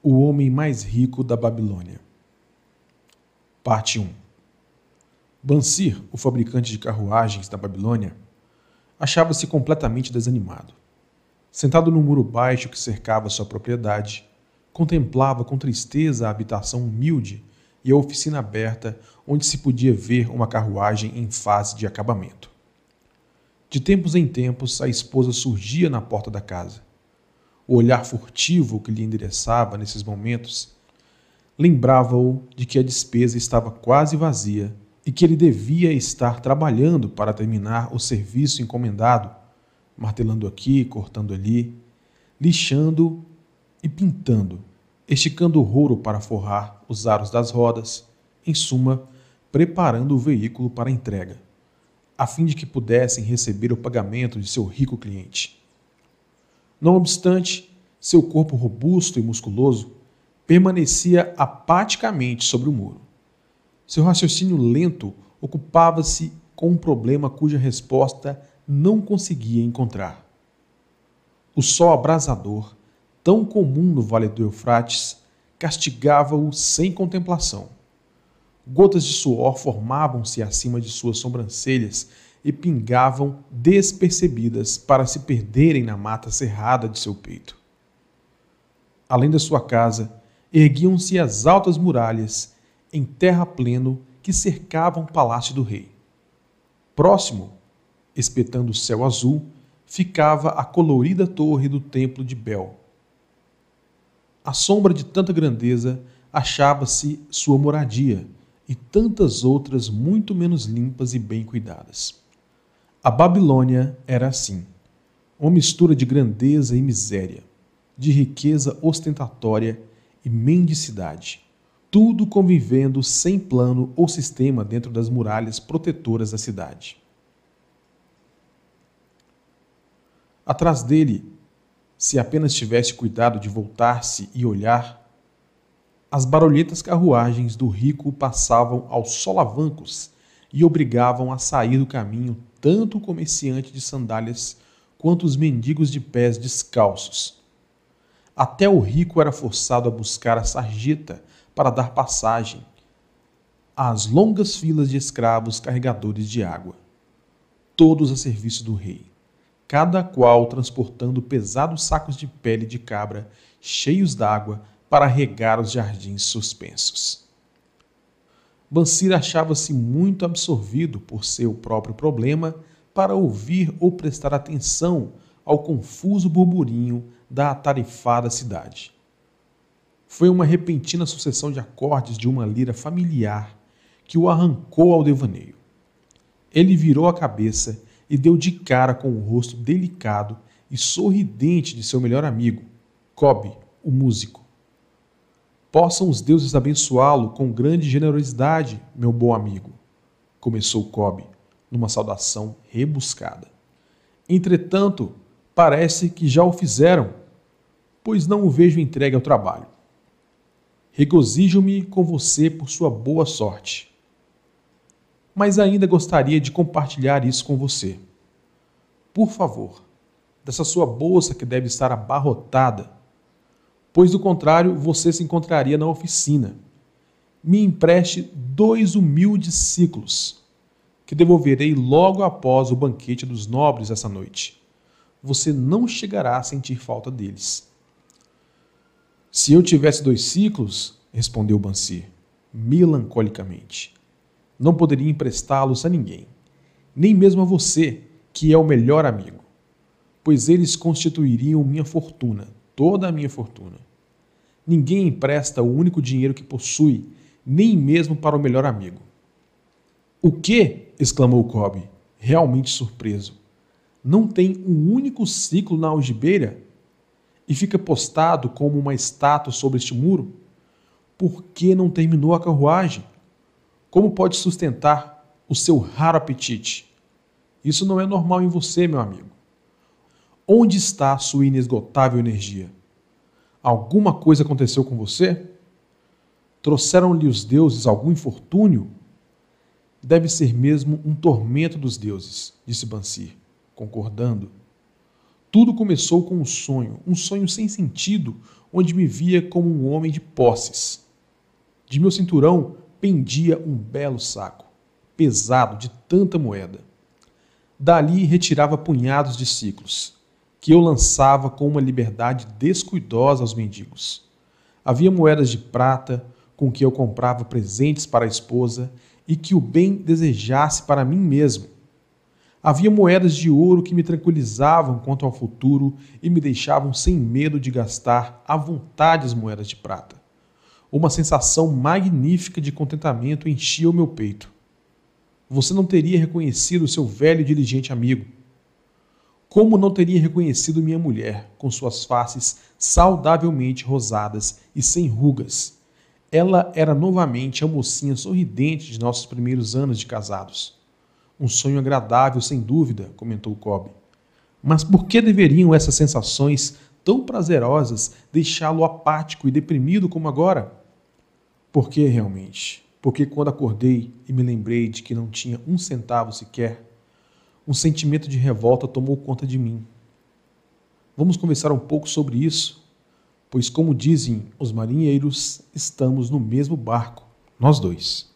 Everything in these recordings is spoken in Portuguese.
O homem mais rico da Babilônia. Parte 1 Bansir, o fabricante de carruagens da Babilônia, achava-se completamente desanimado. Sentado no muro baixo que cercava sua propriedade, contemplava com tristeza a habitação humilde e a oficina aberta onde se podia ver uma carruagem em fase de acabamento. De tempos em tempos, a esposa surgia na porta da casa o olhar furtivo que lhe endereçava nesses momentos, lembrava-o de que a despesa estava quase vazia e que ele devia estar trabalhando para terminar o serviço encomendado, martelando aqui, cortando ali, lixando e pintando, esticando o rouro para forrar os aros das rodas, em suma, preparando o veículo para a entrega, a fim de que pudessem receber o pagamento de seu rico cliente. Não obstante, seu corpo robusto e musculoso permanecia apaticamente sobre o muro. Seu raciocínio lento ocupava-se com um problema cuja resposta não conseguia encontrar. O sol abrasador, tão comum no Vale do Eufrates, castigava-o sem contemplação. Gotas de suor formavam-se acima de suas sobrancelhas e pingavam despercebidas para se perderem na mata cerrada de seu peito. Além da sua casa, erguiam-se as altas muralhas em terra pleno que cercavam o palácio do rei. Próximo, espetando o céu azul, ficava a colorida torre do templo de Bel. À sombra de tanta grandeza achava-se sua moradia e tantas outras muito menos limpas e bem cuidadas. A Babilônia era assim, uma mistura de grandeza e miséria, de riqueza ostentatória e mendicidade, tudo convivendo sem plano ou sistema dentro das muralhas protetoras da cidade. Atrás dele, se apenas tivesse cuidado de voltar-se e olhar, as barulhentas carruagens do rico passavam aos solavancos e obrigavam a sair do caminho tanto o comerciante de sandálias quanto os mendigos de pés descalços. Até o rico era forçado a buscar a sarjeta para dar passagem às longas filas de escravos carregadores de água, todos a serviço do rei, cada qual transportando pesados sacos de pele de cabra cheios d'água para regar os jardins suspensos. Bansir achava-se muito absorvido por seu próprio problema para ouvir ou prestar atenção ao confuso burburinho da atarefada cidade. Foi uma repentina sucessão de acordes de uma lira familiar que o arrancou ao devaneio. Ele virou a cabeça e deu de cara com o rosto delicado e sorridente de seu melhor amigo, Cobb, o músico. Possam os deuses abençoá-lo com grande generosidade, meu bom amigo, começou Cobb, numa saudação rebuscada. Entretanto, parece que já o fizeram, pois não o vejo entregue ao trabalho. Regozijo-me com você por sua boa sorte. Mas ainda gostaria de compartilhar isso com você. Por favor, dessa sua bolsa que deve estar abarrotada, pois do contrário você se encontraria na oficina. Me empreste dois humildes ciclos, que devolverei logo após o banquete dos nobres essa noite. Você não chegará a sentir falta deles. Se eu tivesse dois ciclos, respondeu Bansir, melancolicamente, não poderia emprestá-los a ninguém, nem mesmo a você, que é o melhor amigo, pois eles constituiriam minha fortuna, toda a minha fortuna. Ninguém empresta o único dinheiro que possui, nem mesmo para o melhor amigo. O que? exclamou Cobb, realmente surpreso. Não tem um único ciclo na algibeira? E fica postado como uma estátua sobre este muro? Por que não terminou a carruagem? Como pode sustentar o seu raro apetite? Isso não é normal em você, meu amigo. Onde está a sua inesgotável energia? Alguma coisa aconteceu com você? Trouxeram-lhe os deuses algum infortúnio? Deve ser mesmo um tormento dos deuses, disse Bansir, concordando. Tudo começou com um sonho, um sonho sem sentido, onde me via como um homem de posses. De meu cinturão pendia um belo saco, pesado de tanta moeda. Dali retirava punhados de ciclos, que eu lançava com uma liberdade descuidosa aos mendigos. Havia moedas de prata com que eu comprava presentes para a esposa e que o bem desejasse para mim mesmo. Havia moedas de ouro que me tranquilizavam quanto ao futuro e me deixavam sem medo de gastar à vontade as moedas de prata. Uma sensação magnífica de contentamento enchia o meu peito. Você não teria reconhecido seu velho e diligente amigo. Como não teria reconhecido minha mulher, com suas faces saudavelmente rosadas e sem rugas? Ela era novamente a mocinha sorridente de nossos primeiros anos de casados. Um sonho agradável, sem dúvida, comentou Cobb. Mas por que deveriam essas sensações tão prazerosas deixá-lo apático e deprimido como agora? Por que realmente? Porque quando acordei e me lembrei de que não tinha um centavo sequer, um sentimento de revolta tomou conta de mim. Vamos conversar um pouco sobre isso, pois, como dizem os marinheiros, estamos no mesmo barco, nós dois.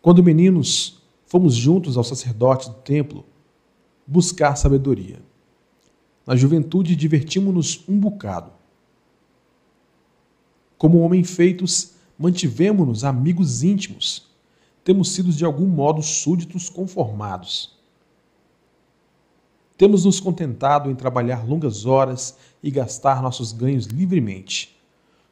Quando meninos, fomos juntos aos sacerdotes do templo buscar sabedoria. Na juventude, divertimos-nos um bocado. Como homem feitos, mantivemos-nos amigos íntimos. Temos sido de algum modo súditos conformados. Temos nos contentado em trabalhar longas horas e gastar nossos ganhos livremente.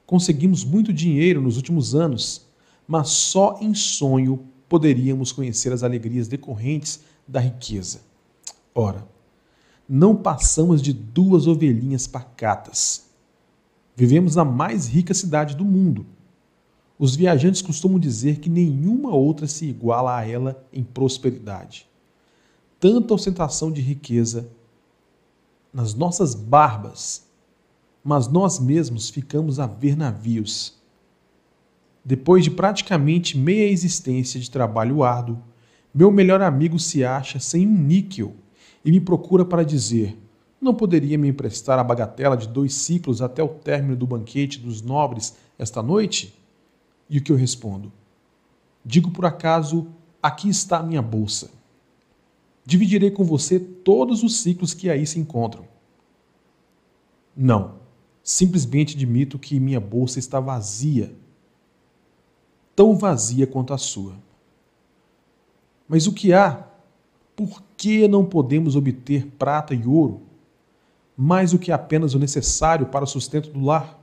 Conseguimos muito dinheiro nos últimos anos, mas só em sonho poderíamos conhecer as alegrias decorrentes da riqueza. Ora, não passamos de duas ovelhinhas pacatas. Vivemos na mais rica cidade do mundo. Os viajantes costumam dizer que nenhuma outra se iguala a ela em prosperidade tanta ostentação de riqueza nas nossas barbas, mas nós mesmos ficamos a ver navios. Depois de praticamente meia existência de trabalho árduo, meu melhor amigo se acha sem um níquel e me procura para dizer: não poderia me emprestar a bagatela de dois ciclos até o término do banquete dos nobres esta noite? E o que eu respondo? Digo por acaso, aqui está a minha bolsa. Dividirei com você todos os ciclos que aí se encontram. Não. Simplesmente admito que minha bolsa está vazia. Tão vazia quanto a sua. Mas o que há? Por que não podemos obter prata e ouro? Mais do que apenas o necessário para o sustento do lar.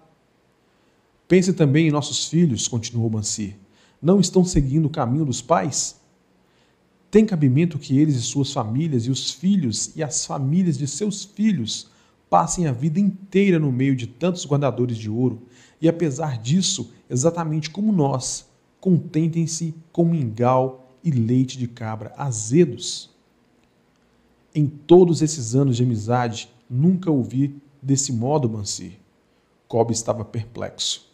Pense também em nossos filhos, continuou Mansi. Não estão seguindo o caminho dos pais? Tem cabimento que eles e suas famílias, e os filhos e as famílias de seus filhos, passem a vida inteira no meio de tantos guardadores de ouro, e apesar disso, exatamente como nós, contentem-se com mingau e leite de cabra azedos. Em todos esses anos de amizade, nunca ouvi desse modo Mansir. Cobb estava perplexo.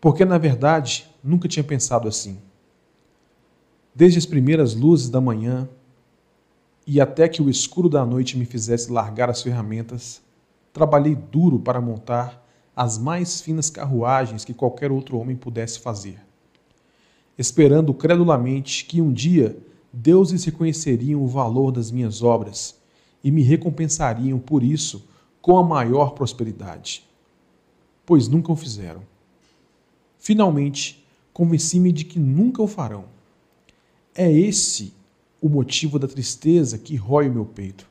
Porque, na verdade, nunca tinha pensado assim. Desde as primeiras luzes da manhã e até que o escuro da noite me fizesse largar as ferramentas, trabalhei duro para montar as mais finas carruagens que qualquer outro homem pudesse fazer, esperando credulamente que um dia deuses reconheceriam o valor das minhas obras e me recompensariam por isso com a maior prosperidade. Pois nunca o fizeram. Finalmente, convenci-me de que nunca o farão é esse o motivo da tristeza que rói o meu peito.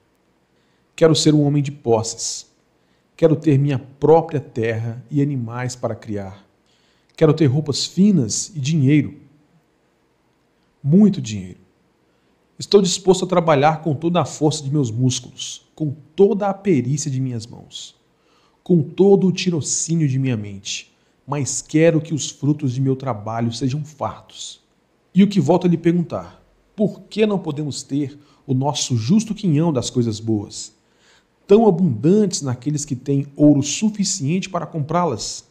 Quero ser um homem de posses. Quero ter minha própria terra e animais para criar. Quero ter roupas finas e dinheiro. Muito dinheiro. Estou disposto a trabalhar com toda a força de meus músculos, com toda a perícia de minhas mãos, com todo o tirocínio de minha mente, mas quero que os frutos de meu trabalho sejam fartos e o que volto a lhe perguntar: por que não podemos ter o nosso justo quinhão das coisas boas, tão abundantes naqueles que têm ouro suficiente para comprá-las?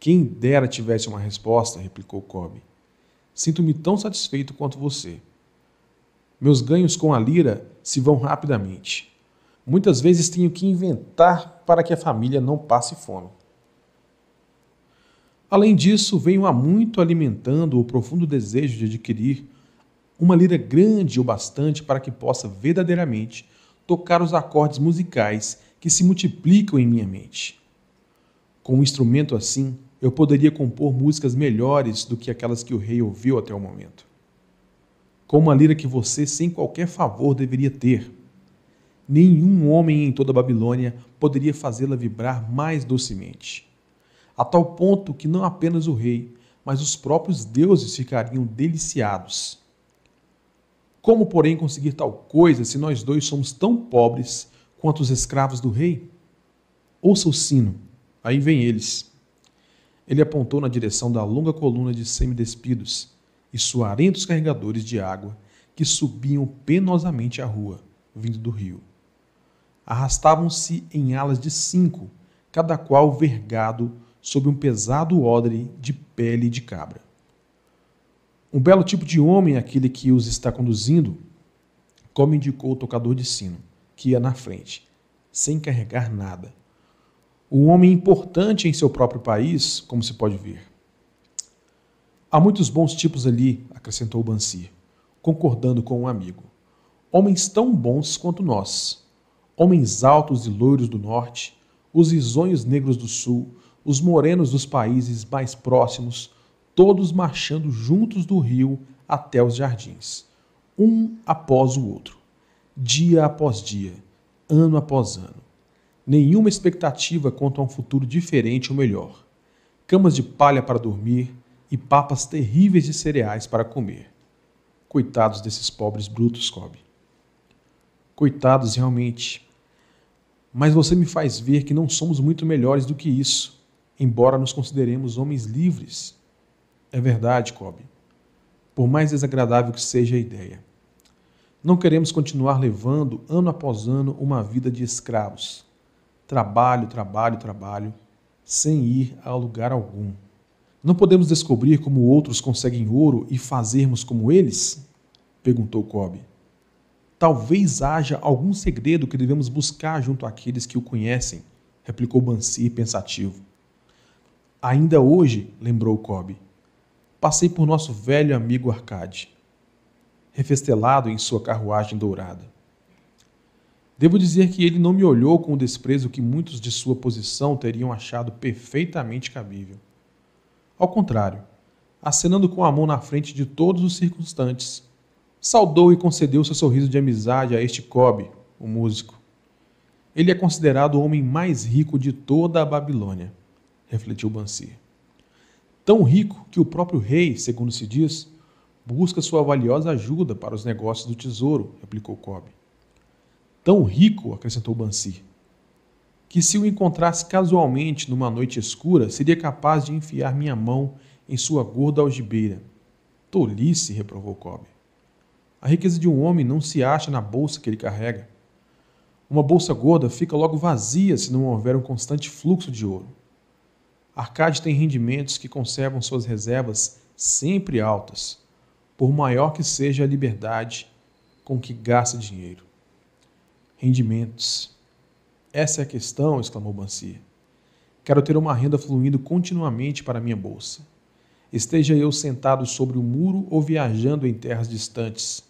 Quem dera tivesse uma resposta, replicou Cobb. Sinto-me tão satisfeito quanto você. Meus ganhos com a lira se vão rapidamente. Muitas vezes tenho que inventar para que a família não passe fome. Além disso, venho há muito alimentando o profundo desejo de adquirir uma lira grande o bastante para que possa verdadeiramente tocar os acordes musicais que se multiplicam em minha mente. Com um instrumento assim, eu poderia compor músicas melhores do que aquelas que o rei ouviu até o momento. Com uma lira que você, sem qualquer favor, deveria ter. Nenhum homem em toda a Babilônia poderia fazê-la vibrar mais docemente. A tal ponto que não apenas o rei, mas os próprios deuses ficariam deliciados. Como, porém, conseguir tal coisa se nós dois somos tão pobres quanto os escravos do rei? Ouça o sino, aí vem eles. Ele apontou na direção da longa coluna de semidespidos e suarentos carregadores de água que subiam penosamente a rua, vindo do rio. Arrastavam-se em alas de cinco, cada qual vergado sob um pesado odre de pele de cabra. Um belo tipo de homem aquele que os está conduzindo, como indicou o tocador de sino, que ia na frente, sem carregar nada. Um homem importante em seu próprio país, como se pode ver. Há muitos bons tipos ali, acrescentou Bansir, concordando com um amigo. Homens tão bons quanto nós. Homens altos e loiros do norte, os risonhos negros do sul, os morenos dos países mais próximos, todos marchando juntos do rio até os jardins, um após o outro, dia após dia, ano após ano. Nenhuma expectativa quanto a um futuro diferente ou melhor. Camas de palha para dormir e papas terríveis de cereais para comer. Coitados desses pobres brutos, Cobb. Coitados realmente. Mas você me faz ver que não somos muito melhores do que isso, embora nos consideremos homens livres é verdade, Kobe. Por mais desagradável que seja a ideia. Não queremos continuar levando, ano após ano, uma vida de escravos. Trabalho, trabalho, trabalho, sem ir a lugar algum. Não podemos descobrir como outros conseguem ouro e fazermos como eles? perguntou Kobe. Talvez haja algum segredo que devemos buscar junto àqueles que o conhecem, replicou Bansir pensativo. Ainda hoje, lembrou Kobe, passei por nosso velho amigo Arcade, refestelado em sua carruagem dourada. Devo dizer que ele não me olhou com o desprezo que muitos de sua posição teriam achado perfeitamente cabível. Ao contrário, acenando com a mão na frente de todos os circunstantes, saudou e concedeu seu sorriso de amizade a este Cobe, o músico. Ele é considerado o homem mais rico de toda a Babilônia, refletiu Bansir tão rico que o próprio rei, segundo se diz, busca sua valiosa ajuda para os negócios do tesouro, replicou Cobb. Tão rico, acrescentou Bansi, que se o encontrasse casualmente numa noite escura, seria capaz de enfiar minha mão em sua gorda algibeira. Tolice, reprovou Cobb. A riqueza de um homem não se acha na bolsa que ele carrega. Uma bolsa gorda fica logo vazia se não houver um constante fluxo de ouro. Arcade tem rendimentos que conservam suas reservas sempre altas, por maior que seja a liberdade com que gasta dinheiro. Rendimentos. Essa é a questão, exclamou Bancia. Quero ter uma renda fluindo continuamente para minha bolsa. Esteja eu sentado sobre o muro ou viajando em terras distantes.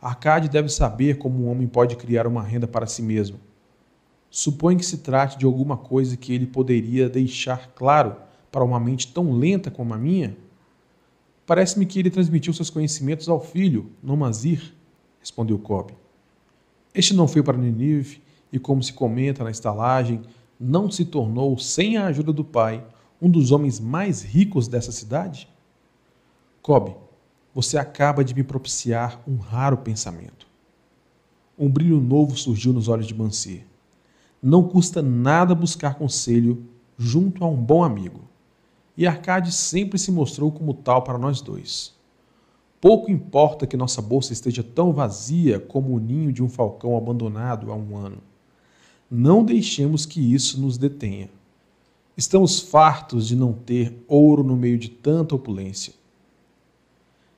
Arcade deve saber como um homem pode criar uma renda para si mesmo Supõe que se trate de alguma coisa que ele poderia deixar claro para uma mente tão lenta como a minha? Parece-me que ele transmitiu seus conhecimentos ao filho, Nomazir, respondeu Cobb. Este não foi para Ninive e, como se comenta na estalagem, não se tornou, sem a ajuda do pai, um dos homens mais ricos dessa cidade? Cobb, você acaba de me propiciar um raro pensamento. Um brilho novo surgiu nos olhos de Mansir. Não custa nada buscar conselho junto a um bom amigo. E Arcade sempre se mostrou como tal para nós dois. Pouco importa que nossa bolsa esteja tão vazia como o ninho de um falcão abandonado há um ano. Não deixemos que isso nos detenha. Estamos fartos de não ter ouro no meio de tanta opulência.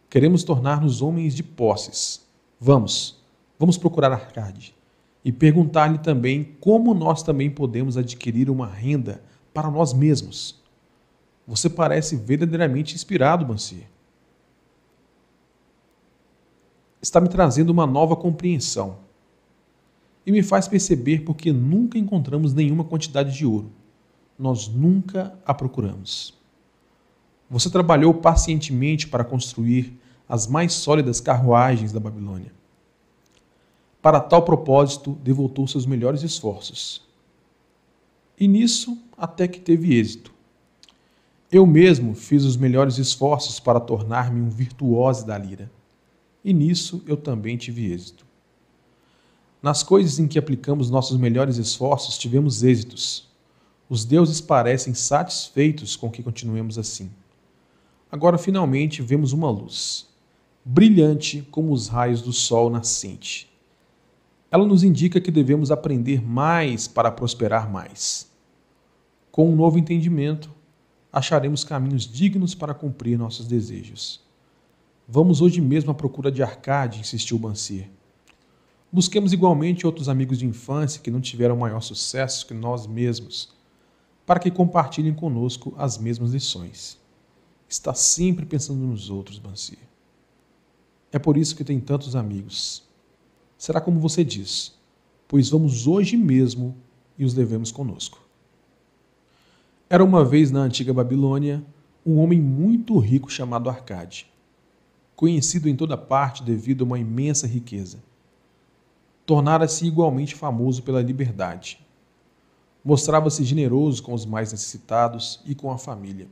Queremos tornar-nos homens de posses. Vamos, vamos procurar Arcade. E perguntar-lhe também como nós também podemos adquirir uma renda para nós mesmos. Você parece verdadeiramente inspirado, Bansi. Está me trazendo uma nova compreensão e me faz perceber porque nunca encontramos nenhuma quantidade de ouro. Nós nunca a procuramos. Você trabalhou pacientemente para construir as mais sólidas carruagens da Babilônia. Para tal propósito, devotou seus melhores esforços. E nisso até que teve êxito. Eu mesmo fiz os melhores esforços para tornar-me um virtuoso da lira. E nisso eu também tive êxito. Nas coisas em que aplicamos nossos melhores esforços, tivemos êxitos. Os deuses parecem satisfeitos com que continuemos assim. Agora finalmente vemos uma luz, brilhante como os raios do sol nascente. Ela nos indica que devemos aprender mais para prosperar mais. Com um novo entendimento, acharemos caminhos dignos para cumprir nossos desejos. Vamos hoje mesmo à procura de Arcade, insistiu Bansir. Busquemos igualmente outros amigos de infância que não tiveram maior sucesso que nós mesmos, para que compartilhem conosco as mesmas lições está sempre pensando nos outros, Bansi. É por isso que tem tantos amigos. Será como você diz, pois vamos hoje mesmo e os levemos conosco. Era uma vez na antiga Babilônia um homem muito rico chamado Arcade, conhecido em toda parte devido a uma imensa riqueza. Tornara-se igualmente famoso pela liberdade. Mostrava-se generoso com os mais necessitados e com a família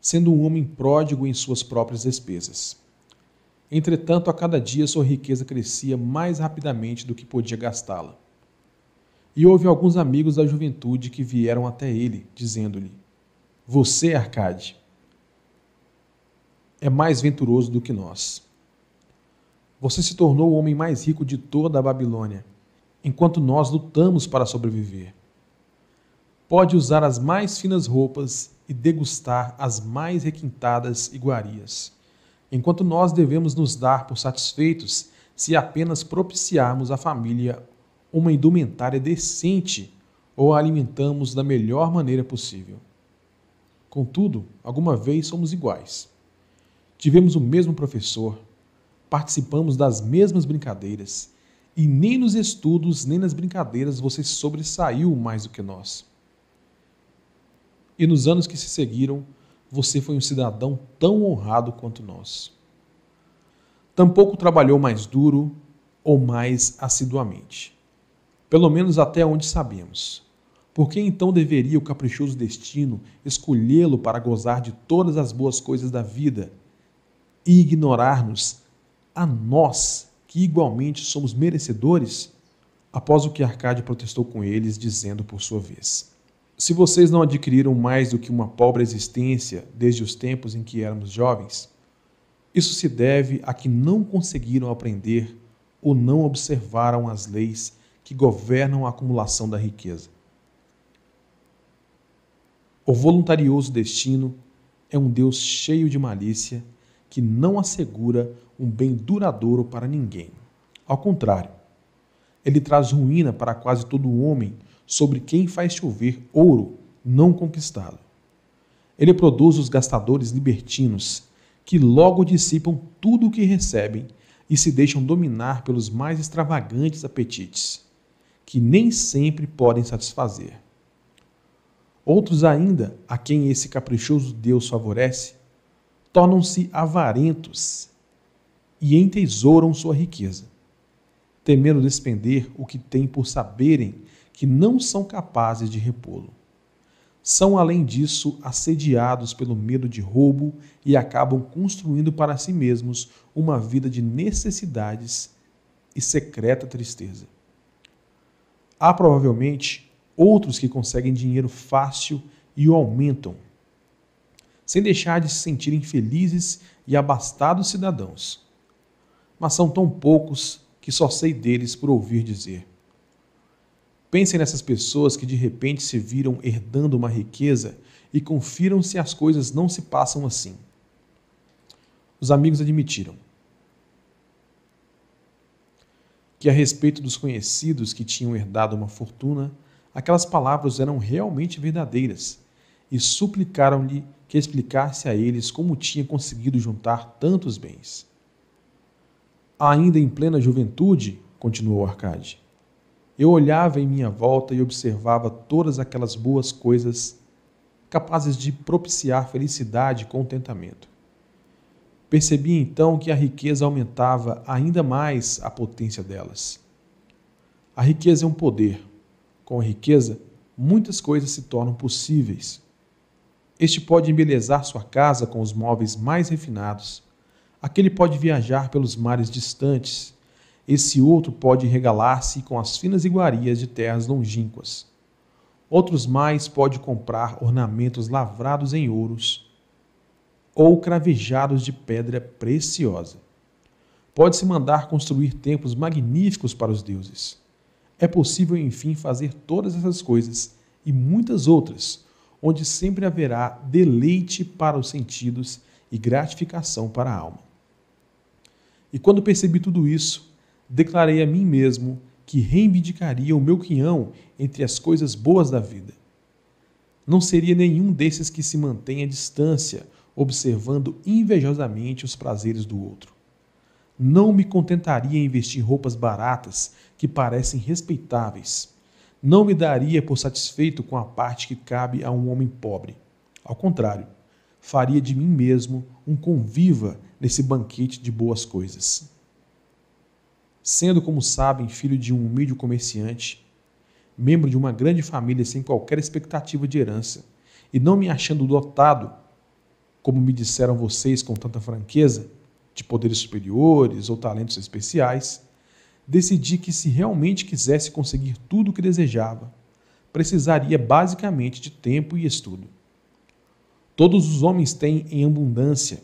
sendo um homem pródigo em suas próprias despesas. Entretanto, a cada dia sua riqueza crescia mais rapidamente do que podia gastá-la. E houve alguns amigos da juventude que vieram até ele, dizendo-lhe: Você, Arcade, é mais venturoso do que nós. Você se tornou o homem mais rico de toda a Babilônia, enquanto nós lutamos para sobreviver. Pode usar as mais finas roupas e degustar as mais requintadas iguarias, enquanto nós devemos nos dar por satisfeitos se apenas propiciarmos à família uma indumentária decente ou a alimentamos da melhor maneira possível. Contudo, alguma vez somos iguais. Tivemos o mesmo professor, participamos das mesmas brincadeiras, e nem nos estudos nem nas brincadeiras você sobressaiu mais do que nós e nos anos que se seguiram, você foi um cidadão tão honrado quanto nós. Tampouco trabalhou mais duro ou mais assiduamente. Pelo menos até onde sabemos. Por que então deveria o caprichoso destino escolhê-lo para gozar de todas as boas coisas da vida e ignorar-nos, a nós, que igualmente somos merecedores? Após o que Arcade protestou com eles, dizendo por sua vez: se vocês não adquiriram mais do que uma pobre existência desde os tempos em que éramos jovens, isso se deve a que não conseguiram aprender ou não observaram as leis que governam a acumulação da riqueza. O voluntarioso destino é um Deus cheio de malícia que não assegura um bem duradouro para ninguém. Ao contrário, ele traz ruína para quase todo homem sobre quem faz chover ouro não conquistado. Ele produz os gastadores libertinos, que logo dissipam tudo o que recebem e se deixam dominar pelos mais extravagantes apetites, que nem sempre podem satisfazer. Outros ainda, a quem esse caprichoso Deus favorece, tornam-se avarentos e entesouram sua riqueza, temendo despender o que têm por saberem que não são capazes de repô-lo. São, além disso, assediados pelo medo de roubo e acabam construindo para si mesmos uma vida de necessidades e secreta tristeza. Há provavelmente outros que conseguem dinheiro fácil e o aumentam, sem deixar de se sentirem felizes e abastados cidadãos. Mas são tão poucos que só sei deles por ouvir dizer. Pensem nessas pessoas que de repente se viram herdando uma riqueza e confiram se as coisas não se passam assim. Os amigos admitiram. que a respeito dos conhecidos que tinham herdado uma fortuna, aquelas palavras eram realmente verdadeiras, e suplicaram-lhe que explicasse a eles como tinha conseguido juntar tantos bens. Ainda em plena juventude, continuou Arcade, eu olhava em minha volta e observava todas aquelas boas coisas capazes de propiciar felicidade e contentamento. Percebi então que a riqueza aumentava ainda mais a potência delas. A riqueza é um poder. Com a riqueza, muitas coisas se tornam possíveis. Este pode embelezar sua casa com os móveis mais refinados. Aquele pode viajar pelos mares distantes. Esse outro pode regalar-se com as finas iguarias de terras longínquas. Outros mais pode comprar ornamentos lavrados em ouros ou cravejados de pedra preciosa. Pode-se mandar construir templos magníficos para os deuses. É possível, enfim, fazer todas essas coisas e muitas outras, onde sempre haverá deleite para os sentidos e gratificação para a alma. E quando percebi tudo isso, declarei a mim mesmo que reivindicaria o meu quinhão entre as coisas boas da vida. Não seria nenhum desses que se mantém à distância observando invejosamente os prazeres do outro. Não me contentaria em vestir roupas baratas que parecem respeitáveis. Não me daria por satisfeito com a parte que cabe a um homem pobre. Ao contrário, faria de mim mesmo um conviva nesse banquete de boas coisas. Sendo, como sabem, filho de um humilde comerciante, membro de uma grande família sem qualquer expectativa de herança, e não me achando dotado como me disseram vocês com tanta franqueza, de poderes superiores ou talentos especiais, decidi que se realmente quisesse conseguir tudo o que desejava, precisaria basicamente de tempo e estudo. Todos os homens têm em abundância.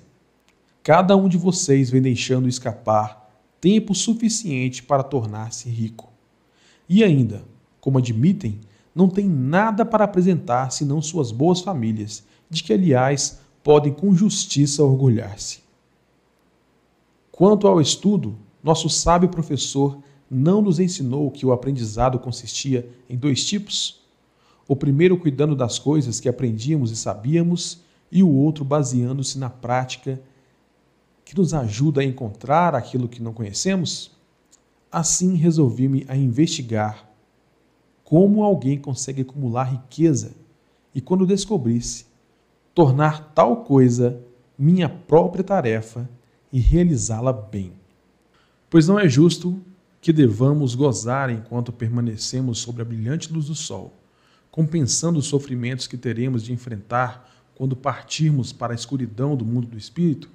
Cada um de vocês vem deixando escapar tempo suficiente para tornar-se rico. E ainda, como admitem, não tem nada para apresentar senão suas boas famílias, de que, aliás, podem com justiça orgulhar-se. Quanto ao estudo, nosso sábio professor não nos ensinou que o aprendizado consistia em dois tipos: o primeiro cuidando das coisas que aprendíamos e sabíamos, e o outro baseando-se na prática que nos ajuda a encontrar aquilo que não conhecemos? Assim resolvi-me a investigar como alguém consegue acumular riqueza e quando descobrisse tornar tal coisa minha própria tarefa e realizá-la bem. Pois não é justo que devamos gozar enquanto permanecemos sobre a brilhante luz do sol, compensando os sofrimentos que teremos de enfrentar quando partirmos para a escuridão do mundo do espírito?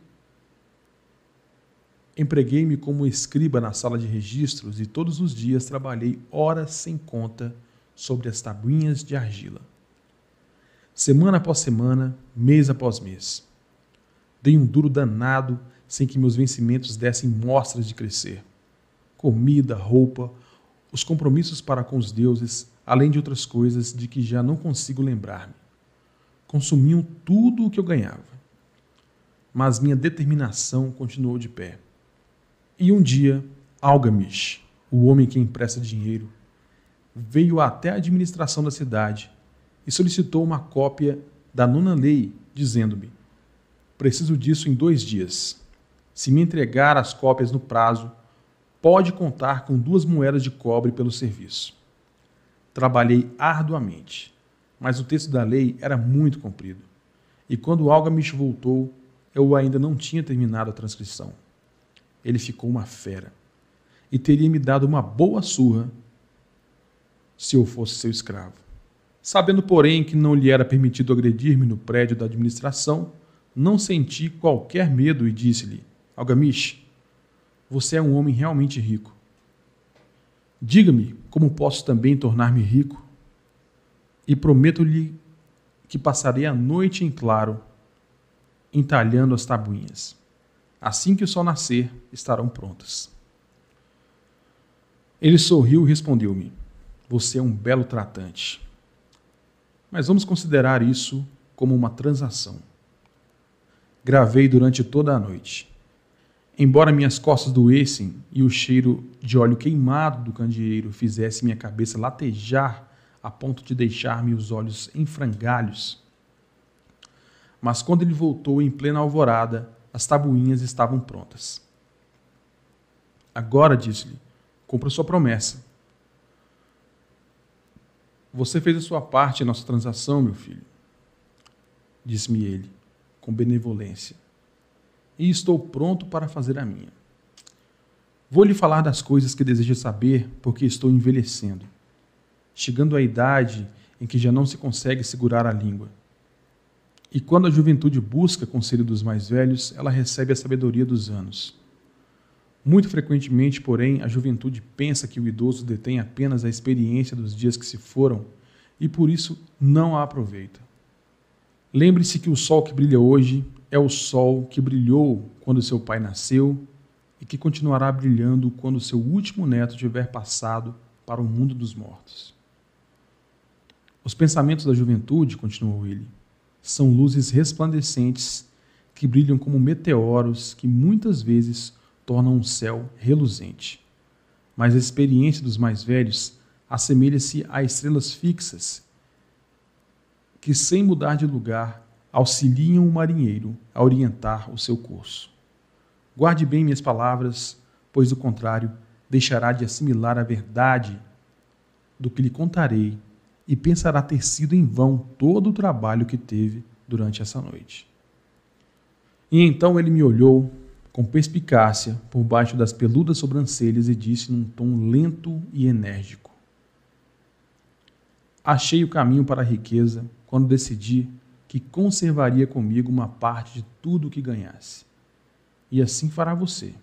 Empreguei-me como escriba na sala de registros e todos os dias trabalhei horas sem conta sobre as tabuinhas de argila semana após semana, mês após mês. Dei um duro danado sem que meus vencimentos dessem mostras de crescer. Comida, roupa, os compromissos para com os deuses, além de outras coisas de que já não consigo lembrar-me. Consumiam tudo o que eu ganhava. Mas minha determinação continuou de pé. E um dia, Algamish, o homem que empresta dinheiro, veio até a administração da cidade e solicitou uma cópia da nona lei, dizendo-me: Preciso disso em dois dias. Se me entregar as cópias no prazo, pode contar com duas moedas de cobre pelo serviço. Trabalhei arduamente, mas o texto da lei era muito comprido. E quando Algamish voltou, eu ainda não tinha terminado a transcrição. Ele ficou uma fera e teria me dado uma boa surra se eu fosse seu escravo. Sabendo, porém, que não lhe era permitido agredir-me no prédio da administração, não senti qualquer medo e disse-lhe: Algamish, você é um homem realmente rico. Diga-me como posso também tornar-me rico. E prometo-lhe que passarei a noite em claro, entalhando as tabuinhas. Assim que o sol nascer, estarão prontas. Ele sorriu e respondeu-me: Você é um belo tratante. Mas vamos considerar isso como uma transação. Gravei durante toda a noite. Embora minhas costas doessem e o cheiro de óleo queimado do candeeiro fizesse minha cabeça latejar a ponto de deixar-me os olhos em frangalhos. Mas quando ele voltou em plena alvorada, as tabuinhas estavam prontas. Agora, disse-lhe, cumpra sua promessa. Você fez a sua parte em nossa transação, meu filho, disse-me ele, com benevolência, e estou pronto para fazer a minha. Vou lhe falar das coisas que deseja saber, porque estou envelhecendo, chegando à idade em que já não se consegue segurar a língua. E quando a juventude busca conselho dos mais velhos, ela recebe a sabedoria dos anos. Muito frequentemente, porém, a juventude pensa que o idoso detém apenas a experiência dos dias que se foram e por isso não a aproveita. Lembre-se que o sol que brilha hoje é o sol que brilhou quando seu pai nasceu e que continuará brilhando quando seu último neto tiver passado para o mundo dos mortos. Os pensamentos da juventude, continuou ele, são luzes resplandecentes que brilham como meteoros que muitas vezes tornam um céu reluzente. Mas a experiência dos mais velhos assemelha-se a estrelas fixas que, sem mudar de lugar, auxiliam o marinheiro a orientar o seu curso. Guarde bem minhas palavras, pois do contrário, deixará de assimilar a verdade do que lhe contarei e pensará ter sido em vão todo o trabalho que teve durante essa noite. E então ele me olhou com perspicácia por baixo das peludas sobrancelhas e disse num tom lento e enérgico: Achei o caminho para a riqueza quando decidi que conservaria comigo uma parte de tudo o que ganhasse. E assim fará você.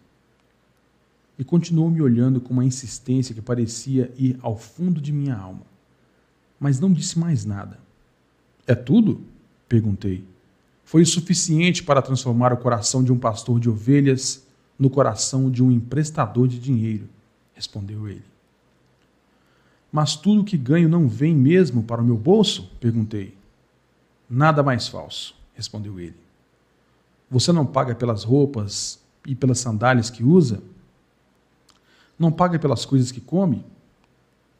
E continuou me olhando com uma insistência que parecia ir ao fundo de minha alma. Mas não disse mais nada. É tudo? perguntei foi o suficiente para transformar o coração de um pastor de ovelhas no coração de um emprestador de dinheiro, respondeu ele. Mas tudo que ganho não vem mesmo para o meu bolso? perguntei. Nada mais falso, respondeu ele. Você não paga pelas roupas e pelas sandálias que usa? Não paga pelas coisas que come?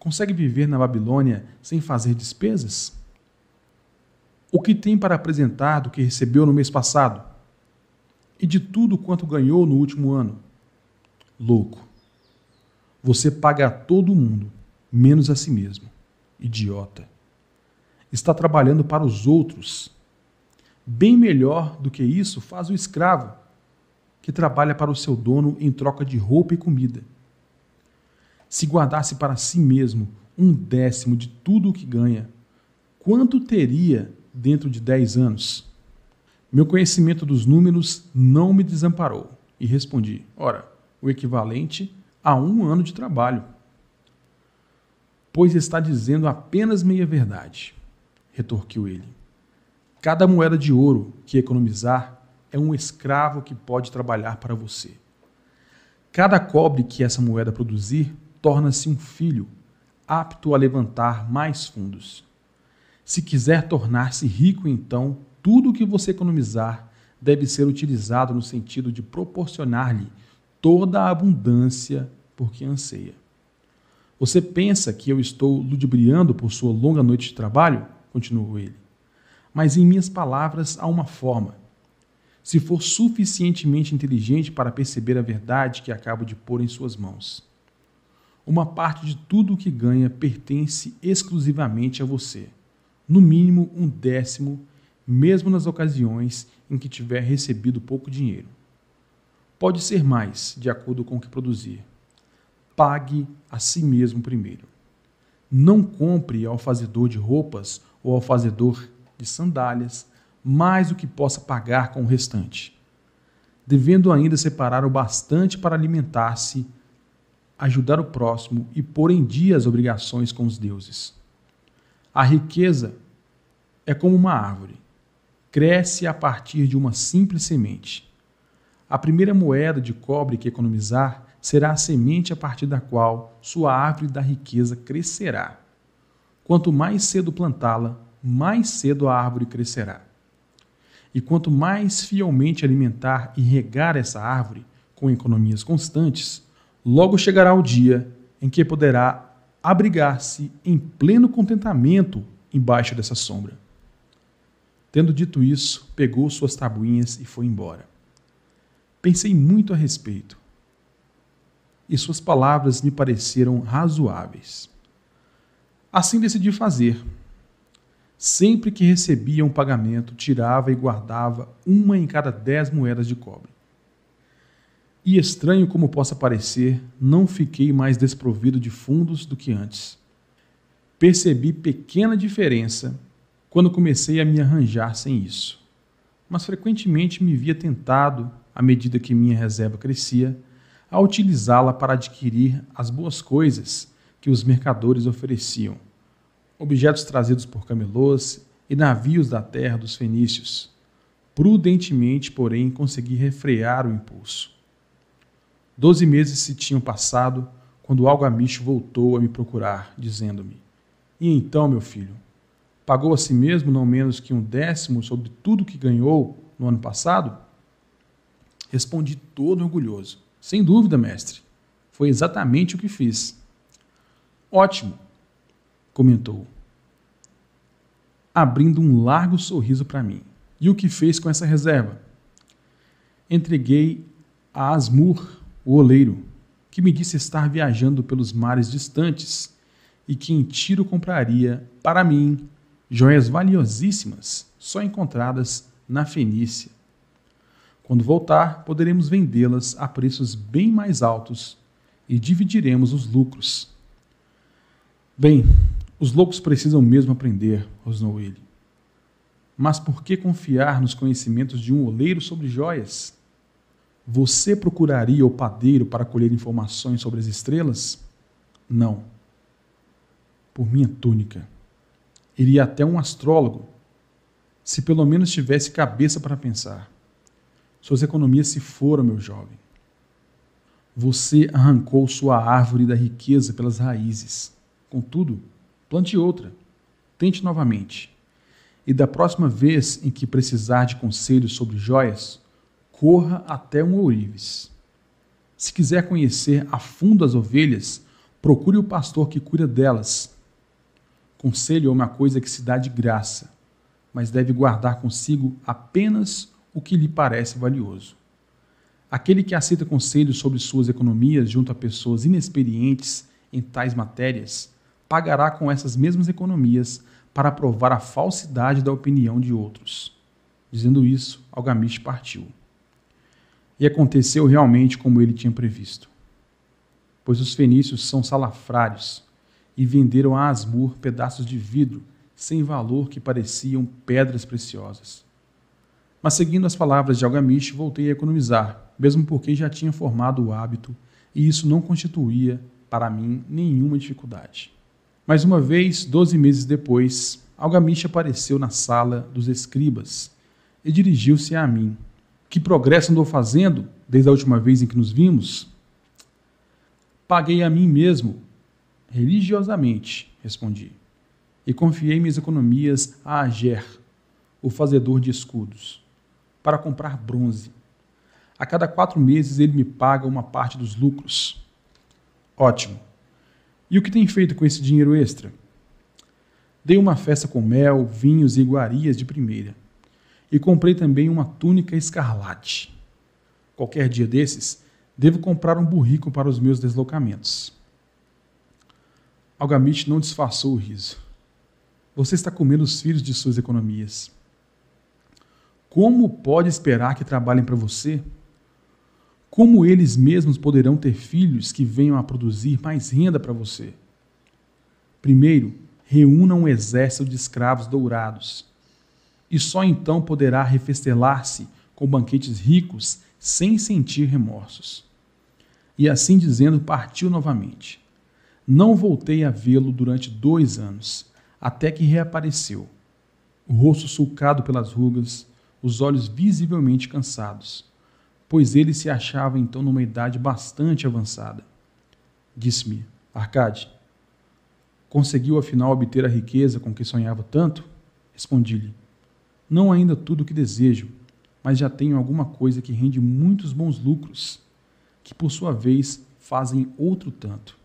Consegue viver na Babilônia sem fazer despesas? o que tem para apresentar do que recebeu no mês passado e de tudo quanto ganhou no último ano. Louco. Você paga a todo mundo, menos a si mesmo. Idiota. Está trabalhando para os outros. Bem melhor do que isso faz o escravo, que trabalha para o seu dono em troca de roupa e comida. Se guardasse para si mesmo um décimo de tudo o que ganha, quanto teria dentro de 10 anos? Meu conhecimento dos números não me desamparou e respondi: ora, o equivalente a um ano de trabalho. Pois está dizendo apenas meia verdade, retorquiu ele. Cada moeda de ouro que economizar é um escravo que pode trabalhar para você. Cada cobre que essa moeda produzir torna-se um filho apto a levantar mais fundos. Se quiser tornar-se rico, então, tudo o que você economizar deve ser utilizado no sentido de proporcionar-lhe toda a abundância por que anseia. Você pensa que eu estou ludibriando por sua longa noite de trabalho? Continuou ele. Mas em minhas palavras há uma forma. Se for suficientemente inteligente para perceber a verdade que acabo de pôr em suas mãos. Uma parte de tudo o que ganha pertence exclusivamente a você no mínimo um décimo, mesmo nas ocasiões em que tiver recebido pouco dinheiro. Pode ser mais, de acordo com o que produzir. Pague a si mesmo primeiro. Não compre ao fazedor de roupas ou ao fazedor de sandálias mais do que possa pagar com o restante, devendo ainda separar o bastante para alimentar-se, ajudar o próximo e pôr em dia as obrigações com os deuses. A riqueza é como uma árvore. Cresce a partir de uma simples semente. A primeira moeda de cobre que economizar será a semente a partir da qual sua árvore da riqueza crescerá. Quanto mais cedo plantá-la, mais cedo a árvore crescerá. E quanto mais fielmente alimentar e regar essa árvore, com economias constantes, logo chegará o dia em que poderá abrigar-se em pleno contentamento embaixo dessa sombra. Tendo dito isso, pegou suas tabuinhas e foi embora. Pensei muito a respeito, e suas palavras me pareceram razoáveis. Assim decidi fazer. Sempre que recebia um pagamento, tirava e guardava uma em cada dez moedas de cobre. E estranho como possa parecer, não fiquei mais desprovido de fundos do que antes. Percebi pequena diferença quando comecei a me arranjar sem isso, mas frequentemente me via tentado, à medida que minha reserva crescia, a utilizá-la para adquirir as boas coisas que os mercadores ofereciam, objetos trazidos por camelôs e navios da terra dos fenícios. Prudentemente, porém, consegui refrear o impulso. Doze meses se tinham passado quando o algamicho voltou a me procurar, dizendo-me: E então, meu filho, pagou a si mesmo não menos que um décimo sobre tudo que ganhou no ano passado? Respondi todo orgulhoso: Sem dúvida, mestre. Foi exatamente o que fiz. Ótimo, comentou, abrindo um largo sorriso para mim. E o que fez com essa reserva? Entreguei a Asmur o oleiro, que me disse estar viajando pelos mares distantes e que em tiro compraria, para mim, joias valiosíssimas, só encontradas na Fenícia. Quando voltar, poderemos vendê-las a preços bem mais altos e dividiremos os lucros. Bem, os loucos precisam mesmo aprender, rosnou ele. Mas por que confiar nos conhecimentos de um oleiro sobre joias? Você procuraria o padeiro para colher informações sobre as estrelas? Não. Por minha túnica. Iria até um astrólogo, se pelo menos tivesse cabeça para pensar. Suas economias se foram, meu jovem. Você arrancou sua árvore da riqueza pelas raízes. Contudo, plante outra. Tente novamente. E da próxima vez em que precisar de conselhos sobre joias, corra até um ourives. Se quiser conhecer a fundo as ovelhas, procure o pastor que cuida delas. Conselho é uma coisa que se dá de graça, mas deve guardar consigo apenas o que lhe parece valioso. Aquele que aceita conselhos sobre suas economias junto a pessoas inexperientes em tais matérias, pagará com essas mesmas economias para provar a falsidade da opinião de outros. Dizendo isso, Algamish partiu. E aconteceu realmente como ele tinha previsto. Pois os fenícios são salafrários e venderam a Asmur pedaços de vidro sem valor que pareciam pedras preciosas. Mas seguindo as palavras de Algamish, voltei a economizar, mesmo porque já tinha formado o hábito e isso não constituía para mim nenhuma dificuldade. Mais uma vez, doze meses depois, Algamish apareceu na sala dos escribas e dirigiu-se a mim, que progresso andou fazendo desde a última vez em que nos vimos? Paguei a mim mesmo, religiosamente, respondi, e confiei minhas economias a Ager, o fazedor de escudos, para comprar bronze. A cada quatro meses ele me paga uma parte dos lucros. Ótimo. E o que tem feito com esse dinheiro extra? Dei uma festa com mel, vinhos e iguarias de primeira e comprei também uma túnica escarlate. Qualquer dia desses, devo comprar um burrico para os meus deslocamentos. Algamite não disfarçou o riso. Você está comendo os filhos de suas economias. Como pode esperar que trabalhem para você? Como eles mesmos poderão ter filhos que venham a produzir mais renda para você? Primeiro, reúna um exército de escravos dourados e só então poderá refestelar-se com banquetes ricos sem sentir remorsos. E assim dizendo, partiu novamente. Não voltei a vê-lo durante dois anos, até que reapareceu, o rosto sulcado pelas rugas, os olhos visivelmente cansados, pois ele se achava então numa idade bastante avançada. Disse-me, Arcade, conseguiu afinal obter a riqueza com que sonhava tanto? Respondi-lhe, não ainda tudo o que desejo, mas já tenho alguma coisa que rende muitos bons lucros. que por sua vez fazem outro tanto.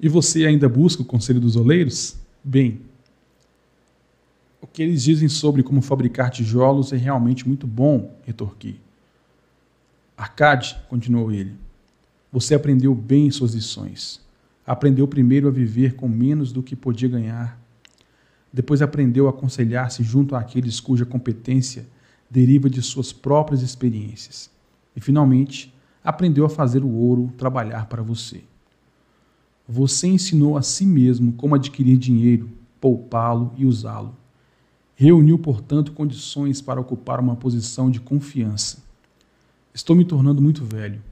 E você ainda busca o conselho dos oleiros? Bem, o que eles dizem sobre como fabricar tijolos é realmente muito bom, retorqui. Arcade, continuou ele, você aprendeu bem suas lições. Aprendeu primeiro a viver com menos do que podia ganhar. Depois aprendeu a aconselhar-se junto àqueles cuja competência deriva de suas próprias experiências. E, finalmente, aprendeu a fazer o ouro trabalhar para você. Você ensinou a si mesmo como adquirir dinheiro, poupá-lo e usá-lo. Reuniu, portanto, condições para ocupar uma posição de confiança. Estou me tornando muito velho.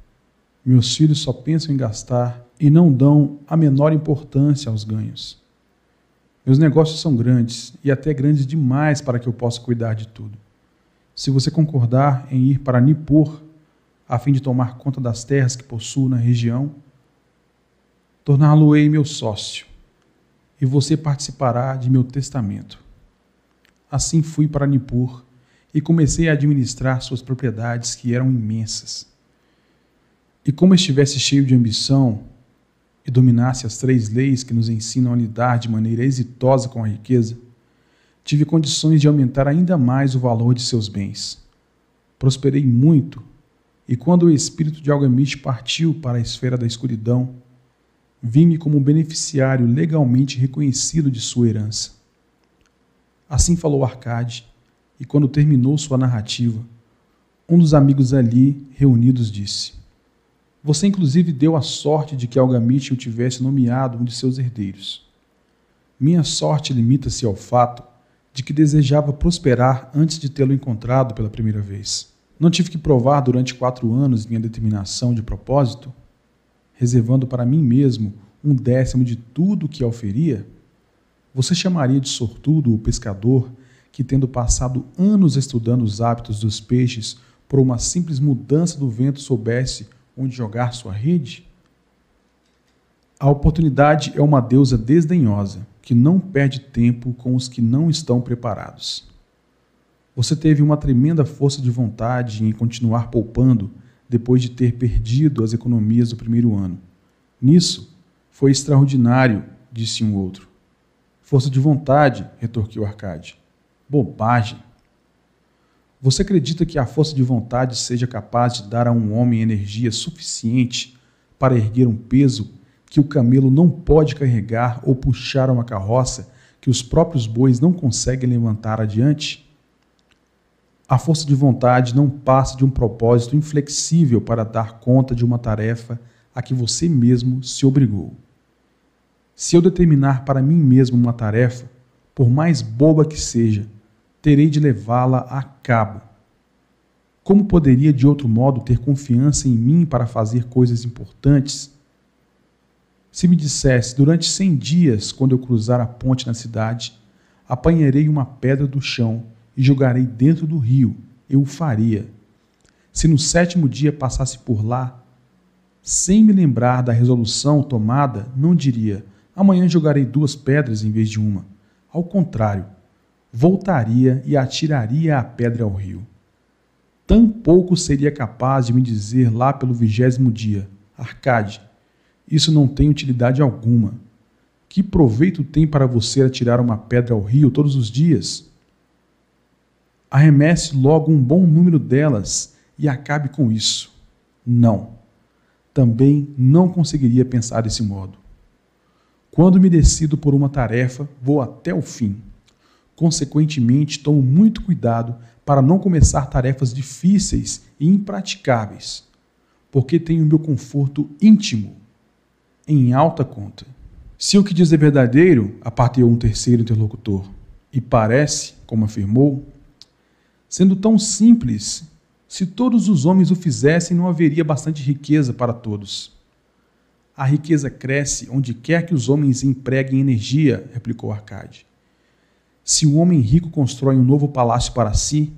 Meus filhos só pensam em gastar e não dão a menor importância aos ganhos. Meus negócios são grandes e até grandes demais para que eu possa cuidar de tudo. Se você concordar em ir para Nippur, a fim de tomar conta das terras que possuo na região, torná-lo-ei meu sócio, e você participará de meu testamento. Assim fui para Nippur e comecei a administrar suas propriedades, que eram imensas. E como estivesse cheio de ambição e dominasse as três leis que nos ensinam a lidar de maneira exitosa com a riqueza, tive condições de aumentar ainda mais o valor de seus bens. Prosperei muito, e quando o espírito de Algamish partiu para a esfera da escuridão, vi-me como beneficiário legalmente reconhecido de sua herança. Assim falou Arcade, e quando terminou sua narrativa, um dos amigos ali reunidos disse: Você inclusive deu a sorte de que Algamite o tivesse nomeado um de seus herdeiros. Minha sorte limita-se ao fato de que desejava prosperar antes de tê-lo encontrado pela primeira vez. Não tive que provar durante quatro anos minha determinação de propósito, reservando para mim mesmo um décimo de tudo que oferia? Você chamaria de sortudo o pescador que, tendo passado anos estudando os hábitos dos peixes, por uma simples mudança do vento soubesse onde jogar sua rede? A oportunidade é uma deusa desdenhosa que não perde tempo com os que não estão preparados. Você teve uma tremenda força de vontade em continuar poupando depois de ter perdido as economias do primeiro ano. Nisso, foi extraordinário, disse um outro. Força de vontade, retorquiu Arcade. Bobagem. Você acredita que a força de vontade seja capaz de dar a um homem energia suficiente para erguer um peso que o camelo não pode carregar ou puxar uma carroça que os próprios bois não conseguem levantar adiante? A força de vontade não passa de um propósito inflexível para dar conta de uma tarefa a que você mesmo se obrigou. Se eu determinar para mim mesmo uma tarefa, por mais boba que seja, terei de levá-la a cabo. Como poderia de outro modo ter confiança em mim para fazer coisas importantes? Se me dissesse, durante cem dias, quando eu cruzar a ponte na cidade, apanharei uma pedra do chão e jogarei dentro do rio, eu o faria. Se no sétimo dia passasse por lá, sem me lembrar da resolução tomada, não diria: Amanhã jogarei duas pedras em vez de uma. Ao contrário, voltaria e atiraria a pedra ao rio. Tampouco seria capaz de me dizer lá pelo vigésimo dia: Arcade, isso não tem utilidade alguma. Que proveito tem para você atirar uma pedra ao rio todos os dias? Arremesse logo um bom número delas e acabe com isso. Não. Também não conseguiria pensar desse modo. Quando me decido por uma tarefa, vou até o fim. Consequentemente, tomo muito cuidado para não começar tarefas difíceis e impraticáveis, porque tenho meu conforto íntimo em alta conta. Se o que diz é verdadeiro, aparteou um terceiro interlocutor, e parece, como afirmou, sendo tão simples, se todos os homens o fizessem, não haveria bastante riqueza para todos. A riqueza cresce onde quer que os homens empreguem energia, replicou Arcade. Se o homem rico constrói um novo palácio para si,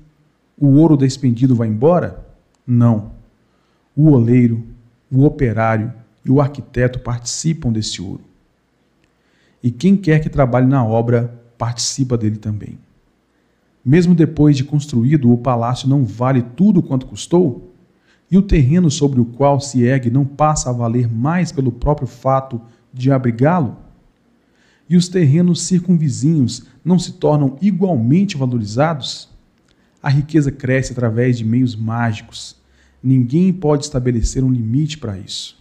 o ouro despendido vai embora? Não. O oleiro, o operário e o arquiteto participam desse ouro. E quem quer que trabalhe na obra participa dele também. Mesmo depois de construído, o palácio não vale tudo quanto custou? e o terreno sobre o qual se ergue não passa a valer mais pelo próprio fato de abrigá-lo? E os terrenos circunvizinhos não se tornam igualmente valorizados? A riqueza cresce através de meios mágicos. Ninguém pode estabelecer um limite para isso.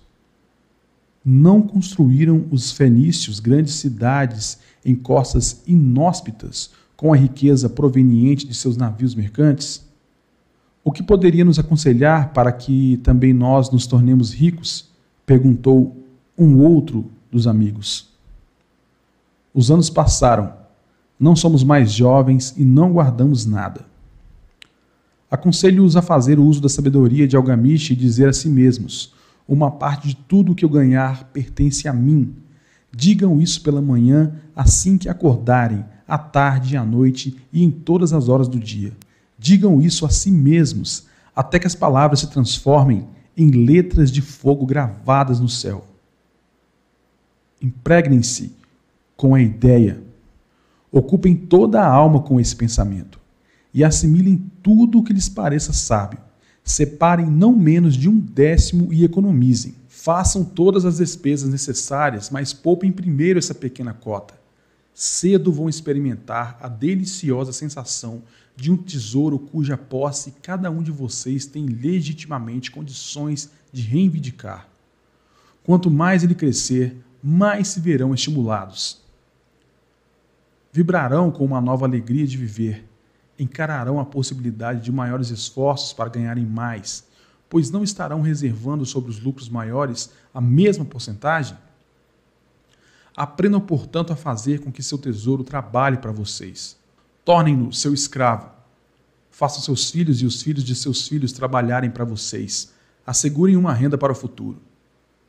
Não construíram os fenícios grandes cidades em costas inóspitas com a riqueza proveniente de seus navios mercantes? O que poderia nos aconselhar para que também nós nos tornemos ricos? perguntou um outro dos amigos. Os anos passaram, não somos mais jovens e não guardamos nada. Aconselho-os a fazer uso da sabedoria de Algamish e dizer a si mesmos: Uma parte de tudo que eu ganhar pertence a mim. Digam isso pela manhã, assim que acordarem, à tarde e à noite e em todas as horas do dia Digam isso a si mesmos, até que as palavras se transformem em letras de fogo gravadas no céu. Impregnem-se com a ideia. Ocupem toda a alma com esse pensamento e assimilem tudo o que lhes pareça sábio. Separem não menos de um décimo e economizem. Façam todas as despesas necessárias, mas poupem primeiro essa pequena cota. Cedo vão experimentar a deliciosa sensação de um tesouro cuja posse cada um de vocês tem legitimamente condições de reivindicar. Quanto mais ele crescer, mais se verão estimulados. Vibrarão com uma nova alegria de viver, encararão a possibilidade de maiores esforços para ganharem mais, pois não estarão reservando sobre os lucros maiores a mesma porcentagem? Aprendam, portanto, a fazer com que seu tesouro trabalhe para vocês Tornem-no seu escravo. Façam seus filhos e os filhos de seus filhos trabalharem para vocês. Assegurem uma renda para o futuro.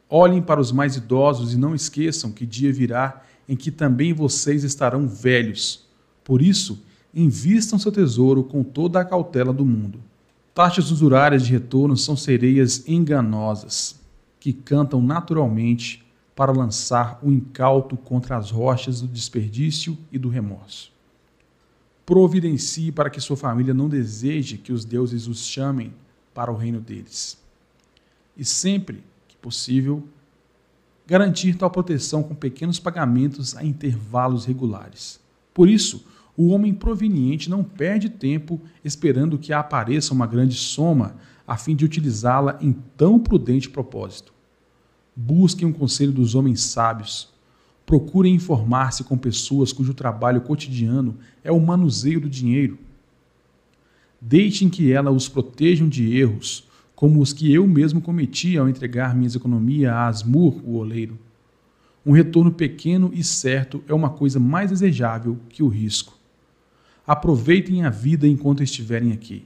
Olhem para os mais idosos e não esqueçam que dia virá em que também vocês estarão velhos. Por isso, invistam seu tesouro com toda a cautela do mundo. Taxas usurárias de retorno são sereias enganosas, que cantam naturalmente para lançar o incauto contra as rochas do desperdício e do remorso providencie para que sua família não deseje que os deuses os chamem para o reino deles. E sempre que possível, garantir tal proteção com pequenos pagamentos a intervalos regulares. Por isso, o homem proveniente não perde tempo esperando que apareça uma grande soma a fim de utilizá-la em tão prudente propósito. Busquem um conselho dos homens sábios, Procurem informar-se com pessoas cujo trabalho cotidiano é o manuseio do dinheiro. Deixem que ela os protejam de erros, como os que eu mesmo cometi ao entregar minhas economias a Asmur, o oleiro. Um retorno pequeno e certo é uma coisa mais desejável que o risco. Aproveitem a vida enquanto estiverem aqui.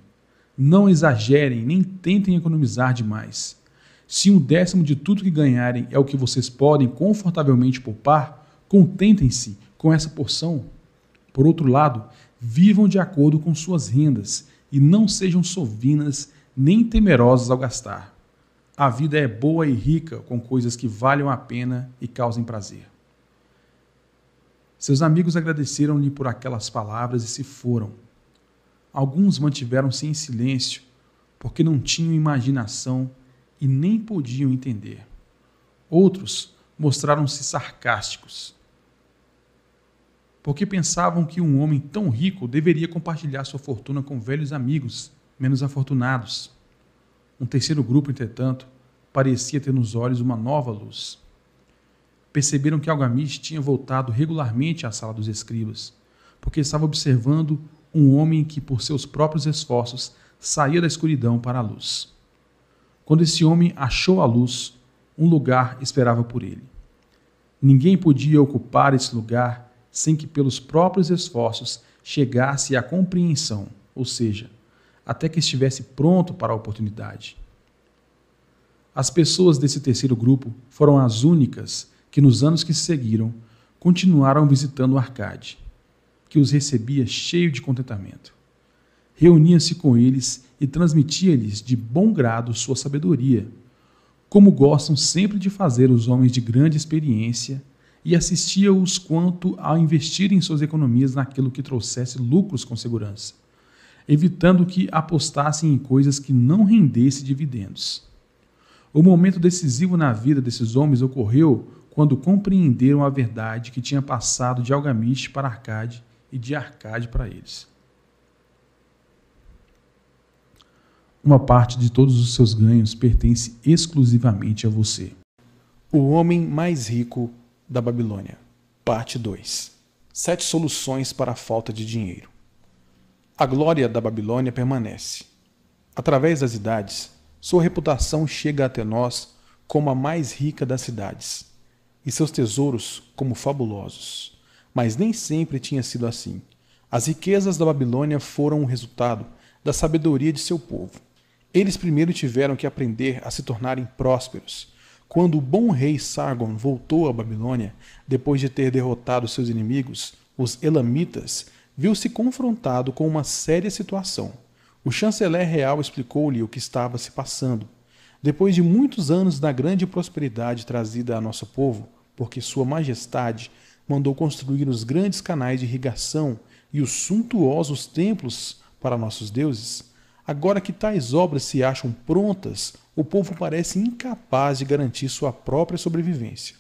Não exagerem nem tentem economizar demais. Se um décimo de tudo que ganharem é o que vocês podem confortavelmente poupar, contentem-se com essa porção. Por outro lado, vivam de acordo com suas rendas e não sejam sovinas nem temerosos ao gastar. A vida é boa e rica com coisas que valham a pena e causem prazer. Seus amigos agradeceram-lhe por aquelas palavras e se foram. Alguns mantiveram-se em silêncio, porque não tinham imaginação e nem podiam entender. Outros mostraram-se sarcásticos, porque pensavam que um homem tão rico deveria compartilhar sua fortuna com velhos amigos menos afortunados. Um terceiro grupo, entretanto, parecia ter nos olhos uma nova luz. Perceberam que Algamish tinha voltado regularmente à sala dos escribas, porque estava observando um homem que, por seus próprios esforços, saía da escuridão para a luz. Quando esse homem achou a luz, um lugar esperava por ele. Ninguém podia ocupar esse lugar sem que, pelos próprios esforços, chegasse à compreensão, ou seja, até que estivesse pronto para a oportunidade. As pessoas desse terceiro grupo foram as únicas que, nos anos que se seguiram, continuaram visitando o Arcade, que os recebia cheio de contentamento reunia-se com eles e transmitia-lhes de bom grado sua sabedoria, como gostam sempre de fazer os homens de grande experiência, e assistia-os quanto a investirem suas economias naquilo que trouxesse lucros com segurança. Evitando que apostassem em coisas que não rendessem dividendos. O momento decisivo na vida desses homens ocorreu quando compreenderam a verdade que tinha passado de Algamiste para Arcade e de Arcade para eles. Uma parte de todos os seus ganhos pertence exclusivamente a você. O homem mais rico da Babilônia. Parte 2. Sete soluções para a falta de dinheiro. A glória da Babilônia permanece. Através das idades, sua reputação chega até nós como a mais rica das cidades, e seus tesouros como fabulosos. Mas nem sempre tinha sido assim. As riquezas da Babilônia foram o resultado da sabedoria de seu povo. Eles primeiro tiveram que aprender a se tornarem prósperos. Quando o bom rei Sargon voltou à Babilônia, depois de ter derrotado seus inimigos, os Elamitas, viu-se confrontado com uma séria situação. O chanceler real explicou-lhe o que estava se passando. Depois de muitos anos da grande prosperidade trazida a nosso povo, porque Sua Majestade mandou construir os grandes canais de irrigação e os suntuosos templos para nossos deuses, agora que tais obras se acham prontas, o povo parece incapaz de garantir sua própria sobrevivência.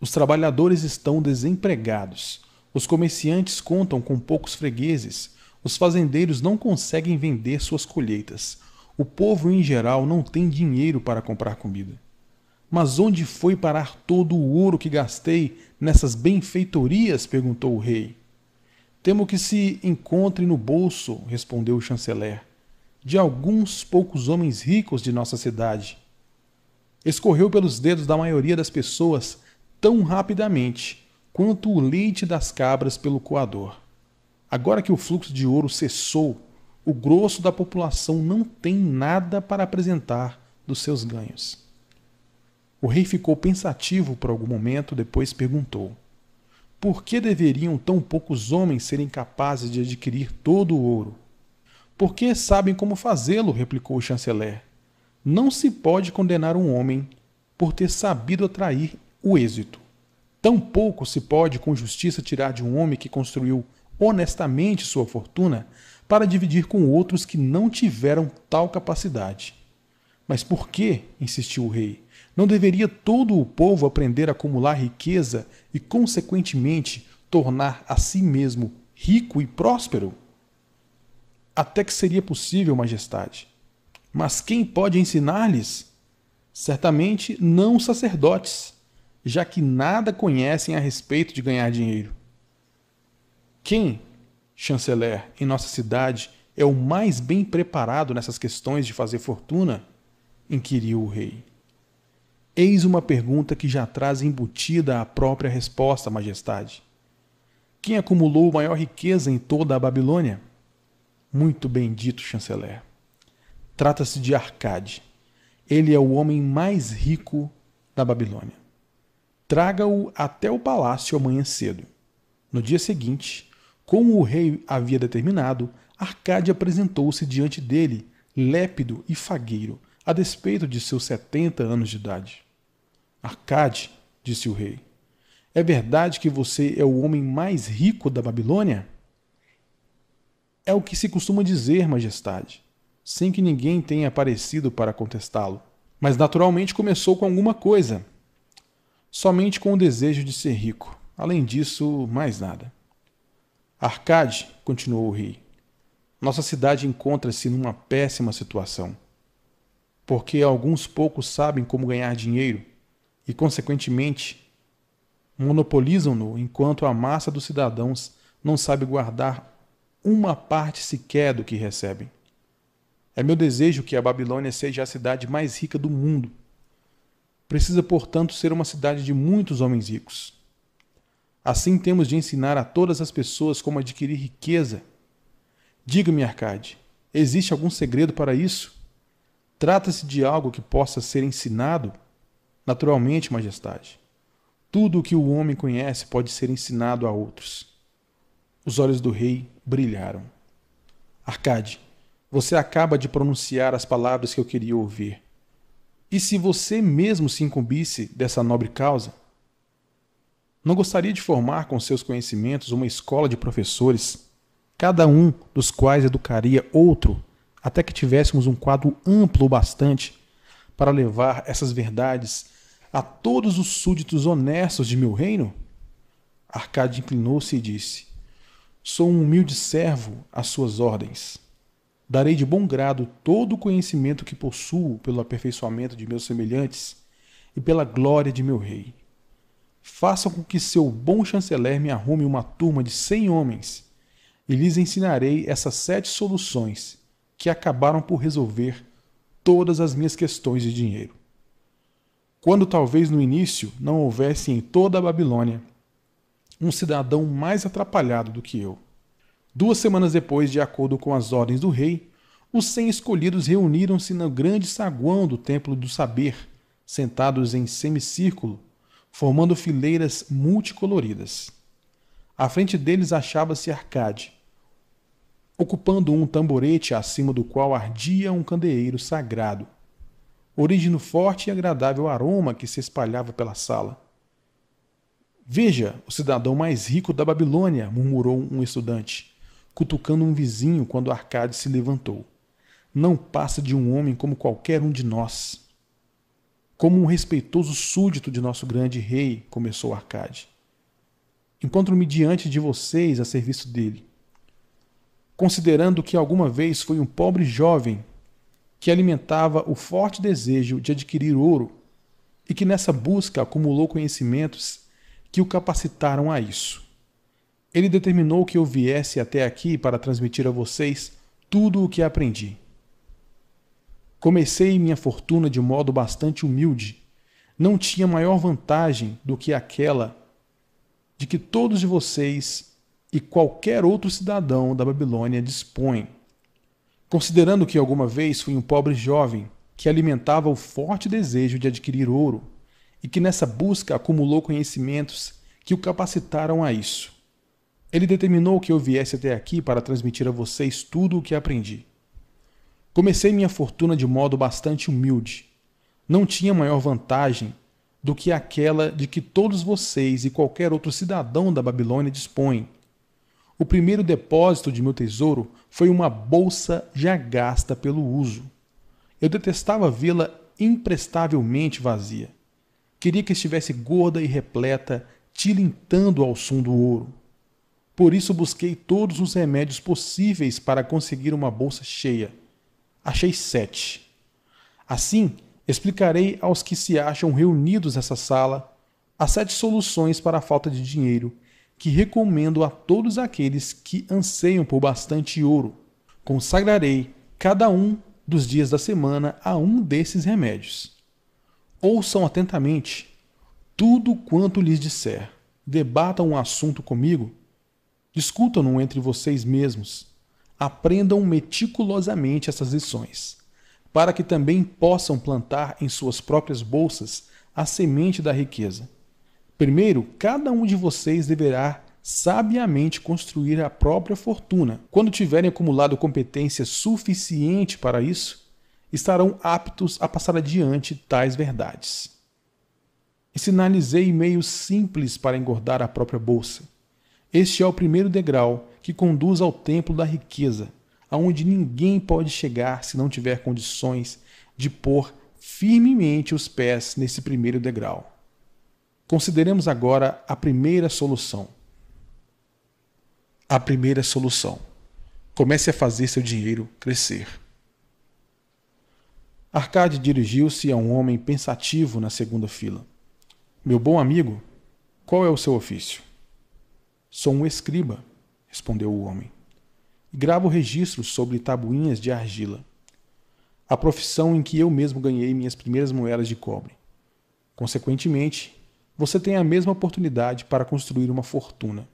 Os trabalhadores estão desempregados os comerciantes contam com poucos fregueses. Os fazendeiros não conseguem vender suas colheitas. O povo em geral não tem dinheiro para comprar comida. Mas onde foi parar todo o ouro que gastei nessas benfeitorias? perguntou o rei. Temo que se encontre no bolso, respondeu o chanceler, de alguns poucos homens ricos de nossa cidade. Escorreu pelos dedos da maioria das pessoas tão rapidamente quanto o leite das cabras pelo coador. Agora que o fluxo de ouro cessou, o grosso da população não tem nada para apresentar dos seus ganhos. O rei ficou pensativo por algum momento, depois perguntou: Por que deveriam tão poucos homens serem capazes de adquirir todo o ouro? Porque sabem como fazê-lo, replicou o chanceler. Não se pode condenar um homem por ter sabido atrair o êxito. Tão pouco se pode com justiça tirar de um homem que construiu honestamente sua fortuna para dividir com outros que não tiveram tal capacidade. Mas por que, insistiu o rei, não deveria todo o povo aprender a acumular riqueza e, consequentemente, tornar a si mesmo rico e próspero? Até que seria possível, majestade. Mas quem pode ensinar-lhes? Certamente não sacerdotes já que nada conhecem a respeito de ganhar dinheiro. Quem, chanceler, em nossa cidade é o mais bem preparado nessas questões de fazer fortuna? inquiriu o rei. Eis uma pergunta que já traz embutida a própria resposta, majestade. Quem acumulou maior riqueza em toda a Babilônia? Muito bem dito, chanceler. Trata-se de Arcade. Ele é o homem mais rico da Babilônia. Traga-o até o palácio amanhã cedo. No dia seguinte, como o rei havia determinado, Arcade apresentou-se diante dele, lépido e fagueiro, a despeito de seus setenta anos de idade. Arcade, disse o rei, é verdade que você é o homem mais rico da Babilônia? É o que se costuma dizer, majestade, sem que ninguém tenha aparecido para contestá-lo. Mas naturalmente começou com alguma coisa, somente com o desejo de ser rico. Além disso, mais nada. Arcade, continuou o rei, nossa cidade encontra-se numa péssima situação. Porque alguns poucos sabem como ganhar dinheiro e, consequentemente, monopolizam-no enquanto a massa dos cidadãos não sabe guardar uma parte sequer do que recebem. É meu desejo que a Babilônia seja a cidade mais rica do mundo Precisa, portanto, ser uma cidade de muitos homens ricos. Assim temos de ensinar a todas as pessoas como adquirir riqueza. Diga-me, Arcade, existe algum segredo para isso? Trata-se de algo que possa ser ensinado? Naturalmente, Majestade. Tudo o que o homem conhece pode ser ensinado a outros. Os olhos do rei brilharam. Arcade, você acaba de pronunciar as palavras que eu queria ouvir. E se você mesmo se incumbisse dessa nobre causa? Não gostaria de formar com seus conhecimentos uma escola de professores cada um dos quais educaria outro, até que tivéssemos um quadro amplo o bastante para levar essas verdades a todos os súditos honestos de meu reino? Arcade inclinou-se e disse: Sou um humilde servo às suas ordens. Darei de bom grado todo o conhecimento que possuo pelo aperfeiçoamento de meus semelhantes e pela glória de meu rei. Façam com que seu bom chanceler me arrume uma turma de cem homens, e lhes ensinarei essas sete soluções que acabaram por resolver todas as minhas questões de dinheiro. Quando talvez no início não houvesse em toda a Babilônia um cidadão mais atrapalhado do que eu. Duas semanas depois, de acordo com as ordens do rei, os cem escolhidos reuniram-se no grande saguão do Templo do Saber, sentados em semicírculo, formando fileiras multicoloridas. À frente deles achava-se Arcade, ocupando um tamborete acima do qual ardia um candeeiro sagrado, origem no forte e agradável aroma que se espalhava pela sala. Veja, o cidadão mais rico da Babilônia, murmurou um estudante, cutucando um vizinho quando Arcade se levantou. Não passa de um homem como qualquer um de nós. Como um respeitoso súdito de nosso grande rei, começou Arcade. Encontro-me diante de vocês a serviço dele. Considerando que alguma vez foi um pobre jovem que alimentava o forte desejo de adquirir ouro e que nessa busca acumulou conhecimentos que o capacitaram a isso. Ele determinou que eu viesse até aqui para transmitir a vocês tudo o que aprendi. Comecei minha fortuna de modo bastante humilde. Não tinha maior vantagem do que aquela de que todos de vocês e qualquer outro cidadão da Babilônia dispõem. Considerando que alguma vez fui um pobre jovem que alimentava o forte desejo de adquirir ouro, e que nessa busca acumulou conhecimentos que o capacitaram a isso. Ele determinou que eu viesse até aqui para transmitir a vocês tudo o que aprendi. Comecei minha fortuna de modo bastante humilde. Não tinha maior vantagem do que aquela de que todos vocês e qualquer outro cidadão da Babilônia dispõem. O primeiro depósito de meu tesouro foi uma bolsa já gasta pelo uso. Eu detestava vê-la imprestavelmente vazia. Queria que estivesse gorda e repleta, tilintando ao som do ouro. Por isso busquei todos os remédios possíveis para conseguir uma bolsa cheia. Achei sete. Assim, explicarei aos que se acham reunidos nessa sala as sete soluções para a falta de dinheiro que recomendo a todos aqueles que anseiam por bastante ouro. Consagrarei cada um dos dias da semana a um desses remédios. Ouçam atentamente tudo quanto lhes disser. Debatam um assunto comigo. Discutam-no entre vocês mesmos. Aprendam meticulosamente essas lições, para que também possam plantar em suas próprias bolsas a semente da riqueza. Primeiro, cada um de vocês deverá sabiamente construir a própria fortuna. Quando tiverem acumulado competência suficiente para isso, estarão aptos a passar adiante tais verdades. Sinalizei meios simples para engordar a própria bolsa. Este é o primeiro degrau que conduz ao templo da riqueza, aonde ninguém pode chegar se não tiver condições de pôr firmemente os pés nesse primeiro degrau. Consideremos agora a primeira solução. A primeira solução. Comece a fazer seu dinheiro crescer. Arcade dirigiu-se a um homem pensativo na segunda fila. Meu bom amigo, qual é o seu ofício? Sou um escriba, respondeu o homem. E gravo registros sobre tabuinhas de argila. A profissão em que eu mesmo ganhei minhas primeiras moedas de cobre. Consequentemente, você tem a mesma oportunidade para construir uma fortuna.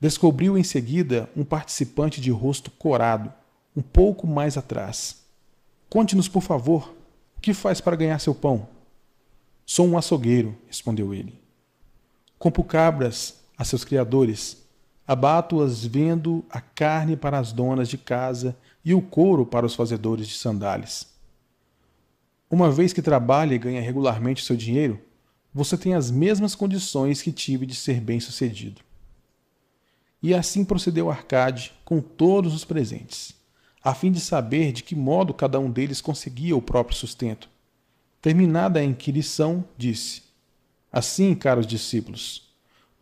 Descobriu em seguida um participante de rosto corado, um pouco mais atrás. Conte-nos, por favor, o que faz para ganhar seu pão? Sou um açougueiro, respondeu ele. Compro cabras a seus criadores, abato-as vendo a carne para as donas de casa e o couro para os fazedores de sandálias. Uma vez que trabalha e ganha regularmente seu dinheiro, você tem as mesmas condições que tive de ser bem-sucedido. E assim procedeu Arcade com todos os presentes, a fim de saber de que modo cada um deles conseguia o próprio sustento. Terminada a inquirição, disse: Assim, caros discípulos,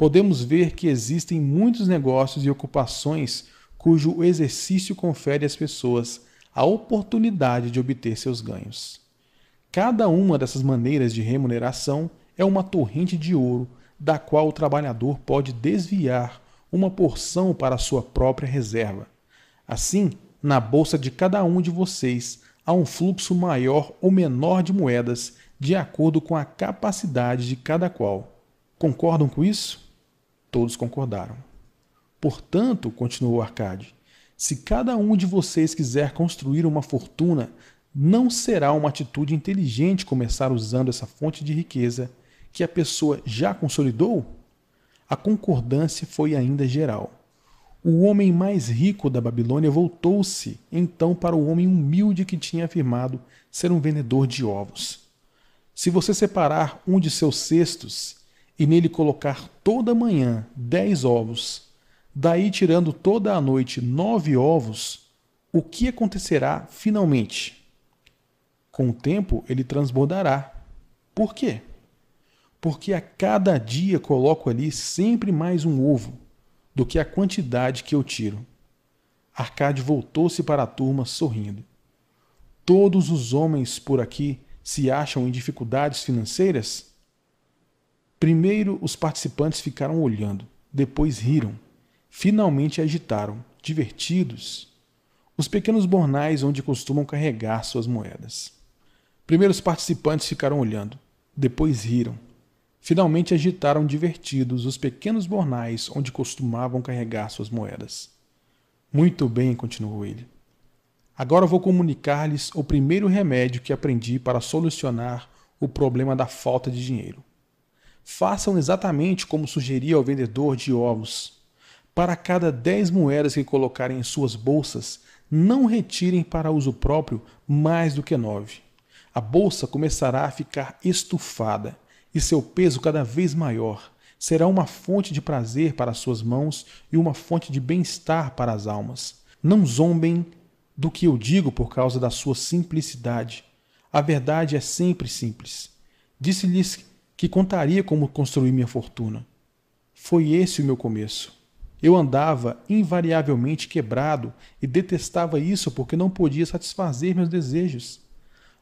podemos ver que existem muitos negócios e ocupações cujo exercício confere às pessoas a oportunidade de obter seus ganhos. Cada uma dessas maneiras de remuneração é uma torrente de ouro da qual o trabalhador pode desviar uma porção para a sua própria reserva. Assim, na bolsa de cada um de vocês há um fluxo maior ou menor de moedas, de acordo com a capacidade de cada qual. Concordam com isso? Todos concordaram. Portanto, continuou Arcade, se cada um de vocês quiser construir uma fortuna, não será uma atitude inteligente começar usando essa fonte de riqueza que a pessoa já consolidou? A concordância foi ainda geral. O homem mais rico da Babilônia voltou-se então para o homem humilde que tinha afirmado ser um vendedor de ovos. Se você separar um de seus cestos e nele colocar toda manhã dez ovos, daí tirando toda a noite nove ovos, o que acontecerá finalmente? Com o tempo ele transbordará. Por quê? Porque a cada dia coloco ali sempre mais um ovo do que a quantidade que eu tiro. Arcade voltou-se para a turma sorrindo. Todos os homens por aqui se acham em dificuldades financeiras? Primeiro os participantes ficaram olhando, depois riram, finalmente agitaram, divertidos, os pequenos bornais onde costumam carregar suas moedas. Primeiro os participantes ficaram olhando, depois riram, finalmente agitaram divertidos os pequenos bornais onde costumavam carregar suas moedas. Muito bem, continuou ele. Agora vou comunicar-lhes o primeiro remédio que aprendi para solucionar o problema da falta de dinheiro. Façam exatamente como sugeria ao vendedor de ovos. Para cada dez moedas que colocarem em suas bolsas, não retirem para uso próprio mais do que nove. A bolsa começará a ficar estufada e seu peso cada vez maior. Será uma fonte de prazer para suas mãos e uma fonte de bem-estar para as almas. Não zombem do que eu digo por causa da sua simplicidade. A verdade é sempre simples. Disse-lhes que contaria como construir minha fortuna. Foi esse o meu começo. Eu andava invariavelmente quebrado e detestava isso porque não podia satisfazer meus desejos.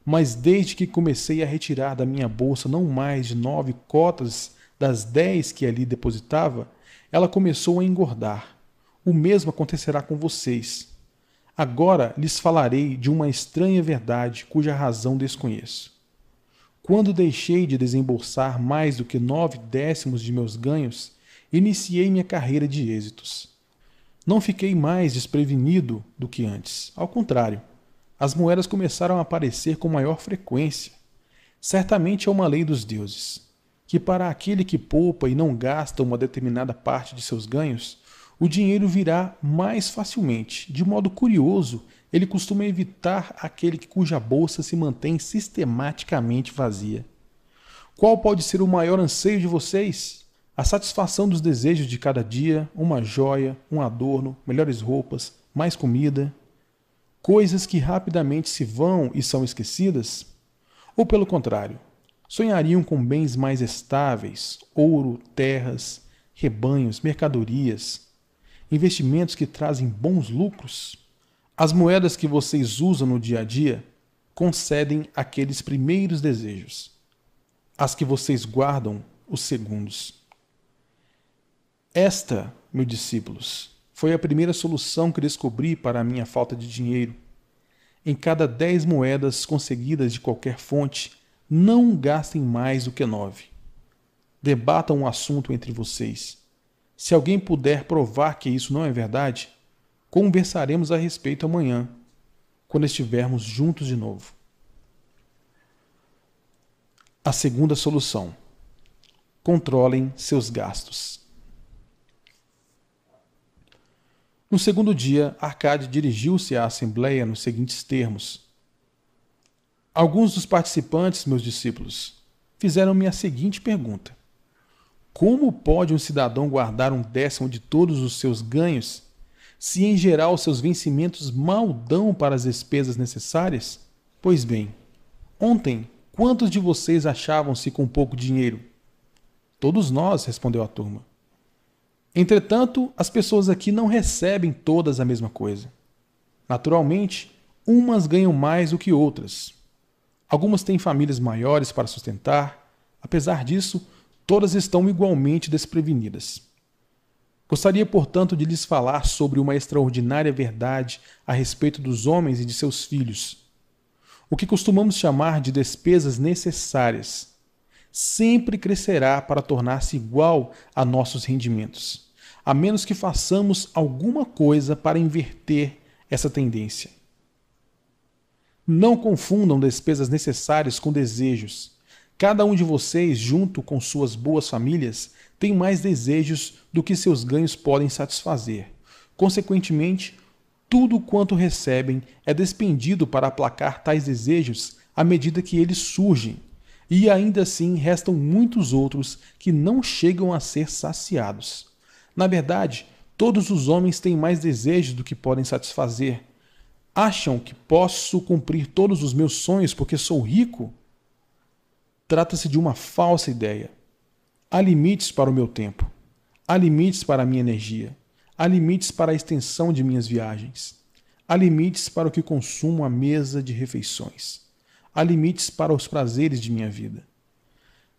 Mas desde que comecei a retirar da minha bolsa não mais de nove cotas das dez que ali depositava, ela começou a engordar. O mesmo acontecerá com vocês. Agora lhes falarei de uma estranha verdade cuja razão desconheço. Quando deixei de desembolsar mais do que nove décimos de meus ganhos, iniciei minha carreira de êxitos. Não fiquei mais desprevenido do que antes. Ao contrário, as moedas começaram a aparecer com maior frequência. Certamente é uma lei dos deuses, que para aquele que poupa e não gasta uma determinada parte de seus ganhos, o dinheiro virá mais facilmente. De modo curioso, ele costuma evitar aquele cuja bolsa se mantém sistematicamente vazia. Qual pode ser o maior anseio de vocês? A satisfação dos desejos de cada dia, uma joia, um adorno, melhores roupas, mais comida, coisas que rapidamente se vão e são esquecidas? Ou pelo contrário, sonhariam com bens mais estáveis, ouro, terras, rebanhos, mercadorias, investimentos que trazem bons lucros? As moedas que vocês usam no dia a dia concedem aqueles primeiros desejos. As que vocês guardam, os segundos. Esta, meus discípulos, foi a primeira solução que descobri para a minha falta de dinheiro. Em cada dez moedas conseguidas de qualquer fonte, não gastem mais do que nove. Debatam o um assunto entre vocês. Se alguém puder provar que isso não é verdade, conversaremos a respeito amanhã, quando estivermos juntos de novo. A segunda solução: controlem seus gastos. No segundo dia, Arcade dirigiu-se à Assembleia nos seguintes termos: Alguns dos participantes, meus discípulos, fizeram-me a seguinte pergunta: Como pode um cidadão guardar um décimo de todos os seus ganhos, se em geral seus vencimentos mal dão para as despesas necessárias? Pois bem, ontem, quantos de vocês achavam-se com pouco dinheiro? Todos nós, respondeu a turma. Entretanto, as pessoas aqui não recebem todas a mesma coisa. Naturalmente, umas ganham mais do que outras. Algumas têm famílias maiores para sustentar. Apesar disso, todas estão igualmente desprevenidas. Gostaria, portanto, de lhes falar sobre uma extraordinária verdade a respeito dos homens e de seus filhos. O que costumamos chamar de despesas necessárias sempre crescerá para tornar-se igual a nossos rendimentos, a menos que façamos alguma coisa para inverter essa tendência. Não confundam despesas necessárias com desejos. Cada um de vocês, junto com suas boas famílias, tem mais desejos do que seus ganhos podem satisfazer. Consequentemente, tudo quanto recebem é despendido para aplacar tais desejos à medida que eles surgem e ainda assim restam muitos outros que não chegam a ser saciados. Na verdade, todos os homens têm mais desejos do que podem satisfazer. Acham que posso cumprir todos os meus sonhos porque sou rico? Trata-se de uma falsa ideia. Há limites para o meu tempo. Há limites para a minha energia. Há limites para a extensão de minhas viagens. Há limites para o que consumo à mesa de refeições há limites para os prazeres de minha vida.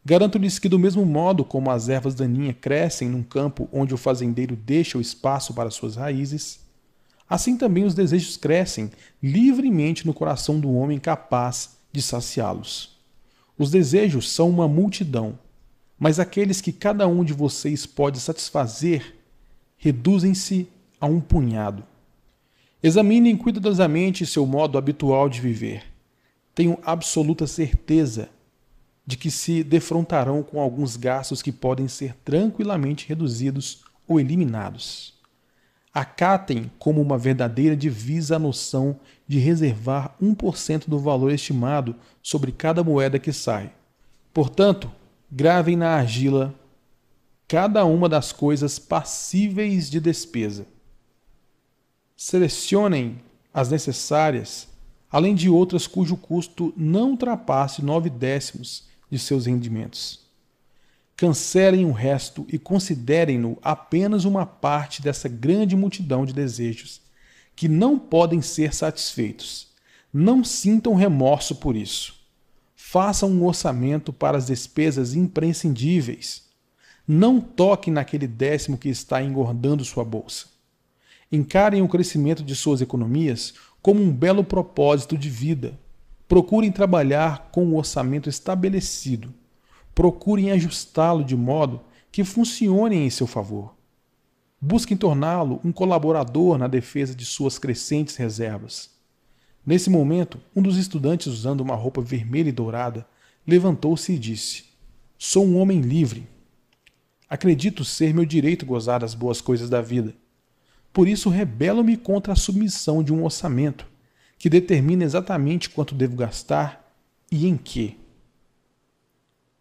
Garanto-lhes que, do mesmo modo como as ervas daninhas crescem num campo onde o fazendeiro deixa o espaço para suas raízes, assim também os desejos crescem livremente no coração do homem capaz de saciá-los. Os desejos são uma multidão, mas aqueles que cada um de vocês pode satisfazer reduzem-se a um punhado. Examinem cuidadosamente seu modo habitual de viver tenho absoluta certeza de que se defrontarão com alguns gastos que podem ser tranquilamente reduzidos ou eliminados. Acatem como uma verdadeira divisa a noção de reservar 1% do valor estimado sobre cada moeda que sai. Portanto, gravem na argila cada uma das coisas passíveis de despesa. Selecionem as necessárias além de outras cujo custo não ultrapasse nove décimos de seus rendimentos. Cancelem o resto e considerem-no apenas uma parte dessa grande multidão de desejos que não podem ser satisfeitos. Não sintam remorso por isso. Façam um orçamento para as despesas imprescindíveis. Não toquem naquele décimo que está engordando sua bolsa. Encarem o crescimento de suas economias como um belo propósito de vida. Procurem trabalhar com o orçamento estabelecido. Procurem ajustá-lo de modo que funcione em seu favor. Busquem torná-lo um colaborador na defesa de suas crescentes reservas. Nesse momento, um dos estudantes, usando uma roupa vermelha e dourada, levantou-se e disse: Sou um homem livre. Acredito ser meu direito gozar das boas coisas da vida. Por isso, rebelo-me contra a submissão de um orçamento que determina exatamente quanto devo gastar e em que.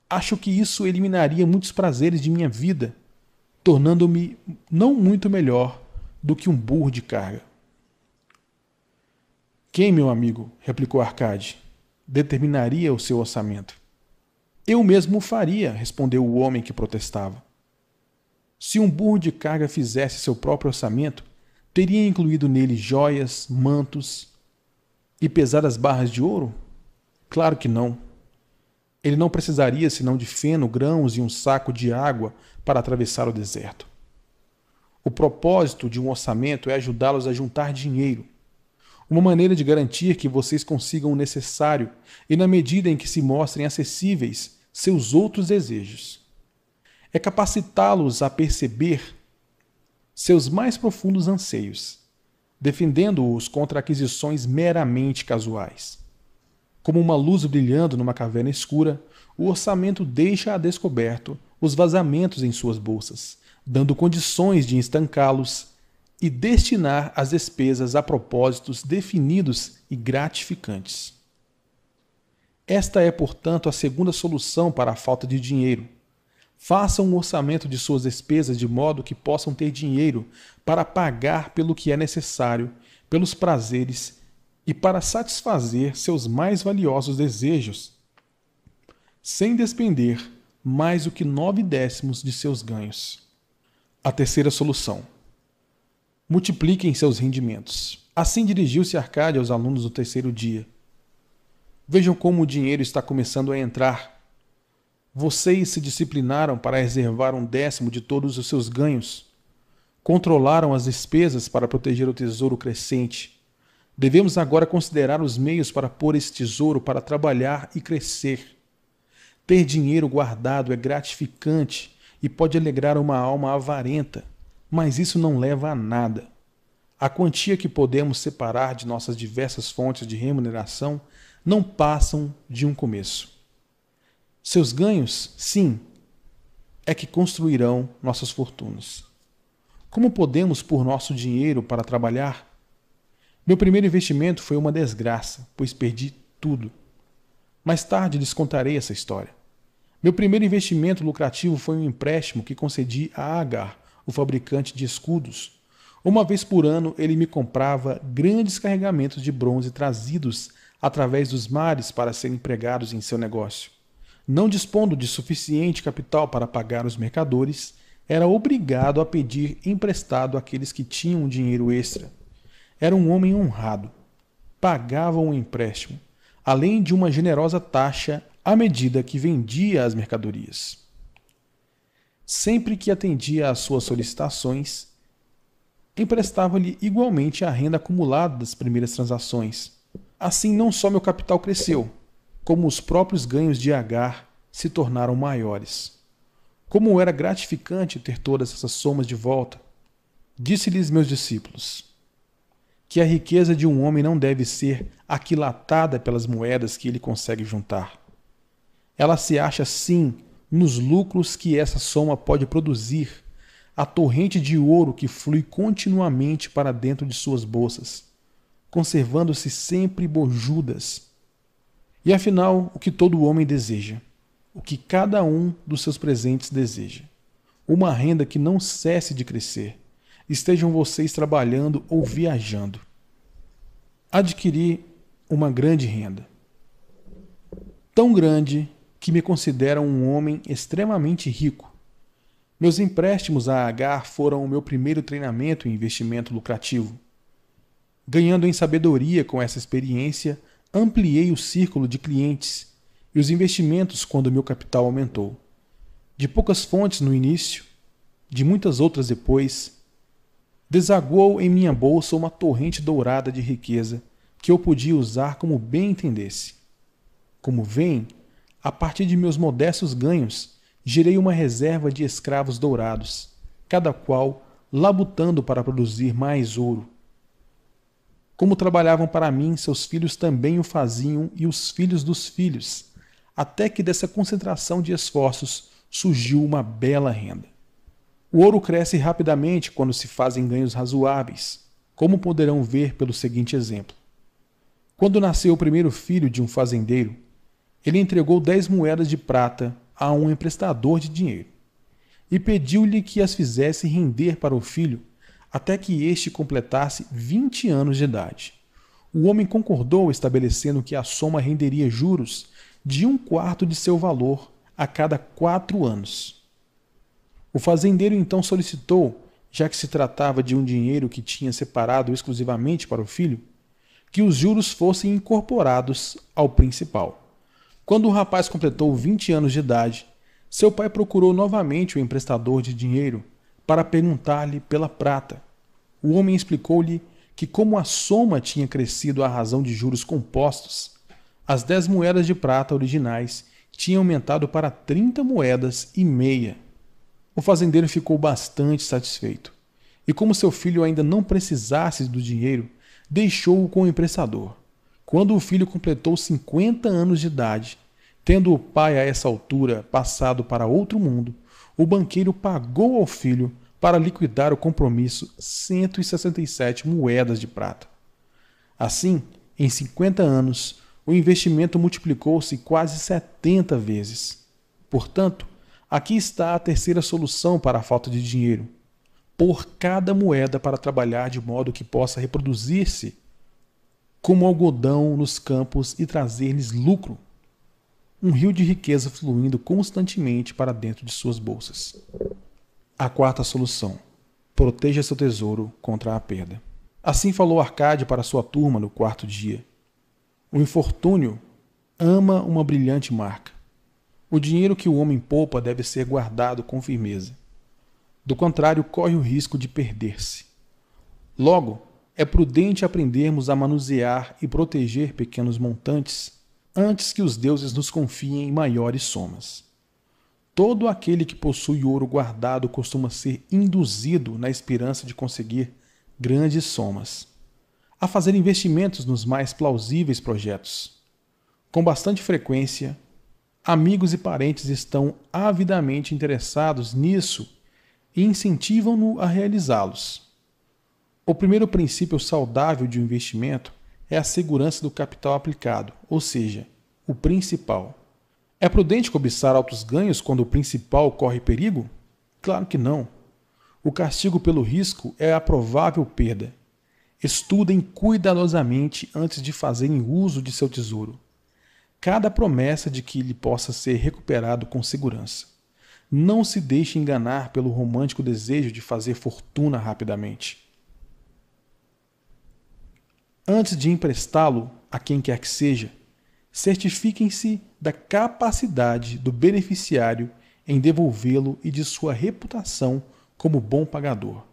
Acho que isso eliminaria muitos prazeres de minha vida, tornando-me não muito melhor do que um burro de carga. Quem, meu amigo, replicou Arcade, determinaria o seu orçamento? Eu mesmo o faria, respondeu o homem que protestava. Se um burro de carga fizesse seu próprio orçamento, teria incluído nele joias, mantos e pesadas barras de ouro? Claro que não. Ele não precisaria senão de feno, grãos e um saco de água para atravessar o deserto. O propósito de um orçamento é ajudá-los a juntar dinheiro. Uma maneira de garantir que vocês consigam o necessário e, na medida em que se mostrem acessíveis, seus outros desejos é capacitá-los a perceber seus mais profundos anseios, defendendo-os contra aquisições meramente casuais. Como uma luz brilhando numa caverna escura, o orçamento deixa a descoberto os vazamentos em suas bolsas, dando condições de estancá-los e destinar as despesas a propósitos definidos e gratificantes. Esta é, portanto, a segunda solução para a falta de dinheiro Façam um orçamento de suas despesas de modo que possam ter dinheiro para pagar pelo que é necessário, pelos prazeres e para satisfazer seus mais valiosos desejos, sem despender mais do que nove décimos de seus ganhos. A terceira solução: multipliquem seus rendimentos. Assim dirigiu-se Arcade aos alunos do terceiro dia. Vejam como o dinheiro está começando a entrar vocês se disciplinaram para reservar um décimo de todos os seus ganhos. Controlaram as despesas para proteger o tesouro crescente. Devemos agora considerar os meios para pôr esse tesouro para trabalhar e crescer. Ter dinheiro guardado é gratificante e pode alegrar uma alma avarenta, mas isso não leva a nada. A quantia que podemos separar de nossas diversas fontes de remuneração não passam de um começo. Seus ganhos, sim, é que construirão nossas fortunas. Como podemos pôr nosso dinheiro para trabalhar? Meu primeiro investimento foi uma desgraça, pois perdi tudo. Mais tarde lhes contarei essa história. Meu primeiro investimento lucrativo foi um empréstimo que concedi a Agar, o fabricante de escudos. Uma vez por ano ele me comprava grandes carregamentos de bronze trazidos através dos mares para serem empregados em seu negócio não dispondo de suficiente capital para pagar os mercadores, era obrigado a pedir emprestado àqueles que tinham dinheiro extra. Era um homem honrado. Pagava um empréstimo, além de uma generosa taxa à medida que vendia as mercadorias. Sempre que atendia às suas solicitações, emprestava-lhe igualmente a renda acumulada das primeiras transações. Assim, não só meu capital cresceu, como os próprios ganhos de Agar se tornaram maiores. Como era gratificante ter todas essas somas de volta, disse-lhes meus discípulos que a riqueza de um homem não deve ser aquilatada pelas moedas que ele consegue juntar. Ela se acha, sim, nos lucros que essa soma pode produzir, a torrente de ouro que flui continuamente para dentro de suas bolsas, conservando-se sempre bojudas e afinal, o que todo homem deseja, o que cada um dos seus presentes deseja. Uma renda que não cesse de crescer, estejam vocês trabalhando ou viajando. Adquiri uma grande renda. Tão grande que me consideram um homem extremamente rico. Meus empréstimos a Agar foram o meu primeiro treinamento em investimento lucrativo. Ganhando em sabedoria com essa experiência, ampliei o círculo de clientes e os investimentos quando meu capital aumentou. De poucas fontes no início, de muitas outras depois, desaguou em minha bolsa uma torrente dourada de riqueza que eu podia usar como bem entendesse. Como vem, a partir de meus modestos ganhos, gerei uma reserva de escravos dourados, cada qual labutando para produzir mais ouro. Como trabalhavam para mim, seus filhos também o faziam e os filhos dos filhos, até que dessa concentração de esforços surgiu uma bela renda. O ouro cresce rapidamente quando se fazem ganhos razoáveis, como poderão ver pelo seguinte exemplo. Quando nasceu o primeiro filho de um fazendeiro, ele entregou dez moedas de prata a um emprestador de dinheiro e pediu-lhe que as fizesse render para o filho até que este completasse 20 anos de idade. O homem concordou, estabelecendo que a soma renderia juros de um quarto de seu valor a cada quatro anos. O fazendeiro então solicitou, já que se tratava de um dinheiro que tinha separado exclusivamente para o filho, que os juros fossem incorporados ao principal. Quando o rapaz completou 20 anos de idade, seu pai procurou novamente o emprestador de dinheiro para perguntar-lhe pela prata. O homem explicou-lhe que, como a soma tinha crescido à razão de juros compostos, as dez moedas de prata originais tinham aumentado para trinta moedas e meia. O fazendeiro ficou bastante satisfeito, e como seu filho ainda não precisasse do dinheiro, deixou-o com o emprestador. Quando o filho completou 50 anos de idade, tendo o pai a essa altura passado para outro mundo, o banqueiro pagou ao filho, para liquidar o compromisso, 167 moedas de prata. Assim, em 50 anos, o investimento multiplicou-se quase 70 vezes. Portanto, Aqui está a terceira solução para a falta de dinheiro: pôr cada moeda para trabalhar de modo que possa reproduzir-se como algodão nos campos e trazer-lhes lucro. Um rio de riqueza fluindo constantemente para dentro de suas bolsas. A quarta solução: proteja seu tesouro contra a perda. Assim falou Arcade para sua turma no quarto dia. O infortúnio ama uma brilhante marca. O dinheiro que o homem poupa deve ser guardado com firmeza. Do contrário, corre o risco de perder-se. Logo, é prudente aprendermos a manusear e proteger pequenos montantes antes que os deuses nos confiem maiores somas. Todo aquele que possui ouro guardado costuma ser induzido na esperança de conseguir grandes somas, a fazer investimentos nos mais plausíveis projetos. Com bastante frequência, amigos e parentes estão avidamente interessados nisso e incentivam-no a realizá-los. O primeiro princípio saudável de um investimento é a segurança do capital aplicado, ou seja, o principal. É prudente cobiçar altos ganhos quando o principal corre perigo? Claro que não. O castigo pelo risco é a provável perda. Estudem cuidadosamente antes de fazerem uso de seu tesouro. Cada promessa de que ele possa ser recuperado com segurança. Não se deixe enganar pelo romântico desejo de fazer fortuna rapidamente. Antes de emprestá-lo a quem quer que seja, certifiquem-se da capacidade do beneficiário em devolvê-lo e de sua reputação como bom pagador,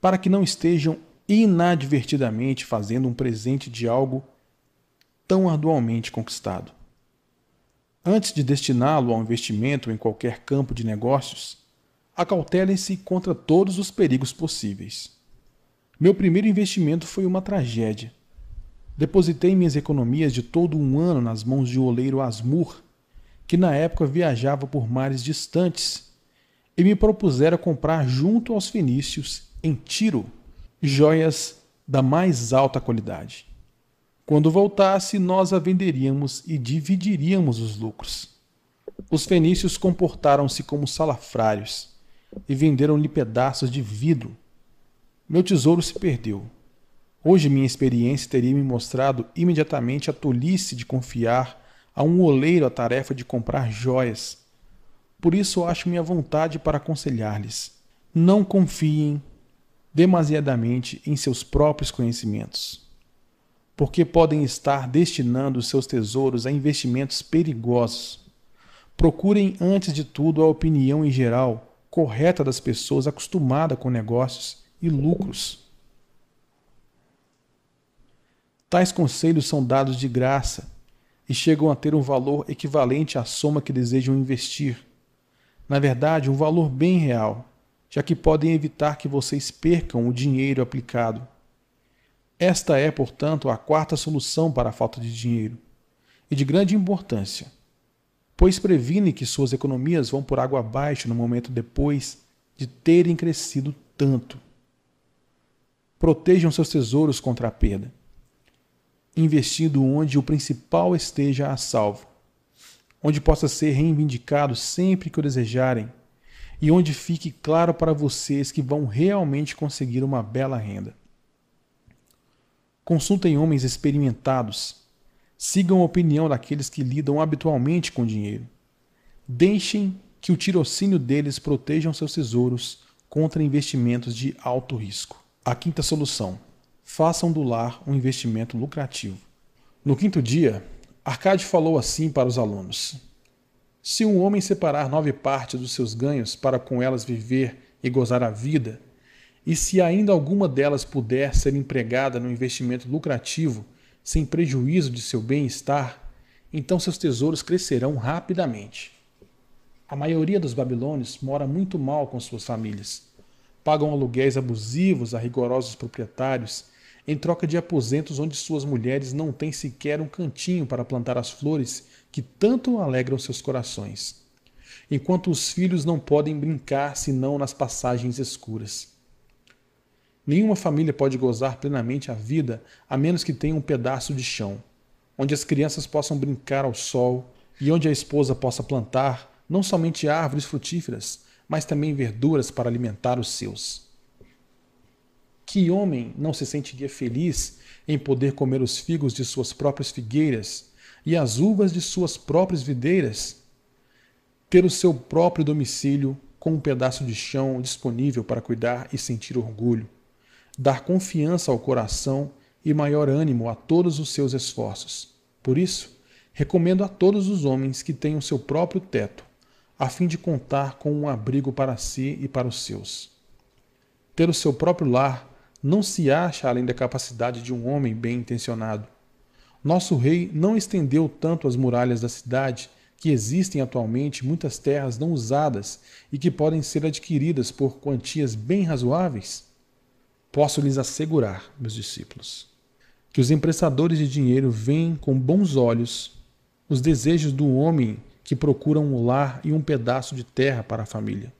para que não estejam inadvertidamente fazendo um presente de algo tão arduamente conquistado. Antes de destiná-lo ao investimento em qualquer campo de negócios, acautelem-se contra todos os perigos possíveis. Meu primeiro investimento foi uma tragédia. Depositei minhas economias de todo um ano nas mãos de um oleiro Asmur, que na época viajava por mares distantes e me propusera comprar junto aos fenícios, em Tiro, joias da mais alta qualidade. Quando voltasse, nós a venderíamos e dividiríamos os lucros. Os fenícios comportaram-se como salafrários e venderam-lhe pedaços de vidro. Meu tesouro se perdeu. Hoje minha experiência teria me mostrado imediatamente a tolice de confiar a um oleiro a tarefa de comprar joias por isso acho minha vontade para aconselhar-lhes: não confiem demasiadamente em seus próprios conhecimentos, porque podem estar destinando seus tesouros a investimentos perigosos. Procurem, antes de tudo, a opinião em geral correta das pessoas acostumadas com negócios e lucros. Tais conselhos são dados de graça e chegam a ter um valor equivalente à soma que desejam investir na verdade, um valor bem real, já que podem evitar que vocês percam o dinheiro aplicado. Esta é, portanto, a quarta solução para a falta de dinheiro, e de grande importância, pois previne que suas economias vão por água abaixo no momento depois de terem crescido tanto. Protejam seus tesouros contra a perda, investindo onde o principal esteja a salvo onde possa ser reivindicado sempre que o desejarem e onde fique claro para vocês que vão realmente conseguir uma bela renda. Consultem homens experimentados. Sigam a opinião daqueles que lidam habitualmente com dinheiro. Deixem que o tirocínio deles protejam seus tesouros contra investimentos de alto risco. A quinta solução: façam do lar um investimento lucrativo. No quinto dia, Arcade falou assim para os alunos: Se um homem separar nove partes dos seus ganhos para com elas viver e gozar a vida, e se ainda alguma delas puder ser empregada no investimento lucrativo sem prejuízo de seu bem-estar, então seus tesouros crescerão rapidamente. A maioria dos babilônios mora muito mal com suas famílias. Pagam aluguéis abusivos a rigorosos proprietários em troca de aposentos onde suas mulheres não têm sequer um cantinho para plantar as flores que tanto alegram seus corações, enquanto os filhos não podem brincar senão nas passagens escuras. Nenhuma família pode gozar plenamente a vida a menos que tenha um pedaço de chão, onde as crianças possam brincar ao sol e onde a esposa possa plantar não somente árvores frutíferas, mas também verduras para alimentar os seus. Que homem não se sentiria feliz em poder comer os figos de suas próprias figueiras e as uvas de suas próprias videiras? Ter o seu próprio domicílio com um pedaço de chão disponível para cuidar e sentir orgulho, dar confiança ao coração e maior ânimo a todos os seus esforços. Por isso, recomendo a todos os homens que tenham seu próprio teto, a fim de contar com um abrigo para si e para os seus. Ter o seu próprio lar não se acha além da capacidade de um homem bem intencionado. Nosso rei não estendeu tanto as muralhas da cidade que existem atualmente muitas terras não usadas e que podem ser adquiridas por quantias bem razoáveis? Posso lhes assegurar, meus discípulos, que os emprestadores de dinheiro veem com bons olhos os desejos do homem que procura um lar e um pedaço de terra para a família.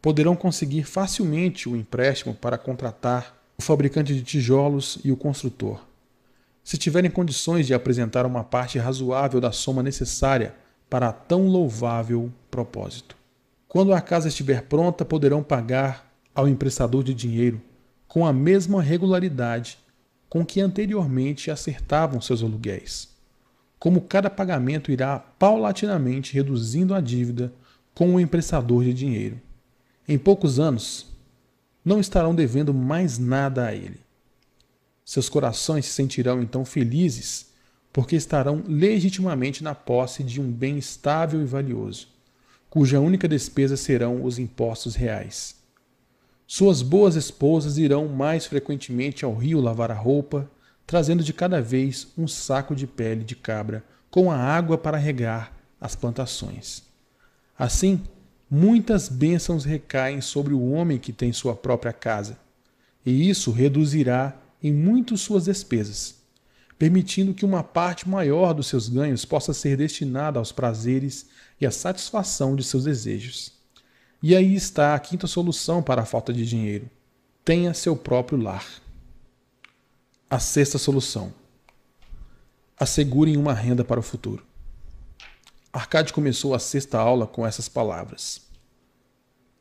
Poderão conseguir facilmente o empréstimo para contratar o fabricante de tijolos e o construtor. Se tiverem condições de apresentar uma parte razoável da soma necessária para tão louvável propósito. Quando a casa estiver pronta, poderão pagar ao emprestador de dinheiro com a mesma regularidade com que anteriormente acertavam seus aluguéis. Como cada pagamento irá paulatinamente reduzindo a dívida com o emprestador de dinheiro. Em poucos anos, não estarão devendo mais nada a ele. Seus corações se sentirão então felizes, porque estarão legitimamente na posse de um bem estável e valioso, cuja única despesa serão os impostos reais. Suas boas esposas irão mais frequentemente ao rio lavar a roupa, trazendo de cada vez um saco de pele de cabra com a água para regar as plantações. Assim, muitas bênçãos recaem sobre o homem que tem sua própria casa, e isso reduzirá em muito suas despesas, permitindo que uma parte maior dos seus ganhos possa ser destinada aos prazeres e à satisfação de seus desejos. E aí está a quinta solução para a falta de dinheiro: tenha seu próprio lar. A sexta solução: assegurem uma renda para o futuro. Arcade começou a sexta aula com essas palavras.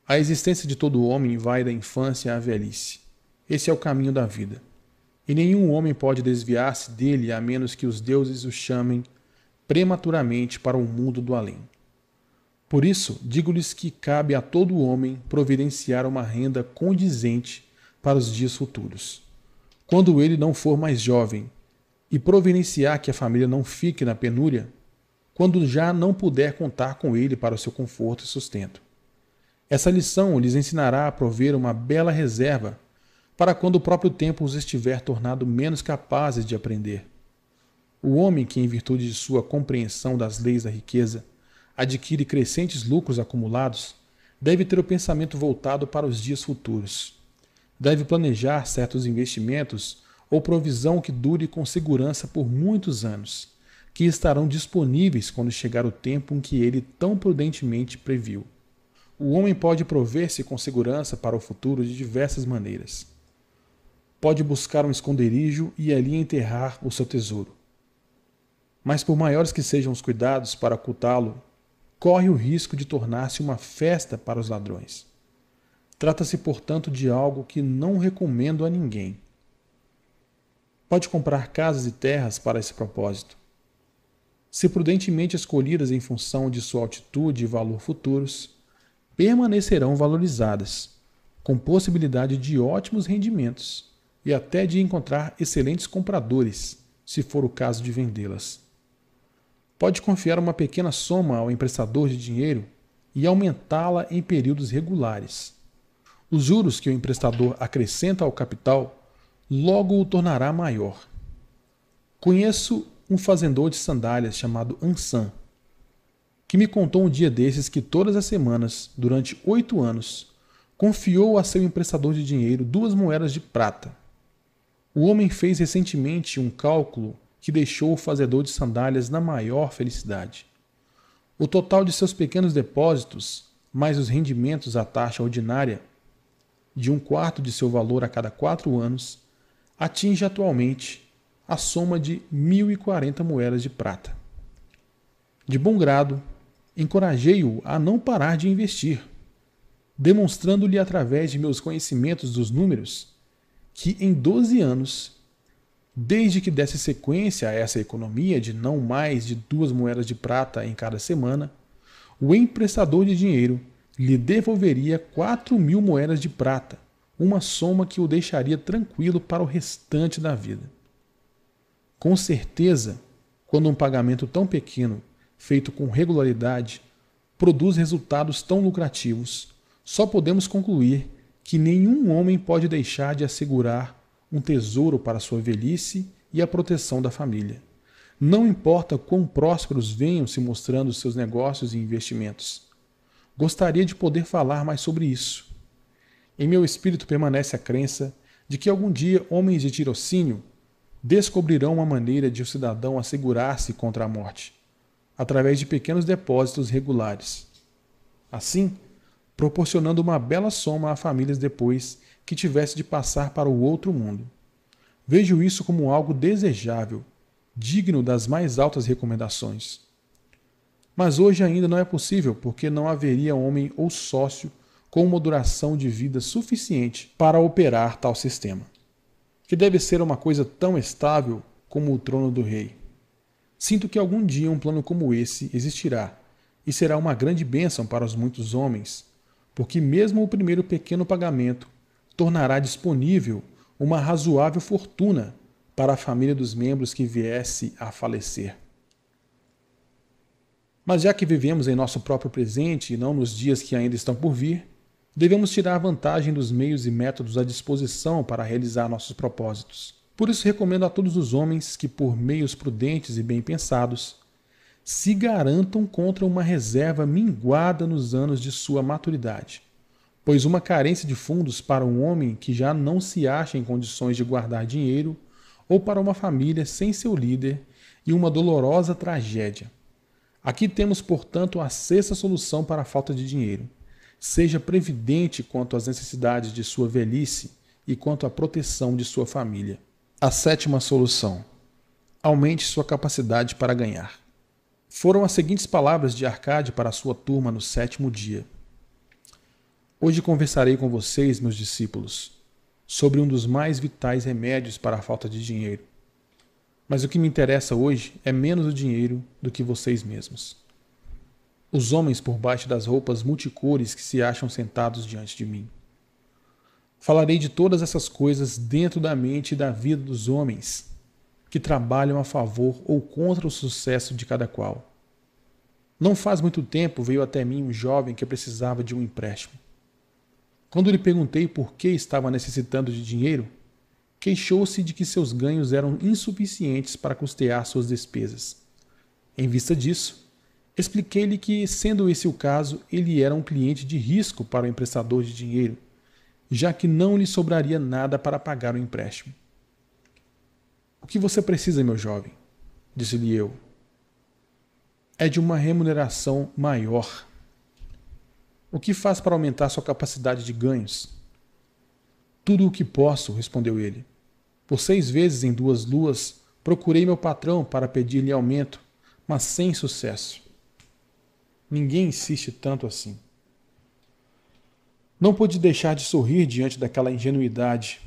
A existência de todo homem vai da infância à velhice. Esse é o caminho da vida. E nenhum homem pode desviar-se dele a menos que os deuses o chamem prematuramente para o mundo do além. Por isso, digo-lhes que cabe a todo homem providenciar uma renda condizente para os dias futuros, quando ele não for mais jovem, e providenciar que a família não fique na penúria, quando já não puder contar com ele para o seu conforto e sustento. Essa lição lhes ensinará a prover uma bela reserva para quando o próprio tempo os estiver tornado menos capazes de aprender. O homem que, em virtude de sua compreensão das leis da riqueza, adquire crescentes lucros acumulados, deve ter o pensamento voltado para os dias futuros. Deve planejar certos investimentos ou provisão que dure com segurança por muitos anos, que estarão disponíveis quando chegar o tempo em que ele tão prudentemente previu. O homem pode prover-se com segurança para o futuro de diversas maneiras. Pode buscar um esconderijo e ali enterrar o seu tesouro. Mas por maiores que sejam os cuidados para ocultá-lo, corre o risco de tornar-se uma festa para os ladrões. Trata-se, portanto, de algo que não recomendo a ninguém. Pode comprar casas e terras para esse propósito. Se prudentemente escolhidas em função de sua altitude e valor futuros, permanecerão valorizadas, com possibilidade de ótimos rendimentos e até de encontrar excelentes compradores, se for o caso de vendê-las pode confiar uma pequena soma ao emprestador de dinheiro e aumentá-la em períodos regulares. Os juros que o emprestador acrescenta ao capital logo o tornará maior. Conheço um fazendor de sandálias chamado Ansan, que me contou um dia desses que todas as semanas, durante oito anos, confiou a seu emprestador de dinheiro duas moedas de prata. O homem fez recentemente um cálculo que deixou o fazedor de sandálias na maior felicidade. O total de seus pequenos depósitos, mais os rendimentos à taxa ordinária, de um quarto de seu valor a cada quatro anos, atinge atualmente a soma de 1.040 moedas de prata. De bom grado, encorajei-o a não parar de investir, demonstrando-lhe através de meus conhecimentos dos números que em 12 anos, desde que desse sequência a essa economia de não mais de duas moedas de prata em cada semana, o emprestador de dinheiro lhe devolveria 4 mil moedas de prata, uma soma que o deixaria tranquilo para o restante da vida. Com certeza, quando um pagamento tão pequeno, feito com regularidade, produz resultados tão lucrativos, só podemos concluir que nenhum homem pode deixar de assegurar um tesouro para sua velhice e a proteção da família. Não importa quão prósperos venham se mostrando seus negócios e investimentos. Gostaria de poder falar mais sobre isso. Em meu espírito permanece a crença de que algum dia homens de tirocínio descobrirão uma maneira de o cidadão assegurar-se contra a morte, através de pequenos depósitos regulares. Assim, proporcionando uma bela soma a famílias depois que tivesse de passar para o outro mundo. Vejo isso como algo desejável, digno das mais altas recomendações. Mas hoje ainda não é possível, porque não haveria homem ou sócio com uma duração de vida suficiente para operar tal sistema que deve ser uma coisa tão estável como o trono do rei. Sinto que algum dia um plano como esse existirá, e será uma grande bênção para os muitos homens, porque mesmo o primeiro pequeno pagamento tornará disponível uma razoável fortuna para a família dos membros que viesse a falecer. Mas já que vivemos em nosso próprio presente e não nos dias que ainda estão por vir, devemos tirar vantagem dos meios e métodos à disposição para realizar nossos propósitos. Por isso, recomendo a todos os homens que, por meios prudentes e bem pensados, se garantam contra uma reserva minguada nos anos de sua maturidade. Pois uma carência de fundos para um homem que já não se acha em condições de guardar dinheiro, ou para uma família sem seu líder, e uma dolorosa tragédia. Aqui temos, portanto, a sexta solução para a falta de dinheiro Seja previdente quanto às necessidades de sua velhice e quanto à proteção de sua família. A sétima solução: aumente sua capacidade para ganhar. Foram as seguintes palavras de Arcade para a sua turma no sétimo dia. Hoje conversarei com vocês, meus discípulos, sobre um dos mais vitais remédios para a falta de dinheiro. Mas o que me interessa hoje é menos o dinheiro do que vocês mesmos os homens por baixo das roupas multicores que se acham sentados diante de mim. Falarei de todas essas coisas dentro da mente e da vida dos homens que trabalham a favor ou contra o sucesso de cada qual. Não faz muito tempo veio até mim um jovem que precisava de um empréstimo. Quando lhe perguntei por que estava necessitando de dinheiro, queixou-se de que seus ganhos eram insuficientes para custear suas despesas. Em vista disso, Expliquei-lhe que, sendo esse o caso, ele era um cliente de risco para o emprestador de dinheiro, já que não lhe sobraria nada para pagar o empréstimo. O que você precisa, meu jovem? Disse-lhe eu. É de uma remuneração maior. O que faz para aumentar sua capacidade de ganhos? Tudo o que posso, respondeu ele. Por seis vezes em duas luas procurei meu patrão para pedir-lhe aumento, mas sem sucesso. Ninguém insiste tanto assim. Não pude deixar de sorrir diante daquela ingenuidade,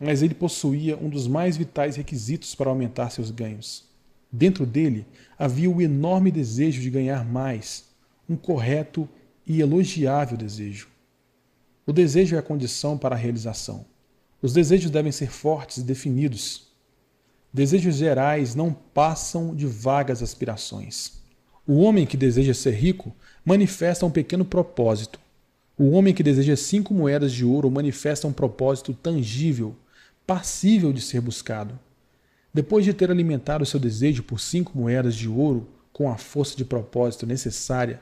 mas ele possuía um dos mais vitais requisitos para aumentar seus ganhos. Dentro dele havia o enorme desejo de ganhar mais, um correto e elogiável desejo. O desejo é a condição para a realização. Os desejos devem ser fortes e definidos. Desejos gerais não passam de vagas aspirações. O homem que deseja ser rico manifesta um pequeno propósito. O homem que deseja cinco moedas de ouro manifesta um propósito tangível, passível de ser buscado. Depois de ter alimentado seu desejo por cinco moedas de ouro com a força de propósito necessária,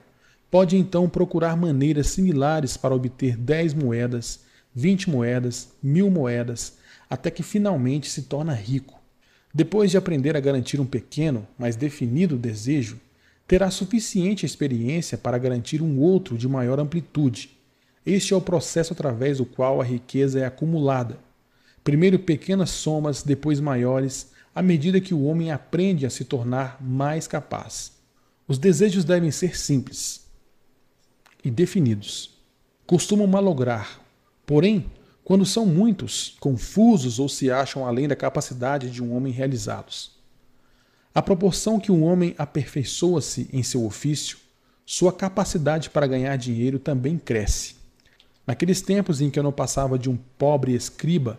pode então procurar maneiras similares para obter dez moedas, vinte moedas, mil moedas, até que finalmente se torna rico. Depois de aprender a garantir um pequeno, mas definido desejo, terá suficiente experiência para garantir um outro de maior amplitude. Este é o processo através do qual a riqueza é acumulada. Primeiro pequenas somas, depois maiores, à medida que o homem aprende a se tornar mais capaz. Os desejos devem ser simples e definidos. Costumam malograr, porém, quando são muitos, confusos ou se acham além da capacidade de um homem realizá-los. À proporção que um homem aperfeiçoa-se em seu ofício, sua capacidade para ganhar dinheiro também cresce. Naqueles tempos em que eu não passava de um pobre escriba,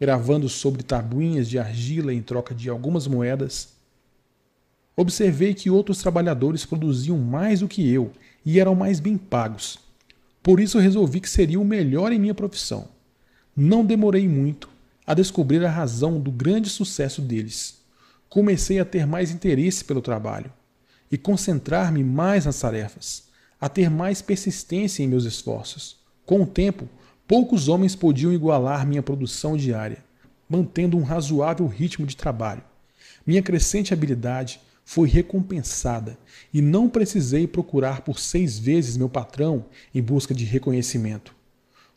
gravando sobre tabuinhas de argila em troca de algumas moedas, observei que outros trabalhadores produziam mais do que eu e eram mais bem pagos. Por isso resolvi que seria o melhor em minha profissão. Não demorei muito a descobrir a razão do grande sucesso deles. Comecei a ter mais interesse pelo trabalho e concentrar-me mais nas tarefas, a ter mais persistência em meus esforços. Com o tempo, poucos homens podiam igualar minha produção diária, mantendo um razoável ritmo de trabalho. Minha crescente habilidade foi recompensada e não precisei procurar por seis vezes meu patrão em busca de reconhecimento.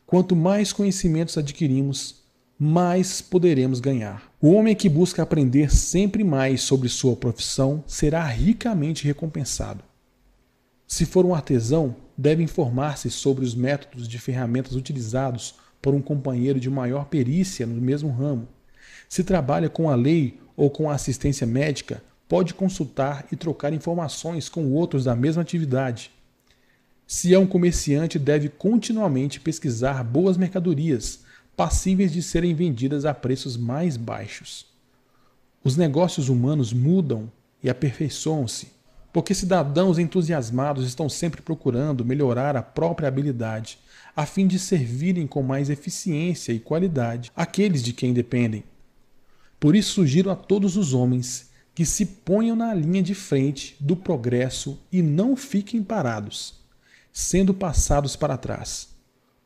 Quanto mais conhecimentos adquirimos, mais poderemos ganhar. O homem que busca aprender sempre mais sobre sua profissão será ricamente recompensado. Se for um artesão, deve informar-se sobre os métodos de ferramentas utilizados por um companheiro de maior perícia no mesmo ramo. Se trabalha com a lei ou com a assistência médica, pode consultar e trocar informações com outros da mesma atividade. Se é um comerciante, deve continuamente pesquisar boas mercadorias, passíveis de serem vendidas a preços mais baixos. Os negócios humanos mudam e aperfeiçoam-se porque cidadãos entusiasmados estão sempre procurando melhorar a própria habilidade, a fim de servirem com mais eficiência e qualidade aqueles de quem dependem. Por isso sugiro a todos os homens que se ponham na linha de frente do progresso e não fiquem parados, sendo passados para trás.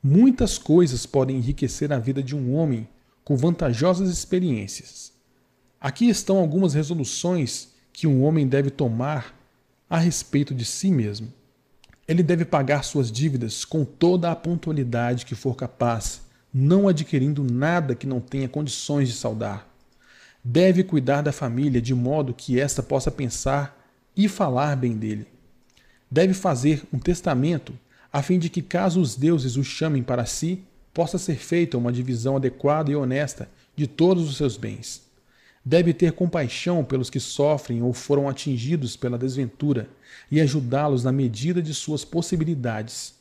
Muitas coisas podem enriquecer a vida de um homem com vantajosas experiências. Aqui estão algumas resoluções que um homem deve tomar a respeito de si mesmo. Ele deve pagar suas dívidas com toda a pontualidade que for capaz, não adquirindo nada que não tenha condições de saldar. Deve cuidar da família de modo que esta possa pensar e falar bem dele. Deve fazer um testamento a fim de que, caso os deuses o chamem para si, possa ser feita uma divisão adequada e honesta de todos os seus bens. Deve ter compaixão pelos que sofrem ou foram atingidos pela desventura e ajudá-los na medida de suas possibilidades.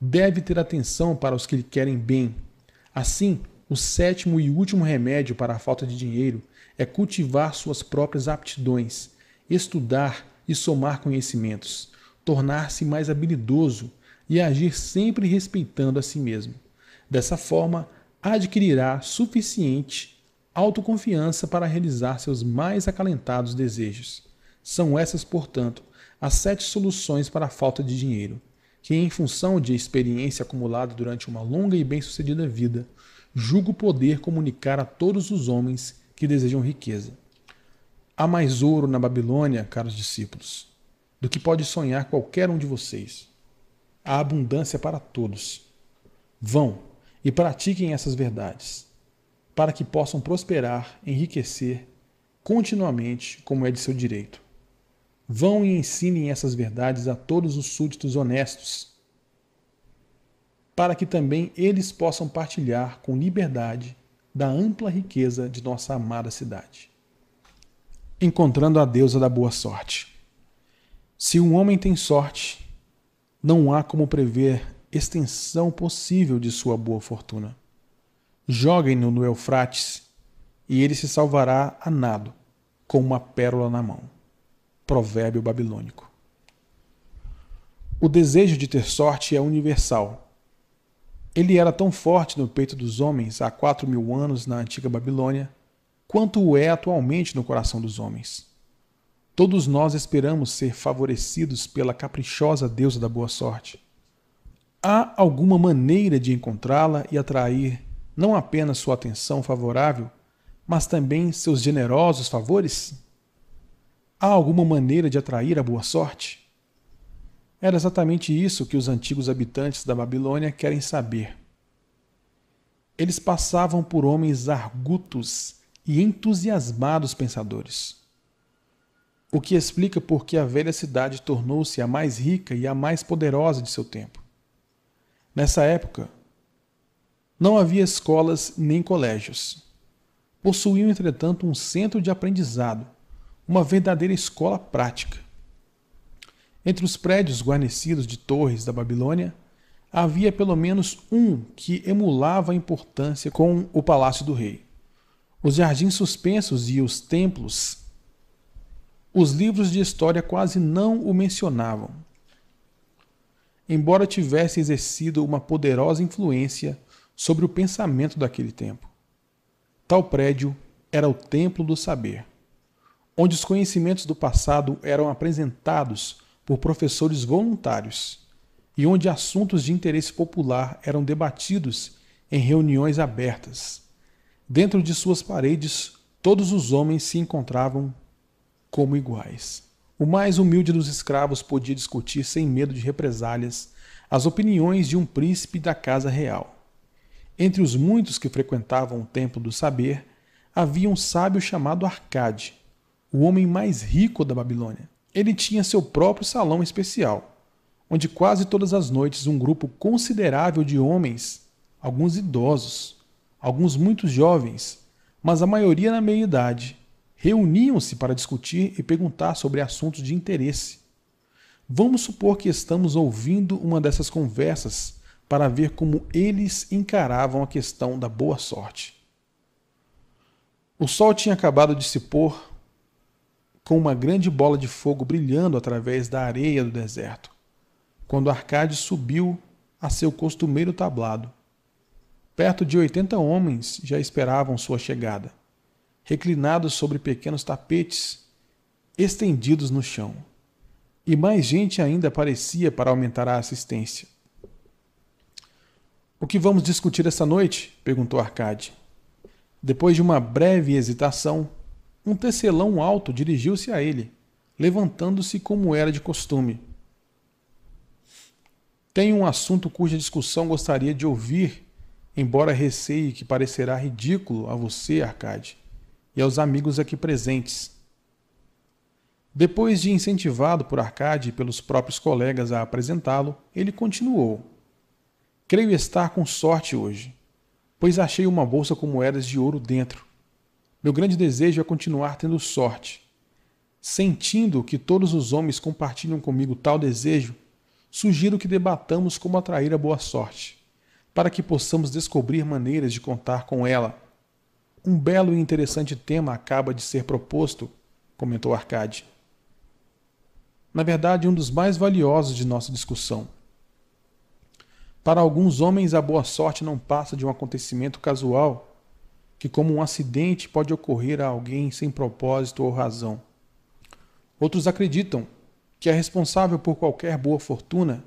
Deve ter atenção para os que lhe querem bem. Assim, o sétimo e último remédio para a falta de dinheiro é cultivar suas próprias aptidões, estudar e somar conhecimentos, tornar-se mais habilidoso e agir sempre respeitando a si mesmo. Dessa forma, adquirirá suficiente autoconfiança para realizar seus mais acalentados desejos. São essas, portanto, as sete soluções para a falta de dinheiro, que, em função de experiência acumulada durante uma longa e bem-sucedida vida, julgo poder comunicar a todos os homens que desejam riqueza. Há mais ouro na Babilônia, caros discípulos, do que pode sonhar qualquer um de vocês. Há abundância para todos. Vão e pratiquem essas verdades para que possam prosperar, enriquecer continuamente, como é de seu direito. Vão e ensinem essas verdades a todos os súditos honestos, para que também eles possam partilhar com liberdade da ampla riqueza de nossa amada cidade. Encontrando a deusa da boa sorte. Se um homem tem sorte, não há como prever extensão possível de sua boa fortuna. Joguem-no no Eufrates, e ele se salvará a nado, com uma pérola na mão. Provérbio babilônico. O desejo de ter sorte é universal. Ele era tão forte no peito dos homens há quatro mil anos na antiga Babilônia, quanto o é atualmente no coração dos homens. Todos nós esperamos ser favorecidos pela caprichosa deusa da boa sorte. Há alguma maneira de encontrá-la e atrair não apenas sua atenção favorável, mas também seus generosos favores? Há alguma maneira de atrair a boa sorte? Era exatamente isso que os antigos habitantes da Babilônia querem saber. Eles passavam por homens argutos e entusiasmados pensadores. O que explica por que a velha cidade tornou-se a mais rica e a mais poderosa de seu tempo. Nessa época, não havia escolas nem colégios. Possuíam, entretanto, um centro de aprendizado, uma verdadeira escola prática. Entre os prédios guarnecidos de torres da Babilônia, havia pelo menos um que emulava a importância com o palácio do rei. Os jardins suspensos e os templos os livros de história quase não o mencionavam. Embora tivesse exercido uma poderosa influência sobre o pensamento daquele tempo. Tal prédio era o Templo do Saber, onde os conhecimentos do passado eram apresentados por professores voluntários e onde assuntos de interesse popular eram debatidos em reuniões abertas. Dentro de suas paredes, todos os homens se encontravam como iguais. O mais humilde dos escravos podia discutir sem medo de represálias as opiniões de um príncipe da casa real. Entre os muitos que frequentavam o templo do saber, havia um sábio chamado Arcade, o homem mais rico da Babilônia. Ele tinha seu próprio salão especial, onde quase todas as noites um grupo considerável de homens, alguns idosos, alguns muito jovens, mas a maioria na meia-idade, reuniam-se para discutir e perguntar sobre assuntos de interesse. Vamos supor que estamos ouvindo uma dessas conversas para ver como eles encaravam a questão da boa sorte. O sol tinha acabado de se pôr com uma grande bola de fogo brilhando através da areia do deserto, quando Arcade subiu a seu costumeiro tablado. Perto de oitenta homens já esperavam sua chegada reclinados sobre pequenos tapetes estendidos no chão. E mais gente ainda aparecia para aumentar a assistência. O que vamos discutir esta noite? perguntou Arcade. Depois de uma breve hesitação, um tecelão alto dirigiu-se a ele, levantando-se como era de costume. Tenho um assunto cuja discussão gostaria de ouvir, embora receie que parecerá ridículo a você, Arcade e aos amigos aqui presentes. Depois de incentivado por Arcade e pelos próprios colegas a apresentá-lo, ele continuou: Creio estar com sorte hoje, pois achei uma bolsa com moedas de ouro dentro. Meu grande desejo é continuar tendo sorte. Sentindo que todos os homens compartilham comigo tal desejo, sugiro que debatamos como atrair a boa sorte, para que possamos descobrir maneiras de contar com ela um belo e interessante tema acaba de ser proposto, comentou Arcade. Na verdade, um dos mais valiosos de nossa discussão. Para alguns homens, a boa sorte não passa de um acontecimento casual, que, como um acidente, pode ocorrer a alguém sem propósito ou razão. Outros acreditam que a responsável por qualquer boa fortuna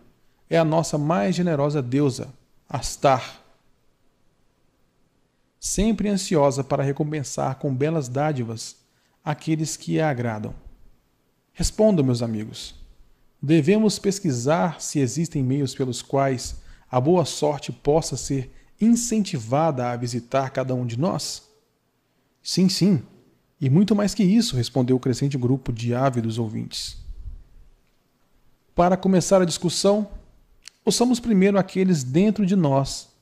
é a nossa mais generosa deusa, Astar sempre ansiosa para recompensar com belas dádivas aqueles que a agradam. Respondam, meus amigos. Devemos pesquisar se existem meios pelos quais a boa sorte possa ser incentivada a visitar cada um de nós? Sim, sim, e muito mais que isso, respondeu o crescente grupo de ávidos ouvintes. Para começar a discussão, ouçamos primeiro aqueles dentro de nós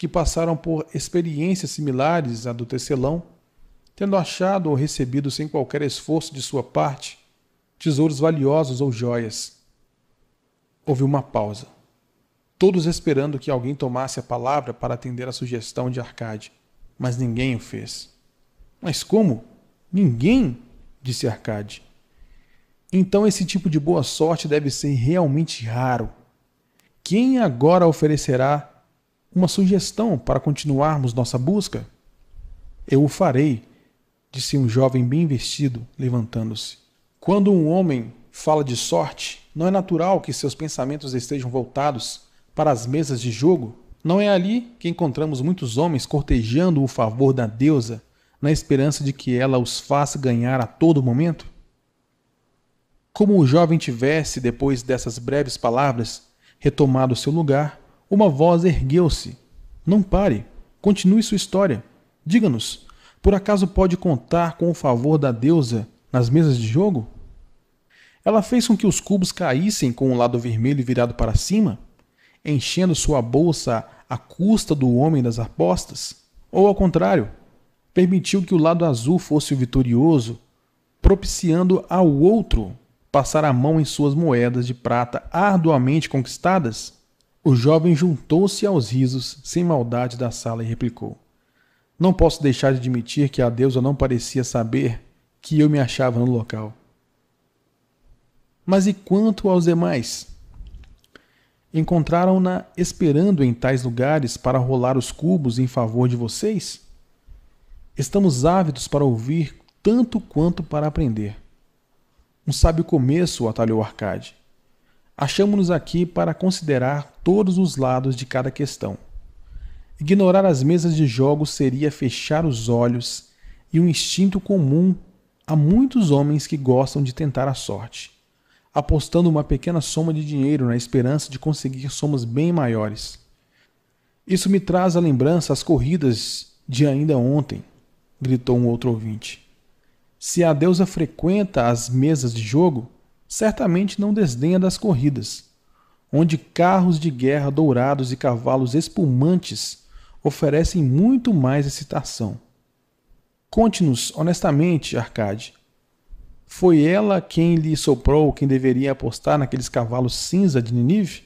que passaram por experiências similares à do tecelão, tendo achado ou recebido sem qualquer esforço de sua parte tesouros valiosos ou joias. Houve uma pausa, todos esperando que alguém tomasse a palavra para atender a sugestão de Arcade, mas ninguém o fez. Mas como? Ninguém? disse Arcade. Então esse tipo de boa sorte deve ser realmente raro. Quem agora oferecerá uma sugestão para continuarmos nossa busca? Eu o farei, disse um jovem bem vestido, levantando-se. Quando um homem fala de sorte, não é natural que seus pensamentos estejam voltados para as mesas de jogo? Não é ali que encontramos muitos homens cortejando o favor da deusa na esperança de que ela os faça ganhar a todo momento? Como o jovem tivesse, depois dessas breves palavras, retomado seu lugar, uma voz ergueu-se. Não pare. Continue sua história. Diga-nos, por acaso pode contar com o favor da deusa nas mesas de jogo? Ela fez com que os cubos caíssem com o lado vermelho virado para cima, enchendo sua bolsa à custa do homem das apostas? Ou ao contrário, permitiu que o lado azul fosse o vitorioso, propiciando ao outro passar a mão em suas moedas de prata arduamente conquistadas? O jovem juntou-se aos risos sem maldade da sala e replicou: Não posso deixar de admitir que a deusa não parecia saber que eu me achava no local. Mas e quanto aos demais? Encontraram-na esperando em tais lugares para rolar os cubos em favor de vocês? Estamos ávidos para ouvir tanto quanto para aprender. Um sábio começo, atalhou Arcade. Achamos-nos aqui para considerar todos os lados de cada questão. Ignorar as mesas de jogos seria fechar os olhos e um instinto comum a muitos homens que gostam de tentar a sorte, apostando uma pequena soma de dinheiro na esperança de conseguir somas bem maiores. Isso me traz à lembrança as corridas de ainda ontem, gritou um outro ouvinte. Se a deusa frequenta as mesas de jogo, certamente não desdenha das corridas, onde carros de guerra dourados e cavalos espumantes oferecem muito mais excitação. Conte-nos honestamente, Arcade. Foi ela quem lhe soprou quem deveria apostar naqueles cavalos cinza de Ninive?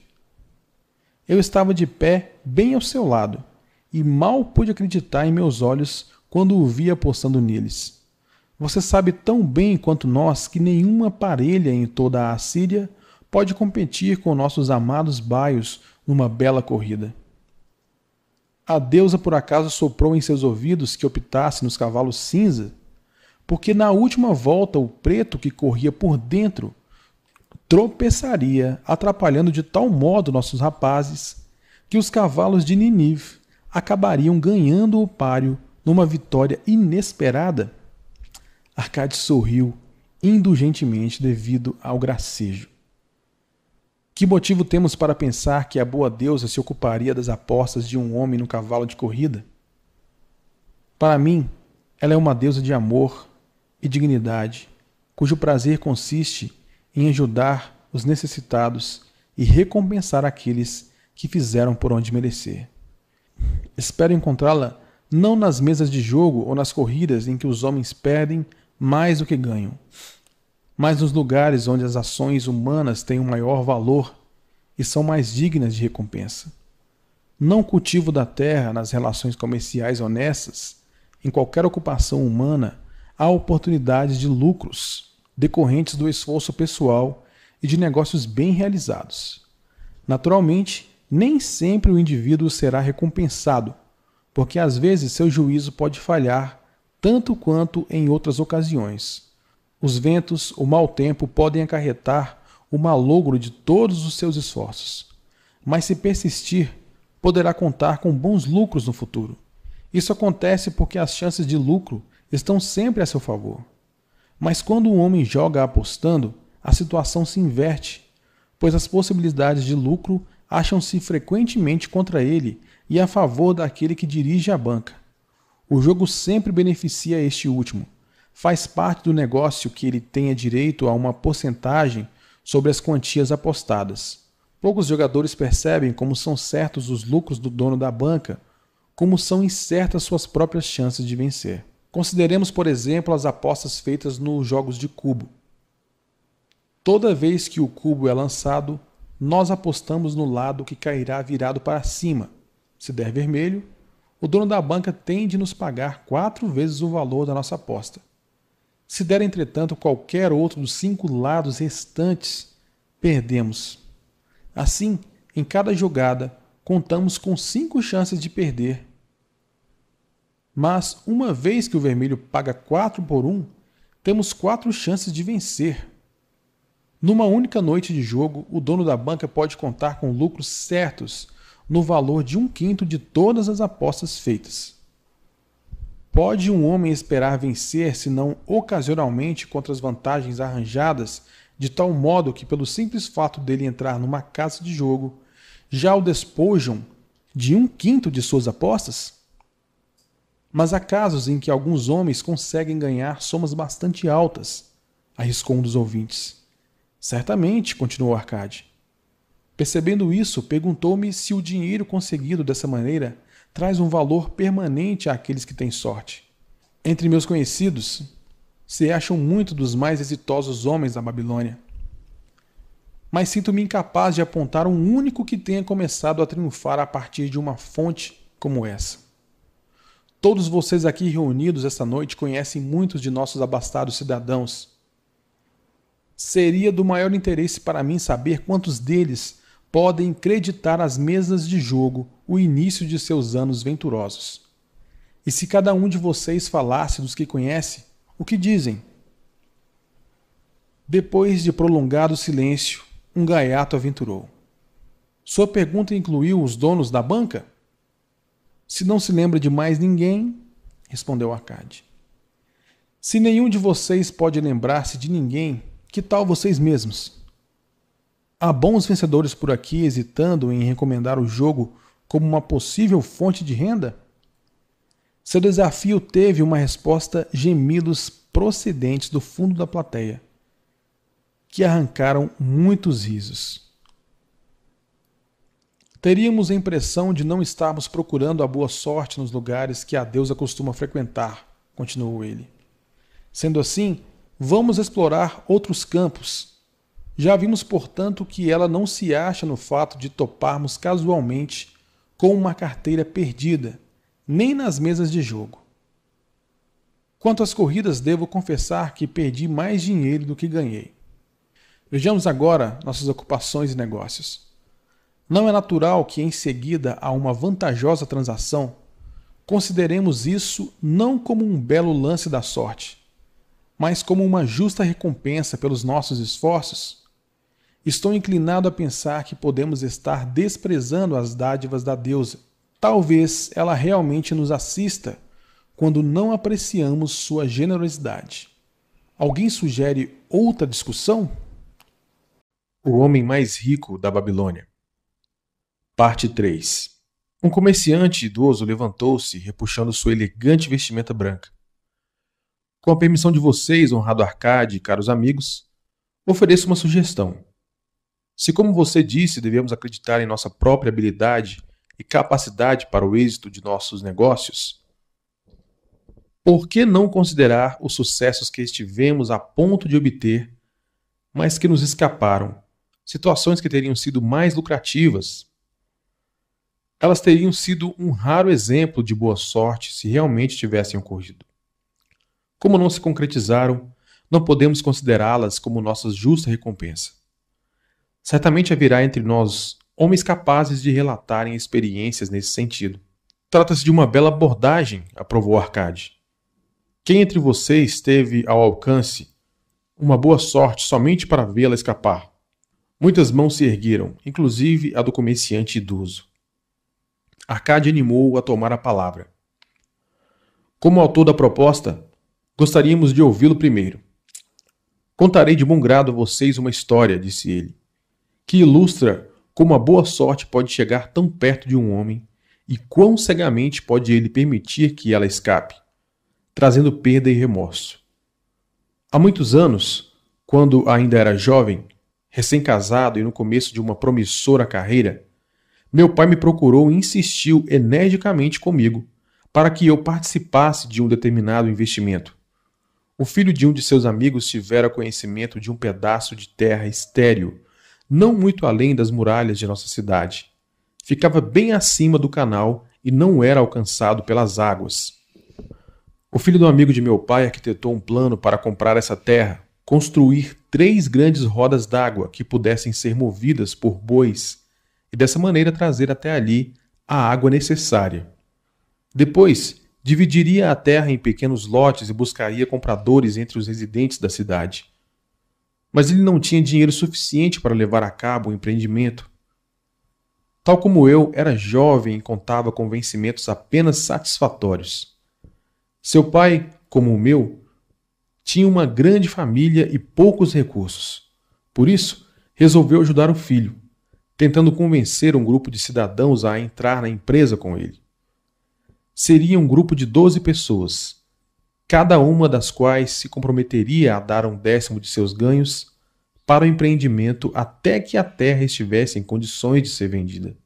Eu estava de pé bem ao seu lado e mal pude acreditar em meus olhos quando o vi apostando neles. Você sabe tão bem quanto nós que nenhuma parelha em toda a Assíria pode competir com nossos amados baios numa bela corrida. A deusa por acaso soprou em seus ouvidos que optasse nos cavalos cinza? Porque na última volta o preto que corria por dentro tropeçaria, atrapalhando de tal modo nossos rapazes, que os cavalos de Ninive acabariam ganhando o páreo numa vitória inesperada? Arcade sorriu indulgentemente devido ao gracejo. Que motivo temos para pensar que a boa deusa se ocuparia das apostas de um homem no cavalo de corrida? Para mim, ela é uma deusa de amor e dignidade, cujo prazer consiste em ajudar os necessitados e recompensar aqueles que fizeram por onde merecer. Espero encontrá-la não nas mesas de jogo ou nas corridas em que os homens perdem mais do que ganham, mas nos lugares onde as ações humanas têm um maior valor e são mais dignas de recompensa. Não cultivo da terra nas relações comerciais honestas, em qualquer ocupação humana, há oportunidades de lucros decorrentes do esforço pessoal e de negócios bem realizados. Naturalmente, nem sempre o indivíduo será recompensado, porque às vezes seu juízo pode falhar tanto quanto em outras ocasiões. Os ventos, o mau tempo podem acarretar o malogro de todos os seus esforços. Mas se persistir, poderá contar com bons lucros no futuro. Isso acontece porque as chances de lucro estão sempre a seu favor. Mas quando o homem joga apostando, a situação se inverte, pois as possibilidades de lucro acham-se frequentemente contra ele e a favor daquele que dirige a banca. O jogo sempre beneficia este último. Faz parte do negócio que ele tenha direito a uma porcentagem sobre as quantias apostadas. Poucos jogadores percebem como são certos os lucros do dono da banca, como são incertas suas próprias chances de vencer. Consideremos, por exemplo, as apostas feitas nos jogos de cubo. Toda vez que o cubo é lançado, nós apostamos no lado que cairá virado para cima. Se der vermelho, o dono da banca tem de nos pagar quatro vezes o valor da nossa aposta. Se der, entretanto, qualquer outro dos cinco lados restantes, perdemos. Assim, em cada jogada, contamos com cinco chances de perder. Mas, uma vez que o vermelho paga quatro por um, temos quatro chances de vencer. Numa única noite de jogo, o dono da banca pode contar com lucros certos no valor de um quinto de todas as apostas feitas. Pode um homem esperar vencer, se não ocasionalmente, contra as vantagens arranjadas, de tal modo que, pelo simples fato dele entrar numa casa de jogo, já o despojam de um quinto de suas apostas? Mas há casos em que alguns homens conseguem ganhar somas bastante altas, arriscou um dos ouvintes. Certamente, continuou Arcade. Percebendo isso, perguntou-me se o dinheiro conseguido dessa maneira traz um valor permanente àqueles que têm sorte. Entre meus conhecidos, se acham muito dos mais exitosos homens da Babilônia. Mas sinto-me incapaz de apontar um único que tenha começado a triunfar a partir de uma fonte como essa. Todos vocês aqui reunidos esta noite conhecem muitos de nossos abastados cidadãos. Seria do maior interesse para mim saber quantos deles podem creditar às mesas de jogo o início de seus anos venturosos. E se cada um de vocês falasse dos que conhece, o que dizem? Depois de prolongado silêncio, um gaiato aventurou. Sua pergunta incluiu os donos da banca? Se não se lembra de mais ninguém, respondeu Arcade. Se nenhum de vocês pode lembrar-se de ninguém, que tal vocês mesmos? Há bons vencedores por aqui hesitando em recomendar o jogo como uma possível fonte de renda? Seu desafio teve uma resposta gemidos procedentes do fundo da plateia, que arrancaram muitos risos. Teríamos a impressão de não estarmos procurando a boa sorte nos lugares que a deusa costuma frequentar, continuou ele. Sendo assim, vamos explorar outros campos já vimos, portanto, que ela não se acha no fato de toparmos casualmente com uma carteira perdida, nem nas mesas de jogo. Quanto às corridas, devo confessar que perdi mais dinheiro do que ganhei. Vejamos agora nossas ocupações e negócios. Não é natural que, em seguida a uma vantajosa transação, consideremos isso não como um belo lance da sorte, mas como uma justa recompensa pelos nossos esforços Estou inclinado a pensar que podemos estar desprezando as dádivas da deusa. Talvez ela realmente nos assista quando não apreciamos sua generosidade. Alguém sugere outra discussão? O homem mais rico da Babilônia. Parte 3. Um comerciante idoso levantou-se, repuxando sua elegante vestimenta branca. Com a permissão de vocês, honrado Arcade e caros amigos, ofereço uma sugestão. Se, como você disse, devemos acreditar em nossa própria habilidade e capacidade para o êxito de nossos negócios, por que não considerar os sucessos que estivemos a ponto de obter, mas que nos escaparam, situações que teriam sido mais lucrativas? Elas teriam sido um raro exemplo de boa sorte se realmente tivessem ocorrido. Como não se concretizaram, não podemos considerá-las como nossa justa recompensa. Certamente haverá entre nós homens capazes de relatarem experiências nesse sentido. Trata-se de uma bela abordagem, aprovou Arcade. Quem entre vocês teve ao alcance uma boa sorte somente para vê-la escapar? Muitas mãos se ergueram, inclusive a do comerciante idoso. Arcade animou-o a tomar a palavra. Como autor da proposta, gostaríamos de ouvi-lo primeiro. Contarei de bom grado a vocês uma história, disse ele que ilustra como a boa sorte pode chegar tão perto de um homem e quão cegamente pode ele permitir que ela escape, trazendo perda e remorso. Há muitos anos, quando ainda era jovem, recém-casado e no começo de uma promissora carreira, meu pai me procurou e insistiu energicamente comigo para que eu participasse de um determinado investimento. O filho de um de seus amigos tivera conhecimento de um pedaço de terra estéril não muito além das muralhas de nossa cidade. Ficava bem acima do canal e não era alcançado pelas águas. O filho do amigo de meu pai arquitetou um plano para comprar essa terra, construir três grandes rodas d'água que pudessem ser movidas por bois e dessa maneira trazer até ali a água necessária. Depois, dividiria a terra em pequenos lotes e buscaria compradores entre os residentes da cidade mas ele não tinha dinheiro suficiente para levar a cabo o empreendimento. Tal como eu, era jovem e contava com vencimentos apenas satisfatórios. Seu pai, como o meu, tinha uma grande família e poucos recursos. Por isso, resolveu ajudar o filho, tentando convencer um grupo de cidadãos a entrar na empresa com ele. Seria um grupo de 12 pessoas, cada uma das quais se comprometeria a dar um décimo de seus ganhos para o empreendimento até que a terra estivesse em condições de ser vendida.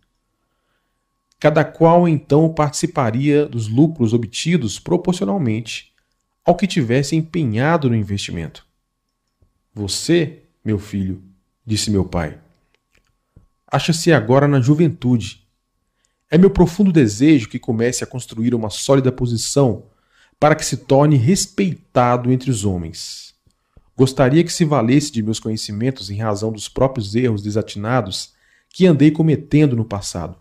Cada qual então participaria dos lucros obtidos proporcionalmente ao que tivesse empenhado no investimento. Você, meu filho, disse meu pai, acha-se agora na juventude. É meu profundo desejo que comece a construir uma sólida posição para que se torne respeitado entre os homens. Gostaria que se valesse de meus conhecimentos em razão dos próprios erros desatinados que andei cometendo no passado.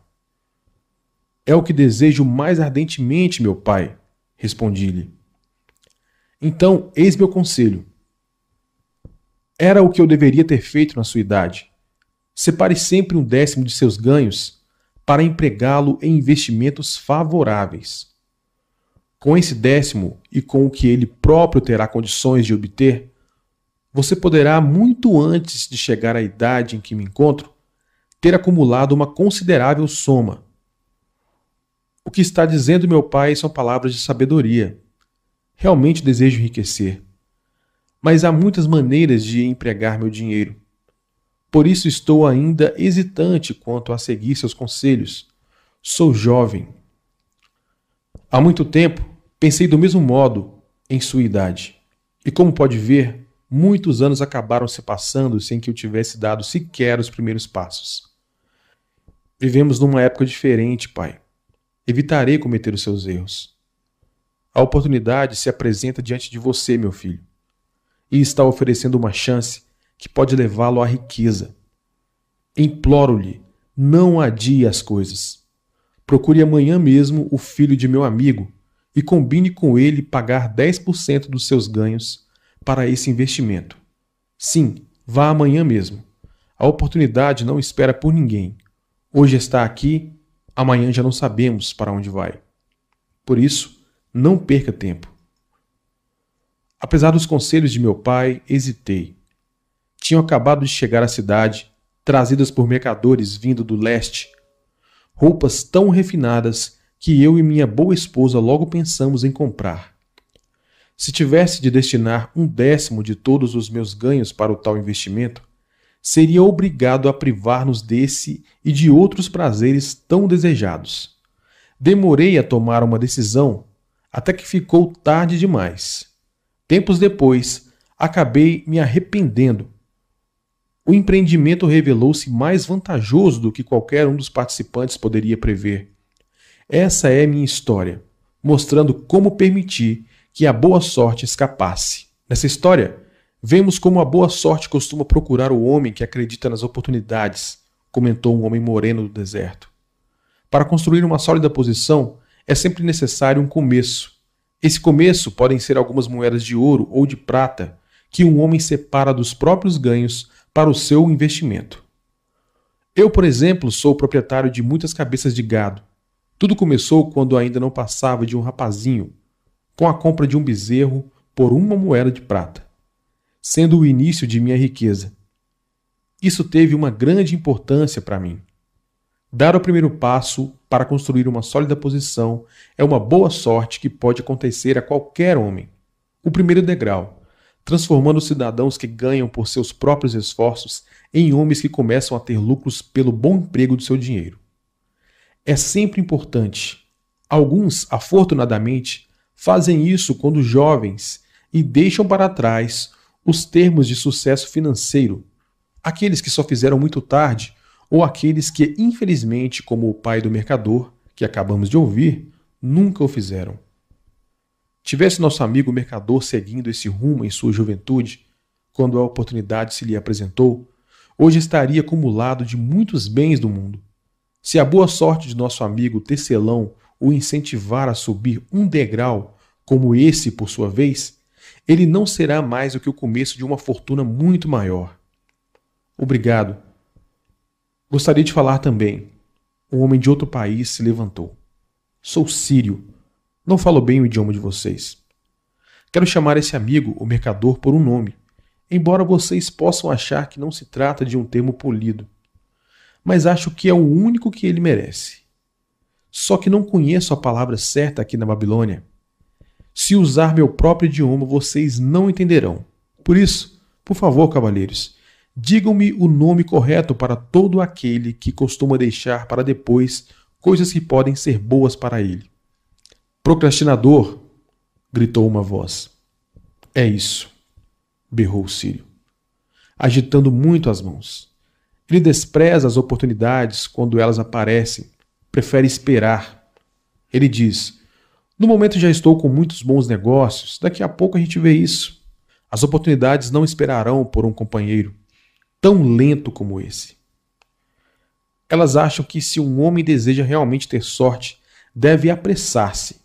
É o que desejo mais ardentemente, meu pai, respondi-lhe. Então, eis meu conselho. Era o que eu deveria ter feito na sua idade. Separe sempre um décimo de seus ganhos para empregá-lo em investimentos favoráveis. Com esse décimo e com o que ele próprio terá condições de obter, você poderá, muito antes de chegar à idade em que me encontro, ter acumulado uma considerável soma. O que está dizendo meu pai são palavras de sabedoria. Realmente desejo enriquecer. Mas há muitas maneiras de empregar meu dinheiro. Por isso estou ainda hesitante quanto a seguir seus conselhos. Sou jovem. Há muito tempo pensei do mesmo modo em sua idade. E como pode ver, muitos anos acabaram se passando sem que eu tivesse dado sequer os primeiros passos. Vivemos numa época diferente, pai. Evitarei cometer os seus erros. A oportunidade se apresenta diante de você, meu filho, e está oferecendo uma chance que pode levá-lo à riqueza. Imploro-lhe, não adie as coisas. Procure amanhã mesmo o filho de meu amigo e combine com ele pagar 10% dos seus ganhos para esse investimento. Sim, vá amanhã mesmo. A oportunidade não espera por ninguém. Hoje está aqui, amanhã já não sabemos para onde vai. Por isso, não perca tempo. Apesar dos conselhos de meu pai, hesitei. Tinham acabado de chegar à cidade, trazidas por mercadores vindo do leste, roupas tão refinadas que eu e minha boa esposa logo pensamos em comprar. Se tivesse de destinar um décimo de todos os meus ganhos para o tal investimento, seria obrigado a privar-nos desse e de outros prazeres tão desejados. Demorei a tomar uma decisão até que ficou tarde demais. Tempos depois, acabei me arrependendo. O empreendimento revelou-se mais vantajoso do que qualquer um dos participantes poderia prever. Essa é minha história, mostrando como permitir que a boa sorte escapasse. Nessa história, vemos como a boa sorte costuma procurar o homem que acredita nas oportunidades, comentou um homem moreno do deserto. Para construir uma sólida posição, é sempre necessário um começo. Esse começo podem ser algumas moedas de ouro ou de prata que um homem separa dos próprios ganhos para o seu investimento. Eu, por exemplo, sou proprietário de muitas cabeças de gado tudo começou quando ainda não passava de um rapazinho, com a compra de um bezerro por uma moeda de prata, sendo o início de minha riqueza. Isso teve uma grande importância para mim. Dar o primeiro passo para construir uma sólida posição é uma boa sorte que pode acontecer a qualquer homem. O primeiro degrau, transformando os cidadãos que ganham por seus próprios esforços em homens que começam a ter lucros pelo bom emprego do seu dinheiro é sempre importante. Alguns, afortunadamente, fazem isso quando jovens e deixam para trás os termos de sucesso financeiro, aqueles que só fizeram muito tarde ou aqueles que, infelizmente, como o pai do mercador, que acabamos de ouvir, nunca o fizeram. Tivesse nosso amigo mercador seguindo esse rumo em sua juventude, quando a oportunidade se lhe apresentou, hoje estaria acumulado de muitos bens do mundo se a boa sorte de nosso amigo tecelão o incentivar a subir um degrau como esse por sua vez, ele não será mais do que o começo de uma fortuna muito maior. Obrigado. Gostaria de falar também. Um homem de outro país se levantou. Sou sírio. Não falo bem o idioma de vocês. Quero chamar esse amigo, o mercador, por um nome, embora vocês possam achar que não se trata de um termo polido mas acho que é o único que ele merece. Só que não conheço a palavra certa aqui na Babilônia. Se usar meu próprio idioma, vocês não entenderão. Por isso, por favor, cavalheiros, Digam-me o nome correto para todo aquele que costuma deixar para depois coisas que podem ser boas para ele. Procrastinador, gritou uma voz. É isso, berrou Sírio, agitando muito as mãos. Ele despreza as oportunidades quando elas aparecem, prefere esperar. Ele diz: No momento já estou com muitos bons negócios, daqui a pouco a gente vê isso. As oportunidades não esperarão por um companheiro tão lento como esse. Elas acham que se um homem deseja realmente ter sorte, deve apressar-se.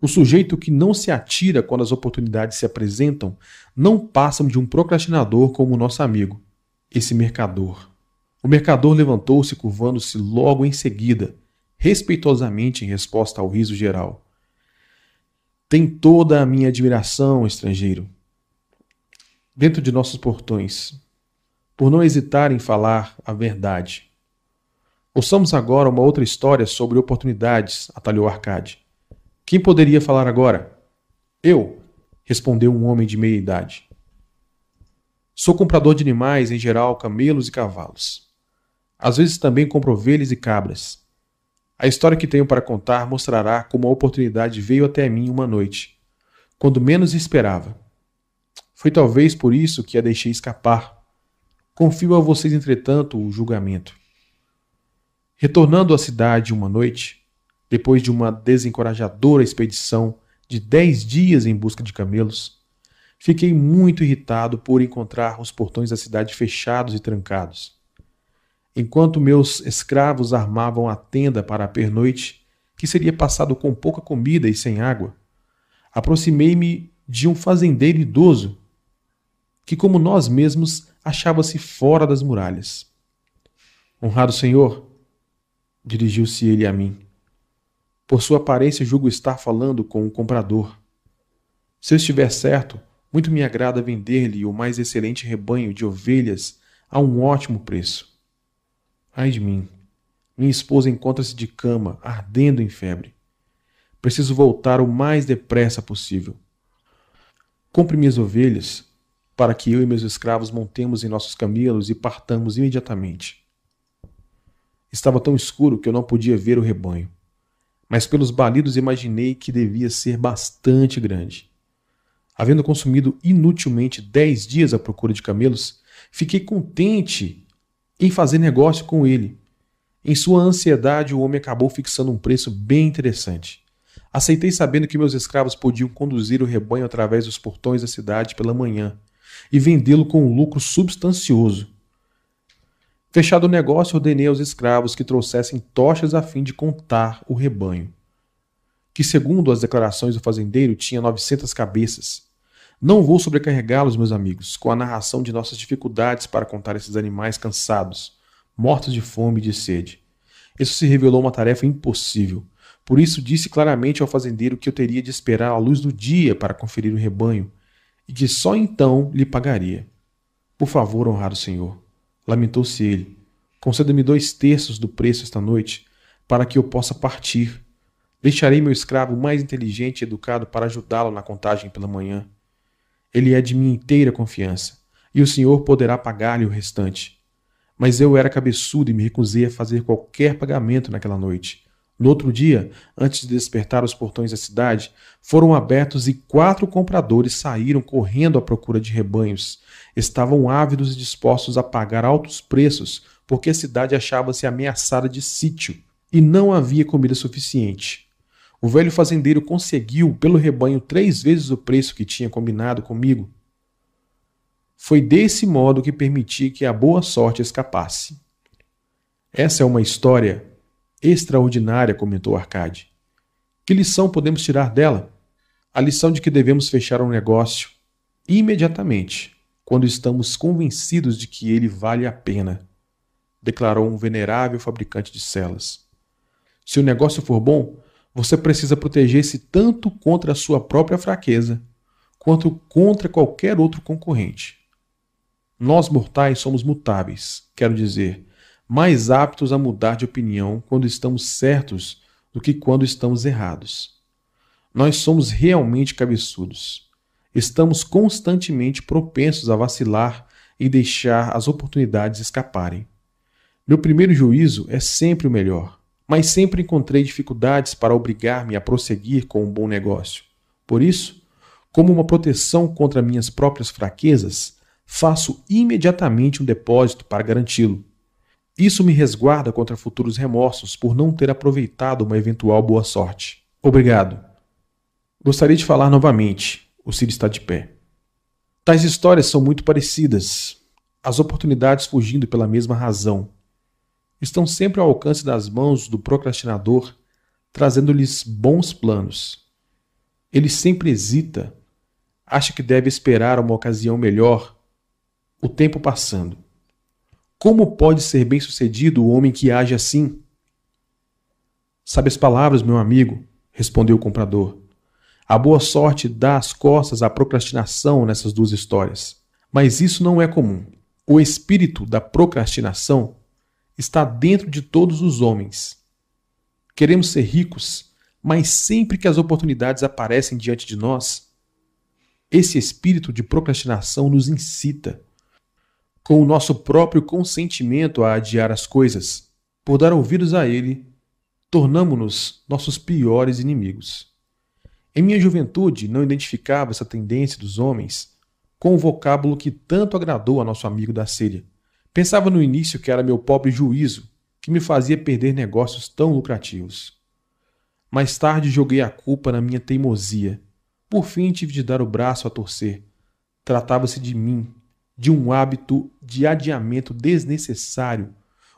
O sujeito que não se atira quando as oportunidades se apresentam não passa de um procrastinador como o nosso amigo, esse mercador. O mercador levantou-se, curvando-se logo em seguida, respeitosamente em resposta ao riso geral. Tem toda a minha admiração, estrangeiro. Dentro de nossos portões, por não hesitar em falar a verdade. Ouçamos agora uma outra história sobre oportunidades, atalhou Arcade. Quem poderia falar agora? Eu, respondeu um homem de meia idade. Sou comprador de animais, em geral camelos e cavalos. Às vezes também compro ovelhas e cabras. A história que tenho para contar mostrará como a oportunidade veio até mim uma noite, quando menos esperava. Foi talvez por isso que a deixei escapar. Confio a vocês, entretanto, o julgamento. Retornando à cidade uma noite, depois de uma desencorajadora expedição de dez dias em busca de camelos, fiquei muito irritado por encontrar os portões da cidade fechados e trancados. Enquanto meus escravos armavam a tenda para a pernoite, que seria passado com pouca comida e sem água, aproximei-me de um fazendeiro idoso que, como nós mesmos, achava-se fora das muralhas. Honrado Senhor, Dirigiu-se ele a mim. Por sua aparência, julgo estar falando com o um comprador. Se eu estiver certo, muito me agrada vender-lhe o mais excelente rebanho de ovelhas a um ótimo preço. Ai de mim! Minha esposa encontra-se de cama, ardendo em febre. Preciso voltar o mais depressa possível. Compre minhas ovelhas, para que eu e meus escravos montemos em nossos camelos e partamos imediatamente. Estava tão escuro que eu não podia ver o rebanho, mas pelos balidos imaginei que devia ser bastante grande. Havendo consumido inutilmente dez dias à procura de camelos, fiquei contente em fazer negócio com ele. Em sua ansiedade, o homem acabou fixando um preço bem interessante. Aceitei sabendo que meus escravos podiam conduzir o rebanho através dos portões da cidade pela manhã e vendê-lo com um lucro substancioso. Fechado o negócio, ordenei aos escravos que trouxessem tochas a fim de contar o rebanho, que, segundo as declarações do fazendeiro, tinha 900 cabeças. Não vou sobrecarregá-los, meus amigos, com a narração de nossas dificuldades para contar esses animais cansados, mortos de fome e de sede. Isso se revelou uma tarefa impossível. Por isso disse claramente ao fazendeiro que eu teria de esperar a luz do dia para conferir o rebanho, e que só então lhe pagaria. Por favor, honrado senhor, Lamentou-se ele. Conceda-me dois terços do preço esta noite, para que eu possa partir. Deixarei meu escravo mais inteligente e educado para ajudá-lo na contagem pela manhã. Ele é de minha inteira confiança, e o senhor poderá pagar-lhe o restante. Mas eu era cabeçudo e me recusei a fazer qualquer pagamento naquela noite. No outro dia, antes de despertar os portões da cidade, foram abertos e quatro compradores saíram correndo à procura de rebanhos. Estavam ávidos e dispostos a pagar altos preços, porque a cidade achava-se ameaçada de sítio e não havia comida suficiente. O velho fazendeiro conseguiu pelo rebanho três vezes o preço que tinha combinado comigo. Foi desse modo que permiti que a boa sorte escapasse. Essa é uma história extraordinária, comentou Arcade. Que lição podemos tirar dela? A lição de que devemos fechar um negócio imediatamente, quando estamos convencidos de que ele vale a pena, declarou um venerável fabricante de celas. Se o negócio for bom, você precisa proteger-se tanto contra a sua própria fraqueza, quanto contra qualquer outro concorrente. Nós mortais somos mutáveis, quero dizer, mais aptos a mudar de opinião quando estamos certos do que quando estamos errados. Nós somos realmente cabeçudos. Estamos constantemente propensos a vacilar em deixar as oportunidades escaparem. Meu primeiro juízo é sempre o melhor, mas sempre encontrei dificuldades para obrigar-me a prosseguir com um bom negócio. Por isso, como uma proteção contra minhas próprias fraquezas, faço imediatamente um depósito para garanti-lo. Isso me resguarda contra futuros remorsos por não ter aproveitado uma eventual boa sorte. Obrigado. Gostaria de falar novamente. O Ciro está de pé. Tais histórias são muito parecidas. As oportunidades fugindo pela mesma razão estão sempre ao alcance das mãos do procrastinador, trazendo-lhes bons planos. Ele sempre hesita, acha que deve esperar uma ocasião melhor, o tempo passando. Como pode ser bem-sucedido o homem que age assim? Sabe as palavras, meu amigo, respondeu o comprador. A boa sorte dá as costas à procrastinação nessas duas histórias. Mas isso não é comum. O espírito da procrastinação está dentro de todos os homens. Queremos ser ricos, mas sempre que as oportunidades aparecem diante de nós, esse espírito de procrastinação nos incita, com o nosso próprio consentimento a adiar as coisas, por dar ouvidos a ele, tornamo-nos nossos piores inimigos. Em minha juventude, não identificava essa tendência dos homens com o vocábulo que tanto agradou a nosso amigo da Síria. Pensava no início que era meu pobre juízo que me fazia perder negócios tão lucrativos. Mais tarde joguei a culpa na minha teimosia. Por fim tive de dar o braço a torcer. Tratava-se de mim, de um hábito de adiamento desnecessário,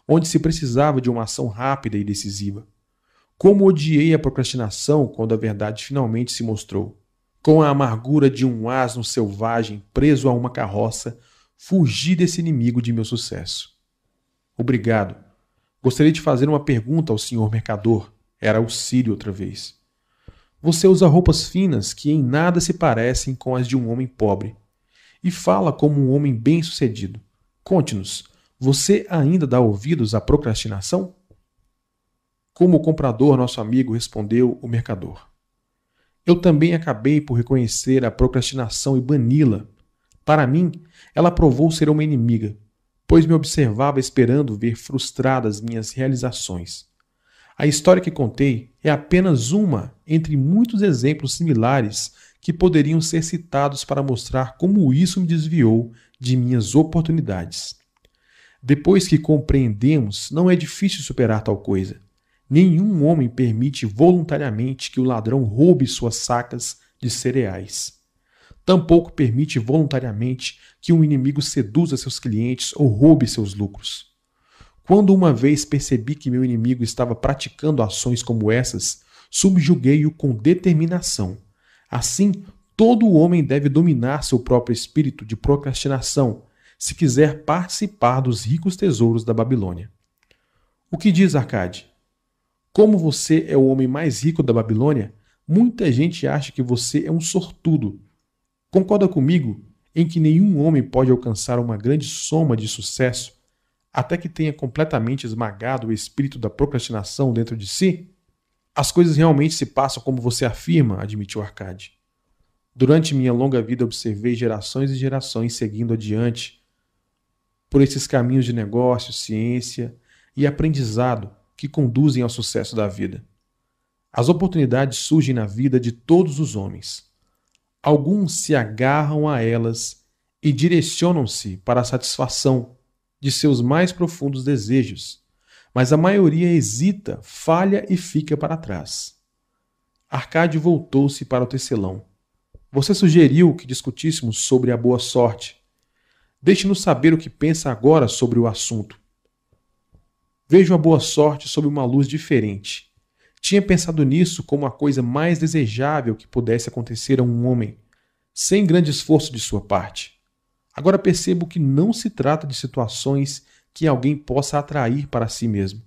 onde se precisava de uma ação rápida e decisiva. Como odiei a procrastinação quando a verdade finalmente se mostrou. Com a amargura de um asno selvagem preso a uma carroça, Fugi desse inimigo de meu sucesso. Obrigado. Gostaria de fazer uma pergunta ao senhor mercador. Era o Sírio outra vez. Você usa roupas finas que em nada se parecem com as de um homem pobre. E fala como um homem bem-sucedido. Conte-nos, você ainda dá ouvidos à procrastinação? Como o comprador, nosso amigo, respondeu o mercador. Eu também acabei por reconhecer a procrastinação e bani-la para mim, ela provou ser uma inimiga, pois me observava esperando ver frustradas minhas realizações. A história que contei é apenas uma entre muitos exemplos similares que poderiam ser citados para mostrar como isso me desviou de minhas oportunidades. Depois que compreendemos, não é difícil superar tal coisa. Nenhum homem permite voluntariamente que o ladrão roube suas sacas de cereais. Tampouco permite voluntariamente que um inimigo seduza seus clientes ou roube seus lucros. Quando uma vez percebi que meu inimigo estava praticando ações como essas, subjuguei-o com determinação. Assim, todo homem deve dominar seu próprio espírito de procrastinação, se quiser participar dos ricos tesouros da Babilônia. O que diz Arcade? Como você é o homem mais rico da Babilônia, muita gente acha que você é um sortudo Concorda comigo em que nenhum homem pode alcançar uma grande soma de sucesso até que tenha completamente esmagado o espírito da procrastinação dentro de si? As coisas realmente se passam como você afirma, admitiu Arcade. Durante minha longa vida observei gerações e gerações seguindo adiante por esses caminhos de negócio, ciência e aprendizado que conduzem ao sucesso da vida. As oportunidades surgem na vida de todos os homens. Alguns se agarram a elas e direcionam-se para a satisfação de seus mais profundos desejos, mas a maioria hesita, falha e fica para trás. Arcade voltou-se para o tecelão. Você sugeriu que discutíssemos sobre a boa sorte. Deixe-nos saber o que pensa agora sobre o assunto. Vejo a boa sorte sob uma luz diferente. Tinha pensado nisso como a coisa mais desejável que pudesse acontecer a um homem, sem grande esforço de sua parte. Agora percebo que não se trata de situações que alguém possa atrair para si mesmo.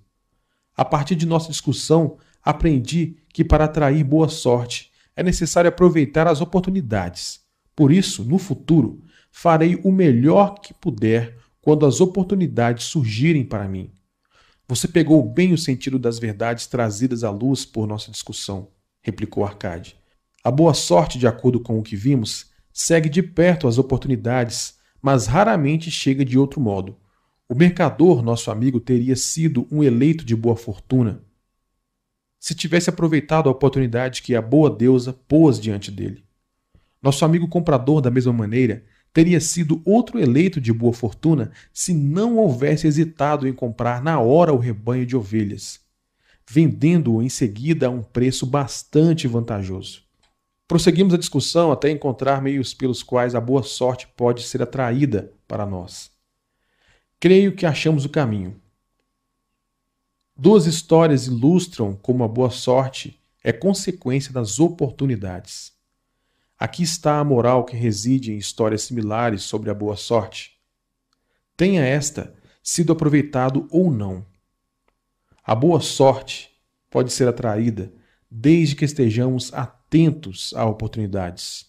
A partir de nossa discussão, aprendi que para atrair boa sorte é necessário aproveitar as oportunidades. Por isso, no futuro, farei o melhor que puder quando as oportunidades surgirem para mim. Você pegou bem o sentido das verdades trazidas à luz por nossa discussão, replicou Arcade. A boa sorte, de acordo com o que vimos, segue de perto as oportunidades, mas raramente chega de outro modo. O mercador, nosso amigo, teria sido um eleito de boa fortuna se tivesse aproveitado a oportunidade que a boa deusa pôs diante dele. Nosso amigo comprador, da mesma maneira, teria sido outro eleito de boa fortuna se não houvesse hesitado em comprar na hora o rebanho de ovelhas, vendendo-o em seguida a um preço bastante vantajoso. Prosseguimos a discussão até encontrar meios pelos quais a boa sorte pode ser atraída para nós. Creio que achamos o caminho. Duas histórias ilustram como a boa sorte é consequência das oportunidades. Aqui está a moral que reside em histórias similares sobre a boa sorte. Tenha esta sido aproveitado ou não. A boa sorte pode ser atraída desde que estejamos atentos a oportunidades.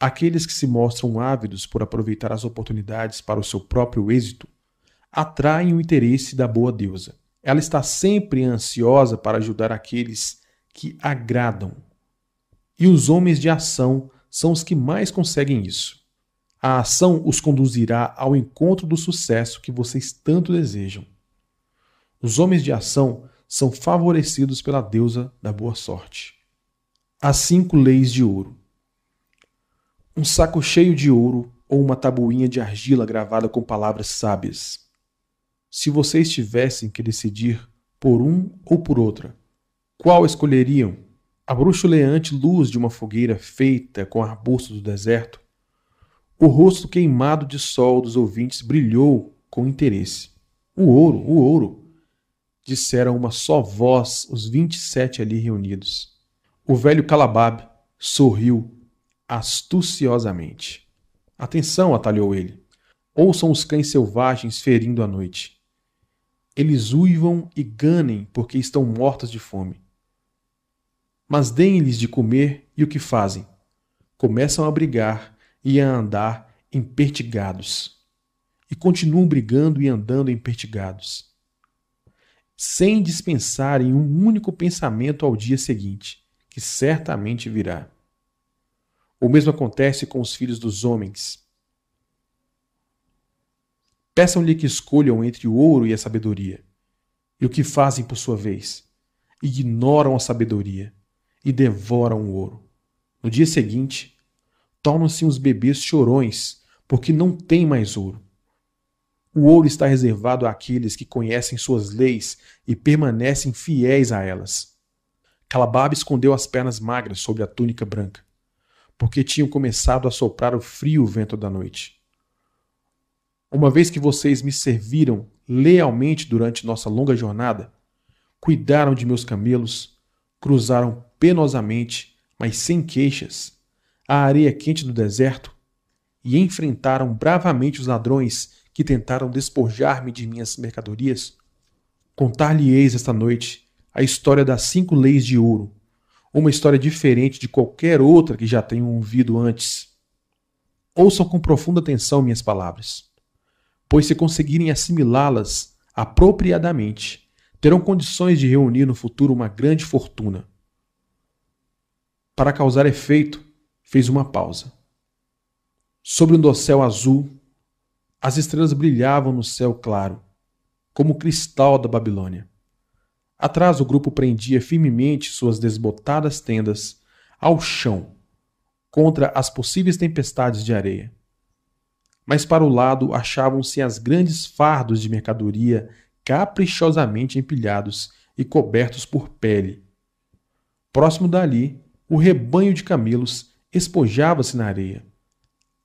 Aqueles que se mostram ávidos por aproveitar as oportunidades para o seu próprio êxito atraem o interesse da boa deusa. Ela está sempre ansiosa para ajudar aqueles que agradam. E os homens de ação são os que mais conseguem isso. A ação os conduzirá ao encontro do sucesso que vocês tanto desejam. Os homens de ação são favorecidos pela deusa da boa sorte. As cinco leis de ouro. Um saco cheio de ouro ou uma tabuinha de argila gravada com palavras sábias. Se vocês tivessem que decidir por um ou por outra, qual escolheriam? A bruxuleante luz de uma fogueira feita com arbustos do deserto? O rosto queimado de sol dos ouvintes brilhou com interesse. O ouro, o ouro! Disseram uma só voz os vinte e sete ali reunidos. O velho Calabab sorriu astuciosamente. Atenção, atalhou ele. Ouçam os cães selvagens ferindo a noite. Eles uivam e ganem porque estão mortos de fome. Mas deem-lhes de comer e o que fazem? Começam a brigar e a andar empertigados. E continuam brigando e andando empertigados. Sem dispensar em um único pensamento ao dia seguinte que certamente virá. O mesmo acontece com os filhos dos homens. Peçam-lhe que escolham entre o ouro e a sabedoria. E o que fazem por sua vez? Ignoram a sabedoria e devoram o ouro. No dia seguinte, tornam-se uns bebês chorões, porque não têm mais ouro. O ouro está reservado àqueles que conhecem suas leis e permanecem fiéis a elas. Calabab escondeu as pernas magras sob a túnica branca, porque tinham começado a soprar o frio vento da noite. Uma vez que vocês me serviram lealmente durante nossa longa jornada, cuidaram de meus camelos, cruzaram penosamente, mas sem queixas, a areia quente do deserto. E enfrentaram bravamente os ladrões que tentaram despojar-me de minhas mercadorias, contar-lhe-eis esta noite a história das cinco leis de ouro, uma história diferente de qualquer outra que já tenham ouvido antes. Ouçam com profunda atenção minhas palavras, pois se conseguirem assimilá-las apropriadamente, terão condições de reunir no futuro uma grande fortuna. Para causar efeito, fez uma pausa. Sobre um dossel azul, as estrelas brilhavam no céu claro, como o cristal da Babilônia. Atrás, o grupo prendia firmemente suas desbotadas tendas ao chão contra as possíveis tempestades de areia. Mas para o lado achavam-se as grandes fardos de mercadoria caprichosamente empilhados e cobertos por pele. Próximo dali, o rebanho de camelos espojava-se na areia,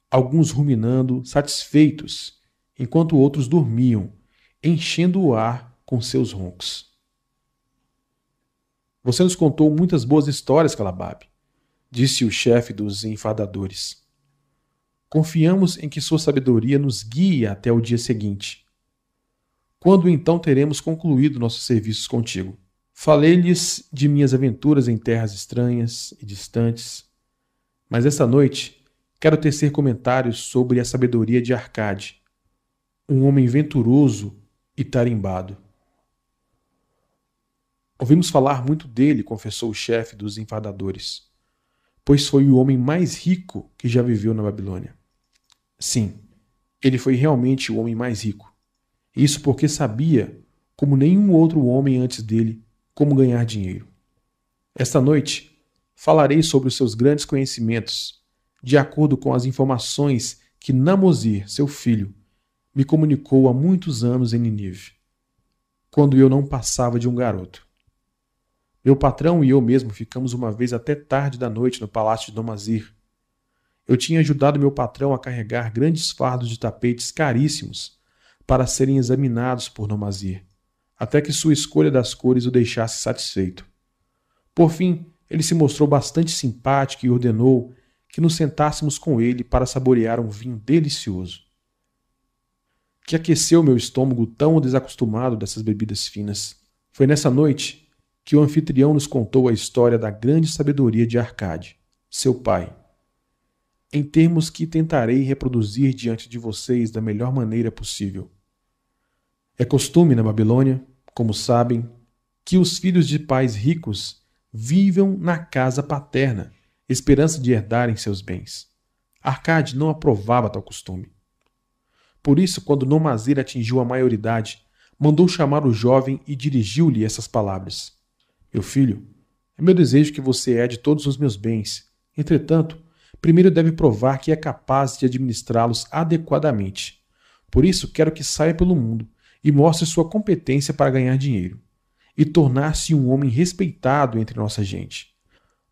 alguns ruminando satisfeitos, enquanto outros dormiam, enchendo o ar com seus roncos. Você nos contou muitas boas histórias, Calabab, disse o chefe dos enfadadores. Confiamos em que sua sabedoria nos guie até o dia seguinte. Quando então teremos concluído nossos serviços contigo? Falei-lhes de minhas aventuras em terras estranhas e distantes, mas esta noite quero tecer comentários sobre a sabedoria de Arcade, um homem venturoso e tarimbado. Ouvimos falar muito dele, confessou o chefe dos enfadadores, pois foi o homem mais rico que já viveu na Babilônia. Sim, Ele foi realmente o homem mais rico. Isso porque sabia, como nenhum outro homem antes dele, como ganhar dinheiro. Esta noite falarei sobre os seus grandes conhecimentos, de acordo com as informações que Namozir, seu filho, me comunicou há muitos anos em Ninive, quando eu não passava de um garoto. Meu patrão e eu mesmo ficamos uma vez até tarde da noite no palácio de Nomazir. Eu tinha ajudado meu patrão a carregar grandes fardos de tapetes caríssimos para serem examinados por Nomazir, até que sua escolha das cores o deixasse satisfeito. Por fim, ele se mostrou bastante simpático e ordenou que nos sentássemos com ele para saborear um vinho delicioso. Que aqueceu meu estômago tão desacostumado dessas bebidas finas. Foi nessa noite que o anfitrião nos contou a história da grande sabedoria de Arcade, seu pai. Em termos que tentarei reproduzir diante de vocês da melhor maneira possível. É costume na Babilônia, como sabem, que os filhos de pais ricos vivam na casa paterna, esperança de herdarem seus bens. Arcade não aprovava tal costume. Por isso, quando Nomazir atingiu a maioridade, mandou chamar o jovem e dirigiu-lhe essas palavras: Meu filho, é meu desejo que você é de todos os meus bens. Entretanto, primeiro deve provar que é capaz de administrá-los adequadamente. Por isso, quero que saia pelo mundo e mostre sua competência para ganhar dinheiro e tornar-se um homem respeitado entre nossa gente.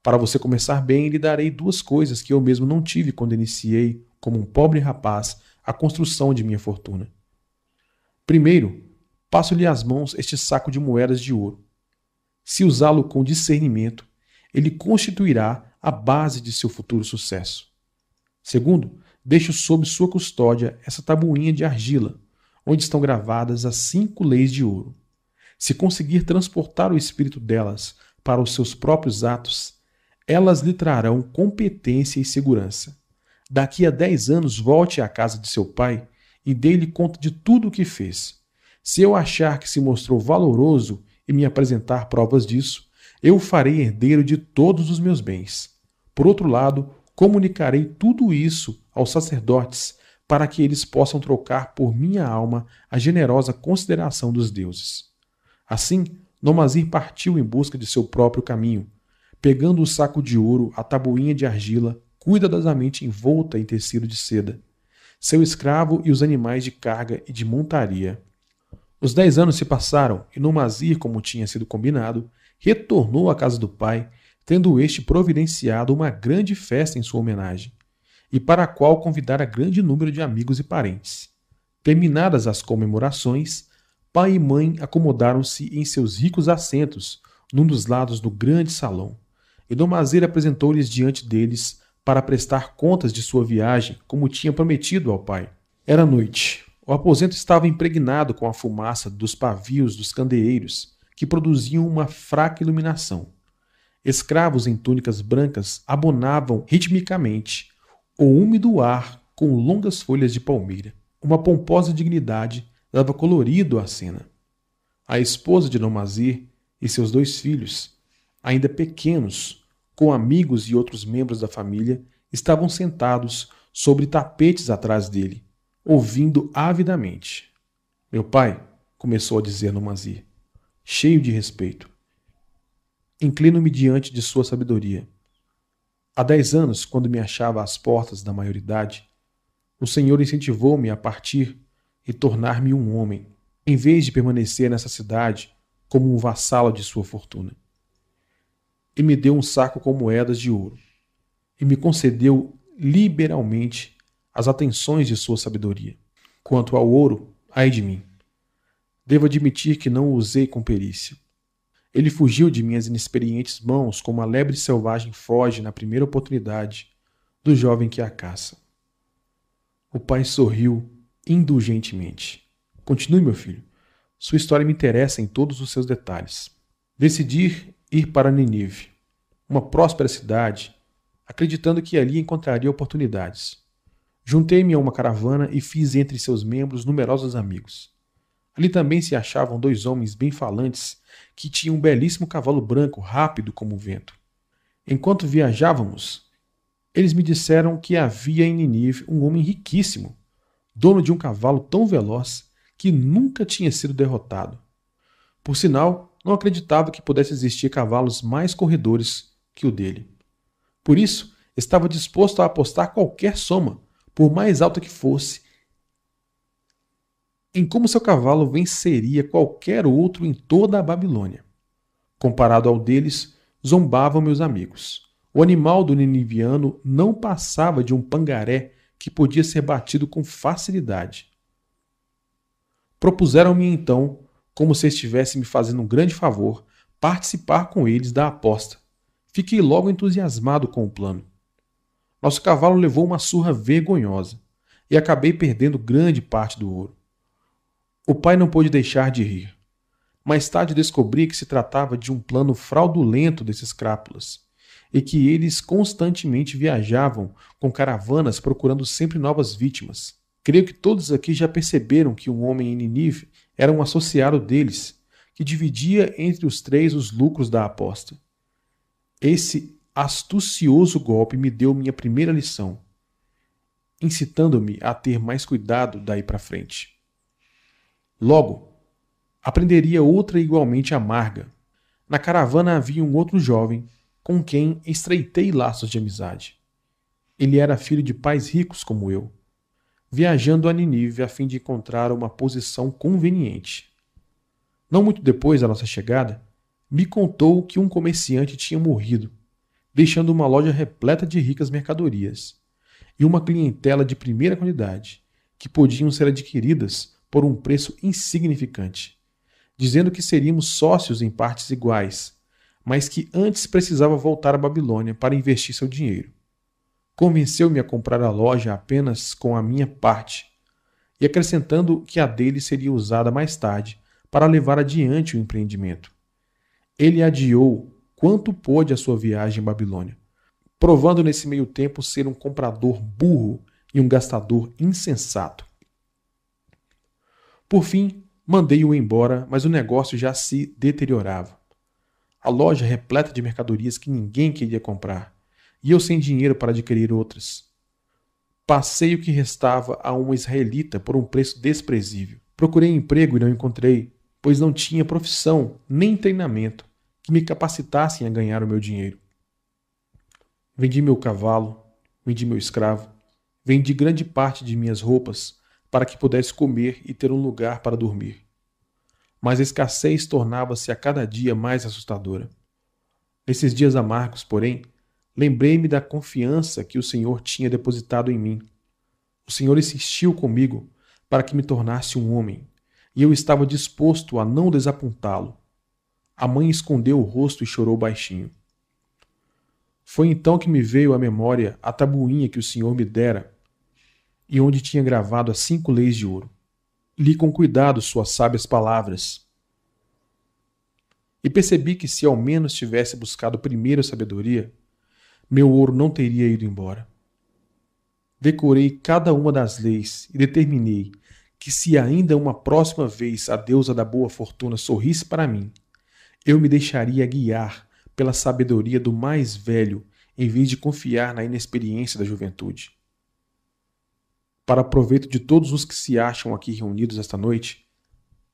Para você começar bem, lhe darei duas coisas que eu mesmo não tive quando iniciei, como um pobre rapaz, a construção de minha fortuna. Primeiro, passo-lhe às mãos este saco de moedas de ouro. Se usá-lo com discernimento, ele constituirá a base de seu futuro sucesso. Segundo, deixo sob sua custódia essa tabuinha de argila, onde estão gravadas as cinco leis de ouro. Se conseguir transportar o espírito delas para os seus próprios atos, elas lhe trarão competência e segurança. Daqui a dez anos, volte à casa de seu pai e dê-lhe conta de tudo o que fez. Se eu achar que se mostrou valoroso e me apresentar provas disso, eu farei herdeiro de todos os meus bens. Por outro lado, comunicarei tudo isso aos sacerdotes, para que eles possam trocar por minha alma a generosa consideração dos deuses. Assim, Nomazir partiu em busca de seu próprio caminho, pegando o saco de ouro, a tabuinha de argila, cuidadosamente envolta em tecido de seda, seu escravo e os animais de carga e de montaria. Os dez anos se passaram e Nomazir, como tinha sido combinado, retornou à casa do pai, tendo este providenciado uma grande festa em sua homenagem, e para a qual convidara grande número de amigos e parentes. Terminadas as comemorações, pai e mãe acomodaram-se em seus ricos assentos, num dos lados do grande salão, e Dom Mazeira apresentou-lhes diante deles para prestar contas de sua viagem, como tinha prometido ao pai. Era noite. O aposento estava impregnado com a fumaça dos pavios dos candeeiros, que produziam uma fraca iluminação. Escravos em túnicas brancas abonavam ritmicamente o úmido ar com longas folhas de palmeira. Uma pomposa dignidade dava colorido à cena. A esposa de Nomazir e seus dois filhos, ainda pequenos, com amigos e outros membros da família, estavam sentados sobre tapetes atrás dele, ouvindo avidamente. Meu pai, começou a dizer Nomazir, cheio de respeito. Inclino-me diante de sua sabedoria. Há dez anos, quando me achava às portas da maioridade, o Senhor incentivou-me a partir e tornar-me um homem, em vez de permanecer nessa cidade como um vassalo de sua fortuna. E me deu um saco com moedas de ouro, e me concedeu liberalmente as atenções de sua sabedoria. Quanto ao ouro, ai de mim. Devo admitir que não o usei com perícia. Ele fugiu de minhas inexperientes mãos como a lebre selvagem foge na primeira oportunidade do jovem que a caça. O pai sorriu indulgentemente. Continue, meu filho. Sua história me interessa em todos os seus detalhes. Decidi ir para Ninive, uma próspera cidade, acreditando que ali encontraria oportunidades. Juntei-me a uma caravana e fiz entre seus membros numerosos amigos. Ali também se achavam dois homens bem falantes que tinham um belíssimo cavalo branco rápido como o vento. Enquanto viajávamos, eles me disseram que havia em Ninive um homem riquíssimo, dono de um cavalo tão veloz que nunca tinha sido derrotado. Por sinal, não acreditava que pudesse existir cavalos mais corredores que o dele. Por isso, estava disposto a apostar qualquer soma, por mais alta que fosse, em como seu cavalo venceria qualquer outro em toda a Babilônia. Comparado ao deles, zombavam meus amigos. O animal do niniviano não passava de um pangaré que podia ser batido com facilidade. Propuseram-me então, como se estivesse me fazendo um grande favor, participar com eles da aposta. Fiquei logo entusiasmado com o plano. Nosso cavalo levou uma surra vergonhosa e acabei perdendo grande parte do ouro. O pai não pôde deixar de rir. Mais tarde descobri que se tratava de um plano fraudulento desses crápulas e que eles constantemente viajavam com caravanas procurando sempre novas vítimas. Creio que todos aqui já perceberam que um homem em Ninive era um associado deles, que dividia entre os três os lucros da aposta. Esse astucioso golpe me deu minha primeira lição, incitando-me a ter mais cuidado daí para frente. Logo, aprenderia outra igualmente amarga. Na caravana havia um outro jovem com quem estreitei laços de amizade. Ele era filho de pais ricos como eu viajando a Ninive a fim de encontrar uma posição conveniente. Não muito depois da nossa chegada, me contou que um comerciante tinha morrido, deixando uma loja repleta de ricas mercadorias e uma clientela de primeira qualidade, que podiam ser adquiridas por um preço insignificante, dizendo que seríamos sócios em partes iguais, mas que antes precisava voltar à Babilônia para investir seu dinheiro convenceu-me a comprar a loja apenas com a minha parte, e acrescentando que a dele seria usada mais tarde para levar adiante o empreendimento. Ele adiou quanto pôde a sua viagem à Babilônia, provando nesse meio tempo ser um comprador burro e um gastador insensato. Por fim, mandei-o embora, mas o negócio já se deteriorava. A loja repleta de mercadorias que ninguém queria comprar e eu sem dinheiro para adquirir outras. Passei o que restava a um israelita por um preço desprezível. Procurei emprego e não encontrei, pois não tinha profissão nem treinamento que me capacitassem a ganhar o meu dinheiro. Vendi meu cavalo, vendi meu escravo, vendi grande parte de minhas roupas para que pudesse comer e ter um lugar para dormir. Mas a escassez tornava-se a cada dia mais assustadora. Nesses dias amargos, porém, Lembrei-me da confiança que o Senhor tinha depositado em mim. O Senhor insistiu comigo para que me tornasse um homem, e eu estava disposto a não desapontá-lo. A mãe escondeu o rosto e chorou baixinho. Foi então que me veio à memória a tabuinha que o Senhor me dera e onde tinha gravado as cinco leis de ouro. Li com cuidado suas sábias palavras. E percebi que se ao menos tivesse buscado primeiro a sabedoria, meu ouro não teria ido embora. Decorei cada uma das leis e determinei que, se ainda uma próxima vez a deusa da boa fortuna sorrisse para mim, eu me deixaria guiar pela sabedoria do mais velho em vez de confiar na inexperiência da juventude. Para proveito de todos os que se acham aqui reunidos esta noite,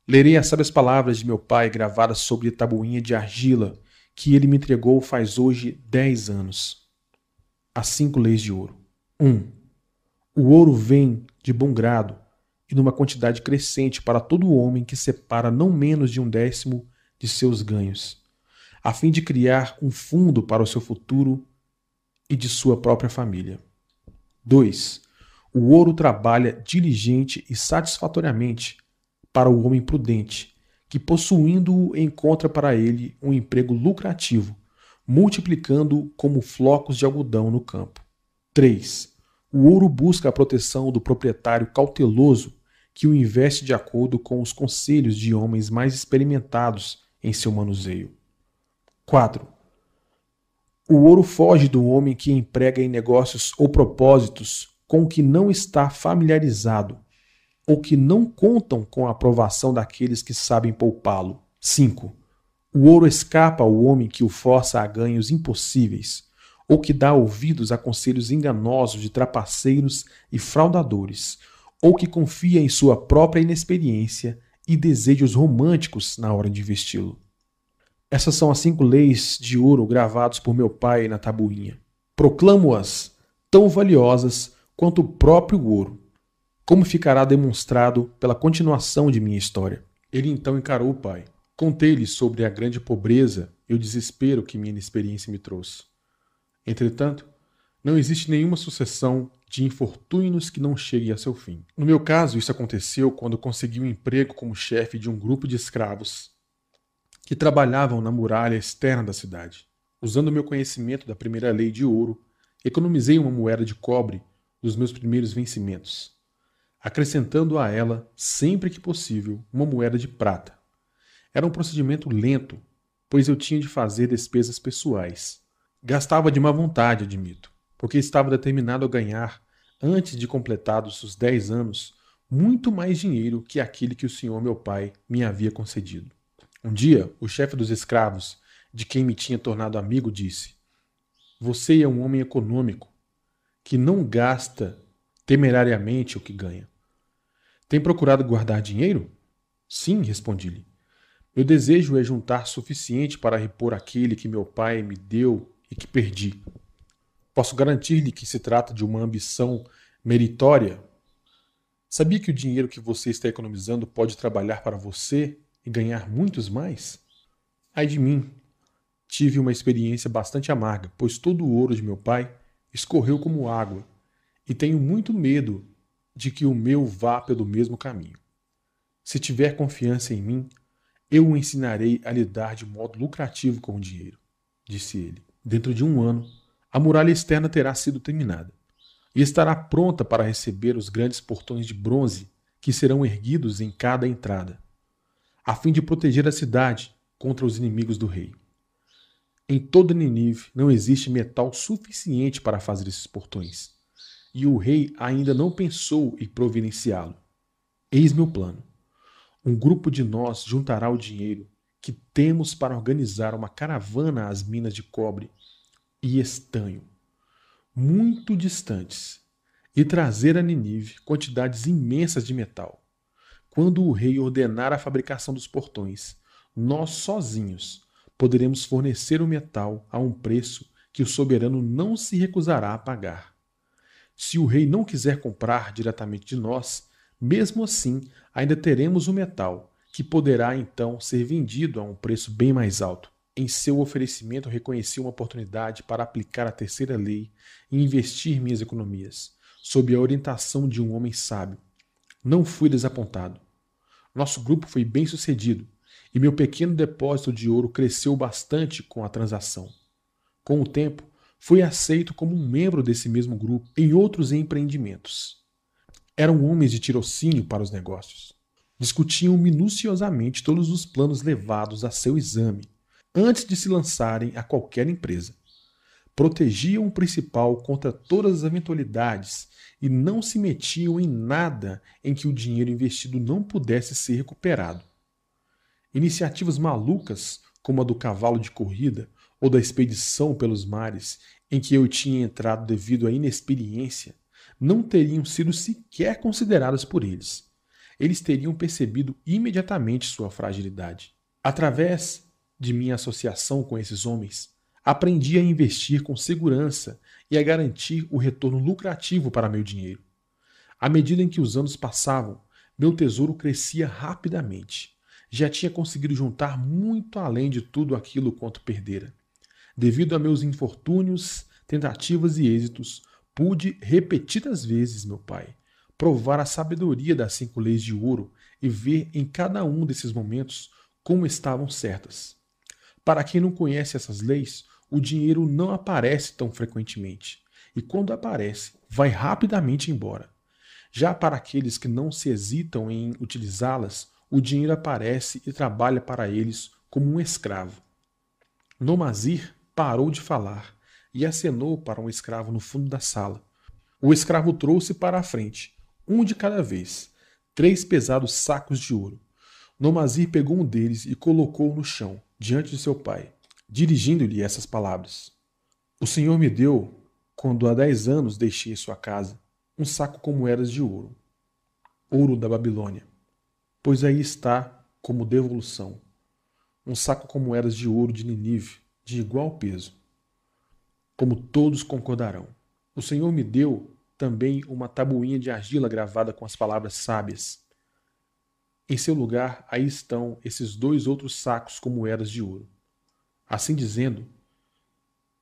lerei as sábias palavras de meu pai gravadas sobre tabuinha de argila que ele me entregou faz hoje dez anos as cinco leis de ouro. 1. Um, o ouro vem de bom grado e numa quantidade crescente para todo homem que separa não menos de um décimo de seus ganhos, a fim de criar um fundo para o seu futuro e de sua própria família. 2. O ouro trabalha diligente e satisfatoriamente para o homem prudente, que possuindo-o encontra para ele um emprego lucrativo multiplicando como flocos de algodão no campo. 3. O ouro busca a proteção do proprietário cauteloso que o investe de acordo com os conselhos de homens mais experimentados em seu manuseio. 4. O ouro foge do homem que emprega em negócios ou propósitos com que não está familiarizado ou que não contam com a aprovação daqueles que sabem poupá-lo. 5. O ouro escapa ao homem que o força a ganhos impossíveis, ou que dá ouvidos a conselhos enganosos de trapaceiros e fraudadores, ou que confia em sua própria inexperiência e desejos românticos na hora de investi-lo. Essas são as cinco leis de ouro gravadas por meu pai na tabuinha. Proclamo-as tão valiosas quanto o próprio ouro, como ficará demonstrado pela continuação de minha história. Ele então encarou o pai. Contei-lhe sobre a grande pobreza e o desespero que minha inexperiência me trouxe. Entretanto, não existe nenhuma sucessão de infortúnios que não chegue a seu fim. No meu caso, isso aconteceu quando consegui um emprego como chefe de um grupo de escravos que trabalhavam na muralha externa da cidade. Usando meu conhecimento da primeira lei de ouro, economizei uma moeda de cobre dos meus primeiros vencimentos, acrescentando a ela, sempre que possível, uma moeda de prata. Era um procedimento lento, pois eu tinha de fazer despesas pessoais. Gastava de má vontade, admito, porque estava determinado a ganhar, antes de completados os dez anos, muito mais dinheiro que aquele que o senhor meu pai me havia concedido. Um dia, o chefe dos escravos, de quem me tinha tornado amigo, disse: Você é um homem econômico, que não gasta temerariamente o que ganha. Tem procurado guardar dinheiro? Sim, respondi-lhe. Meu desejo é juntar suficiente para repor aquele que meu pai me deu e que perdi. Posso garantir-lhe que se trata de uma ambição meritória? Sabia que o dinheiro que você está economizando pode trabalhar para você e ganhar muitos mais? Ai de mim! Tive uma experiência bastante amarga, pois todo o ouro de meu pai escorreu como água, e tenho muito medo de que o meu vá pelo mesmo caminho. Se tiver confiança em mim, eu o ensinarei a lidar de modo lucrativo com o dinheiro, disse ele. Dentro de um ano, a muralha externa terá sido terminada e estará pronta para receber os grandes portões de bronze que serão erguidos em cada entrada a fim de proteger a cidade contra os inimigos do rei. Em toda Ninive não existe metal suficiente para fazer esses portões, e o rei ainda não pensou em providenciá-lo. Eis meu plano. Um grupo de nós juntará o dinheiro que temos para organizar uma caravana às minas de cobre e estanho, muito distantes, e trazer a Ninive quantidades imensas de metal quando o rei ordenar a fabricação dos portões, nós sozinhos poderemos fornecer o metal a um preço que o soberano não se recusará a pagar. Se o rei não quiser comprar diretamente de nós, mesmo assim ainda teremos o metal, que poderá então ser vendido a um preço bem mais alto. Em seu oferecimento, reconheci uma oportunidade para aplicar a terceira lei e investir minhas economias, sob a orientação de um homem sábio. Não fui desapontado. Nosso grupo foi bem sucedido e meu pequeno depósito de ouro cresceu bastante com a transação. Com o tempo, fui aceito como um membro desse mesmo grupo em outros empreendimentos. Eram homens de tirocínio para os negócios. Discutiam minuciosamente todos os planos levados a seu exame antes de se lançarem a qualquer empresa. Protegiam o principal contra todas as eventualidades e não se metiam em nada em que o dinheiro investido não pudesse ser recuperado. Iniciativas malucas, como a do cavalo de corrida ou da expedição pelos mares, em que eu tinha entrado devido à inexperiência, não teriam sido sequer consideradas por eles. Eles teriam percebido imediatamente sua fragilidade. Através de minha associação com esses homens, aprendi a investir com segurança e a garantir o retorno lucrativo para meu dinheiro. À medida em que os anos passavam, meu tesouro crescia rapidamente. Já tinha conseguido juntar muito além de tudo aquilo quanto perdera. Devido a meus infortúnios, tentativas e êxitos, pude repetidas vezes, meu pai, provar a sabedoria das cinco leis de ouro e ver em cada um desses momentos como estavam certas. Para quem não conhece essas leis, o dinheiro não aparece tão frequentemente. E quando aparece, vai rapidamente embora. Já para aqueles que não se hesitam em utilizá-las, o dinheiro aparece e trabalha para eles como um escravo. Nomazir parou de falar e acenou para um escravo no fundo da sala. O escravo trouxe para a frente, um de cada vez, três pesados sacos de ouro. Nomazir pegou um deles e colocou-o no chão, diante de seu pai dirigindo-lhe essas palavras: O Senhor me deu, quando há dez anos deixei sua casa, um saco com moedas de ouro. ouro da Babilônia, pois aí está como devolução um saco com moedas de ouro de Ninive, de igual peso. Como todos concordarão. O Senhor me deu também uma tabuinha de argila gravada com as palavras sábias. Em seu lugar, aí estão esses dois outros sacos com moedas de ouro. Assim dizendo,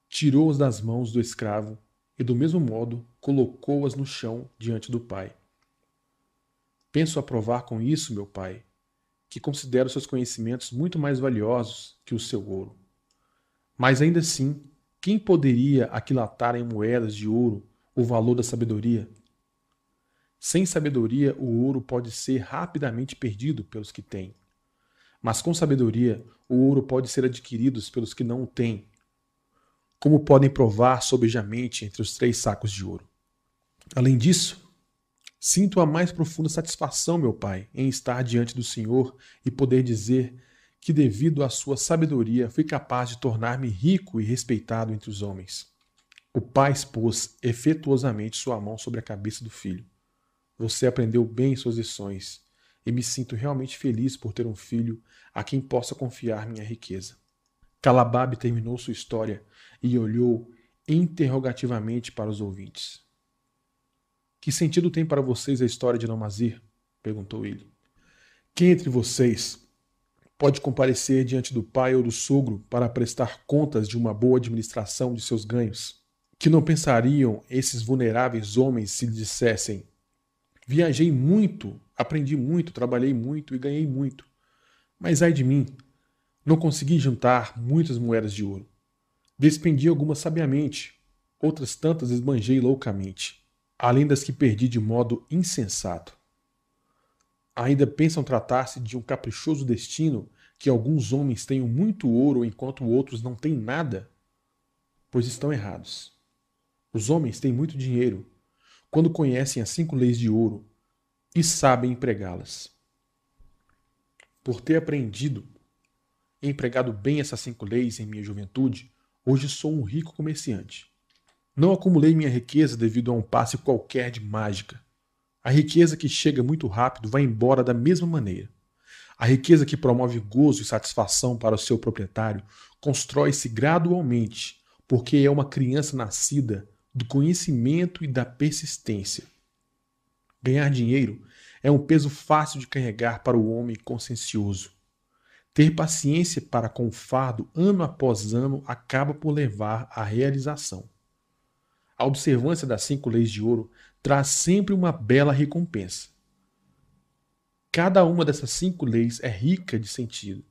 tirou-os das mãos do escravo e, do mesmo modo, colocou-as no chão diante do pai. Penso aprovar com isso, meu pai, que considero seus conhecimentos muito mais valiosos que o seu ouro. Mas ainda assim, quem poderia aquilatar em moedas de ouro o valor da sabedoria? Sem sabedoria, o ouro pode ser rapidamente perdido pelos que têm. Mas com sabedoria, o ouro pode ser adquirido pelos que não o têm. Como podem provar sobejamente entre os três sacos de ouro? Além disso, Sinto a mais profunda satisfação, meu Pai, em estar diante do Senhor e poder dizer que, devido à sua sabedoria, fui capaz de tornar-me rico e respeitado entre os homens. O pai expôs efetuosamente sua mão sobre a cabeça do filho. Você aprendeu bem suas lições e me sinto realmente feliz por ter um filho a quem possa confiar minha riqueza. Calababe terminou sua história e olhou interrogativamente para os ouvintes. Que sentido tem para vocês a história de Namazir? perguntou ele. Quem entre vocês pode comparecer diante do pai ou do sogro para prestar contas de uma boa administração de seus ganhos? Que não pensariam esses vulneráveis homens se lhe dissessem: Viajei muito, aprendi muito, trabalhei muito e ganhei muito. Mas ai de mim, não consegui juntar muitas moedas de ouro. Despendi algumas sabiamente, outras tantas esbanjei loucamente além das que perdi de modo insensato. Ainda pensam tratar-se de um caprichoso destino que alguns homens tenham muito ouro enquanto outros não têm nada? Pois estão errados. Os homens têm muito dinheiro quando conhecem as cinco leis de ouro e sabem empregá-las. Por ter aprendido e empregado bem essas cinco leis em minha juventude, hoje sou um rico comerciante. Não acumulei minha riqueza devido a um passe qualquer de mágica. A riqueza que chega muito rápido vai embora da mesma maneira. A riqueza que promove gozo e satisfação para o seu proprietário constrói-se gradualmente, porque é uma criança nascida do conhecimento e da persistência. Ganhar dinheiro é um peso fácil de carregar para o homem consciencioso. Ter paciência para com o fardo ano após ano acaba por levar à realização. A observância das cinco leis de ouro traz sempre uma bela recompensa. Cada uma dessas cinco leis é rica de sentido,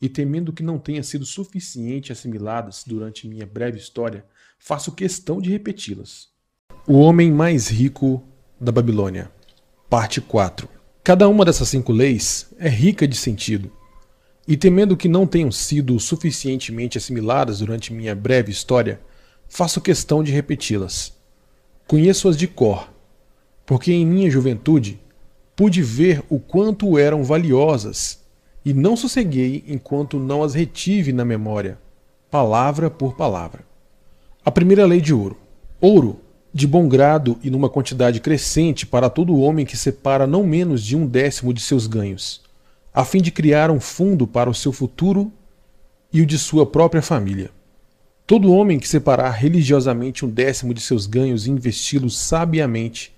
e temendo que não tenha sido suficiente assimiladas durante minha breve história, faço questão de repeti-las. O homem mais rico da Babilônia, parte 4. Cada uma dessas cinco leis é rica de sentido, e temendo que não tenham sido suficientemente assimiladas durante minha breve história, faço questão de repeti-las. Conheço-as de cor, porque em minha juventude pude ver o quanto eram valiosas e não sosseguei enquanto não as retive na memória, palavra por palavra. A primeira lei de ouro: ouro, de bom grado e numa quantidade crescente para todo homem que separa não menos de um décimo de seus ganhos, a fim de criar um fundo para o seu futuro e o de sua própria família. Todo homem que separar religiosamente um décimo de seus ganhos e investi-los sabiamente,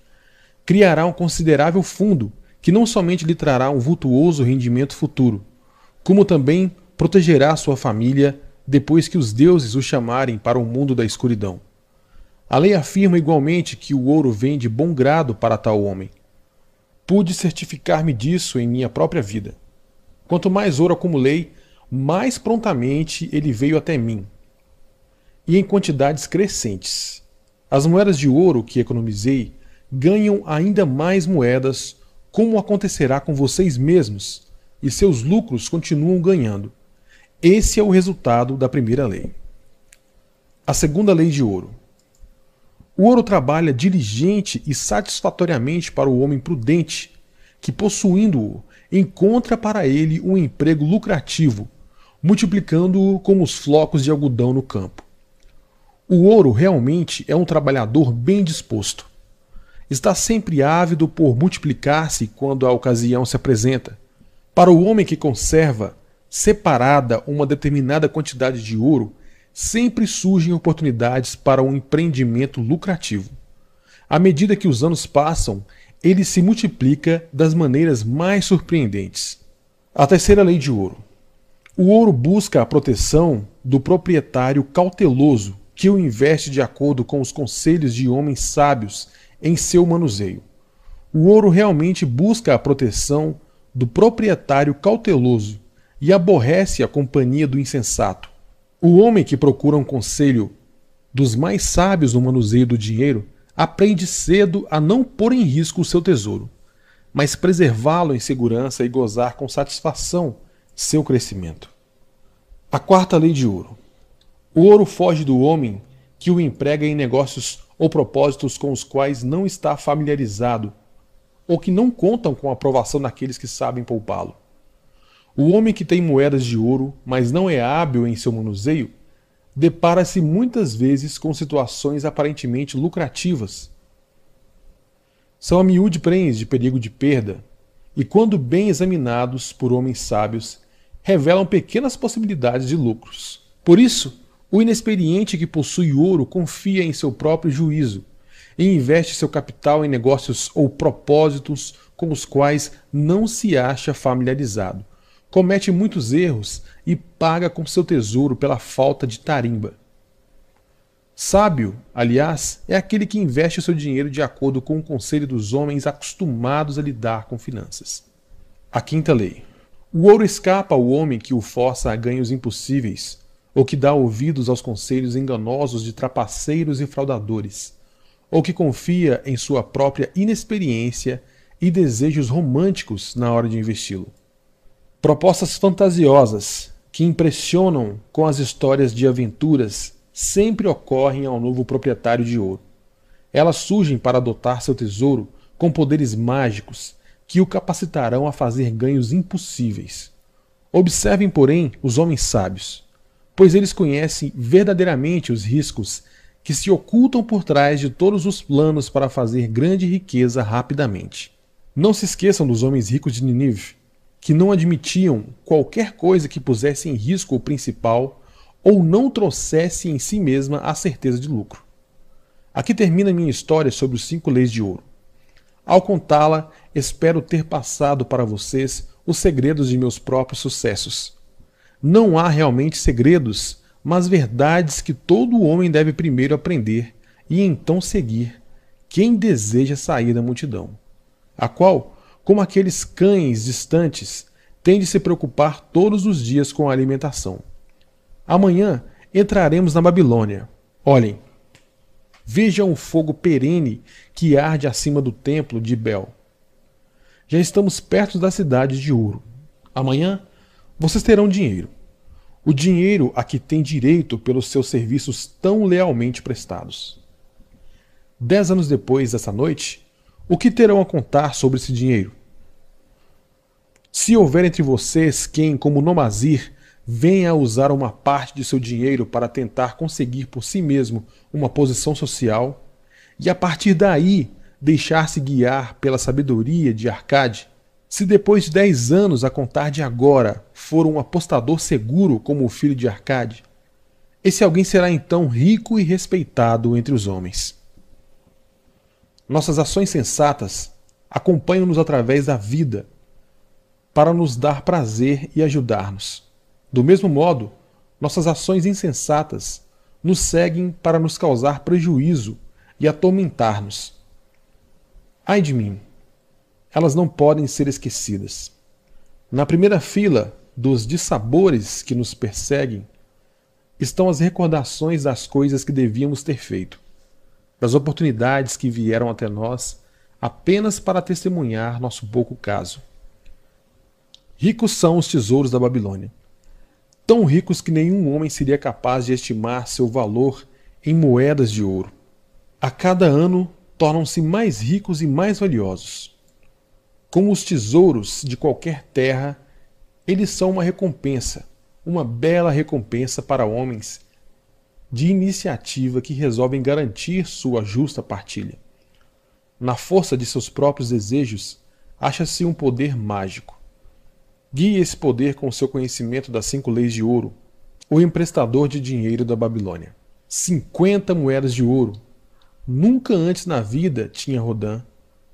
criará um considerável fundo que não somente lhe trará um vultuoso rendimento futuro, como também protegerá sua família depois que os deuses o chamarem para o mundo da escuridão. A lei afirma igualmente que o ouro vem de bom grado para tal homem. Pude certificar-me disso em minha própria vida. Quanto mais ouro acumulei, mais prontamente ele veio até mim, e em quantidades crescentes. As moedas de ouro que economizei ganham ainda mais moedas, como acontecerá com vocês mesmos, e seus lucros continuam ganhando. Esse é o resultado da primeira lei. A segunda lei de ouro. O ouro trabalha diligente e satisfatoriamente para o homem prudente, que, possuindo-o, encontra para ele um emprego lucrativo, multiplicando-o como os flocos de algodão no campo. O ouro realmente é um trabalhador bem disposto. está sempre ávido por multiplicar-se quando a ocasião se apresenta. Para o homem que conserva separada uma determinada quantidade de ouro, sempre surgem oportunidades para um empreendimento lucrativo. À medida que os anos passam, ele se multiplica das maneiras mais surpreendentes. A terceira lei de ouro. O ouro busca a proteção do proprietário cauteloso que o investe de acordo com os conselhos de homens sábios em seu manuseio. O ouro realmente busca a proteção do proprietário cauteloso e aborrece a companhia do insensato. O homem que procura um conselho dos mais sábios no manuseio do dinheiro aprende cedo a não pôr em risco o seu tesouro, mas preservá-lo em segurança e gozar com satisfação seu crescimento. A quarta lei de ouro. O ouro foge do homem que o emprega em negócios ou propósitos com os quais não está familiarizado ou que não contam com a aprovação daqueles que sabem poupá-lo. O homem que tem moedas de ouro, mas não é hábil em seu manuseio, depara-se muitas vezes com situações aparentemente lucrativas. São a miúde prens de perigo de perda, e quando bem examinados por homens sábios, revelam pequenas possibilidades de lucros. Por isso, o inexperiente que possui ouro confia em seu próprio juízo e investe seu capital em negócios ou propósitos com os quais não se acha familiarizado. Comete muitos erros e paga com seu tesouro pela falta de tarimba. Sábio, aliás, é aquele que investe seu dinheiro de acordo com o conselho dos homens acostumados a lidar com finanças. A quinta lei. O ouro escapa ao homem que o força a ganhos impossíveis, ou que dá ouvidos aos conselhos enganosos de trapaceiros e fraudadores, ou que confia em sua própria inexperiência e desejos românticos na hora de investi-lo. Propostas fantasiosas que impressionam com as histórias de aventuras sempre ocorrem ao novo proprietário de ouro. Elas surgem para adotar seu tesouro com poderes mágicos que o capacitarão a fazer ganhos impossíveis. Observem, porém, os homens sábios, pois eles conhecem verdadeiramente os riscos que se ocultam por trás de todos os planos para fazer grande riqueza rapidamente. Não se esqueçam dos homens ricos de Ninive, que não admitiam qualquer coisa que pusesse em risco o principal ou não trouxesse em si mesma a certeza de lucro. Aqui termina minha história sobre os cinco leis de ouro. Ao contá-la, espero ter passado para vocês os segredos de meus próprios sucessos. Não há realmente segredos, mas verdades que todo homem deve primeiro aprender e então seguir quem deseja sair da multidão, a qual, como aqueles cães distantes, tem de se preocupar todos os dias com a alimentação. Amanhã entraremos na Babilônia. Olhem, Vejam o fogo perene que arde acima do templo de Bel. Já estamos perto da cidade de ouro. Amanhã vocês terão dinheiro. O dinheiro a que têm direito pelos seus serviços tão lealmente prestados. Dez anos depois dessa noite, o que terão a contar sobre esse dinheiro? Se houver entre vocês quem, como Nomazir, venha a usar uma parte de seu dinheiro para tentar conseguir por si mesmo uma posição social e a partir daí deixar-se guiar pela sabedoria de Arcade, se depois de dez anos a contar de agora for um apostador seguro como o filho de Arcade, esse alguém será então rico e respeitado entre os homens. Nossas ações sensatas acompanham-nos através da vida para nos dar prazer e ajudar-nos. Do mesmo modo, nossas ações insensatas nos seguem para nos causar prejuízo e atormentar-nos. Ai de mim! Elas não podem ser esquecidas. Na primeira fila dos dissabores que nos perseguem estão as recordações das coisas que devíamos ter feito, das oportunidades que vieram até nós apenas para testemunhar nosso pouco caso. Ricos são os tesouros da Babilônia tão ricos que nenhum homem seria capaz de estimar seu valor em moedas de ouro. A cada ano tornam-se mais ricos e mais valiosos. Como os tesouros de qualquer terra, eles são uma recompensa, uma bela recompensa para homens de iniciativa que resolvem garantir sua justa partilha. na força de seus próprios desejos, acha-se um poder mágico. Guie esse poder com seu conhecimento das cinco leis de ouro, o emprestador de dinheiro da Babilônia. 50 moedas de ouro. Nunca antes na vida tinha Rodin,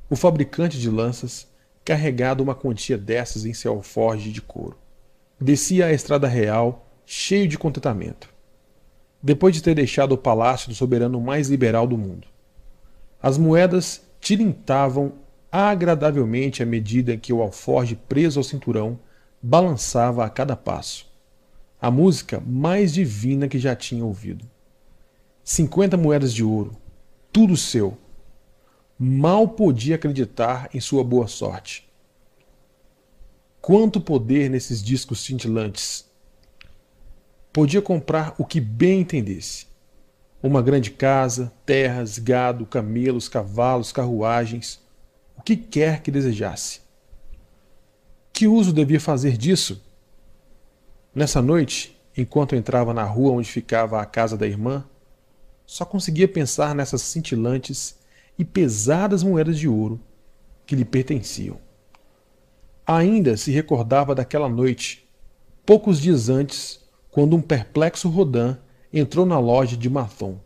o fabricante de lanças, carregado uma quantia dessas em seu alforje de couro. Descia a estrada real, cheio de contentamento. Depois de ter deixado o palácio do soberano mais liberal do mundo. As moedas tilintavam agradavelmente à medida que o alforje preso ao cinturão balançava a cada passo. A música mais divina que já tinha ouvido. Cinquenta moedas de ouro, tudo seu. Mal podia acreditar em sua boa sorte. Quanto poder nesses discos cintilantes! Podia comprar o que bem entendesse: uma grande casa, terras, gado, camelos, cavalos, carruagens, o que quer que desejasse. Que uso devia fazer disso? Nessa noite, enquanto entrava na rua onde ficava a casa da irmã, só conseguia pensar nessas cintilantes e pesadas moedas de ouro que lhe pertenciam. Ainda se recordava daquela noite, poucos dias antes, quando um perplexo Rodin entrou na loja de Mathon.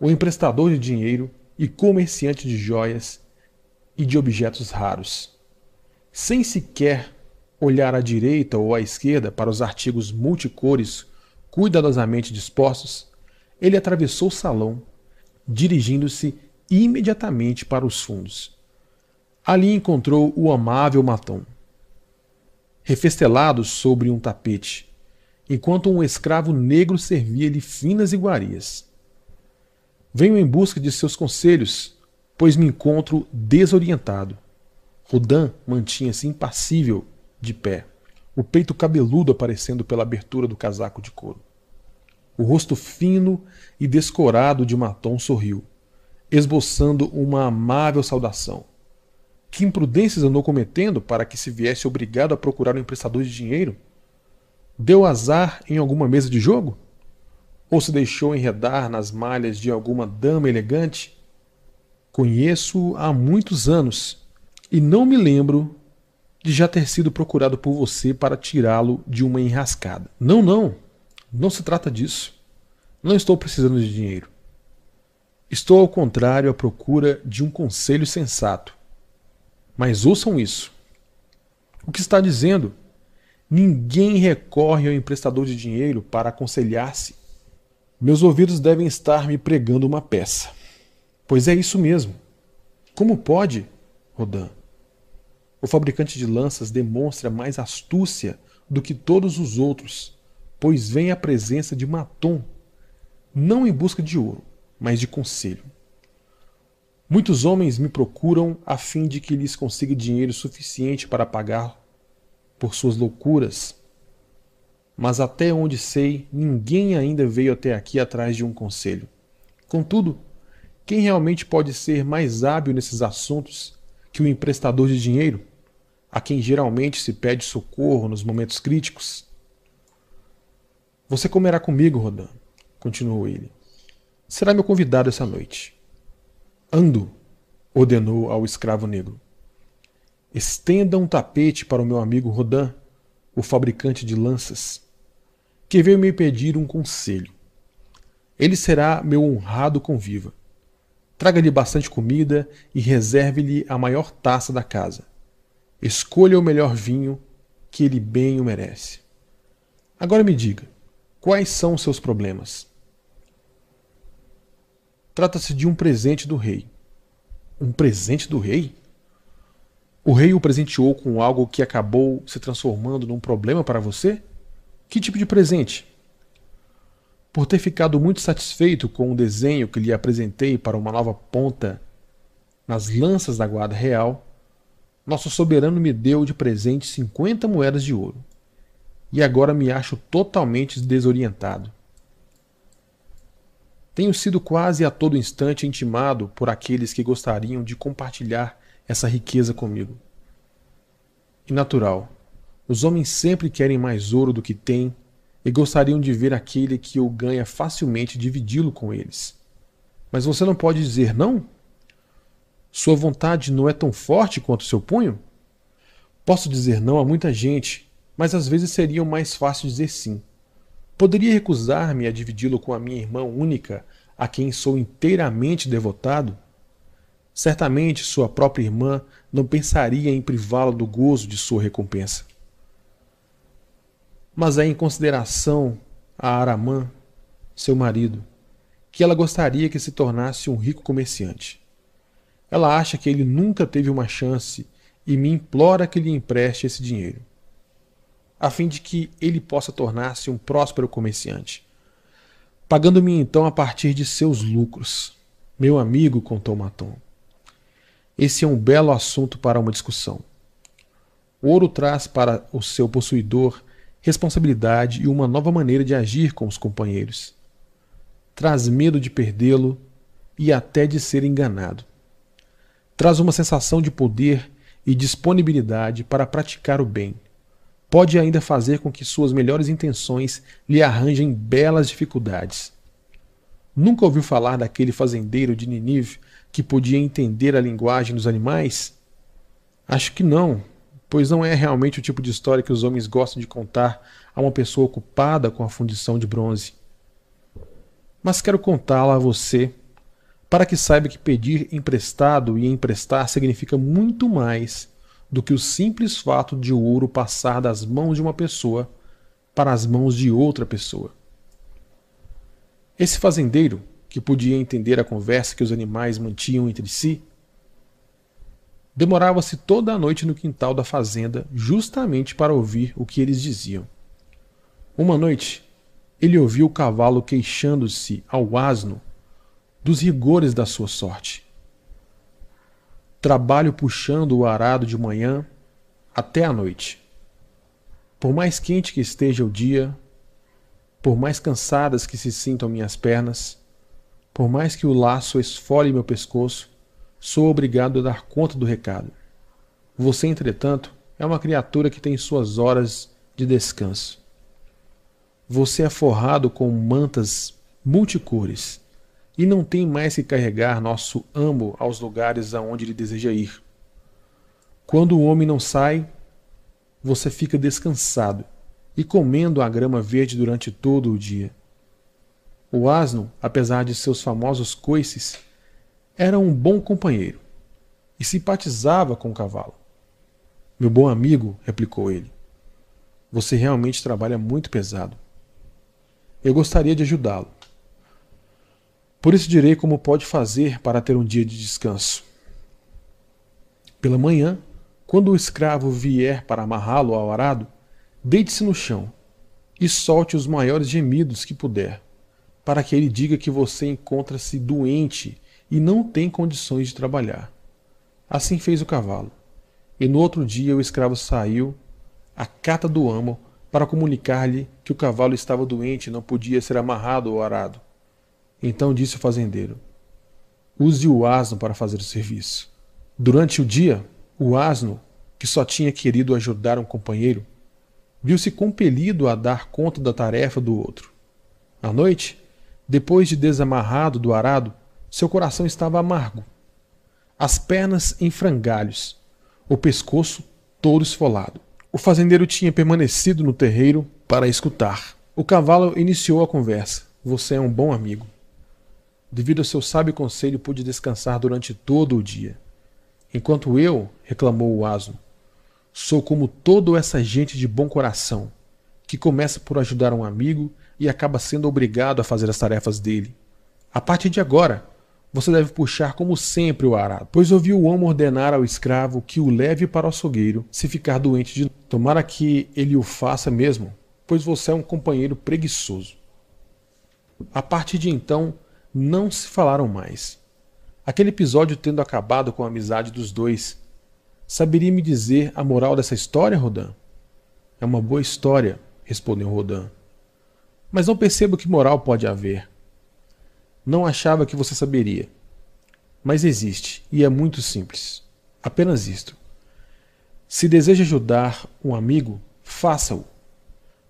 O emprestador de dinheiro e comerciante de joias e de objetos raros. Sem sequer olhar à direita ou à esquerda para os artigos multicores cuidadosamente dispostos, ele atravessou o salão, dirigindo-se imediatamente para os fundos. Ali encontrou o amável Matom, refestelado sobre um tapete, enquanto um escravo negro servia-lhe finas iguarias. Venho em busca de seus conselhos, pois me encontro desorientado. Rodin mantinha-se impassível, de pé, o peito cabeludo aparecendo pela abertura do casaco de couro. O rosto fino e descorado de Maton sorriu, esboçando uma amável saudação. Que imprudências andou cometendo para que se viesse obrigado a procurar um emprestador de dinheiro? Deu azar em alguma mesa de jogo? Ou se deixou enredar nas malhas de alguma dama elegante? Conheço há muitos anos e não me lembro de já ter sido procurado por você para tirá-lo de uma enrascada. Não, não. Não se trata disso. Não estou precisando de dinheiro. Estou, ao contrário, à procura de um conselho sensato. Mas ouçam isso. O que está dizendo? Ninguém recorre ao emprestador de dinheiro para aconselhar-se. Meus ouvidos devem estar me pregando uma peça. Pois é isso mesmo. Como pode, Rodin? O fabricante de lanças demonstra mais astúcia do que todos os outros pois vem à presença de Matom, não em busca de ouro, mas de conselho. Muitos homens me procuram a fim de que lhes consiga dinheiro suficiente para pagar por suas loucuras. Mas até onde sei, ninguém ainda veio até aqui atrás de um conselho. Contudo, quem realmente pode ser mais hábil nesses assuntos que o emprestador de dinheiro, a quem geralmente se pede socorro nos momentos críticos? Você comerá comigo, Rodan, continuou ele. Será meu convidado essa noite. Ando, ordenou ao escravo negro. Estenda um tapete para o meu amigo Rodan, o fabricante de lanças, que veio me pedir um conselho. Ele será meu honrado conviva. Traga-lhe bastante comida e reserve-lhe a maior taça da casa. Escolha o melhor vinho, que ele bem o merece. Agora me diga, Quais são os seus problemas? Trata-se de um presente do rei. Um presente do rei? O rei o presenteou com algo que acabou se transformando num problema para você? Que tipo de presente? Por ter ficado muito satisfeito com o desenho que lhe apresentei para uma nova ponta nas lanças da guarda real, nosso soberano me deu de presente 50 moedas de ouro e agora me acho totalmente desorientado. Tenho sido quase a todo instante intimado por aqueles que gostariam de compartilhar essa riqueza comigo. E natural, os homens sempre querem mais ouro do que têm e gostariam de ver aquele que o ganha facilmente dividi-lo com eles. Mas você não pode dizer não? Sua vontade não é tão forte quanto seu punho? Posso dizer não a muita gente, mas às vezes seria mais fácil dizer sim. Poderia recusar-me a dividi-lo com a minha irmã única, a quem sou inteiramente devotado? Certamente sua própria irmã não pensaria em privá-la do gozo de sua recompensa. Mas é em consideração a Aramã, seu marido, que ela gostaria que se tornasse um rico comerciante. Ela acha que ele nunca teve uma chance e me implora que lhe empreste esse dinheiro, a fim de que ele possa tornar-se um próspero comerciante, pagando-me então a partir de seus lucros. Meu amigo, contou Maton, esse é um belo assunto para uma discussão. O ouro traz para o seu possuidor responsabilidade e uma nova maneira de agir com os companheiros. Traz medo de perdê-lo e até de ser enganado. Traz uma sensação de poder e disponibilidade para praticar o bem. Pode ainda fazer com que suas melhores intenções lhe arranjem belas dificuldades. Nunca ouviu falar daquele fazendeiro de Ninive que podia entender a linguagem dos animais? Acho que não, pois não é realmente o tipo de história que os homens gostam de contar a uma pessoa ocupada com a fundição de bronze. Mas quero contá-la a você, para que saiba que pedir emprestado e emprestar significa muito mais do que o simples fato de o ouro passar das mãos de uma pessoa para as mãos de outra pessoa. Esse fazendeiro que podia entender a conversa que os animais mantinham entre si, demorava-se toda a noite no quintal da fazenda justamente para ouvir o que eles diziam. Uma noite, ele ouviu o cavalo queixando-se ao asno dos rigores da sua sorte. Trabalho puxando o arado de manhã até a noite. Por mais quente que esteja o dia, por mais cansadas que se sintam minhas pernas, por mais que o laço esfole meu pescoço, sou obrigado a dar conta do recado. Você, entretanto, é uma criatura que tem suas horas de descanso. Você é forrado com mantas multicores e não tem mais que carregar nosso amo aos lugares aonde ele deseja ir. Quando o homem não sai, você fica descansado e comendo a grama verde durante todo o dia. O asno, apesar de seus famosos coices, era um bom companheiro e simpatizava com o cavalo. Meu bom amigo, replicou ele, você realmente trabalha muito pesado. Eu gostaria de ajudá-lo. Por isso direi como pode fazer para ter um dia de descanso. Pela manhã, quando o escravo vier para amarrá-lo ao arado, deite-se no chão e solte os maiores gemidos que puder para que ele diga que você encontra-se doente e não tem condições de trabalhar. Assim fez o cavalo. E no outro dia o escravo saiu à cata do amo para comunicar-lhe que o cavalo estava doente e não podia ser amarrado ou arado. Então disse o fazendeiro: Use o asno para fazer o serviço. Durante o dia, o asno, que só tinha querido ajudar um companheiro, viu-se compelido a dar conta da tarefa do outro. À noite, depois de desamarrado do arado, seu coração estava amargo. As pernas em frangalhos, o pescoço todo esfolado. O fazendeiro tinha permanecido no terreiro para escutar. O cavalo iniciou a conversa. Você é um bom amigo. Devido ao seu sábio conselho, pude descansar durante todo o dia. Enquanto eu, reclamou o asno, sou como toda essa gente de bom coração, que começa por ajudar um amigo e acaba sendo obrigado a fazer as tarefas dele. A partir de agora, você deve puxar como sempre o arado, pois ouviu o homem ordenar ao escravo que o leve para o açougueiro se ficar doente de tomara que ele o faça mesmo, pois você é um companheiro preguiçoso. A partir de então, não se falaram mais. Aquele episódio tendo acabado com a amizade dos dois. Saberia me dizer a moral dessa história, Rodan? É uma boa história, respondeu Rodan. Mas não percebo que moral pode haver. Não achava que você saberia. Mas existe, e é muito simples. Apenas isto. Se deseja ajudar um amigo, faça-o,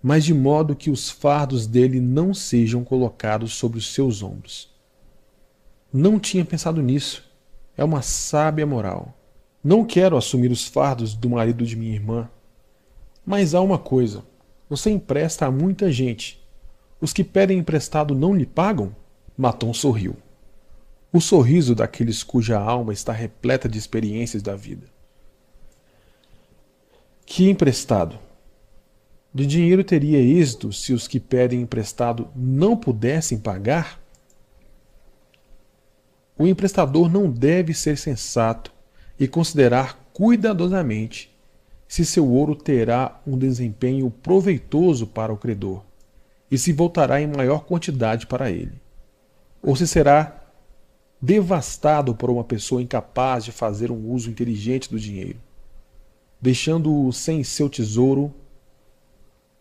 mas de modo que os fardos dele não sejam colocados sobre os seus ombros. Não tinha pensado nisso. é uma sábia moral. Não quero assumir os fardos do marido de minha irmã. Mas há uma coisa: você empresta a muita gente. Os que pedem emprestado não lhe pagam? Maton sorriu. O sorriso daqueles cuja alma está repleta de experiências da vida. Que emprestado? De dinheiro teria êxito se os que pedem emprestado não pudessem pagar? O emprestador não deve ser sensato e considerar cuidadosamente se seu ouro terá um desempenho proveitoso para o credor e se voltará em maior quantidade para ele, ou se será devastado por uma pessoa incapaz de fazer um uso inteligente do dinheiro, deixando-o sem seu tesouro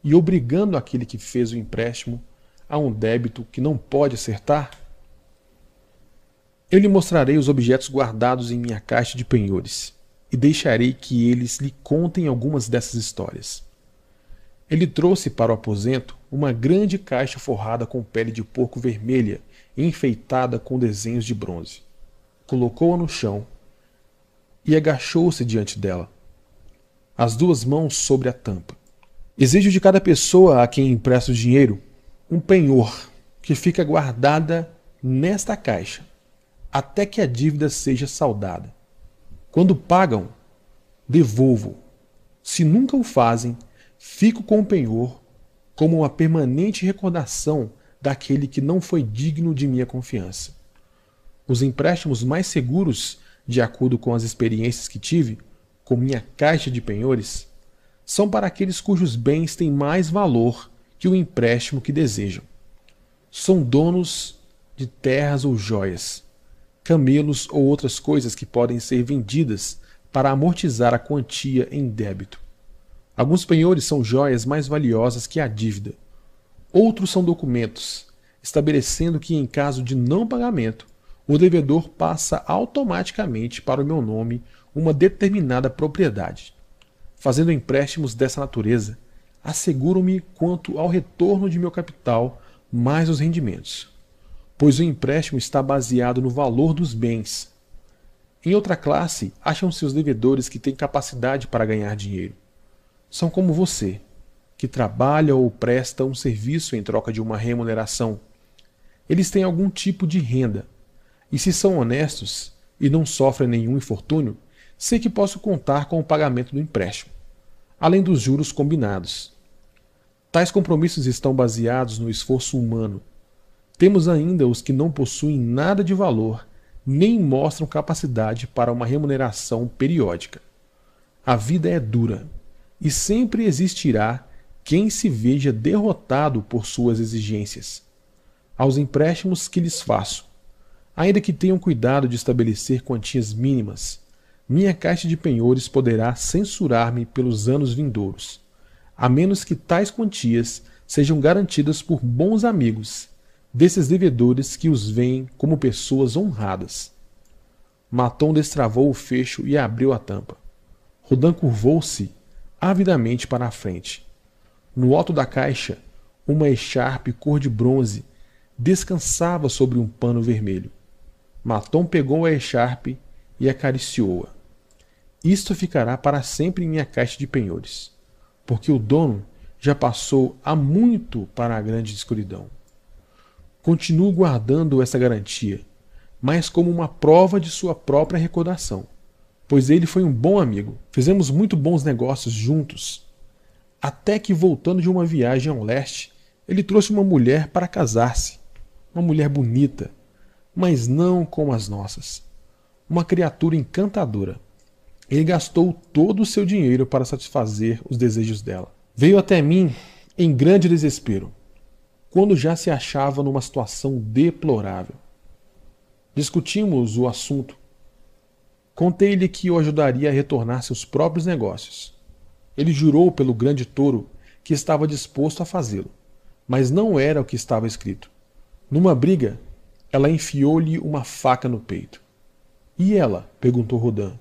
e obrigando aquele que fez o empréstimo a um débito que não pode acertar? Eu lhe mostrarei os objetos guardados em minha caixa de penhores e deixarei que eles lhe contem algumas dessas histórias. Ele trouxe para o aposento uma grande caixa forrada com pele de porco vermelha enfeitada com desenhos de bronze. Colocou-a no chão e agachou-se diante dela, as duas mãos sobre a tampa. Exijo de cada pessoa a quem empresto dinheiro um penhor que fica guardada nesta caixa até que a dívida seja saldada. Quando pagam, devolvo. Se nunca o fazem, fico com o penhor como uma permanente recordação daquele que não foi digno de minha confiança. Os empréstimos mais seguros, de acordo com as experiências que tive, com minha caixa de penhores, são para aqueles cujos bens têm mais valor que o empréstimo que desejam. São donos de terras ou joias camelos ou outras coisas que podem ser vendidas para amortizar a quantia em débito. Alguns penhores são joias mais valiosas que a dívida. Outros são documentos, estabelecendo que, em caso de não pagamento, o devedor passa automaticamente para o meu nome uma determinada propriedade. Fazendo empréstimos dessa natureza, asseguro-me quanto ao retorno de meu capital mais os rendimentos pois o empréstimo está baseado no valor dos bens. Em outra classe, acham-se os devedores que têm capacidade para ganhar dinheiro. São como você, que trabalha ou presta um serviço em troca de uma remuneração. Eles têm algum tipo de renda, e se são honestos e não sofrem nenhum infortúnio, sei que posso contar com o pagamento do empréstimo, além dos juros combinados. Tais compromissos estão baseados no esforço humano temos ainda os que não possuem nada de valor, nem mostram capacidade para uma remuneração periódica. A vida é dura e sempre existirá quem se veja derrotado por suas exigências. Aos empréstimos que lhes faço, ainda que tenham cuidado de estabelecer quantias mínimas, minha caixa de penhores poderá censurar-me pelos anos vindouros, a menos que tais quantias sejam garantidas por bons amigos desses devedores que os veem como pessoas honradas. Maton destravou o fecho e abriu a tampa. Rodan curvou-se avidamente para a frente. No alto da caixa, uma echarpe cor de bronze descansava sobre um pano vermelho. Maton pegou a echarpe e acariciou-a. Isto ficará para sempre em minha caixa de penhores, porque o dono já passou há muito para a grande escuridão. Continuo guardando essa garantia, mas como uma prova de sua própria recordação, pois ele foi um bom amigo. Fizemos muito bons negócios juntos. Até que, voltando de uma viagem ao leste, ele trouxe uma mulher para casar-se. Uma mulher bonita, mas não como as nossas. Uma criatura encantadora. Ele gastou todo o seu dinheiro para satisfazer os desejos dela. Veio até mim em grande desespero quando já se achava numa situação deplorável. Discutimos o assunto. Contei-lhe que o ajudaria a retornar seus próprios negócios. Ele jurou pelo grande touro que estava disposto a fazê-lo, mas não era o que estava escrito. Numa briga, ela enfiou-lhe uma faca no peito. E ela? perguntou Rodan.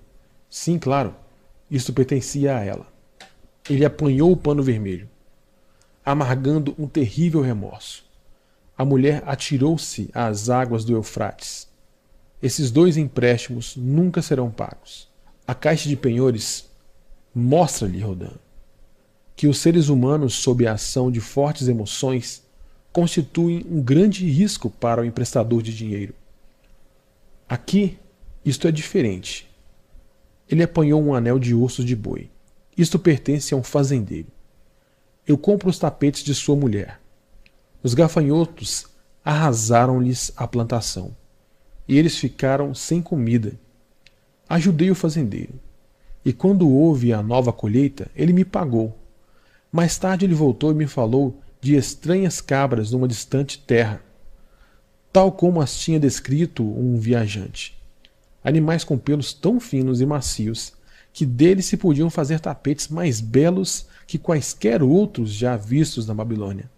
Sim, claro. Isto pertencia a ela. Ele apanhou o pano vermelho amargando um terrível remorso. A mulher atirou-se às águas do Eufrates. Esses dois empréstimos nunca serão pagos. A caixa de penhores mostra-lhe, Rodin, que os seres humanos, sob a ação de fortes emoções, constituem um grande risco para o emprestador de dinheiro. Aqui, isto é diferente. Ele apanhou um anel de ossos de boi. Isto pertence a um fazendeiro. Eu compro os tapetes de sua mulher. Os gafanhotos arrasaram-lhes a plantação, e eles ficaram sem comida. Ajudei o fazendeiro, e quando houve a nova colheita, ele me pagou. Mais tarde ele voltou e me falou de estranhas cabras numa distante terra, tal como as tinha descrito um viajante. Animais com pelos tão finos e macios que deles se podiam fazer tapetes mais belos que quaisquer outros já vistos na Babilônia.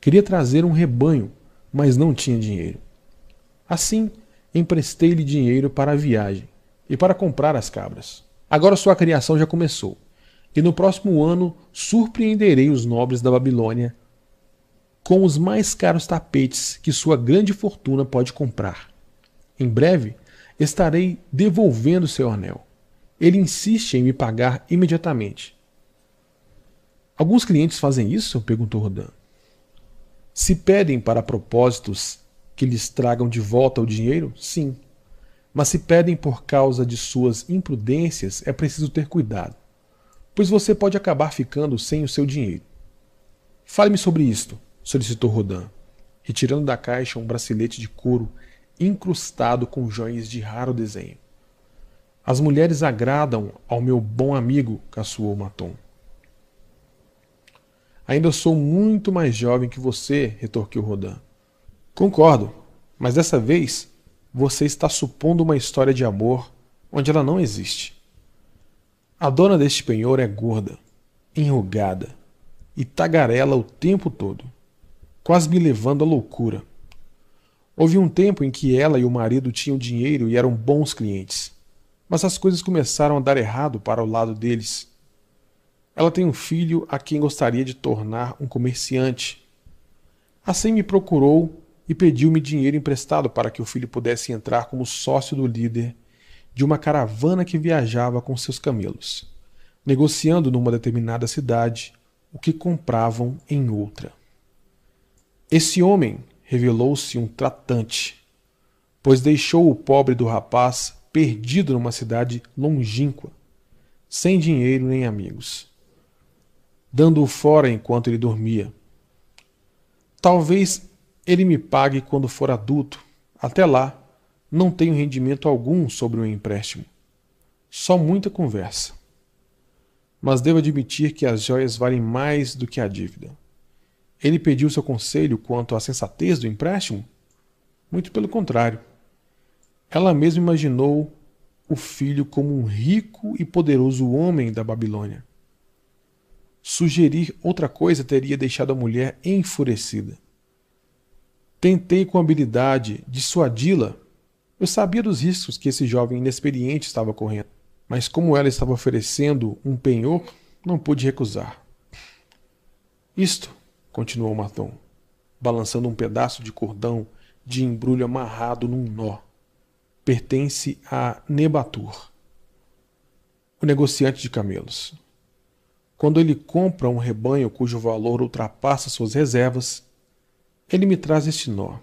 Queria trazer um rebanho, mas não tinha dinheiro. Assim, emprestei-lhe dinheiro para a viagem e para comprar as cabras. Agora sua criação já começou, e no próximo ano surpreenderei os nobres da Babilônia com os mais caros tapetes que sua grande fortuna pode comprar. Em breve estarei devolvendo seu anel. Ele insiste em me pagar imediatamente. Alguns clientes fazem isso? perguntou Rodin. Se pedem para propósitos que lhes tragam de volta o dinheiro, sim. Mas se pedem por causa de suas imprudências, é preciso ter cuidado, pois você pode acabar ficando sem o seu dinheiro. Fale-me sobre isto, solicitou Rodin, retirando da caixa um bracelete de couro incrustado com joias de raro desenho. As mulheres agradam ao meu bom amigo, caçoou Maton. Ainda sou muito mais jovem que você, retorquiu Rodin. Concordo, mas dessa vez você está supondo uma história de amor onde ela não existe. A dona deste penhor é gorda, enrugada e tagarela o tempo todo, quase me levando à loucura. Houve um tempo em que ela e o marido tinham dinheiro e eram bons clientes, mas as coisas começaram a dar errado para o lado deles ela tem um filho a quem gostaria de tornar um comerciante. Assim me procurou e pediu-me dinheiro emprestado para que o filho pudesse entrar como sócio do líder de uma caravana que viajava com seus camelos, negociando numa determinada cidade o que compravam em outra. Esse homem revelou-se um tratante, pois deixou o pobre do rapaz perdido numa cidade longínqua, sem dinheiro nem amigos dando-o fora enquanto ele dormia. Talvez ele me pague quando for adulto. Até lá, não tenho rendimento algum sobre o empréstimo. Só muita conversa. Mas devo admitir que as joias valem mais do que a dívida. Ele pediu seu conselho quanto à sensatez do empréstimo? Muito pelo contrário. Ela mesma imaginou o filho como um rico e poderoso homem da Babilônia. Sugerir outra coisa teria deixado a mulher enfurecida. Tentei com habilidade dissuadi-la. Eu sabia dos riscos que esse jovem inexperiente estava correndo, mas como ela estava oferecendo um penhor, não pude recusar. Isto, continuou Maton, balançando um pedaço de cordão de embrulho amarrado num nó, pertence a Nebatur, o negociante de camelos. Quando ele compra um rebanho cujo valor ultrapassa suas reservas, ele me traz este nó,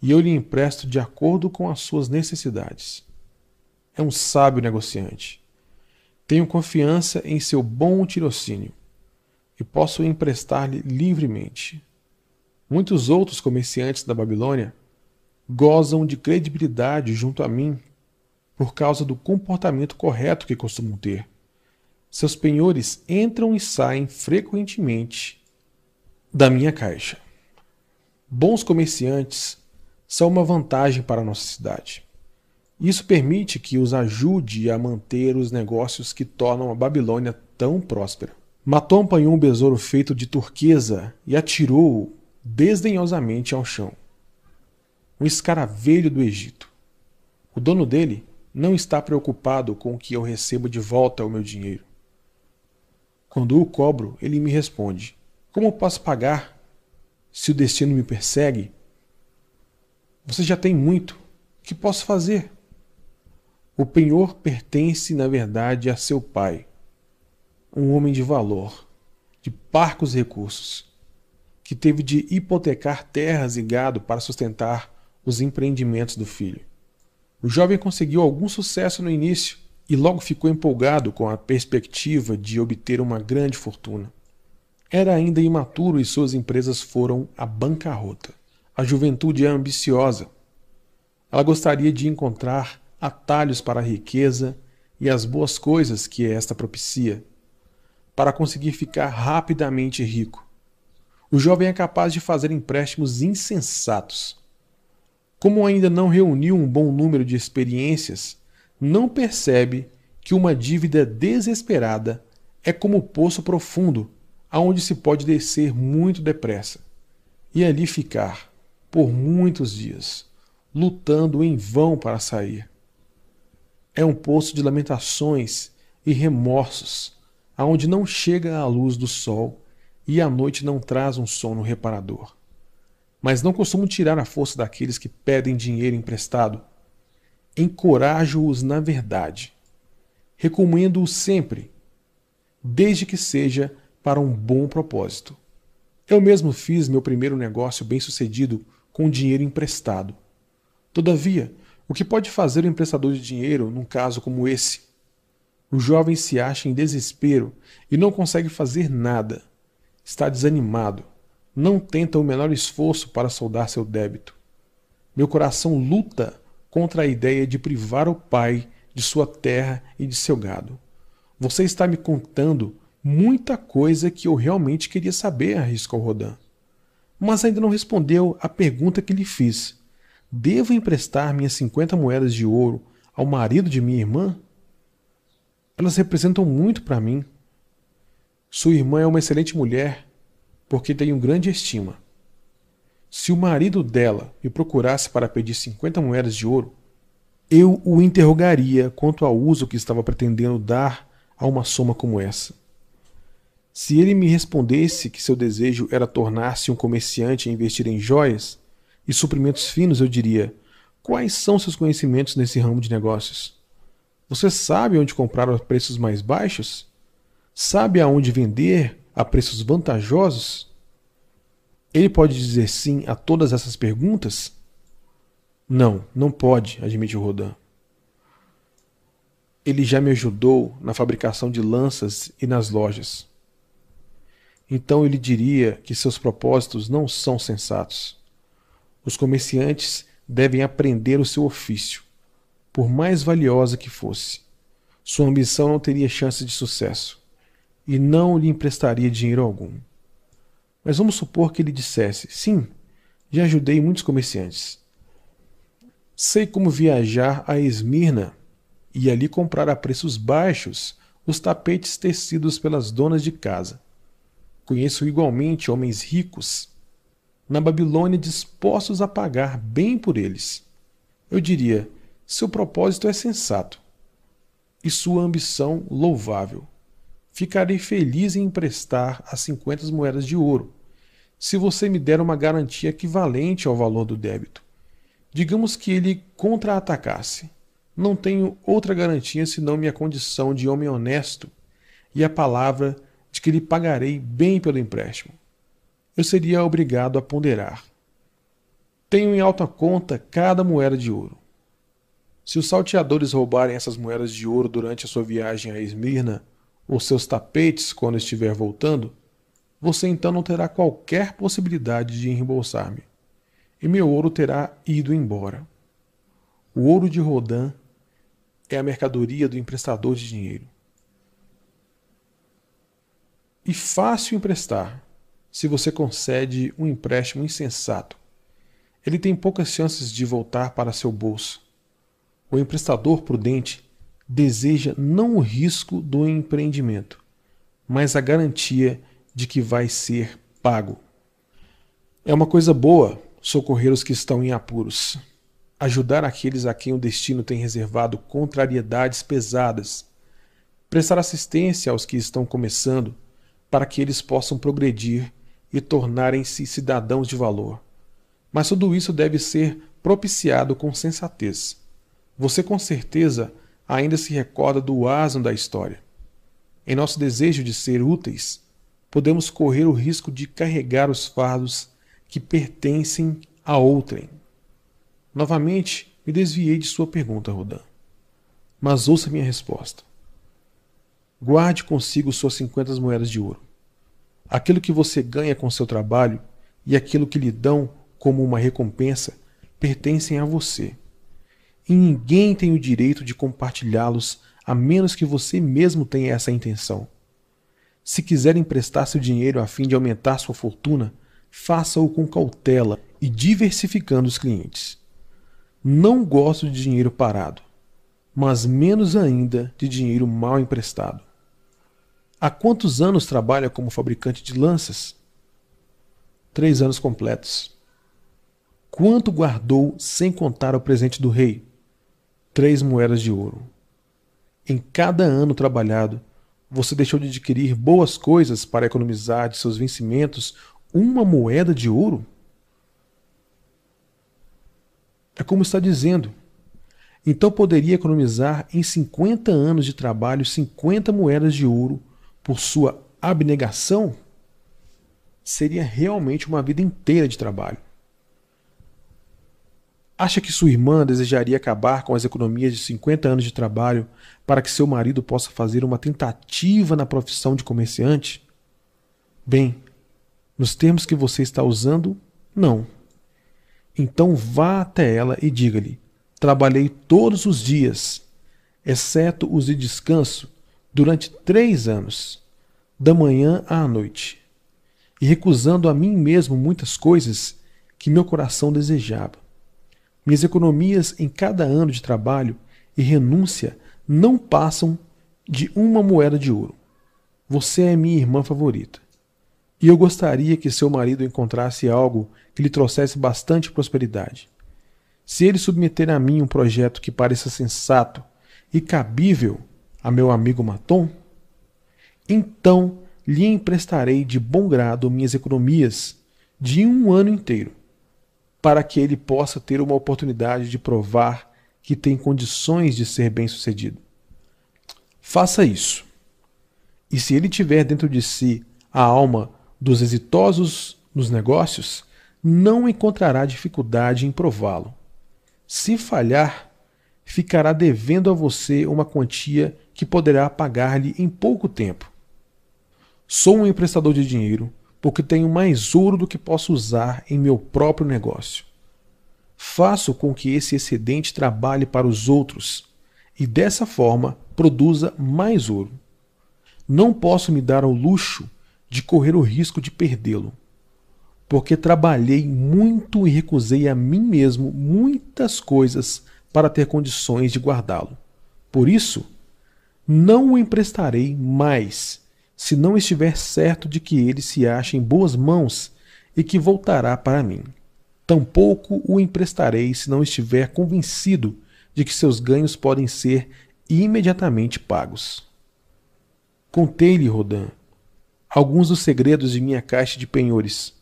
e eu lhe empresto de acordo com as suas necessidades. É um sábio negociante. Tenho confiança em seu bom tirocínio e posso emprestar-lhe livremente. Muitos outros comerciantes da Babilônia gozam de credibilidade junto a mim por causa do comportamento correto que costumam ter. Seus penhores entram e saem frequentemente da minha caixa. Bons comerciantes são uma vantagem para a nossa cidade. Isso permite que os ajude a manter os negócios que tornam a Babilônia tão próspera. Matom apanhou um besouro feito de turquesa e atirou-o desdenhosamente ao chão. Um escaravelho do Egito. O dono dele não está preocupado com o que eu recebo de volta ao meu dinheiro. Quando o cobro, ele me responde: Como posso pagar se o destino me persegue? Você já tem muito O que posso fazer? O penhor pertence, na verdade, a seu pai, um homem de valor, de parcos recursos, que teve de hipotecar terras e gado para sustentar os empreendimentos do filho. O jovem conseguiu algum sucesso no início e logo ficou empolgado com a perspectiva de obter uma grande fortuna. Era ainda imaturo e suas empresas foram à bancarrota. A juventude é ambiciosa. Ela gostaria de encontrar atalhos para a riqueza e as boas coisas que esta propicia, para conseguir ficar rapidamente rico. O jovem é capaz de fazer empréstimos insensatos. Como ainda não reuniu um bom número de experiências, não percebe que uma dívida desesperada é como o poço profundo, aonde se pode descer muito depressa e ali ficar por muitos dias, lutando em vão para sair. É um poço de lamentações e remorsos, aonde não chega a luz do sol e a noite não traz um sono reparador. Mas não costumo tirar a força daqueles que pedem dinheiro emprestado. Encorajo-os na verdade. Recomendo-os sempre, desde que seja para um bom propósito. Eu mesmo fiz meu primeiro negócio bem-sucedido com dinheiro emprestado. Todavia, o que pode fazer o emprestador de dinheiro num caso como esse? O jovem se acha em desespero e não consegue fazer nada. Está desanimado. Não tenta o menor esforço para soldar seu débito. Meu coração luta contra a ideia de privar o pai de sua terra e de seu gado. Você está me contando muita coisa que eu realmente queria saber, arriscou Rodan. Mas ainda não respondeu à pergunta que lhe fiz. Devo emprestar minhas 50 moedas de ouro ao marido de minha irmã? Elas representam muito para mim. Sua irmã é uma excelente mulher, porque tenho grande estima. Se o marido dela me procurasse para pedir 50 moedas de ouro, eu o interrogaria quanto ao uso que estava pretendendo dar a uma soma como essa. Se ele me respondesse que seu desejo era tornar-se um comerciante e investir em joias, e suprimentos finos, eu diria: quais são seus conhecimentos nesse ramo de negócios? Você sabe onde comprar a preços mais baixos? Sabe aonde vender a preços vantajosos? Ele pode dizer sim a todas essas perguntas? Não, não pode, admite Rodin. Ele já me ajudou na fabricação de lanças e nas lojas. Então ele diria que seus propósitos não são sensatos. Os comerciantes devem aprender o seu ofício, por mais valiosa que fosse. Sua ambição não teria chance de sucesso, e não lhe emprestaria dinheiro algum. Mas vamos supor que ele dissesse: Sim, já ajudei muitos comerciantes. Sei como viajar a Esmirna e ali comprar a preços baixos os tapetes tecidos pelas donas de casa. Conheço igualmente homens ricos na Babilônia dispostos a pagar bem por eles. Eu diria: seu propósito é sensato e sua ambição louvável. Ficarei feliz em emprestar as 50 moedas de ouro, se você me der uma garantia equivalente ao valor do débito. Digamos que ele contra-atacasse. Não tenho outra garantia senão minha condição de homem honesto e a palavra de que lhe pagarei bem pelo empréstimo eu seria obrigado a ponderar. Tenho em alta conta cada moeda de ouro. Se os salteadores roubarem essas moedas de ouro durante a sua viagem a Esmirna, ou seus tapetes quando estiver voltando, você então não terá qualquer possibilidade de reembolsar-me, e meu ouro terá ido embora. O ouro de Rodin é a mercadoria do emprestador de dinheiro. E fácil emprestar se você concede um empréstimo insensato. Ele tem poucas chances de voltar para seu bolso. O emprestador prudente deseja não o risco do empreendimento, mas a garantia de que vai ser pago. É uma coisa boa socorrer os que estão em apuros, ajudar aqueles a quem o destino tem reservado contrariedades pesadas, prestar assistência aos que estão começando para que eles possam progredir e tornarem-se cidadãos de valor. Mas tudo isso deve ser propiciado com sensatez. Você com certeza ainda se recorda do asno da história. Em nosso desejo de ser úteis, podemos correr o risco de carregar os fardos que pertencem a outrem. Novamente, me desviei de sua pergunta, Rodan. Mas ouça minha resposta. Guarde consigo suas 50 moedas de ouro. Aquilo que você ganha com seu trabalho e aquilo que lhe dão como uma recompensa pertencem a você. E ninguém tem o direito de compartilhá-los a menos que você mesmo tenha essa intenção. Se quiser emprestar seu dinheiro a fim de aumentar sua fortuna, faça-o com cautela e diversificando os clientes. Não gosto de dinheiro parado, mas menos ainda de dinheiro mal emprestado. Há quantos anos trabalha como fabricante de lanças? Três anos completos. Quanto guardou sem contar o presente do rei? Três moedas de ouro. Em cada ano trabalhado, você deixou de adquirir boas coisas para economizar de seus vencimentos uma moeda de ouro? É como está dizendo. Então poderia economizar em 50 anos de trabalho 50 moedas de ouro por sua abnegação? Seria realmente uma vida inteira de trabalho. Acha que sua irmã desejaria acabar com as economias de 50 anos de trabalho para que seu marido possa fazer uma tentativa na profissão de comerciante? Bem, nos termos que você está usando, não. Então vá até ela e diga-lhe: Trabalhei todos os dias, exceto os de descanso, durante três anos, da manhã à noite, e recusando a mim mesmo muitas coisas que meu coração desejava. Minhas economias em cada ano de trabalho e renúncia não passam de uma moeda de ouro. Você é minha irmã favorita. E eu gostaria que seu marido encontrasse algo que lhe trouxesse bastante prosperidade. Se ele submeter a mim um projeto que pareça sensato e cabível a meu amigo Maton, então lhe emprestarei de bom grado minhas economias de um ano inteiro para que ele possa ter uma oportunidade de provar que tem condições de ser bem-sucedido. Faça isso. E se ele tiver dentro de si a alma dos exitosos nos negócios, não encontrará dificuldade em prová-lo. Se falhar, ficará devendo a você uma quantia que poderá pagar-lhe em pouco tempo. Sou um emprestador de dinheiro porque tenho mais ouro do que posso usar em meu próprio negócio. Faço com que esse excedente trabalhe para os outros e dessa forma produza mais ouro. Não posso me dar ao luxo de correr o risco de perdê-lo, porque trabalhei muito e recusei a mim mesmo muitas coisas para ter condições de guardá-lo. Por isso, não o emprestarei mais se não estiver certo de que ele se acha em boas mãos e que voltará para mim. Tampouco o emprestarei se não estiver convencido de que seus ganhos podem ser imediatamente pagos. Contei-lhe, Rodin, alguns dos segredos de minha caixa de penhores.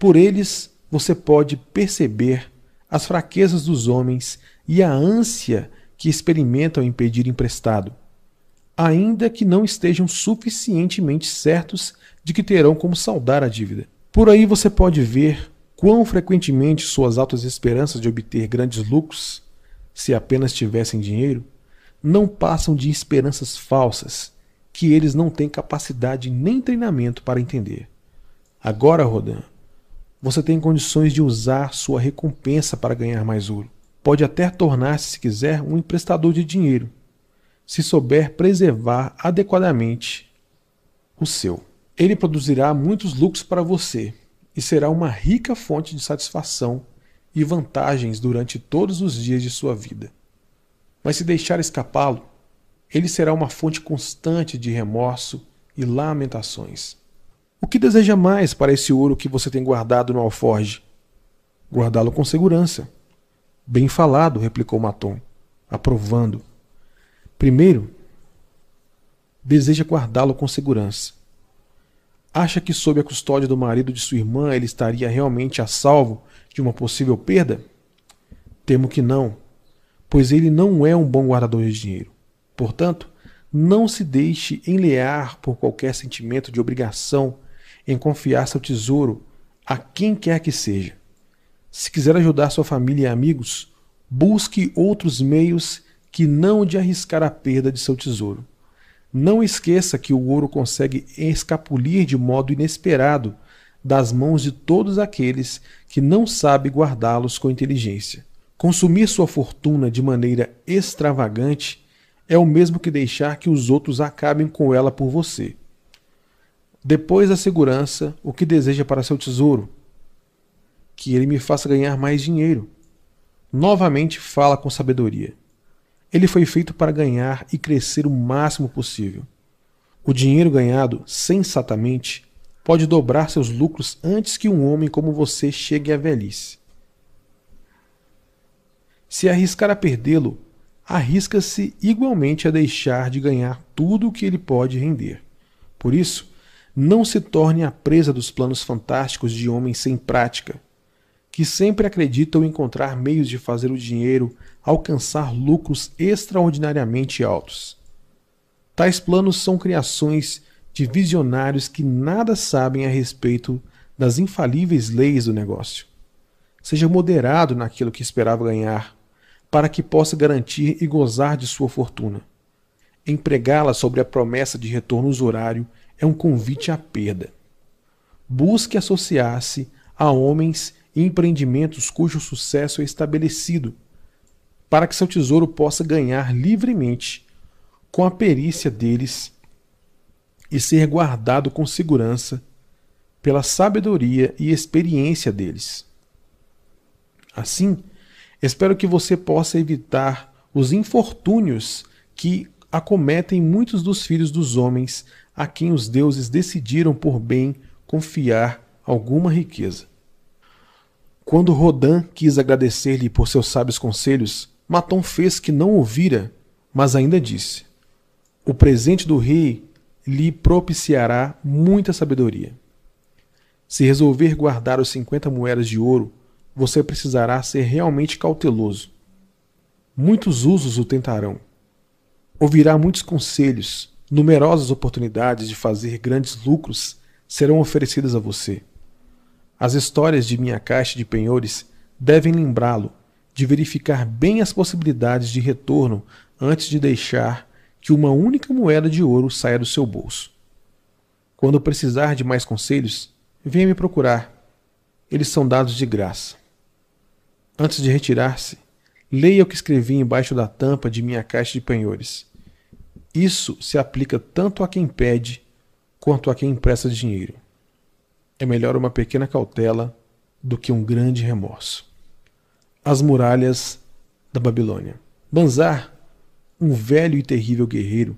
Por eles você pode perceber as fraquezas dos homens e a ânsia que experimentam em pedir emprestado ainda que não estejam suficientemente certos de que terão como saldar a dívida. Por aí você pode ver quão frequentemente suas altas esperanças de obter grandes lucros, se apenas tivessem dinheiro, não passam de esperanças falsas que eles não têm capacidade nem treinamento para entender. Agora, Rodin, você tem condições de usar sua recompensa para ganhar mais ouro. Pode até tornar-se, se quiser, um emprestador de dinheiro se souber preservar adequadamente o seu. Ele produzirá muitos lucros para você e será uma rica fonte de satisfação e vantagens durante todos os dias de sua vida. Mas se deixar escapá-lo, ele será uma fonte constante de remorso e lamentações. O que deseja mais para esse ouro que você tem guardado no alforge? Guardá-lo com segurança. Bem falado, replicou Maton, aprovando. Primeiro, deseja guardá-lo com segurança. Acha que, sob a custódia do marido de sua irmã, ele estaria realmente a salvo de uma possível perda? Temo que não, pois ele não é um bom guardador de dinheiro. Portanto, não se deixe enlear por qualquer sentimento de obrigação em confiar seu tesouro a quem quer que seja. Se quiser ajudar sua família e amigos, busque outros meios que não de arriscar a perda de seu tesouro. Não esqueça que o ouro consegue escapulir de modo inesperado das mãos de todos aqueles que não sabem guardá-los com inteligência. Consumir sua fortuna de maneira extravagante é o mesmo que deixar que os outros acabem com ela por você. Depois da segurança, o que deseja para seu tesouro? Que ele me faça ganhar mais dinheiro. Novamente fala com sabedoria. Ele foi feito para ganhar e crescer o máximo possível. O dinheiro ganhado sensatamente pode dobrar seus lucros antes que um homem como você chegue à velhice. Se arriscar a perdê-lo, arrisca-se igualmente a deixar de ganhar tudo o que ele pode render. Por isso, não se torne a presa dos planos fantásticos de homens sem prática, que sempre acreditam encontrar meios de fazer o dinheiro alcançar lucros extraordinariamente altos. Tais planos são criações de visionários que nada sabem a respeito das infalíveis leis do negócio. Seja moderado naquilo que esperava ganhar, para que possa garantir e gozar de sua fortuna. Empregá-la sobre a promessa de retorno usurário é um convite à perda. Busque associar-se a homens e empreendimentos cujo sucesso é estabelecido para que seu tesouro possa ganhar livremente com a perícia deles e ser guardado com segurança pela sabedoria e experiência deles. Assim, espero que você possa evitar os infortúnios que acometem muitos dos filhos dos homens a quem os deuses decidiram por bem confiar alguma riqueza. Quando Rodin quis agradecer-lhe por seus sábios conselhos, Matom fez que não ouvira, mas ainda disse: O presente do rei lhe propiciará muita sabedoria. Se resolver guardar os cinquenta moedas de ouro, você precisará ser realmente cauteloso. Muitos usos o tentarão. Ouvirá muitos conselhos, numerosas oportunidades de fazer grandes lucros serão oferecidas a você. As histórias de minha caixa de penhores devem lembrá-lo de verificar bem as possibilidades de retorno antes de deixar que uma única moeda de ouro saia do seu bolso. Quando precisar de mais conselhos, venha me procurar. Eles são dados de graça. Antes de retirar-se, leia o que escrevi embaixo da tampa de minha caixa de penhores. Isso se aplica tanto a quem pede quanto a quem empresta dinheiro. É melhor uma pequena cautela do que um grande remorso as muralhas da Babilônia. Banzar, um velho e terrível guerreiro,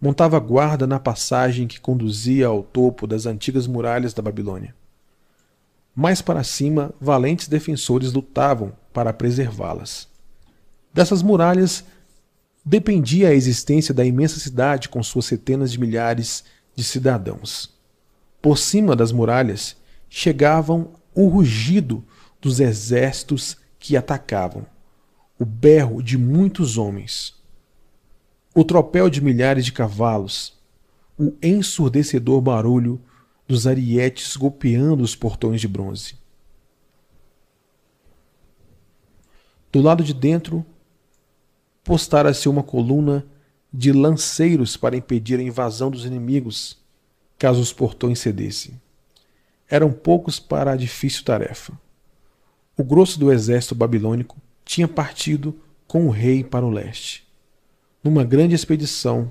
montava guarda na passagem que conduzia ao topo das antigas muralhas da Babilônia. Mais para cima, valentes defensores lutavam para preservá-las. Dessas muralhas dependia a existência da imensa cidade com suas centenas de milhares de cidadãos. Por cima das muralhas chegavam o rugido dos exércitos que atacavam, o berro de muitos homens, o tropel de milhares de cavalos, o ensurdecedor barulho dos arietes golpeando os portões de bronze. Do lado de dentro, postara-se uma coluna de lanceiros para impedir a invasão dos inimigos, caso os portões cedessem. Eram poucos para a difícil tarefa. O grosso do exército babilônico tinha partido com o rei para o leste, numa grande expedição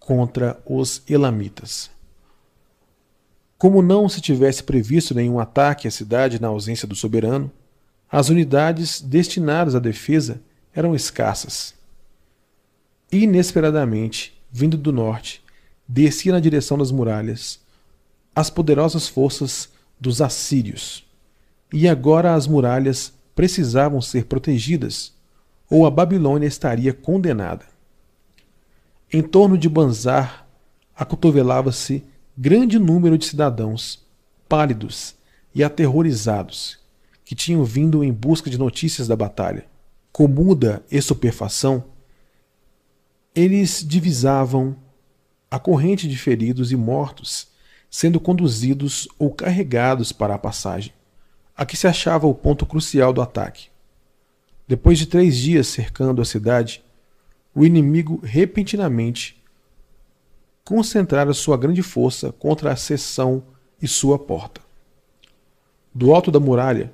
contra os elamitas. Como não se tivesse previsto nenhum ataque à cidade na ausência do soberano, as unidades destinadas à defesa eram escassas. Inesperadamente, vindo do norte, descia na direção das muralhas as poderosas forças dos assírios. E agora as muralhas precisavam ser protegidas, ou a Babilônia estaria condenada. Em torno de Banzar acotovelava-se grande número de cidadãos, pálidos e aterrorizados, que tinham vindo em busca de notícias da batalha. Com muda estupefação, eles divisavam a corrente de feridos e mortos sendo conduzidos ou carregados para a passagem. Aqui se achava o ponto crucial do ataque. Depois de três dias cercando a cidade, o inimigo repentinamente concentrara sua grande força contra a seção e sua porta. Do alto da muralha,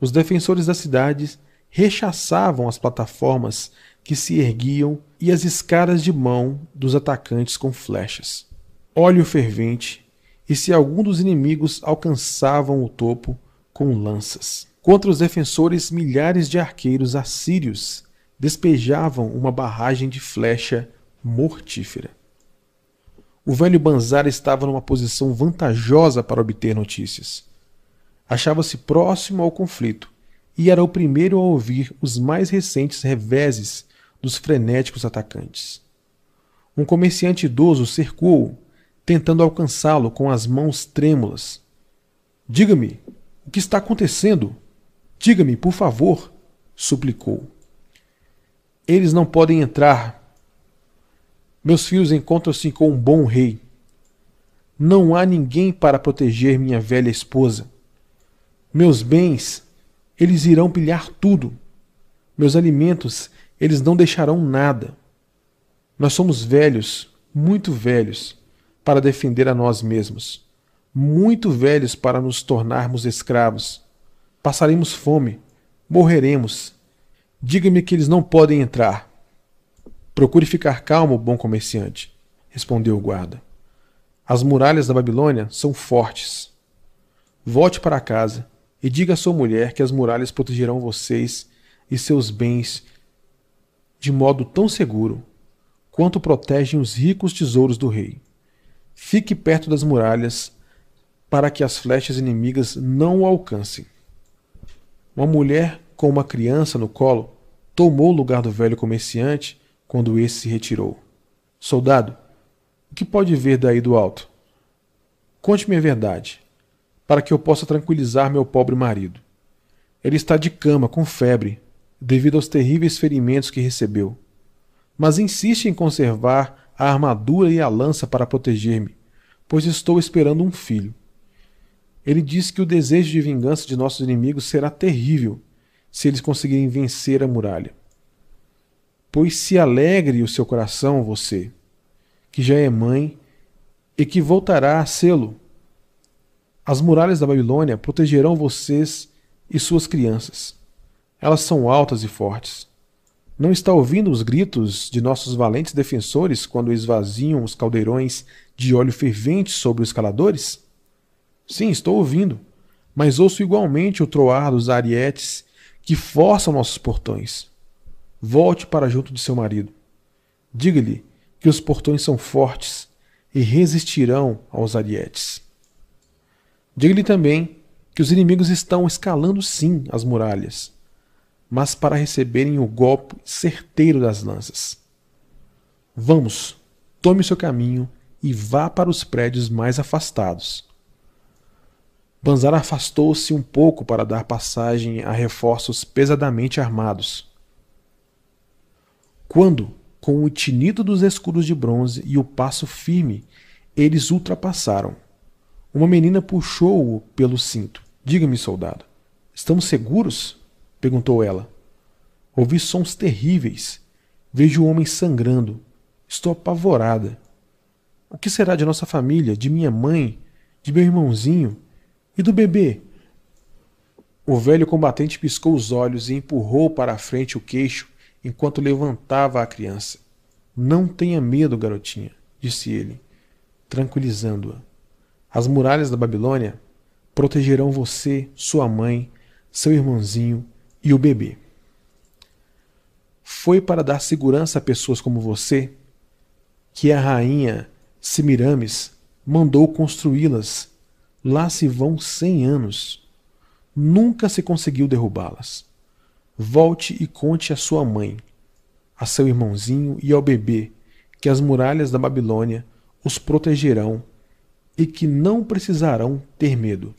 os defensores da cidade rechaçavam as plataformas que se erguiam e as escadas de mão dos atacantes com flechas. Óleo fervente, e se algum dos inimigos alcançavam o topo com lanças. Contra os defensores, milhares de arqueiros assírios despejavam uma barragem de flecha mortífera. O velho Banzar estava numa posição vantajosa para obter notícias. Achava-se próximo ao conflito e era o primeiro a ouvir os mais recentes reveses dos frenéticos atacantes. Um comerciante idoso cercou-o, tentando alcançá-lo com as mãos trêmulas. Diga-me, o que está acontecendo? Diga-me, por favor, suplicou. Eles não podem entrar. Meus filhos encontram-se com um bom rei. Não há ninguém para proteger minha velha esposa. Meus bens, eles irão pilhar tudo. Meus alimentos, eles não deixarão nada. Nós somos velhos, muito velhos, para defender a nós mesmos, muito velhos para nos tornarmos escravos. Passaremos fome, morreremos. Diga-me que eles não podem entrar. Procure ficar calmo, bom comerciante, respondeu o guarda. As muralhas da Babilônia são fortes. Volte para casa e diga à sua mulher que as muralhas protegerão vocês e seus bens de modo tão seguro quanto protegem os ricos tesouros do rei. Fique perto das muralhas para que as flechas inimigas não o alcancem. Uma mulher com uma criança no colo tomou o lugar do velho comerciante quando esse se retirou. Soldado, o que pode ver daí do alto? Conte-me a verdade, para que eu possa tranquilizar meu pobre marido. Ele está de cama, com febre, devido aos terríveis ferimentos que recebeu. Mas insiste em conservar a armadura e a lança para proteger-me, pois estou esperando um filho. Ele diz que o desejo de vingança de nossos inimigos será terrível se eles conseguirem vencer a muralha. Pois se alegre o seu coração, você, que já é mãe e que voltará a sê-lo. As muralhas da Babilônia protegerão vocês e suas crianças. Elas são altas e fortes. Não está ouvindo os gritos de nossos valentes defensores quando esvaziam os caldeirões de óleo fervente sobre os escaladores? Sim, estou ouvindo, mas ouço igualmente o troar dos arietes que forçam nossos portões. Volte para junto de seu marido. Diga-lhe que os portões são fortes e resistirão aos arietes. Diga-lhe também que os inimigos estão escalando sim as muralhas, mas para receberem o golpe certeiro das lanças. Vamos, tome seu caminho e vá para os prédios mais afastados. Banzar afastou-se um pouco para dar passagem a reforços pesadamente armados. Quando, com o tinido dos escudos de bronze e o passo firme, eles ultrapassaram. Uma menina puxou-o pelo cinto. Diga-me, soldado, estamos seguros? perguntou ela. Ouvi sons terríveis. Vejo o homem sangrando. Estou apavorada. O que será de nossa família, de minha mãe, de meu irmãozinho? E do bebê? O velho combatente piscou os olhos e empurrou para a frente o queixo enquanto levantava a criança. Não tenha medo, garotinha, disse ele, tranquilizando-a. As muralhas da Babilônia protegerão você, sua mãe, seu irmãozinho e o bebê. Foi para dar segurança a pessoas como você que a rainha Semiramis mandou construí-las Lá se vão cem anos. Nunca se conseguiu derrubá-las. Volte e conte à sua mãe, a seu irmãozinho e ao bebê que as muralhas da Babilônia os protegerão e que não precisarão ter medo.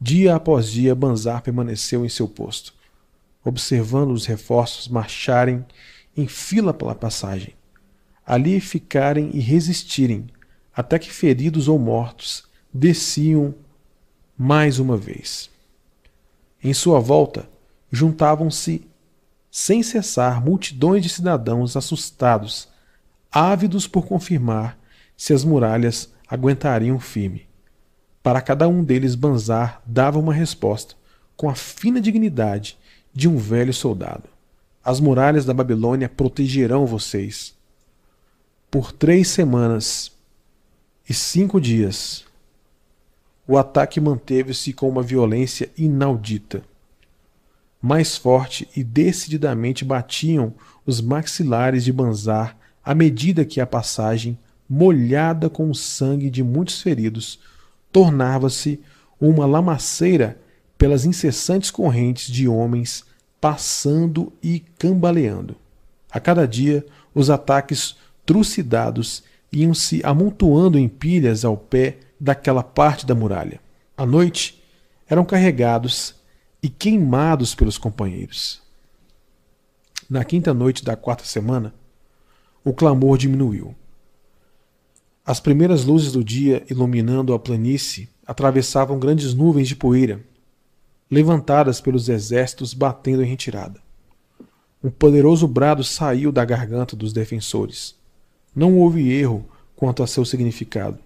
Dia após dia, Banzar permaneceu em seu posto, observando os reforços marcharem em fila pela passagem, ali ficarem e resistirem, até que feridos ou mortos desciam mais uma vez. Em sua volta, juntavam-se sem cessar multidões de cidadãos assustados, ávidos por confirmar se as muralhas aguentariam firme. Para cada um deles, Banzar dava uma resposta, com a fina dignidade de um velho soldado. As muralhas da Babilônia protegerão vocês. Por três semanas e cinco dias, o ataque manteve-se com uma violência inaudita. Mais forte e decididamente batiam os maxilares de Banzar à medida que a passagem molhada com o sangue de muitos feridos, tornava-se uma lamaceira pelas incessantes correntes de homens passando e cambaleando. A cada dia, os ataques trucidados iam se amontoando em pilhas ao pé daquela parte da muralha. À noite, eram carregados e queimados pelos companheiros. Na quinta noite da quarta semana, o clamor diminuiu. As primeiras luzes do dia iluminando a planície atravessavam grandes nuvens de poeira, levantadas pelos exércitos batendo em retirada. Um poderoso brado saiu da garganta dos defensores. Não houve erro quanto a seu significado.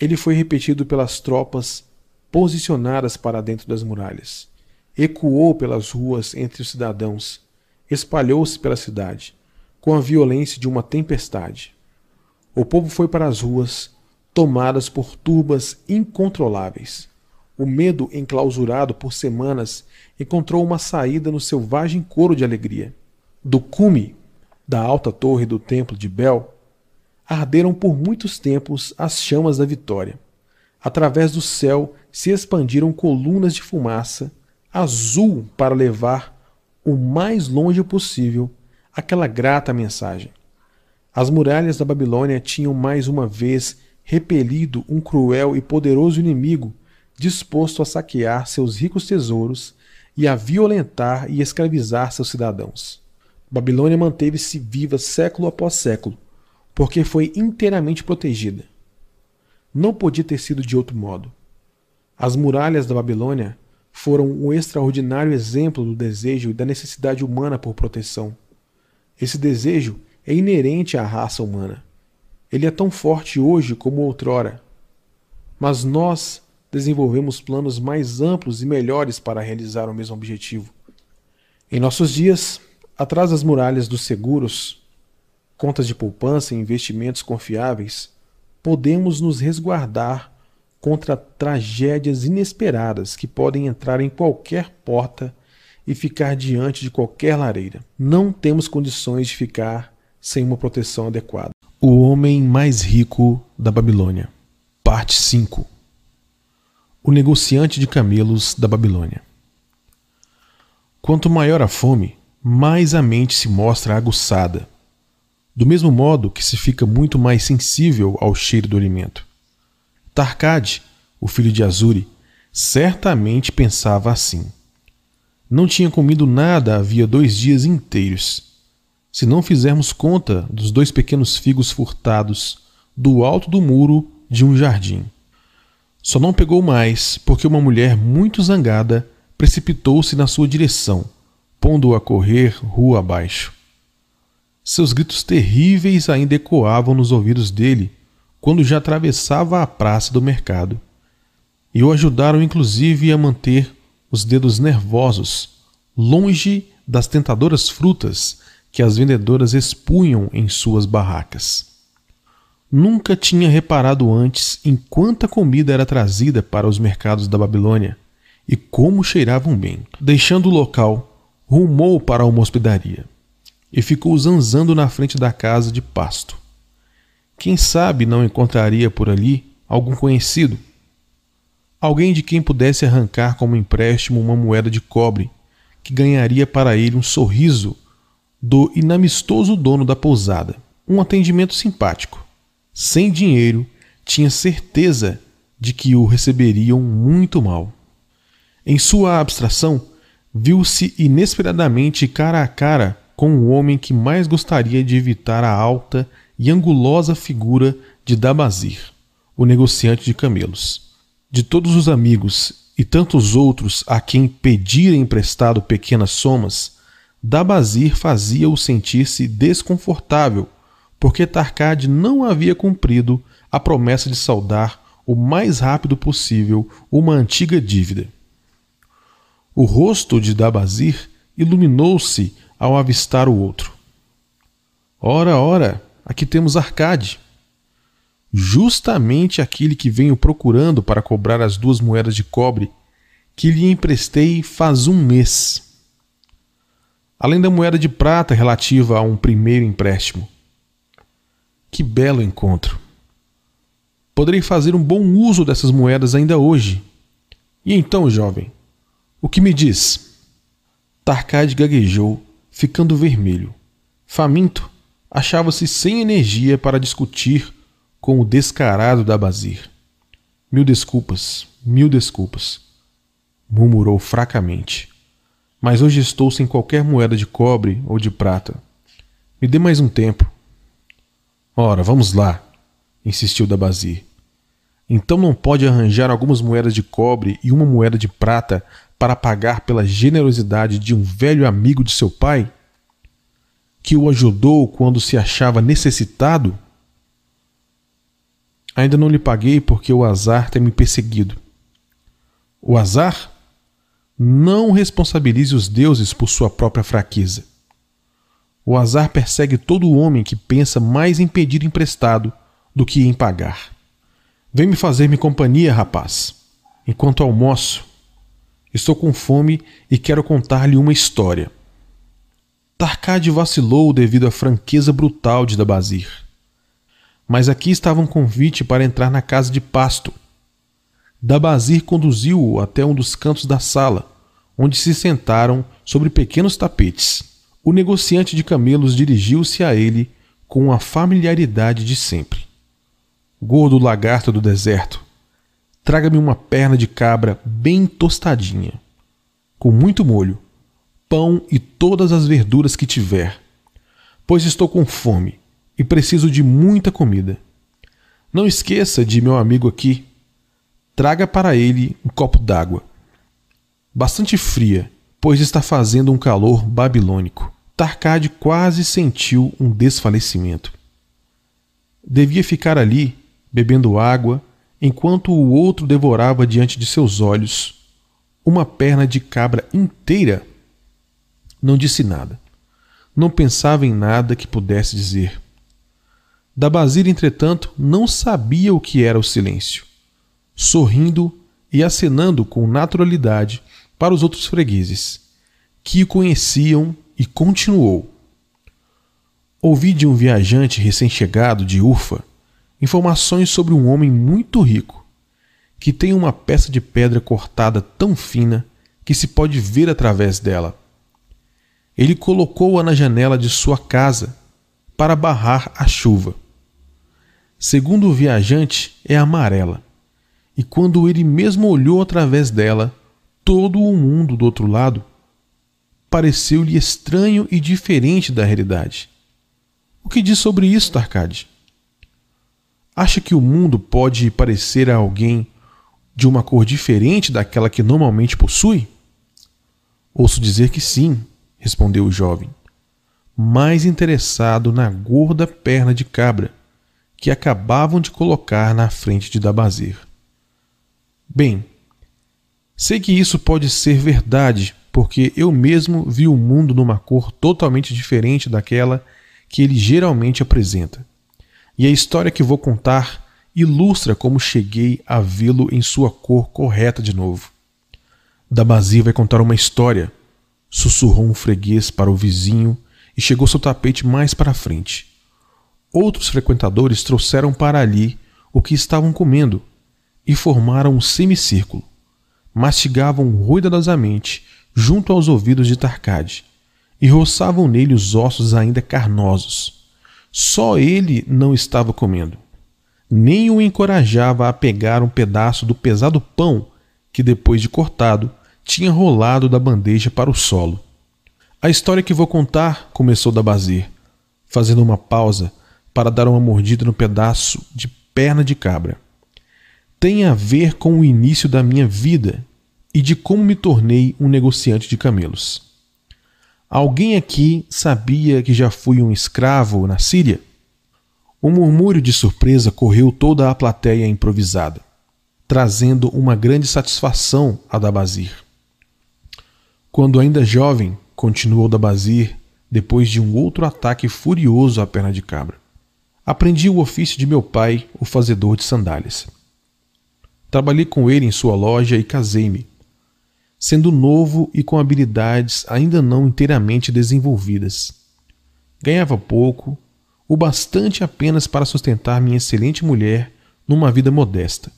Ele foi repetido pelas tropas posicionadas para dentro das muralhas. Ecoou pelas ruas entre os cidadãos, espalhou-se pela cidade, com a violência de uma tempestade. O povo foi para as ruas, tomadas por turbas incontroláveis. O medo, enclausurado por semanas, encontrou uma saída no selvagem coro de alegria. Do cume da alta torre do templo de Bel, arderam por muitos tempos as chamas da vitória. Através do céu se expandiram colunas de fumaça azul para levar o mais longe possível aquela grata mensagem. As muralhas da Babilônia tinham mais uma vez repelido um cruel e poderoso inimigo disposto a saquear seus ricos tesouros e a violentar e escravizar seus cidadãos. Babilônia manteve-se viva século após século, porque foi inteiramente protegida. Não podia ter sido de outro modo. As muralhas da Babilônia foram um extraordinário exemplo do desejo e da necessidade humana por proteção. Esse desejo é inerente à raça humana. Ele é tão forte hoje como outrora. Mas nós desenvolvemos planos mais amplos e melhores para realizar o mesmo objetivo. Em nossos dias, atrás das muralhas dos seguros, contas de poupança e investimentos confiáveis, podemos nos resguardar contra tragédias inesperadas que podem entrar em qualquer porta e ficar diante de qualquer lareira. Não temos condições de ficar sem uma proteção adequada. O homem mais rico da Babilônia. Parte 5. O negociante de camelos da Babilônia. Quanto maior a fome, mais a mente se mostra aguçada, do mesmo modo que se fica muito mais sensível ao cheiro do alimento. Tarkad, o filho de Azuri, certamente pensava assim. Não tinha comido nada havia dois dias inteiros se não fizermos conta dos dois pequenos figos furtados do alto do muro de um jardim. Só não pegou mais porque uma mulher muito zangada precipitou-se na sua direção, pondo-o a correr rua abaixo. Seus gritos terríveis ainda ecoavam nos ouvidos dele quando já atravessava a praça do mercado, e o ajudaram inclusive a manter os dedos nervosos longe das tentadoras frutas que as vendedoras expunham em suas barracas. Nunca tinha reparado antes em quanta comida era trazida para os mercados da Babilônia e como cheiravam bem. Deixando o local, rumou para uma hospedaria e ficou zanzando na frente da casa de pasto. Quem sabe não encontraria por ali algum conhecido? Alguém de quem pudesse arrancar como empréstimo uma moeda de cobre, que ganharia para ele um sorriso do inamistoso dono da pousada. Um atendimento simpático, sem dinheiro, tinha certeza de que o receberiam muito mal. Em sua abstração, viu-se inesperadamente cara a cara com o homem que mais gostaria de evitar a alta e angulosa figura de Dabazir, o negociante de camelos. De todos os amigos e tantos outros a quem pedira emprestado pequenas somas, Dabazir fazia-o sentir-se desconfortável, porque Tarkad não havia cumprido a promessa de saldar o mais rápido possível uma antiga dívida. O rosto de Dabazir iluminou-se ao avistar o outro. Ora, ora, aqui temos Arcade. Justamente aquele que venho procurando para cobrar as duas moedas de cobre que lhe emprestei faz um mês. Além da moeda de prata relativa a um primeiro empréstimo. Que belo encontro! Poderei fazer um bom uso dessas moedas ainda hoje. E então, jovem, o que me diz? Tarkad gaguejou ficando vermelho. Faminto, achava-se sem energia para discutir com o descarado da Bazir. Mil desculpas, mil desculpas, murmurou fracamente. Mas hoje estou sem qualquer moeda de cobre ou de prata. Me dê mais um tempo. Ora, vamos lá, insistiu Dabazir. Então não pode arranjar algumas moedas de cobre e uma moeda de prata para pagar pela generosidade de um velho amigo de seu pai, que o ajudou quando se achava necessitado? Ainda não lhe paguei porque o azar tem me perseguido. O azar? Não responsabilize os deuses por sua própria fraqueza. O azar persegue todo homem que pensa mais em pedir emprestado do que em pagar. Vem me fazer-me companhia, rapaz, enquanto almoço Estou com fome e quero contar-lhe uma história. Tarkad vacilou devido à franqueza brutal de Dabazir. Mas aqui estava um convite para entrar na casa de pasto. Dabazir conduziu-o até um dos cantos da sala, onde se sentaram sobre pequenos tapetes. O negociante de camelos dirigiu-se a ele com a familiaridade de sempre. Gordo lagarto do deserto, Traga-me uma perna de cabra bem tostadinha, com muito molho, pão e todas as verduras que tiver, pois estou com fome e preciso de muita comida. Não esqueça de meu amigo aqui. Traga para ele um copo d'água. Bastante fria, pois está fazendo um calor babilônico. Tarcade quase sentiu um desfalecimento. Devia ficar ali, bebendo água enquanto o outro devorava diante de seus olhos uma perna de cabra inteira. Não disse nada. Não pensava em nada que pudesse dizer. Da Basília, entretanto, não sabia o que era o silêncio. Sorrindo e acenando com naturalidade para os outros fregueses, que o conheciam, e continuou. Ouvi de um viajante recém-chegado de Urfa informações sobre um homem muito rico que tem uma peça de pedra cortada tão fina que se pode ver através dela. Ele colocou-a na janela de sua casa para barrar a chuva. Segundo o viajante, é amarela, e quando ele mesmo olhou através dela, todo o mundo do outro lado pareceu-lhe estranho e diferente da realidade. O que diz sobre isso, Tarcade? Acha que o mundo pode parecer a alguém de uma cor diferente daquela que normalmente possui? Ouço dizer que sim, respondeu o jovem, mais interessado na gorda perna de cabra que acabavam de colocar na frente de Dabazir. Bem, sei que isso pode ser verdade, porque eu mesmo vi o mundo numa cor totalmente diferente daquela que ele geralmente apresenta. E a história que vou contar ilustra como cheguei a vê-lo em sua cor correta de novo. Damazi vai contar uma história, sussurrou um freguês para o vizinho e chegou seu tapete mais para frente. Outros frequentadores trouxeram para ali o que estavam comendo e formaram um semicírculo. Mastigavam ruidosamente junto aos ouvidos de Tarcade e roçavam nele os ossos ainda carnosos. Só ele não estava comendo. nem o encorajava a pegar um pedaço do pesado pão que, depois de cortado, tinha rolado da bandeja para o solo. A história que vou contar começou da Bazir, fazendo uma pausa para dar uma mordida no pedaço de perna de cabra. Tem a ver com o início da minha vida e de como me tornei um negociante de camelos. Alguém aqui sabia que já fui um escravo na Síria? Um murmúrio de surpresa correu toda a plateia improvisada, trazendo uma grande satisfação a Dabazir. Quando ainda jovem, continuou Dabazir, depois de um outro ataque furioso à perna de cabra. Aprendi o ofício de meu pai, o fazedor de sandálias. Trabalhei com ele em sua loja e casei-me, sendo novo e com habilidades ainda não inteiramente desenvolvidas. Ganhava pouco, o bastante apenas para sustentar minha excelente mulher numa vida modesta.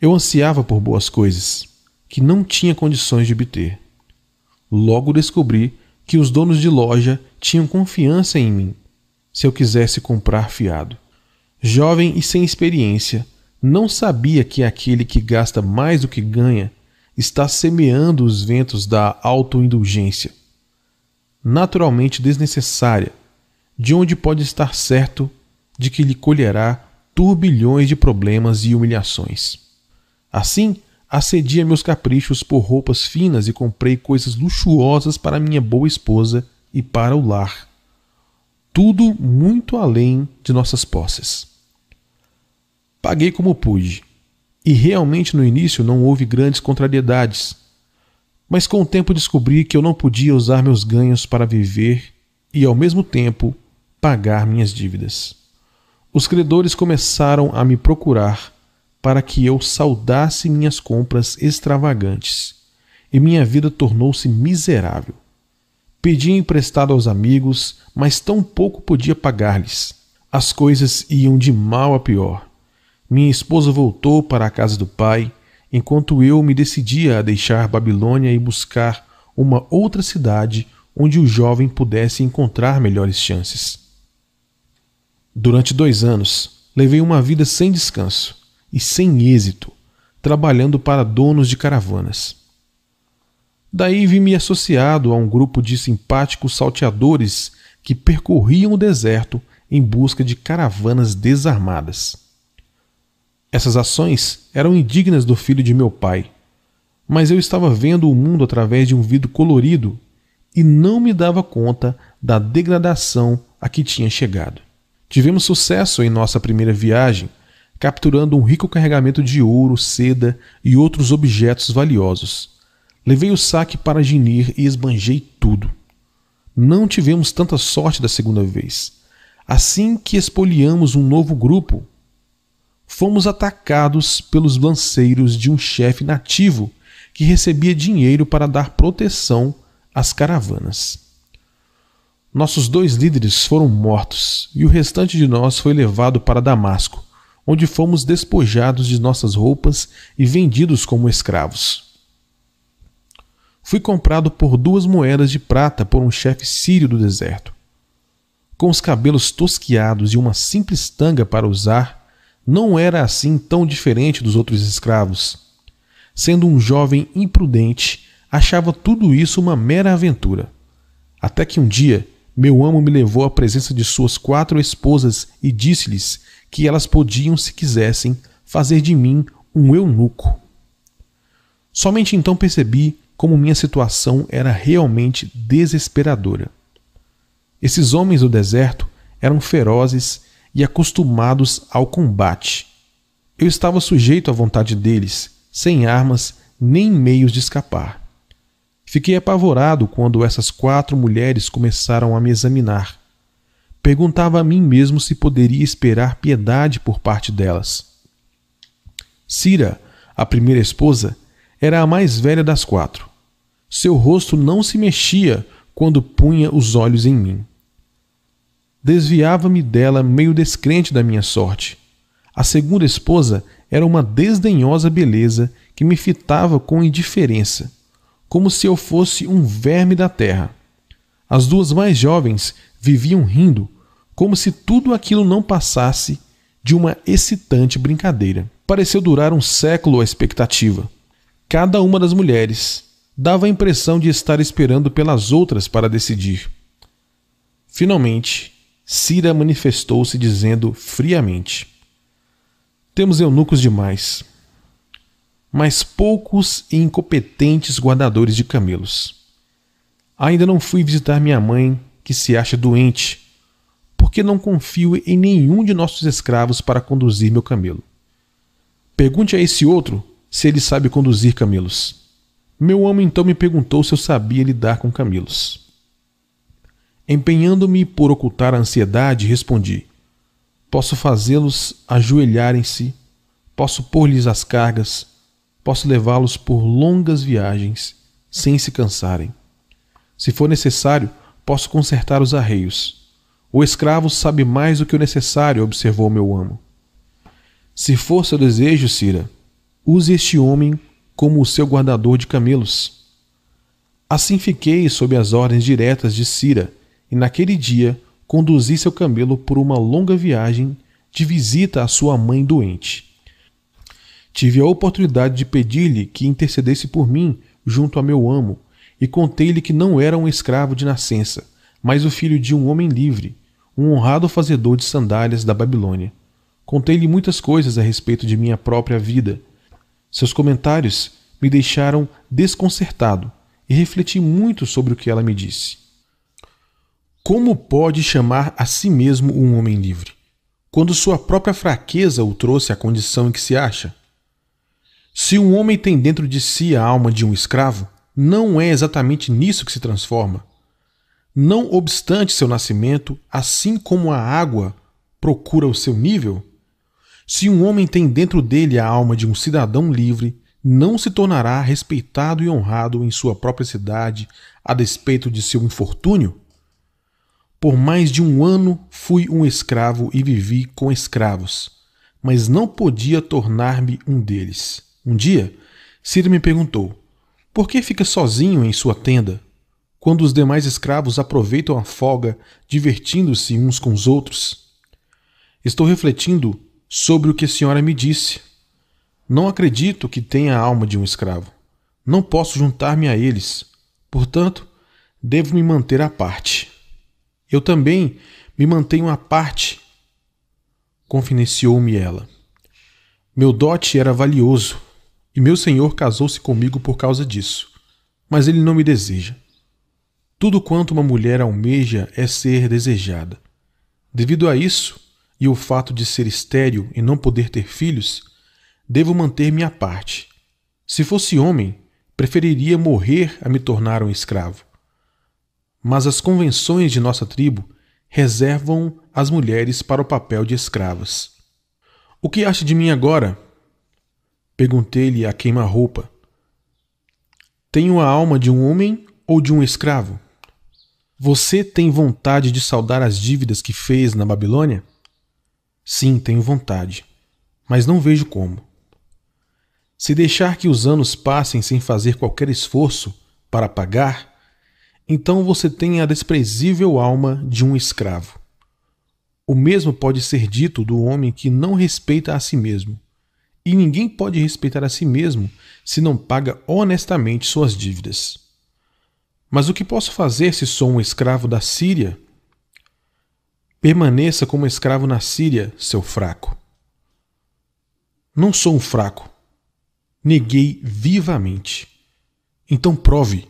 Eu ansiava por boas coisas, que não tinha condições de obter. Logo descobri que os donos de loja tinham confiança em mim, se eu quisesse comprar fiado. Jovem e sem experiência, não sabia que aquele que gasta mais do que ganha está semeando os ventos da autoindulgência, naturalmente desnecessária, de onde pode estar certo de que lhe colherá turbilhões de problemas e humilhações. Assim, acedia meus caprichos por roupas finas e comprei coisas luxuosas para minha boa esposa e para o lar. Tudo muito além de nossas posses. Paguei como pude, e realmente no início não houve grandes contrariedades. Mas com o tempo descobri que eu não podia usar meus ganhos para viver e, ao mesmo tempo, pagar minhas dívidas. Os credores começaram a me procurar para que eu saudasse minhas compras extravagantes, e minha vida tornou-se miserável. Pedia emprestado aos amigos, mas tão pouco podia pagar-lhes. As coisas iam de mal a pior. Minha esposa voltou para a casa do pai, enquanto eu me decidia a deixar Babilônia e buscar uma outra cidade onde o jovem pudesse encontrar melhores chances. Durante dois anos, levei uma vida sem descanso e sem êxito, trabalhando para donos de caravanas. Daí vi-me associado a um grupo de simpáticos salteadores que percorriam o deserto em busca de caravanas desarmadas. Essas ações eram indignas do filho de meu pai, mas eu estava vendo o mundo através de um vidro colorido e não me dava conta da degradação a que tinha chegado. Tivemos sucesso em nossa primeira viagem, capturando um rico carregamento de ouro, seda e outros objetos valiosos. Levei o saque para Ginir e esbanjei tudo. Não tivemos tanta sorte da segunda vez. Assim que espoliamos um novo grupo, fomos atacados pelos lanceiros de um chefe nativo que recebia dinheiro para dar proteção às caravanas. Nossos dois líderes foram mortos e o restante de nós foi levado para Damasco, onde fomos despojados de nossas roupas e vendidos como escravos. Fui comprado por duas moedas de prata por um chefe sírio do deserto. Com os cabelos tosquiados e uma simples tanga para usar, não era assim tão diferente dos outros escravos. Sendo um jovem imprudente, achava tudo isso uma mera aventura. Até que um dia, meu amo me levou à presença de suas quatro esposas e disse-lhes que elas podiam, se quisessem, fazer de mim um eunuco. Somente então percebi como minha situação era realmente desesperadora. Esses homens do deserto eram ferozes e acostumados ao combate. Eu estava sujeito à vontade deles, sem armas nem meios de escapar. Fiquei apavorado quando essas quatro mulheres começaram a me examinar. Perguntava a mim mesmo se poderia esperar piedade por parte delas. Cira, a primeira esposa, era a mais velha das quatro. Seu rosto não se mexia quando punha os olhos em mim. Desviava-me dela meio descrente da minha sorte. A segunda esposa era uma desdenhosa beleza que me fitava com indiferença, como se eu fosse um verme da terra. As duas mais jovens viviam rindo, como se tudo aquilo não passasse de uma excitante brincadeira. Pareceu durar um século a expectativa. Cada uma das mulheres dava a impressão de estar esperando pelas outras para decidir. Finalmente, Cira manifestou-se dizendo friamente: Temos eunucos demais, mas poucos e incompetentes guardadores de camelos. Ainda não fui visitar minha mãe, que se acha doente, porque não confio em nenhum de nossos escravos para conduzir meu camelo. Pergunte a esse outro se ele sabe conduzir camelos. Meu homem então me perguntou se eu sabia lidar com camelos. Empenhando-me por ocultar a ansiedade, respondi: Posso fazê-los ajoelharem-se, posso pôr-lhes as cargas, posso levá-los por longas viagens, sem se cansarem. Se for necessário, posso consertar os arreios. O escravo sabe mais do que o necessário, observou meu amo. Se for seu desejo, Cira, use este homem como o seu guardador de camelos. Assim fiquei sob as ordens diretas de Cira, e naquele dia conduzi seu camelo por uma longa viagem de visita à sua mãe doente. Tive a oportunidade de pedir-lhe que intercedesse por mim junto a meu amo, e contei-lhe que não era um escravo de nascença, mas o filho de um homem livre, um honrado fazedor de sandálias da Babilônia. Contei-lhe muitas coisas a respeito de minha própria vida seus comentários me deixaram desconcertado e refleti muito sobre o que ela me disse. Como pode chamar a si mesmo um homem livre, quando sua própria fraqueza o trouxe à condição em que se acha? Se um homem tem dentro de si a alma de um escravo, não é exatamente nisso que se transforma. Não obstante seu nascimento, assim como a água procura o seu nível, se um homem tem dentro dele a alma de um cidadão livre, não se tornará respeitado e honrado em sua própria cidade a despeito de seu infortúnio? Por mais de um ano fui um escravo e vivi com escravos, mas não podia tornar-me um deles. Um dia, Ciro me perguntou: Por que fica sozinho em sua tenda, quando os demais escravos aproveitam a folga, divertindo-se uns com os outros? Estou refletindo sobre o que a senhora me disse. Não acredito que tenha a alma de um escravo. Não posso juntar-me a eles. Portanto, devo me manter à parte. Eu também me mantenho à parte, confidenciou-me ela. Meu dote era valioso, e meu senhor casou-se comigo por causa disso. Mas ele não me deseja. Tudo quanto uma mulher almeja é ser desejada. Devido a isso, e o fato de ser estéril e não poder ter filhos, devo manter-me à parte. Se fosse homem, preferiria morrer a me tornar um escravo. Mas as convenções de nossa tribo reservam as mulheres para o papel de escravas. O que acha de mim agora? Perguntei-lhe a queima-roupa. Tenho a alma de um homem ou de um escravo? Você tem vontade de saldar as dívidas que fez na Babilônia? Sim, tenho vontade, mas não vejo como. Se deixar que os anos passem sem fazer qualquer esforço para pagar, então você tem a desprezível alma de um escravo. O mesmo pode ser dito do homem que não respeita a si mesmo. E ninguém pode respeitar a si mesmo se não paga honestamente suas dívidas. Mas o que posso fazer se sou um escravo da Síria Permaneça como escravo na Síria, seu fraco. Não sou um fraco. Neguei vivamente. Então prove.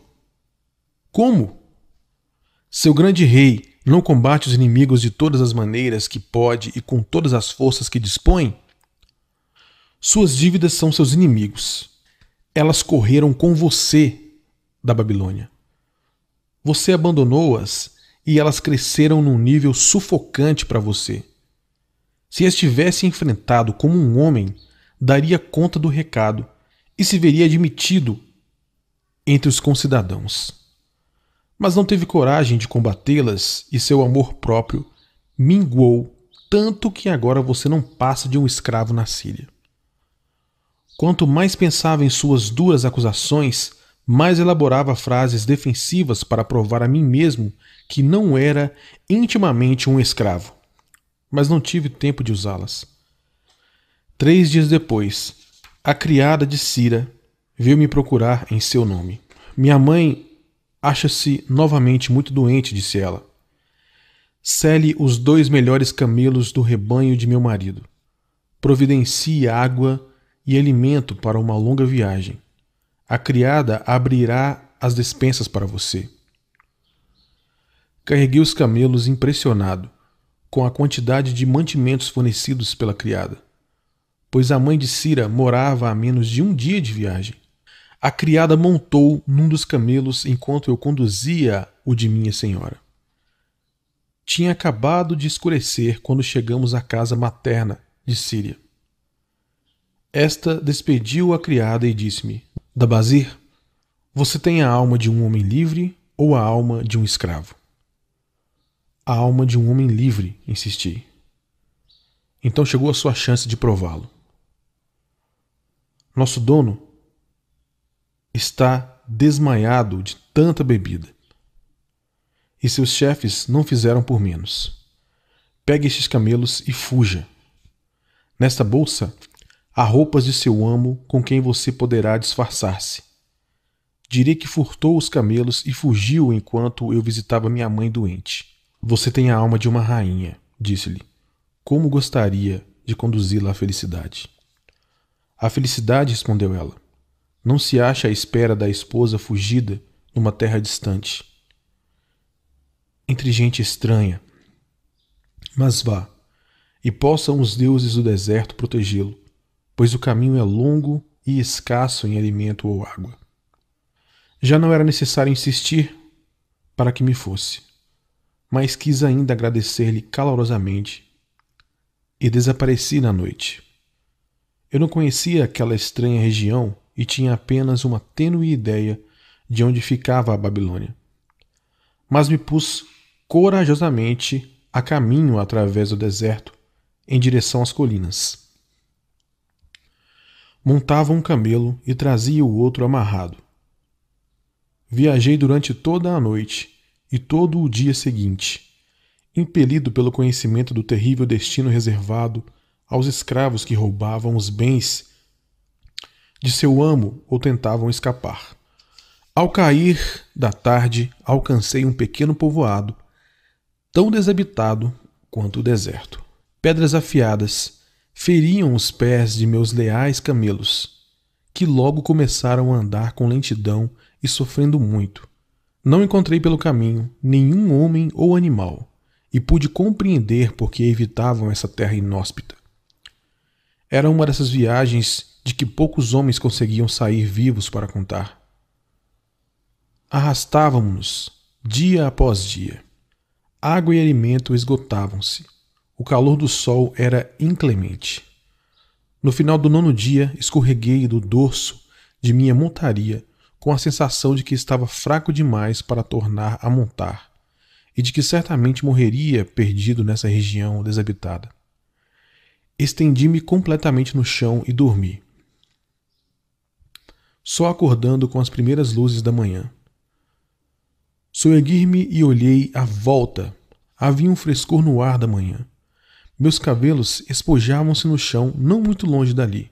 Como? Seu grande rei não combate os inimigos de todas as maneiras que pode e com todas as forças que dispõe? Suas dívidas são seus inimigos. Elas correram com você da Babilônia. Você abandonou-as e elas cresceram num nível sufocante para você. Se as tivesse enfrentado como um homem, daria conta do recado e se veria admitido entre os concidadãos. Mas não teve coragem de combatê-las e seu amor próprio minguou tanto que agora você não passa de um escravo na Síria. Quanto mais pensava em suas duras acusações, mais elaborava frases defensivas para provar a mim mesmo que não era intimamente um escravo. Mas não tive tempo de usá-las. Três dias depois, a criada de Cira veio me procurar em seu nome. Minha mãe acha-se novamente muito doente, disse ela. Cele os dois melhores camelos do rebanho de meu marido. Providencie água e alimento para uma longa viagem. A criada abrirá as despensas para você. Carreguei os camelos impressionado com a quantidade de mantimentos fornecidos pela criada, pois a mãe de Cira morava a menos de um dia de viagem. A criada montou num dos camelos enquanto eu conduzia o de minha senhora. Tinha acabado de escurecer quando chegamos à casa materna de Síria. Esta despediu a criada e disse-me: Dabazir, você tem a alma de um homem livre ou a alma de um escravo? A alma de um homem livre, insisti. Então chegou a sua chance de prová-lo. Nosso dono está desmaiado de tanta bebida. E seus chefes não fizeram por menos. Pegue estes camelos e fuja. Nesta bolsa há roupas de seu amo com quem você poderá disfarçar-se. Direi que furtou os camelos e fugiu enquanto eu visitava minha mãe doente. Você tem a alma de uma rainha, disse-lhe. Como gostaria de conduzi-la à felicidade. A felicidade, respondeu ela, não se acha à espera da esposa fugida numa terra distante. Entre gente estranha. Mas vá, e possam os deuses do deserto protegê-lo, pois o caminho é longo e escasso em alimento ou água. Já não era necessário insistir para que me fosse, mas quis ainda agradecer-lhe calorosamente e desapareci na noite. Eu não conhecia aquela estranha região e tinha apenas uma tênue ideia de onde ficava a Babilônia. Mas me pus corajosamente a caminho através do deserto em direção às colinas. Montava um camelo e trazia o outro amarrado. Viajei durante toda a noite e todo o dia seguinte, impelido pelo conhecimento do terrível destino reservado aos escravos que roubavam os bens de seu amo ou tentavam escapar. Ao cair da tarde, alcancei um pequeno povoado, tão desabitado quanto o deserto. Pedras afiadas feriam os pés de meus leais camelos, que logo começaram a andar com lentidão e sofrendo muito. Não encontrei pelo caminho nenhum homem ou animal, e pude compreender por que evitavam essa terra inóspita. Era uma dessas viagens de que poucos homens conseguiam sair vivos para contar. Arrastávamos-nos dia após dia. Água e alimento esgotavam-se. O calor do sol era inclemente. No final do nono dia, escorreguei do dorso de minha montaria com a sensação de que estava fraco demais para tornar a montar e de que certamente morreria perdido nessa região desabitada. Estendi-me completamente no chão e dormi só acordando com as primeiras luzes da manhã. Soergui-me e olhei à volta. Havia um frescor no ar da manhã. Meus cabelos espojavam-se no chão não muito longe dali.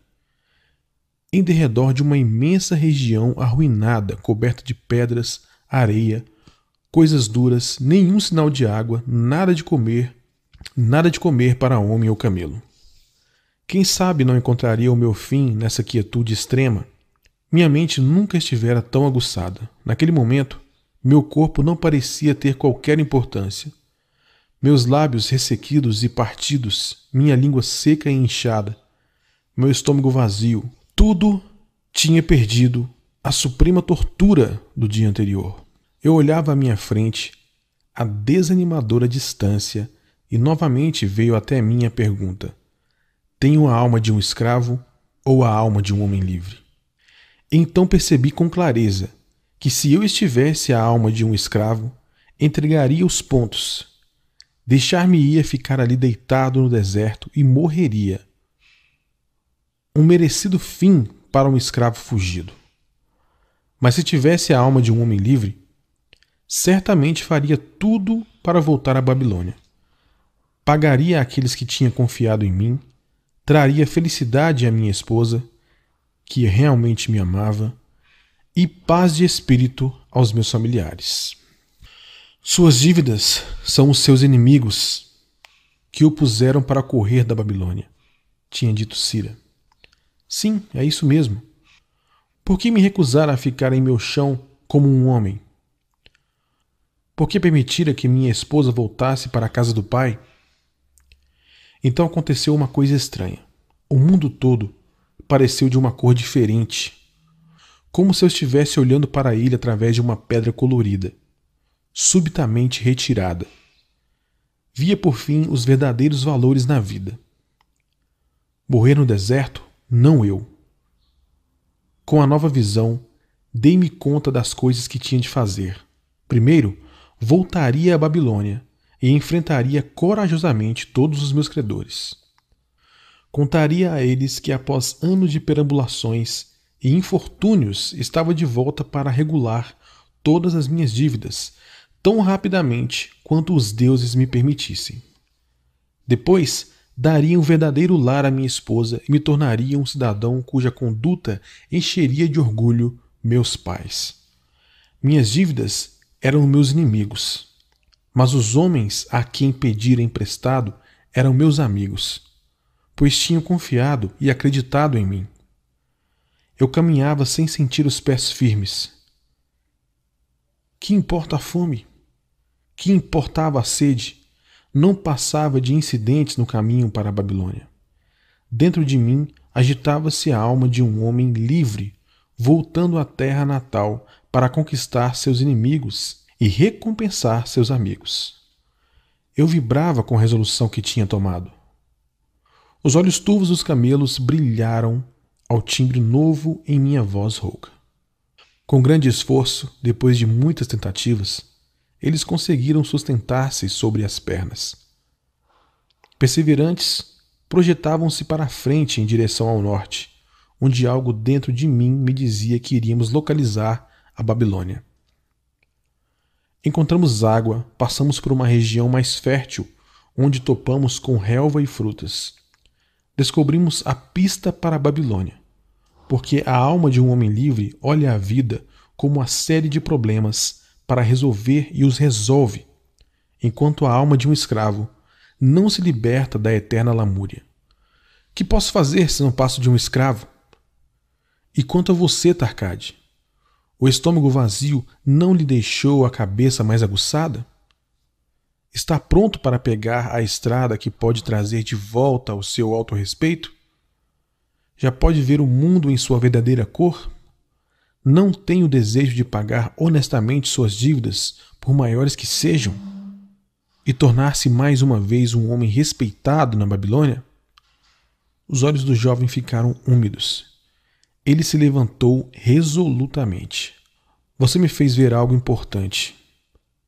Em derredor de uma imensa região arruinada, coberta de pedras, areia, coisas duras, nenhum sinal de água, nada de comer, nada de comer para homem ou camelo. Quem sabe não encontraria o meu fim nessa quietude extrema? Minha mente nunca estivera tão aguçada. Naquele momento, meu corpo não parecia ter qualquer importância. Meus lábios ressequidos e partidos, minha língua seca e inchada, meu estômago vazio, tudo tinha perdido a suprema tortura do dia anterior. Eu olhava à minha frente, a desanimadora distância, e novamente veio até mim a pergunta: Tenho a alma de um escravo ou a alma de um homem livre? Então percebi com clareza que se eu estivesse a alma de um escravo, entregaria os pontos, deixar-me-ia ficar ali deitado no deserto e morreria. Um merecido fim para um escravo fugido. Mas se tivesse a alma de um homem livre, certamente faria tudo para voltar à Babilônia. Pagaria àqueles que tinham confiado em mim, traria felicidade à minha esposa, que realmente me amava, e paz de espírito aos meus familiares. Suas dívidas são os seus inimigos que o puseram para correr da Babilônia, tinha dito Cira. Sim, é isso mesmo. Por que me recusar a ficar em meu chão como um homem? Por que permitira que minha esposa voltasse para a casa do pai? Então aconteceu uma coisa estranha. O mundo todo pareceu de uma cor diferente, como se eu estivesse olhando para ele através de uma pedra colorida, subitamente retirada. Via por fim os verdadeiros valores na vida. Morrer no deserto, não eu. Com a nova visão, dei-me conta das coisas que tinha de fazer. Primeiro, voltaria à Babilônia e enfrentaria corajosamente todos os meus credores. Contaria a eles que, após anos de perambulações e infortúnios, estava de volta para regular todas as minhas dívidas tão rapidamente quanto os deuses me permitissem. Depois, daria um verdadeiro lar à minha esposa e me tornaria um cidadão cuja conduta encheria de orgulho meus pais. Minhas dívidas eram meus inimigos, mas os homens a quem pedira emprestado eram meus amigos, pois tinham confiado e acreditado em mim. Eu caminhava sem sentir os pés firmes. Que importa a fome? Que importava a sede? Não passava de incidentes no caminho para a Babilônia. Dentro de mim agitava-se a alma de um homem livre, voltando à terra natal para conquistar seus inimigos e recompensar seus amigos. Eu vibrava com a resolução que tinha tomado. Os olhos turvos dos camelos brilharam ao timbre novo em minha voz rouca. Com grande esforço, depois de muitas tentativas, eles conseguiram sustentar-se sobre as pernas. Perseverantes, projetavam-se para a frente em direção ao norte, onde algo dentro de mim me dizia que iríamos localizar a Babilônia. Encontramos água, passamos por uma região mais fértil, onde topamos com relva e frutas. Descobrimos a pista para a Babilônia, porque a alma de um homem livre olha a vida como uma série de problemas para resolver e os resolve, enquanto a alma de um escravo não se liberta da eterna lamúria. Que posso fazer se não passo de um escravo? E quanto a você, Tarcade? O estômago vazio não lhe deixou a cabeça mais aguçada? Está pronto para pegar a estrada que pode trazer de volta o seu autorrespeito? Já pode ver o mundo em sua verdadeira cor? Não tem o desejo de pagar honestamente suas dívidas, por maiores que sejam, e tornar-se mais uma vez um homem respeitado na Babilônia? Os olhos do jovem ficaram úmidos ele se levantou resolutamente. Você me fez ver algo importante.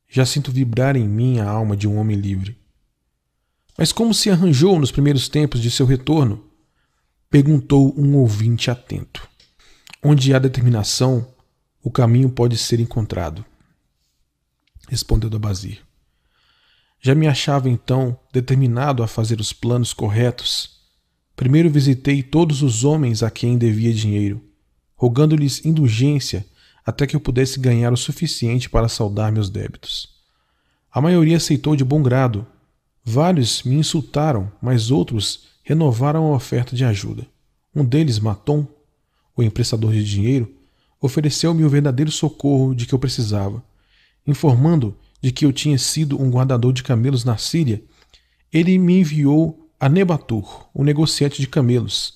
Já sinto vibrar em mim a alma de um homem livre. Mas como se arranjou nos primeiros tempos de seu retorno? Perguntou um ouvinte atento. Onde há determinação, o caminho pode ser encontrado. Respondeu Dabazir. Já me achava então determinado a fazer os planos corretos Primeiro visitei todos os homens a quem devia dinheiro, rogando-lhes indulgência até que eu pudesse ganhar o suficiente para saldar meus débitos. A maioria aceitou de bom grado. Vários me insultaram, mas outros renovaram a oferta de ajuda. Um deles, Maton, o emprestador de dinheiro, ofereceu-me o verdadeiro socorro de que eu precisava. Informando de que eu tinha sido um guardador de camelos na Síria, ele me enviou a Nebatur, o negociante de camelos,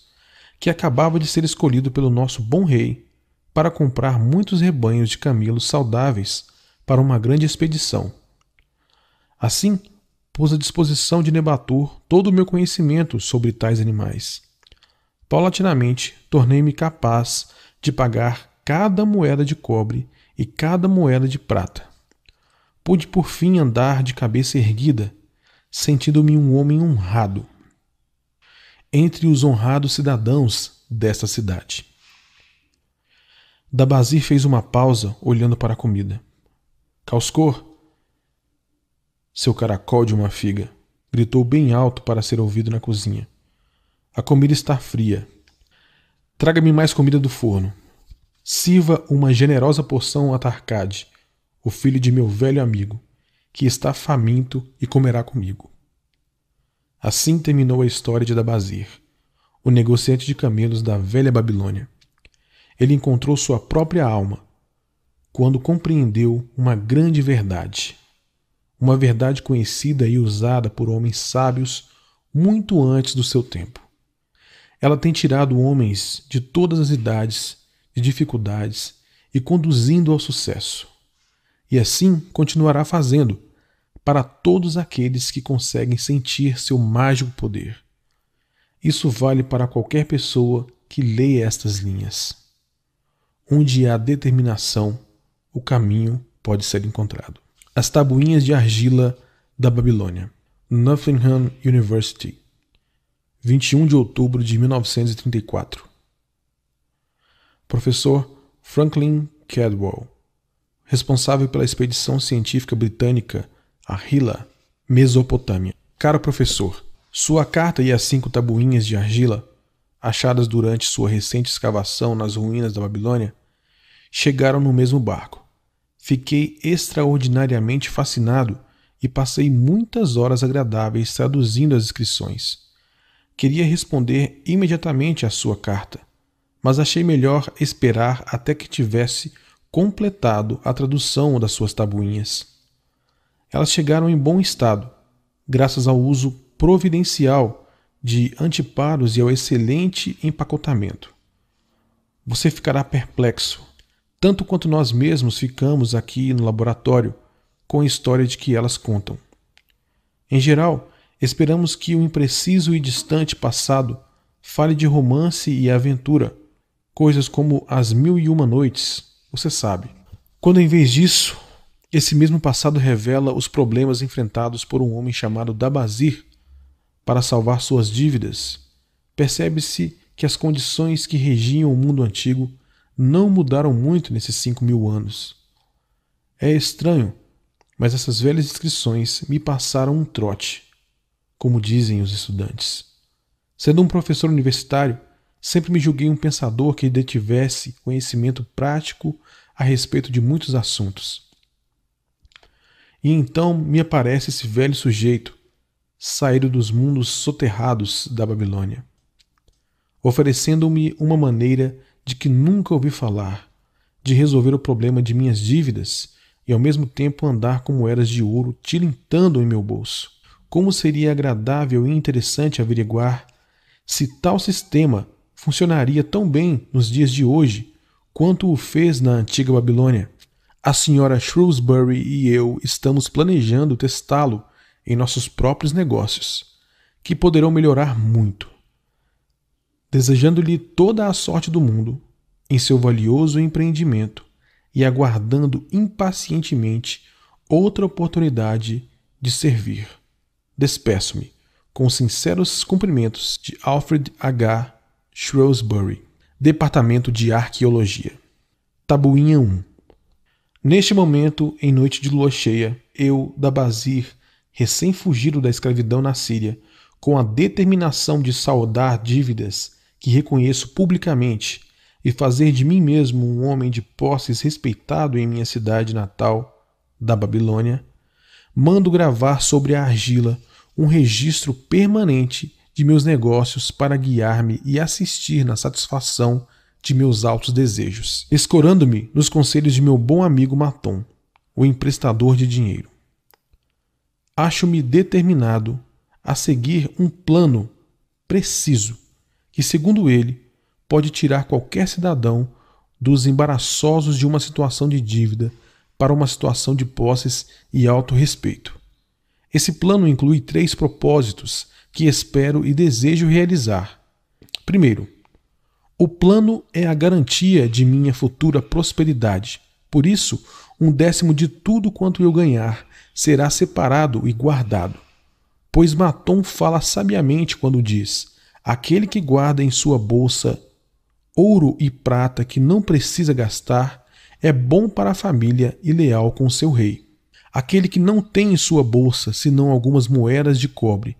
que acabava de ser escolhido pelo nosso bom rei para comprar muitos rebanhos de camelos saudáveis para uma grande expedição. Assim, pus à disposição de Nebatur todo o meu conhecimento sobre tais animais. Paulatinamente, tornei-me capaz de pagar cada moeda de cobre e cada moeda de prata. Pude por fim andar de cabeça erguida, sentindo-me um homem honrado entre os honrados cidadãos desta cidade. Dabazir fez uma pausa olhando para a comida. Causcor, seu caracol de uma figa, gritou bem alto para ser ouvido na cozinha. A comida está fria. Traga-me mais comida do forno. Sirva uma generosa porção a Tarcade, o filho de meu velho amigo, que está faminto e comerá comigo. Assim terminou a história de Dabazir, o negociante de camelos da velha Babilônia. Ele encontrou sua própria alma quando compreendeu uma grande verdade, uma verdade conhecida e usada por homens sábios muito antes do seu tempo. Ela tem tirado homens de todas as idades de dificuldades e conduzindo ao sucesso. E assim continuará fazendo para todos aqueles que conseguem sentir seu mágico poder. Isso vale para qualquer pessoa que leia estas linhas. Onde há determinação, o caminho pode ser encontrado. As tabuinhas de argila da Babilônia. Nottingham University, 21 de outubro de 1934. Professor Franklin Cadwell, responsável pela expedição científica britânica a Hila, Mesopotâmia. Caro professor, sua carta e as cinco tabuinhas de argila, achadas durante sua recente escavação nas ruínas da Babilônia, chegaram no mesmo barco. Fiquei extraordinariamente fascinado e passei muitas horas agradáveis traduzindo as inscrições. Queria responder imediatamente à sua carta, mas achei melhor esperar até que tivesse completado a tradução das suas tabuinhas. Elas chegaram em bom estado, graças ao uso providencial de antiparos e ao excelente empacotamento. Você ficará perplexo tanto quanto nós mesmos ficamos aqui no laboratório com a história de que elas contam. Em geral, esperamos que o impreciso e distante passado fale de romance e aventura, coisas como as mil e uma noites, você sabe. Quando em vez disso, esse mesmo passado revela os problemas enfrentados por um homem chamado Dabazir para salvar suas dívidas, percebe-se que as condições que regiam o mundo antigo não mudaram muito nesses cinco mil anos. É estranho, mas essas velhas inscrições me passaram um trote, como dizem os estudantes. Sendo um professor universitário, sempre me julguei um pensador que detivesse conhecimento prático a respeito de muitos assuntos. E então me aparece esse velho sujeito, saído dos mundos soterrados da Babilônia, oferecendo-me uma maneira de que nunca ouvi falar, de resolver o problema de minhas dívidas e ao mesmo tempo andar com moedas de ouro tilintando em meu bolso. Como seria agradável e interessante averiguar se tal sistema funcionaria tão bem nos dias de hoje quanto o fez na antiga Babilônia. A senhora Shrewsbury e eu estamos planejando testá-lo em nossos próprios negócios, que poderão melhorar muito desejando-lhe toda a sorte do mundo em seu valioso empreendimento e aguardando impacientemente outra oportunidade de servir. Despeço-me com sinceros cumprimentos de Alfred H. Shrewsbury, Departamento de Arqueologia. Tabuinha 1 Neste momento, em noite de lua cheia, eu, Dabazir, recém-fugido da escravidão na Síria, com a determinação de saldar dívidas que reconheço publicamente e fazer de mim mesmo um homem de posses respeitado em minha cidade natal, da Babilônia, mando gravar sobre a argila um registro permanente de meus negócios para guiar-me e assistir na satisfação de meus altos desejos, escorando-me nos conselhos de meu bom amigo Matom, o emprestador de dinheiro. Acho-me determinado a seguir um plano preciso que, segundo ele, pode tirar qualquer cidadão dos embaraçosos de uma situação de dívida para uma situação de posses e autorrespeito. Esse plano inclui três propósitos que espero e desejo realizar. Primeiro, o plano é a garantia de minha futura prosperidade. Por isso, um décimo de tudo quanto eu ganhar será separado e guardado. Pois Matom fala sabiamente quando diz: Aquele que guarda em sua bolsa ouro e prata que não precisa gastar é bom para a família e leal com seu rei. Aquele que não tem em sua bolsa senão algumas moedas de cobre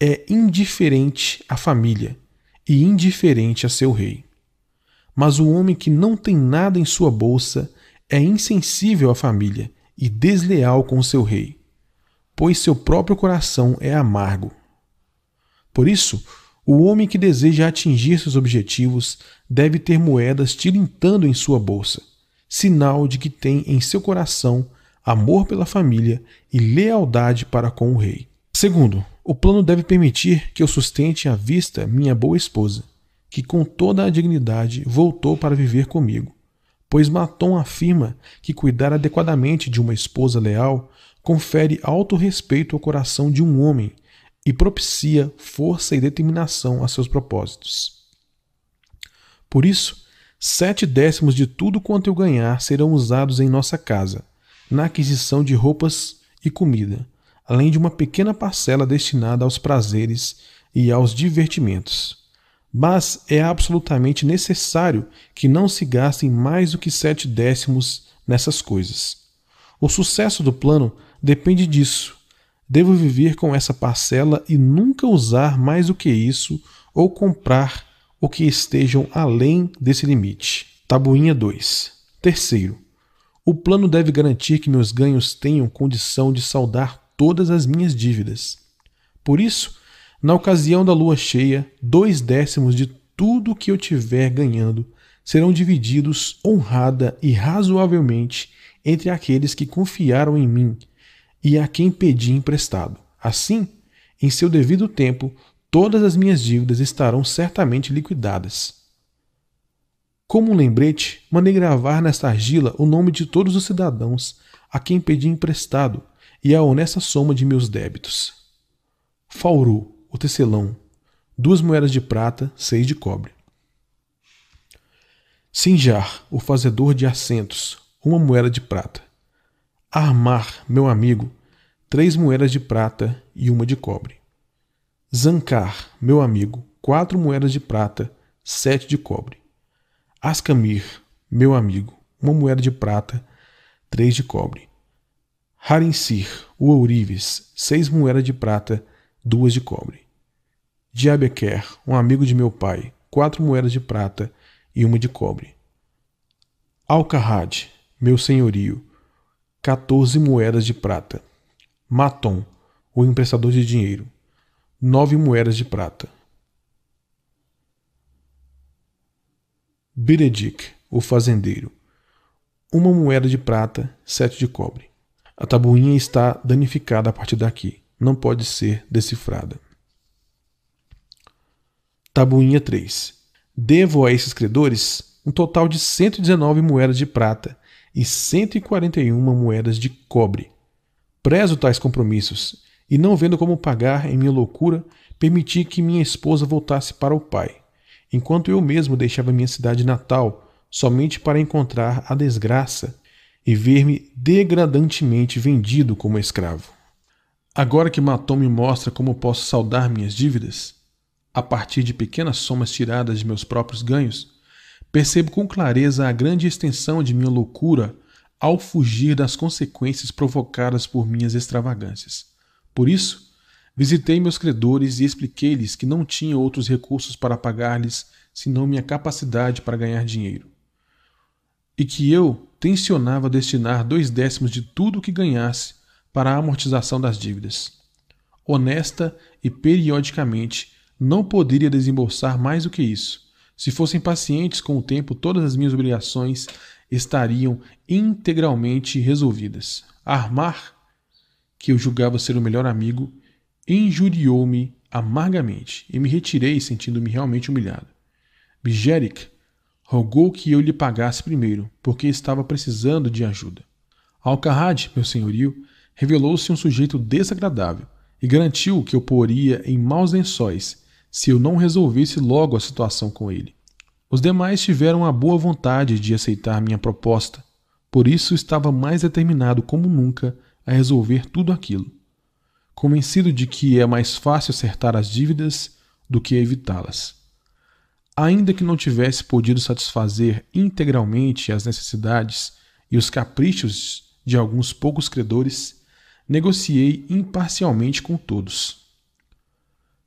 é indiferente à família e indiferente a seu rei. Mas o homem que não tem nada em sua bolsa é insensível à família e desleal com seu rei, pois seu próprio coração é amargo. Por isso, o homem que deseja atingir seus objetivos deve ter moedas tilintando em sua bolsa, sinal de que tem em seu coração amor pela família e lealdade para com o rei. Segundo, o plano deve permitir que eu sustente à vista minha boa esposa, que com toda a dignidade voltou para viver comigo, pois Maton afirma que cuidar adequadamente de uma esposa leal confere alto respeito ao coração de um homem e propicia força e determinação a seus propósitos. Por isso, sete décimos de tudo quanto eu ganhar serão usados em nossa casa, na aquisição de roupas e comida, além de uma pequena parcela destinada aos prazeres e aos divertimentos. Mas é absolutamente necessário que não se gastem mais do que sete décimos nessas coisas. O sucesso do plano depende disso. Devo viver com essa parcela e nunca usar mais do que isso ou comprar o que estejam além desse limite. Tabuinha 2. Terceiro, o plano deve garantir que meus ganhos tenham condição de saldar todas as minhas dívidas. Por isso, na ocasião da lua cheia, dois décimos de tudo que eu tiver ganhando serão divididos honrada e razoavelmente entre aqueles que confiaram em mim e a quem pedi emprestado. Assim, em seu devido tempo, todas as minhas dívidas estarão certamente liquidadas. Como um lembrete, mandei gravar nesta argila o nome de todos os cidadãos a quem pedi emprestado e a honesta soma de meus débitos. Fauru, o tecelão, duas moedas de prata, seis de cobre. Sinjar, o fazedor de assentos, uma moeda de prata. Armar, meu amigo, três moedas de prata e uma de cobre. Zancar, meu amigo, quatro moedas de prata, sete de cobre. Ascamir, meu amigo, uma moeda de prata, três de cobre. Harinsir, o ourives, seis moedas de prata, duas de cobre. Diabequer, um amigo de meu pai, quatro moedas de prata e uma de cobre. Alcarrad, meu senhorio, quatorze moedas de prata. Maton, o emprestador de dinheiro, nove moedas de prata. Beredic, o fazendeiro. Uma moeda de prata, sete de cobre. A tabuinha está danificada a partir daqui. Não pode ser decifrada. Tabuinha 3. Devo a esses credores um total de 119 moedas de prata e 141 moedas de cobre. Prezo tais compromissos e, não vendo como pagar em minha loucura, permiti que minha esposa voltasse para o pai enquanto eu mesmo deixava minha cidade natal somente para encontrar a desgraça e ver-me degradantemente vendido como escravo. Agora que Matom me mostra como posso saldar minhas dívidas, a partir de pequenas somas tiradas de meus próprios ganhos, percebo com clareza a grande extensão de minha loucura ao fugir das consequências provocadas por minhas extravagâncias. Por isso, Visitei meus credores e expliquei-lhes que não tinha outros recursos para pagar-lhes senão minha capacidade para ganhar dinheiro. E que eu tensionava destinar dois décimos de tudo o que ganhasse para a amortização das dívidas. Honesta e periodicamente, não poderia desembolsar mais do que isso. Se fossem pacientes com o tempo, todas as minhas obrigações estariam integralmente resolvidas. Armar, que eu julgava ser o melhor amigo, injuriou-me amargamente e me retirei sentindo-me realmente humilhado. Bijeric rogou que eu lhe pagasse primeiro, porque estava precisando de ajuda. Alcarrad, meu senhorio, revelou-se um sujeito desagradável e garantiu que eu poria em maus lençóis se eu não resolvesse logo a situação com ele. Os demais tiveram a boa vontade de aceitar minha proposta, por isso estava mais determinado como nunca a resolver tudo aquilo convencido de que é mais fácil acertar as dívidas do que evitá-las. Ainda que não tivesse podido satisfazer integralmente as necessidades e os caprichos de alguns poucos credores, negociei imparcialmente com todos.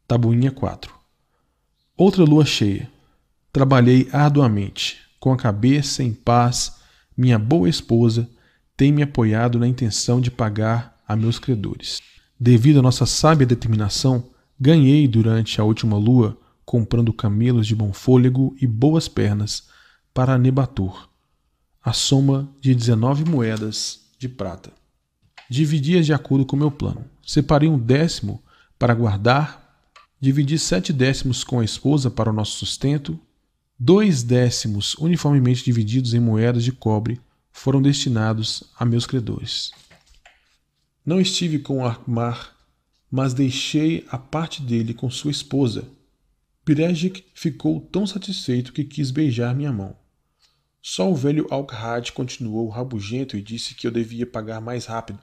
Tabuinha 4. Outra lua cheia. Trabalhei arduamente, com a cabeça em paz. Minha boa esposa tem me apoiado na intenção de pagar a meus credores. Devido à nossa sábia determinação, ganhei durante a última lua comprando camelos de bom fôlego e boas pernas para Nebatur, a soma de 19 moedas de prata. Dividi-as de acordo com meu plano. Separei um décimo para guardar dividi sete décimos com a esposa para o nosso sustento, dois décimos uniformemente divididos em moedas de cobre foram destinados a meus credores. Não estive com Armar, mas deixei a parte dele com sua esposa. Pirejic ficou tão satisfeito que quis beijar minha mão. Só o velho Alkhad continuou rabugento e disse que eu devia pagar mais rápido.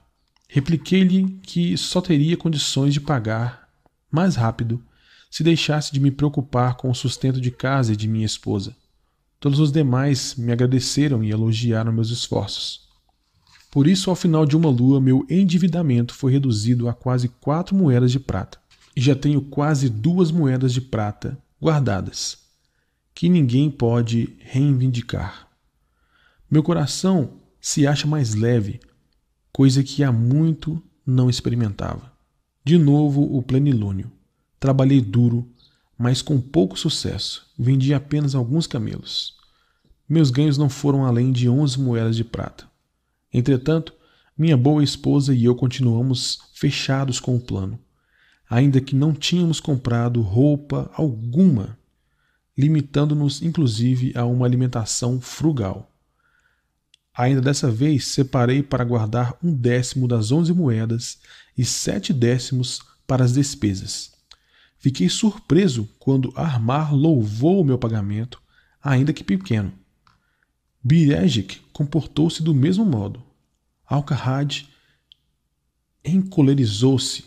Repliquei-lhe que só teria condições de pagar mais rápido se deixasse de me preocupar com o sustento de casa e de minha esposa. Todos os demais me agradeceram e elogiaram meus esforços. Por isso, ao final de uma lua, meu endividamento foi reduzido a quase quatro moedas de prata. E já tenho quase duas moedas de prata guardadas, que ninguém pode reivindicar. Meu coração se acha mais leve, coisa que há muito não experimentava. De novo o plenilúnio. Trabalhei duro, mas com pouco sucesso. Vendi apenas alguns camelos. Meus ganhos não foram além de onze moedas de prata. Entretanto, minha boa esposa e eu continuamos fechados com o plano, ainda que não tínhamos comprado roupa alguma, limitando-nos inclusive a uma alimentação frugal. Ainda dessa vez separei para guardar um décimo das onze moedas e sete décimos para as despesas. Fiquei surpreso quando Armar louvou o meu pagamento, ainda que pequeno. Birejic comportou-se do mesmo modo. Alcahad encolerizou-se,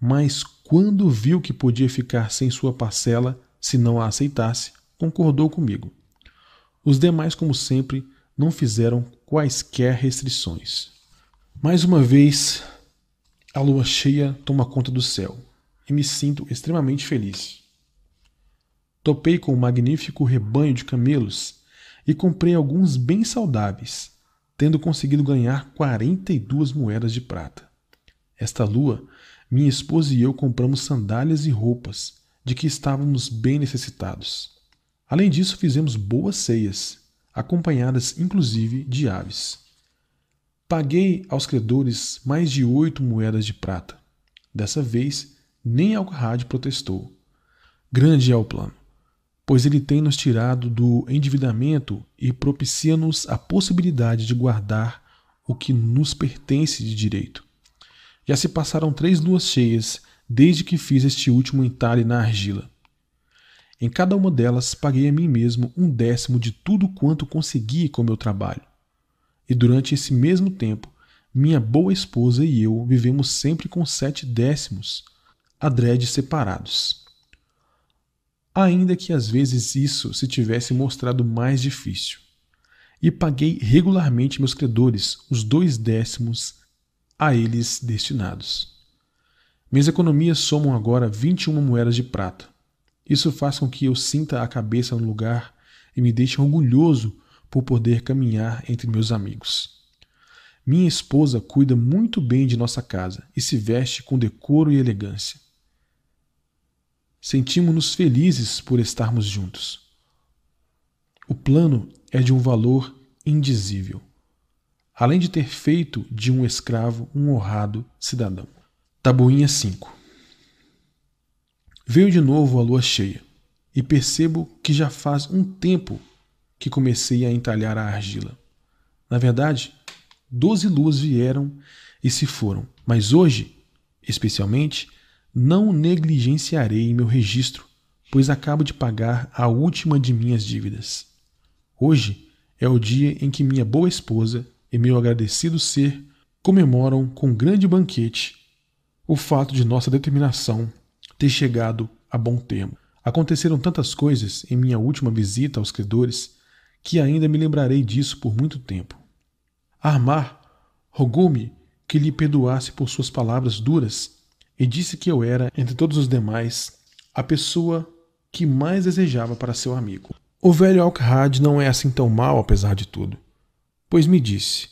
mas quando viu que podia ficar sem sua parcela se não a aceitasse, concordou comigo. Os demais, como sempre, não fizeram quaisquer restrições. Mais uma vez, a lua cheia toma conta do céu e me sinto extremamente feliz. Topei com um magnífico rebanho de camelos e comprei alguns bem saudáveis, tendo conseguido ganhar 42 moedas de prata. Esta lua, minha esposa e eu compramos sandálias e roupas, de que estávamos bem necessitados. Além disso, fizemos boas ceias, acompanhadas inclusive de aves. Paguei aos credores mais de oito moedas de prata. Dessa vez, nem Alcahad protestou. Grande é o plano, pois ele tem nos tirado do endividamento e propicia-nos a possibilidade de guardar o que nos pertence de direito. Já se passaram três luas cheias desde que fiz este último entalhe na argila. Em cada uma delas paguei a mim mesmo um décimo de tudo quanto consegui com meu trabalho. E durante esse mesmo tempo, minha boa esposa e eu vivemos sempre com sete décimos, adrede separados. Ainda que às vezes isso se tivesse mostrado mais difícil. E paguei regularmente meus credores os dois décimos a eles destinados. Minhas economias somam agora 21 moedas de prata. Isso faz com que eu sinta a cabeça no lugar e me deixe orgulhoso por poder caminhar entre meus amigos. Minha esposa cuida muito bem de nossa casa e se veste com decoro e elegância. Sentimos-nos felizes por estarmos juntos. O plano é de um valor indizível, além de ter feito de um escravo um honrado cidadão. Tabuinha 5 Veio de novo a lua cheia, e percebo que já faz um tempo que comecei a entalhar a argila. Na verdade, doze luas vieram e se foram, mas hoje, especialmente, não negligenciarei meu registro, pois acabo de pagar a última de minhas dívidas. Hoje é o dia em que minha boa esposa e meu agradecido ser comemoram com grande banquete o fato de nossa determinação ter chegado a bom termo. Aconteceram tantas coisas em minha última visita aos credores que ainda me lembrarei disso por muito tempo. Armar rogou-me que lhe perdoasse por suas palavras duras e disse que eu era, entre todos os demais, a pessoa que mais desejava para seu amigo. O velho Alkhad não é assim tão mal, apesar de tudo, pois me disse: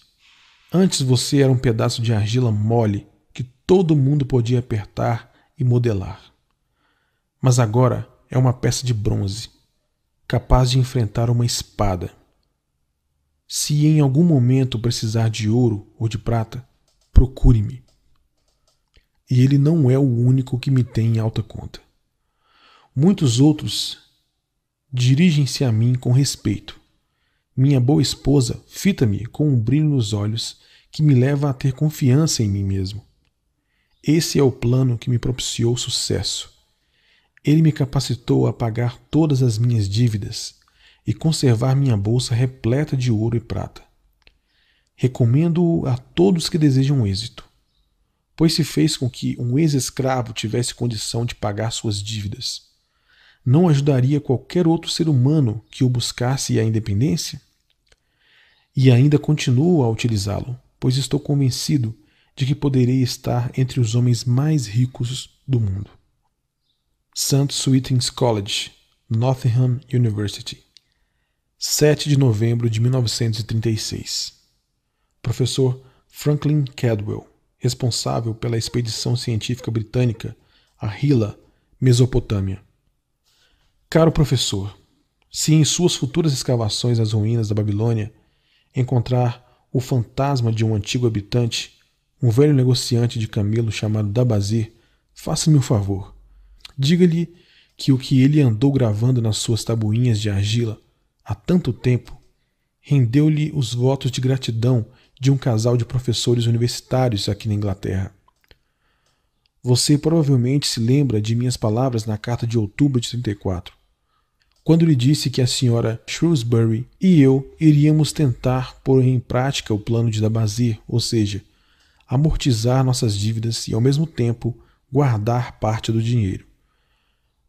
Antes você era um pedaço de argila mole que todo mundo podia apertar e modelar. Mas agora é uma peça de bronze, capaz de enfrentar uma espada. Se em algum momento precisar de ouro ou de prata, procure-me. E ele não é o único que me tem em alta conta. Muitos outros dirigem-se a mim com respeito. Minha boa esposa fita-me com um brilho nos olhos que me leva a ter confiança em mim mesmo. Esse é o plano que me propiciou sucesso. Ele me capacitou a pagar todas as minhas dívidas e conservar minha bolsa repleta de ouro e prata. Recomendo-o a todos que desejam êxito, pois se fez com que um ex-escravo tivesse condição de pagar suas dívidas. Não ajudaria qualquer outro ser humano que o buscasse a independência? E ainda continuo a utilizá-lo, pois estou convencido de que poderei estar entre os homens mais ricos do mundo. St. Swithin's College, Nottingham University, 7 de novembro de 1936. Professor Franklin Cadwell, responsável pela expedição científica britânica a Hilla, Mesopotâmia. Caro professor, se em suas futuras escavações nas ruínas da Babilônia encontrar o fantasma de um antigo habitante, um velho negociante de camelo chamado Dabazir, faça-me o um favor Diga-lhe que o que ele andou gravando nas suas tabuinhas de argila há tanto tempo rendeu-lhe os votos de gratidão de um casal de professores universitários aqui na Inglaterra. Você provavelmente se lembra de minhas palavras na carta de outubro de 34, quando lhe disse que a senhora Shrewsbury e eu iríamos tentar pôr em prática o plano de Dabazir, ou seja, amortizar nossas dívidas e, ao mesmo tempo, guardar parte do dinheiro.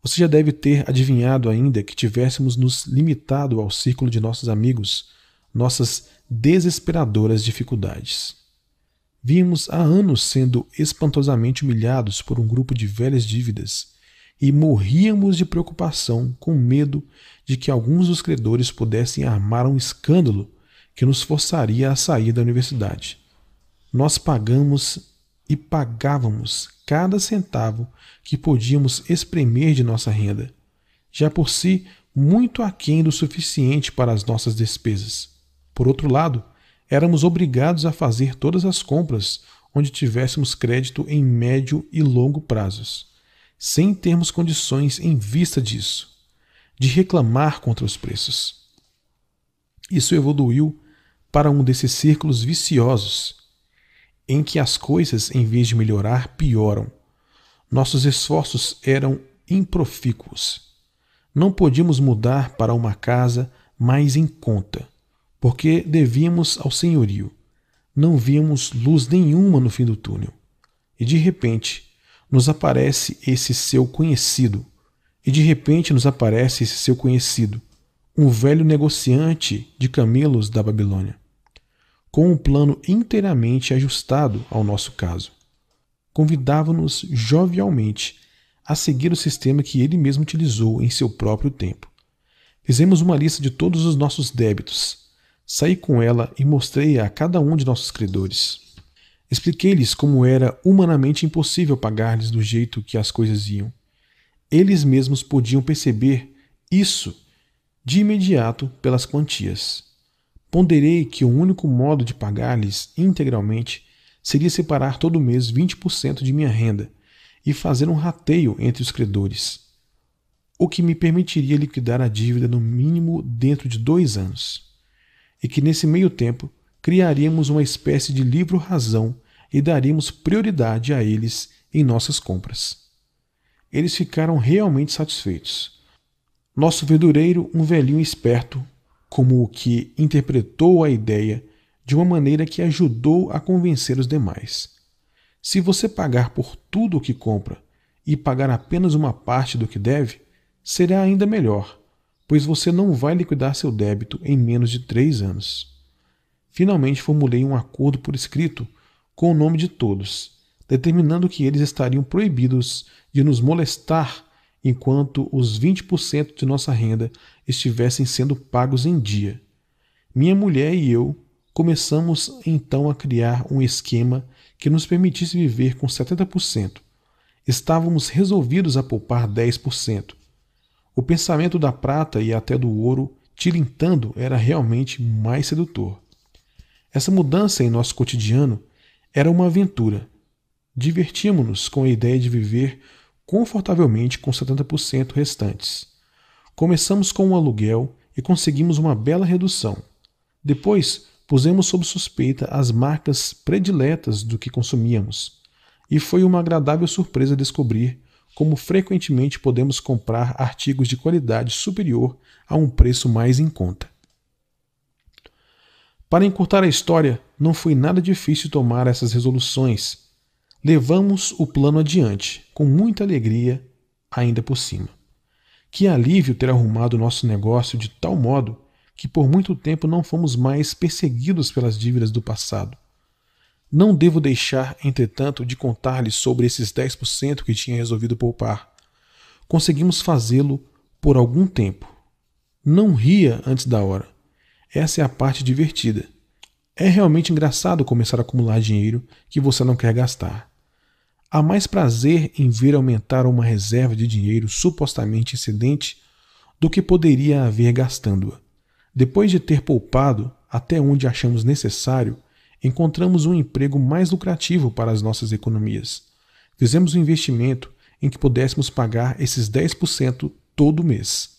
Você já deve ter adivinhado ainda que tivéssemos nos limitado ao círculo de nossos amigos, nossas desesperadoras dificuldades. Vimos há anos sendo espantosamente humilhados por um grupo de velhas dívidas e morríamos de preocupação com medo de que alguns dos credores pudessem armar um escândalo que nos forçaria a sair da universidade. Nós pagamos e pagávamos cada centavo que podíamos espremer de nossa renda, já por si muito aquém do suficiente para as nossas despesas. Por outro lado, éramos obrigados a fazer todas as compras onde tivéssemos crédito em médio e longo prazos, sem termos condições em vista disso, de reclamar contra os preços. Isso evoluiu para um desses círculos viciosos, em que as coisas, em vez de melhorar, pioram nossos esforços eram improfícuos. Não podíamos mudar para uma casa mais em conta, porque devíamos ao senhorio. Não víamos luz nenhuma no fim do túnel. E de repente nos aparece esse seu conhecido. E de repente nos aparece esse seu conhecido, um velho negociante de camelos da Babilônia, com um plano inteiramente ajustado ao nosso caso convidava-nos jovialmente a seguir o sistema que ele mesmo utilizou em seu próprio tempo. Fizemos uma lista de todos os nossos débitos. Saí com ela e mostrei-a a cada um de nossos credores. Expliquei-lhes como era humanamente impossível pagar-lhes do jeito que as coisas iam. Eles mesmos podiam perceber isso de imediato pelas quantias. Ponderei que o único modo de pagar-lhes integralmente seria separar todo mês 20% de minha renda e fazer um rateio entre os credores, o que me permitiria liquidar a dívida no mínimo dentro de dois anos, e que nesse meio tempo criaríamos uma espécie de livro-razão e daríamos prioridade a eles em nossas compras. Eles ficaram realmente satisfeitos. Nosso verdureiro, um velhinho esperto, como o que interpretou a ideia de uma maneira que ajudou a convencer os demais. Se você pagar por tudo o que compra e pagar apenas uma parte do que deve, será ainda melhor, pois você não vai liquidar seu débito em menos de três anos. Finalmente formulei um acordo por escrito com o nome de todos, determinando que eles estariam proibidos de nos molestar enquanto os 20% de nossa renda estivessem sendo pagos em dia. Minha mulher e eu começamos então a criar um esquema que nos permitisse viver com 70%. Estávamos resolvidos a poupar 10%. O pensamento da prata e até do ouro tilintando era realmente mais sedutor. Essa mudança em nosso cotidiano era uma aventura. Divertíamos-nos com a ideia de viver confortavelmente com 70% restantes. Começamos com um aluguel e conseguimos uma bela redução. Depois, pusemos sob suspeita as marcas prediletas do que consumíamos, e foi uma agradável surpresa descobrir como frequentemente podemos comprar artigos de qualidade superior a um preço mais em conta. Para encurtar a história, não foi nada difícil tomar essas resoluções. Levamos o plano adiante, com muita alegria, ainda por cima. Que alívio ter arrumado nosso negócio de tal modo que por muito tempo não fomos mais perseguidos pelas dívidas do passado. Não devo deixar, entretanto, de contar-lhes sobre esses 10% que tinha resolvido poupar. Conseguimos fazê-lo por algum tempo. Não ria antes da hora. Essa é a parte divertida. É realmente engraçado começar a acumular dinheiro que você não quer gastar. Há mais prazer em ver aumentar uma reserva de dinheiro supostamente excedente do que poderia haver gastando-a. Depois de ter poupado até onde achamos necessário, encontramos um emprego mais lucrativo para as nossas economias. Fizemos um investimento em que pudéssemos pagar esses 10% todo mês.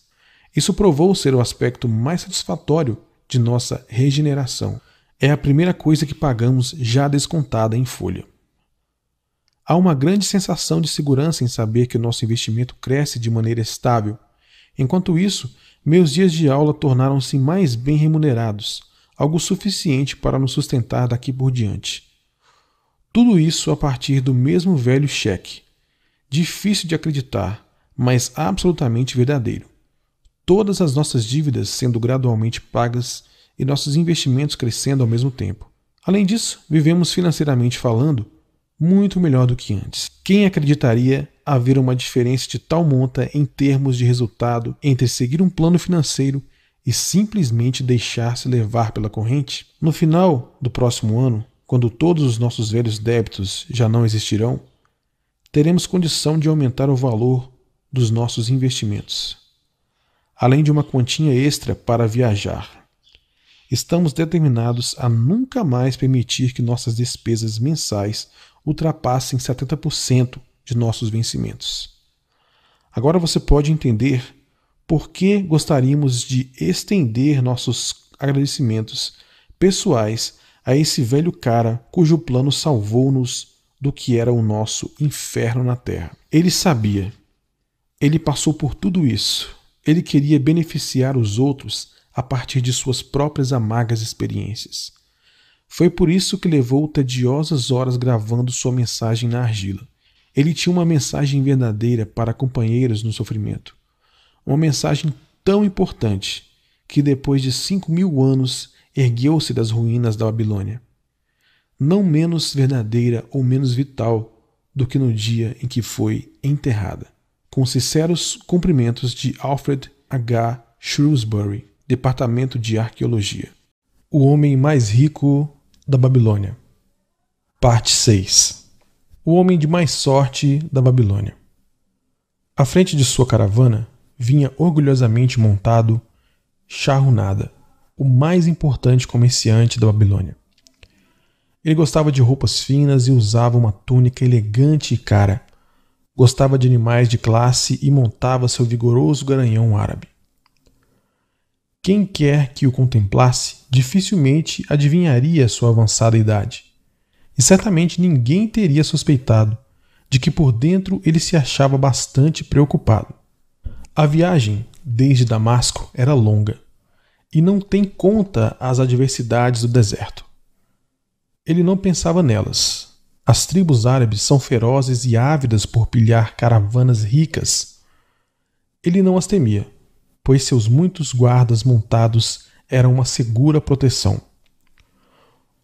Isso provou ser o aspecto mais satisfatório de nossa regeneração. É a primeira coisa que pagamos já descontada em folha. Há uma grande sensação de segurança em saber que o nosso investimento cresce de maneira estável. Enquanto isso, meus dias de aula tornaram-se mais bem remunerados algo suficiente para nos sustentar daqui por diante. Tudo isso a partir do mesmo velho cheque. Difícil de acreditar, mas absolutamente verdadeiro. Todas as nossas dívidas sendo gradualmente pagas e nossos investimentos crescendo ao mesmo tempo. Além disso, vivemos financeiramente falando muito melhor do que antes. Quem acreditaria haver uma diferença de tal monta em termos de resultado entre seguir um plano financeiro e simplesmente deixar-se levar pela corrente? No final do próximo ano, quando todos os nossos velhos débitos já não existirão, teremos condição de aumentar o valor dos nossos investimentos, além de uma quantia extra para viajar. Estamos determinados a nunca mais permitir que nossas despesas mensais ultrapassem 70% de nossos vencimentos. Agora você pode entender por que gostaríamos de estender nossos agradecimentos pessoais a esse velho cara cujo plano salvou-nos do que era o nosso inferno na terra. Ele sabia. Ele passou por tudo isso. Ele queria beneficiar os outros a partir de suas próprias amargas experiências. Foi por isso que levou tediosas horas gravando sua mensagem na argila. Ele tinha uma mensagem verdadeira para companheiros no sofrimento. Uma mensagem tão importante que depois de cinco mil anos ergueu-se das ruínas da Babilônia. Não menos verdadeira ou menos vital do que no dia em que foi enterrada. Com sinceros cumprimentos de Alfred H. Shrewsbury, Departamento de Arqueologia. O homem mais rico da Babilônia. Parte 6. O homem de mais sorte da Babilônia. À frente de sua caravana, vinha orgulhosamente montado Charunada, o mais importante comerciante da Babilônia. Ele gostava de roupas finas e usava uma túnica elegante e cara. Gostava de animais de classe e montava seu vigoroso garanhão árabe. Quem quer que o contemplasse dificilmente adivinharia sua avançada idade. E certamente ninguém teria suspeitado de que por dentro ele se achava bastante preocupado. A viagem desde Damasco era longa e não tem conta as adversidades do deserto. Ele não pensava nelas. As tribos árabes são ferozes e ávidas por pilhar caravanas ricas. Ele não as temia, pois seus muitos guardas montados eram uma segura proteção.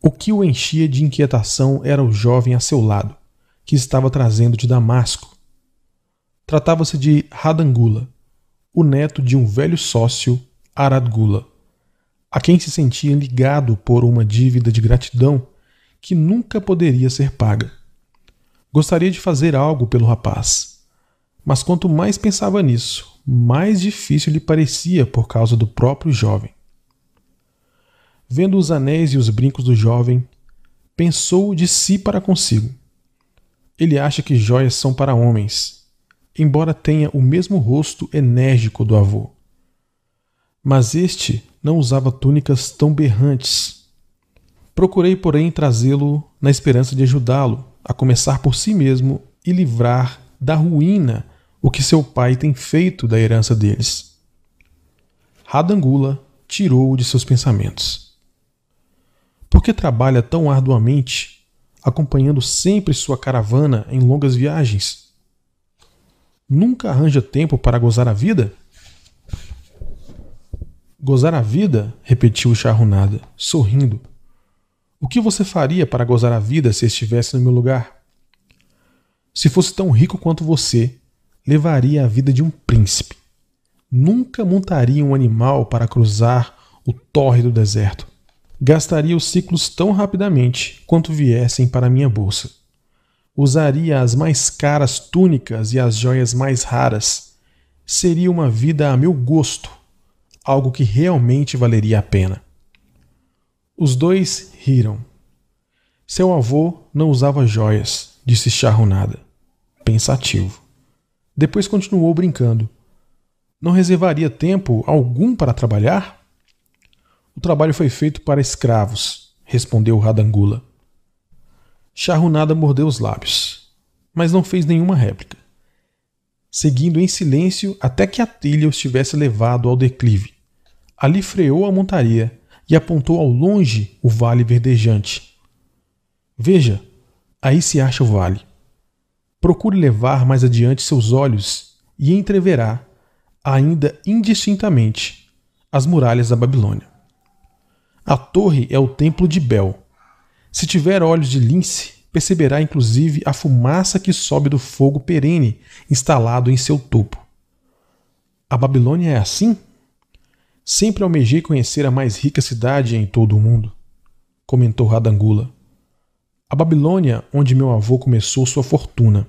O que o enchia de inquietação era o jovem a seu lado, que estava trazendo de Damasco. Tratava-se de Radangula, o neto de um velho sócio, Aradgula, a quem se sentia ligado por uma dívida de gratidão que nunca poderia ser paga. Gostaria de fazer algo pelo rapaz, mas quanto mais pensava nisso, mais difícil lhe parecia por causa do próprio jovem. Vendo os anéis e os brincos do jovem, pensou de si para consigo. Ele acha que joias são para homens, embora tenha o mesmo rosto enérgico do avô. Mas este não usava túnicas tão berrantes. Procurei, porém, trazê-lo na esperança de ajudá-lo a começar por si mesmo e livrar da ruína o que seu pai tem feito da herança deles. Radangula tirou-o de seus pensamentos. Por que trabalha tão arduamente, acompanhando sempre sua caravana em longas viagens? Nunca arranja tempo para gozar a vida? Gozar a vida? repetiu Charrunada, sorrindo. O que você faria para gozar a vida se estivesse no meu lugar? Se fosse tão rico quanto você, levaria a vida de um príncipe. Nunca montaria um animal para cruzar o tórrido deserto. Gastaria os ciclos tão rapidamente quanto viessem para minha bolsa. Usaria as mais caras túnicas e as joias mais raras. Seria uma vida a meu gosto, algo que realmente valeria a pena. Os dois riram. Seu avô não usava joias, disse Charrunada, pensativo. Depois continuou brincando. Não reservaria tempo algum para trabalhar? O trabalho foi feito para escravos, respondeu Radangula. Charrunada mordeu os lábios, mas não fez nenhuma réplica, seguindo em silêncio até que a trilha os tivesse levado ao declive. Ali freou a montaria e apontou ao longe o vale verdejante. Veja, aí se acha o vale. Procure levar mais adiante seus olhos e entreverá, ainda indistintamente, as muralhas da Babilônia. A torre é o templo de Bel. Se tiver olhos de lince, perceberá inclusive a fumaça que sobe do fogo perene instalado em seu topo. A Babilônia é assim? Sempre almejei conhecer a mais rica cidade em todo o mundo, comentou Radangula. A Babilônia, onde meu avô começou sua fortuna.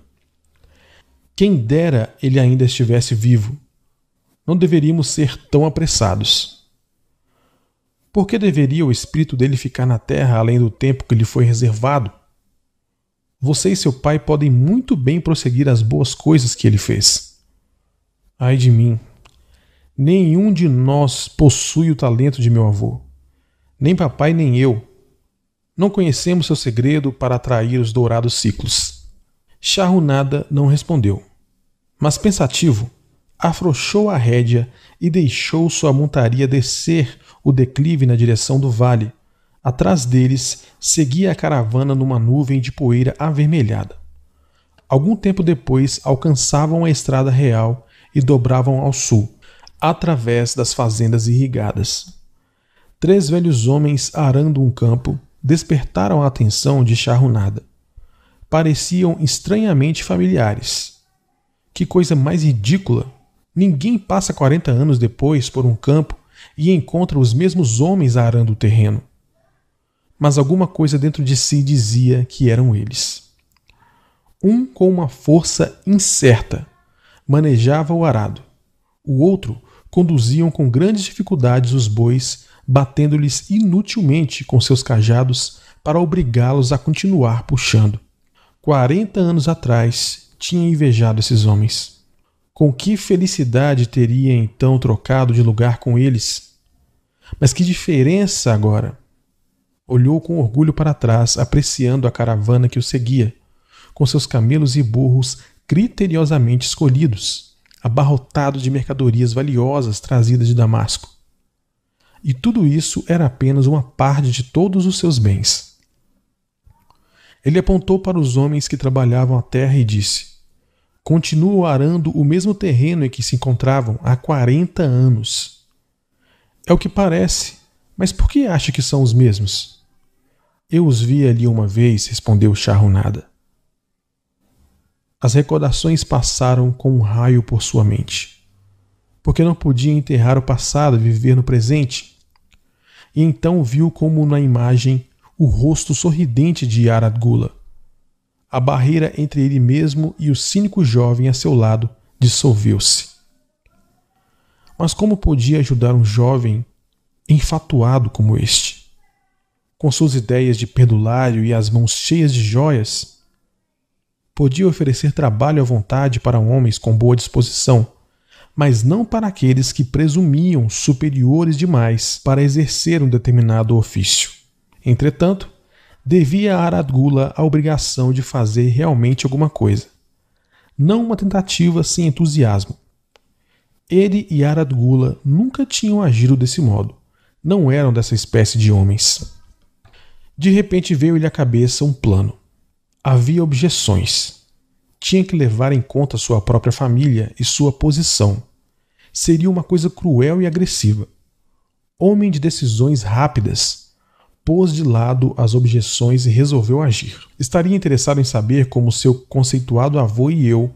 Quem dera ele ainda estivesse vivo. Não deveríamos ser tão apressados. Por que deveria o espírito dele ficar na terra além do tempo que lhe foi reservado? Você e seu pai podem muito bem prosseguir as boas coisas que ele fez. Ai de mim, Nenhum de nós possui o talento de meu avô. Nem papai nem eu. Não conhecemos seu segredo para atrair os dourados ciclos. Charrunada não respondeu, mas pensativo, afrouxou a rédea e deixou sua montaria descer o declive na direção do vale. Atrás deles seguia a caravana numa nuvem de poeira avermelhada. Algum tempo depois alcançavam a estrada real e dobravam ao sul através das fazendas irrigadas. Três velhos homens arando um campo despertaram a atenção de Charrunada. Pareciam estranhamente familiares. Que coisa mais ridícula! Ninguém passa 40 anos depois por um campo e encontra os mesmos homens arando o terreno. Mas alguma coisa dentro de si dizia que eram eles. Um com uma força incerta manejava o arado. O outro conduziam com grandes dificuldades os bois, batendo-lhes inutilmente com seus cajados para obrigá-los a continuar puxando. Quarenta anos atrás tinha invejado esses homens. Com que felicidade teria então trocado de lugar com eles? Mas que diferença agora! Olhou com orgulho para trás, apreciando a caravana que o seguia, com seus camelos e burros criteriosamente escolhidos abarrotado de mercadorias valiosas trazidas de Damasco. E tudo isso era apenas uma parte de todos os seus bens. Ele apontou para os homens que trabalhavam a terra e disse: Continuam arando o mesmo terreno em que se encontravam há 40 anos. É o que parece, mas por que acha que são os mesmos? Eu os vi ali uma vez, respondeu Charrunada. As recordações passaram com um raio por sua mente. Porque não podia enterrar o passado e viver no presente. E então viu como na imagem o rosto sorridente de Yaradgula. A barreira entre ele mesmo e o cínico jovem a seu lado dissolveu-se. Mas como podia ajudar um jovem enfatuado como este? Com suas ideias de perdulário e as mãos cheias de joias, podia oferecer trabalho à vontade para homens com boa disposição, mas não para aqueles que presumiam superiores demais para exercer um determinado ofício. Entretanto, devia a Aradgula a obrigação de fazer realmente alguma coisa. Não uma tentativa sem entusiasmo. Ele e Aradgula nunca tinham agido desse modo. Não eram dessa espécie de homens. De repente veio-lhe à cabeça um plano. Havia objeções. Tinha que levar em conta sua própria família e sua posição. Seria uma coisa cruel e agressiva. Homem de decisões rápidas, pôs de lado as objeções e resolveu agir. Estaria interessado em saber como seu conceituado avô e eu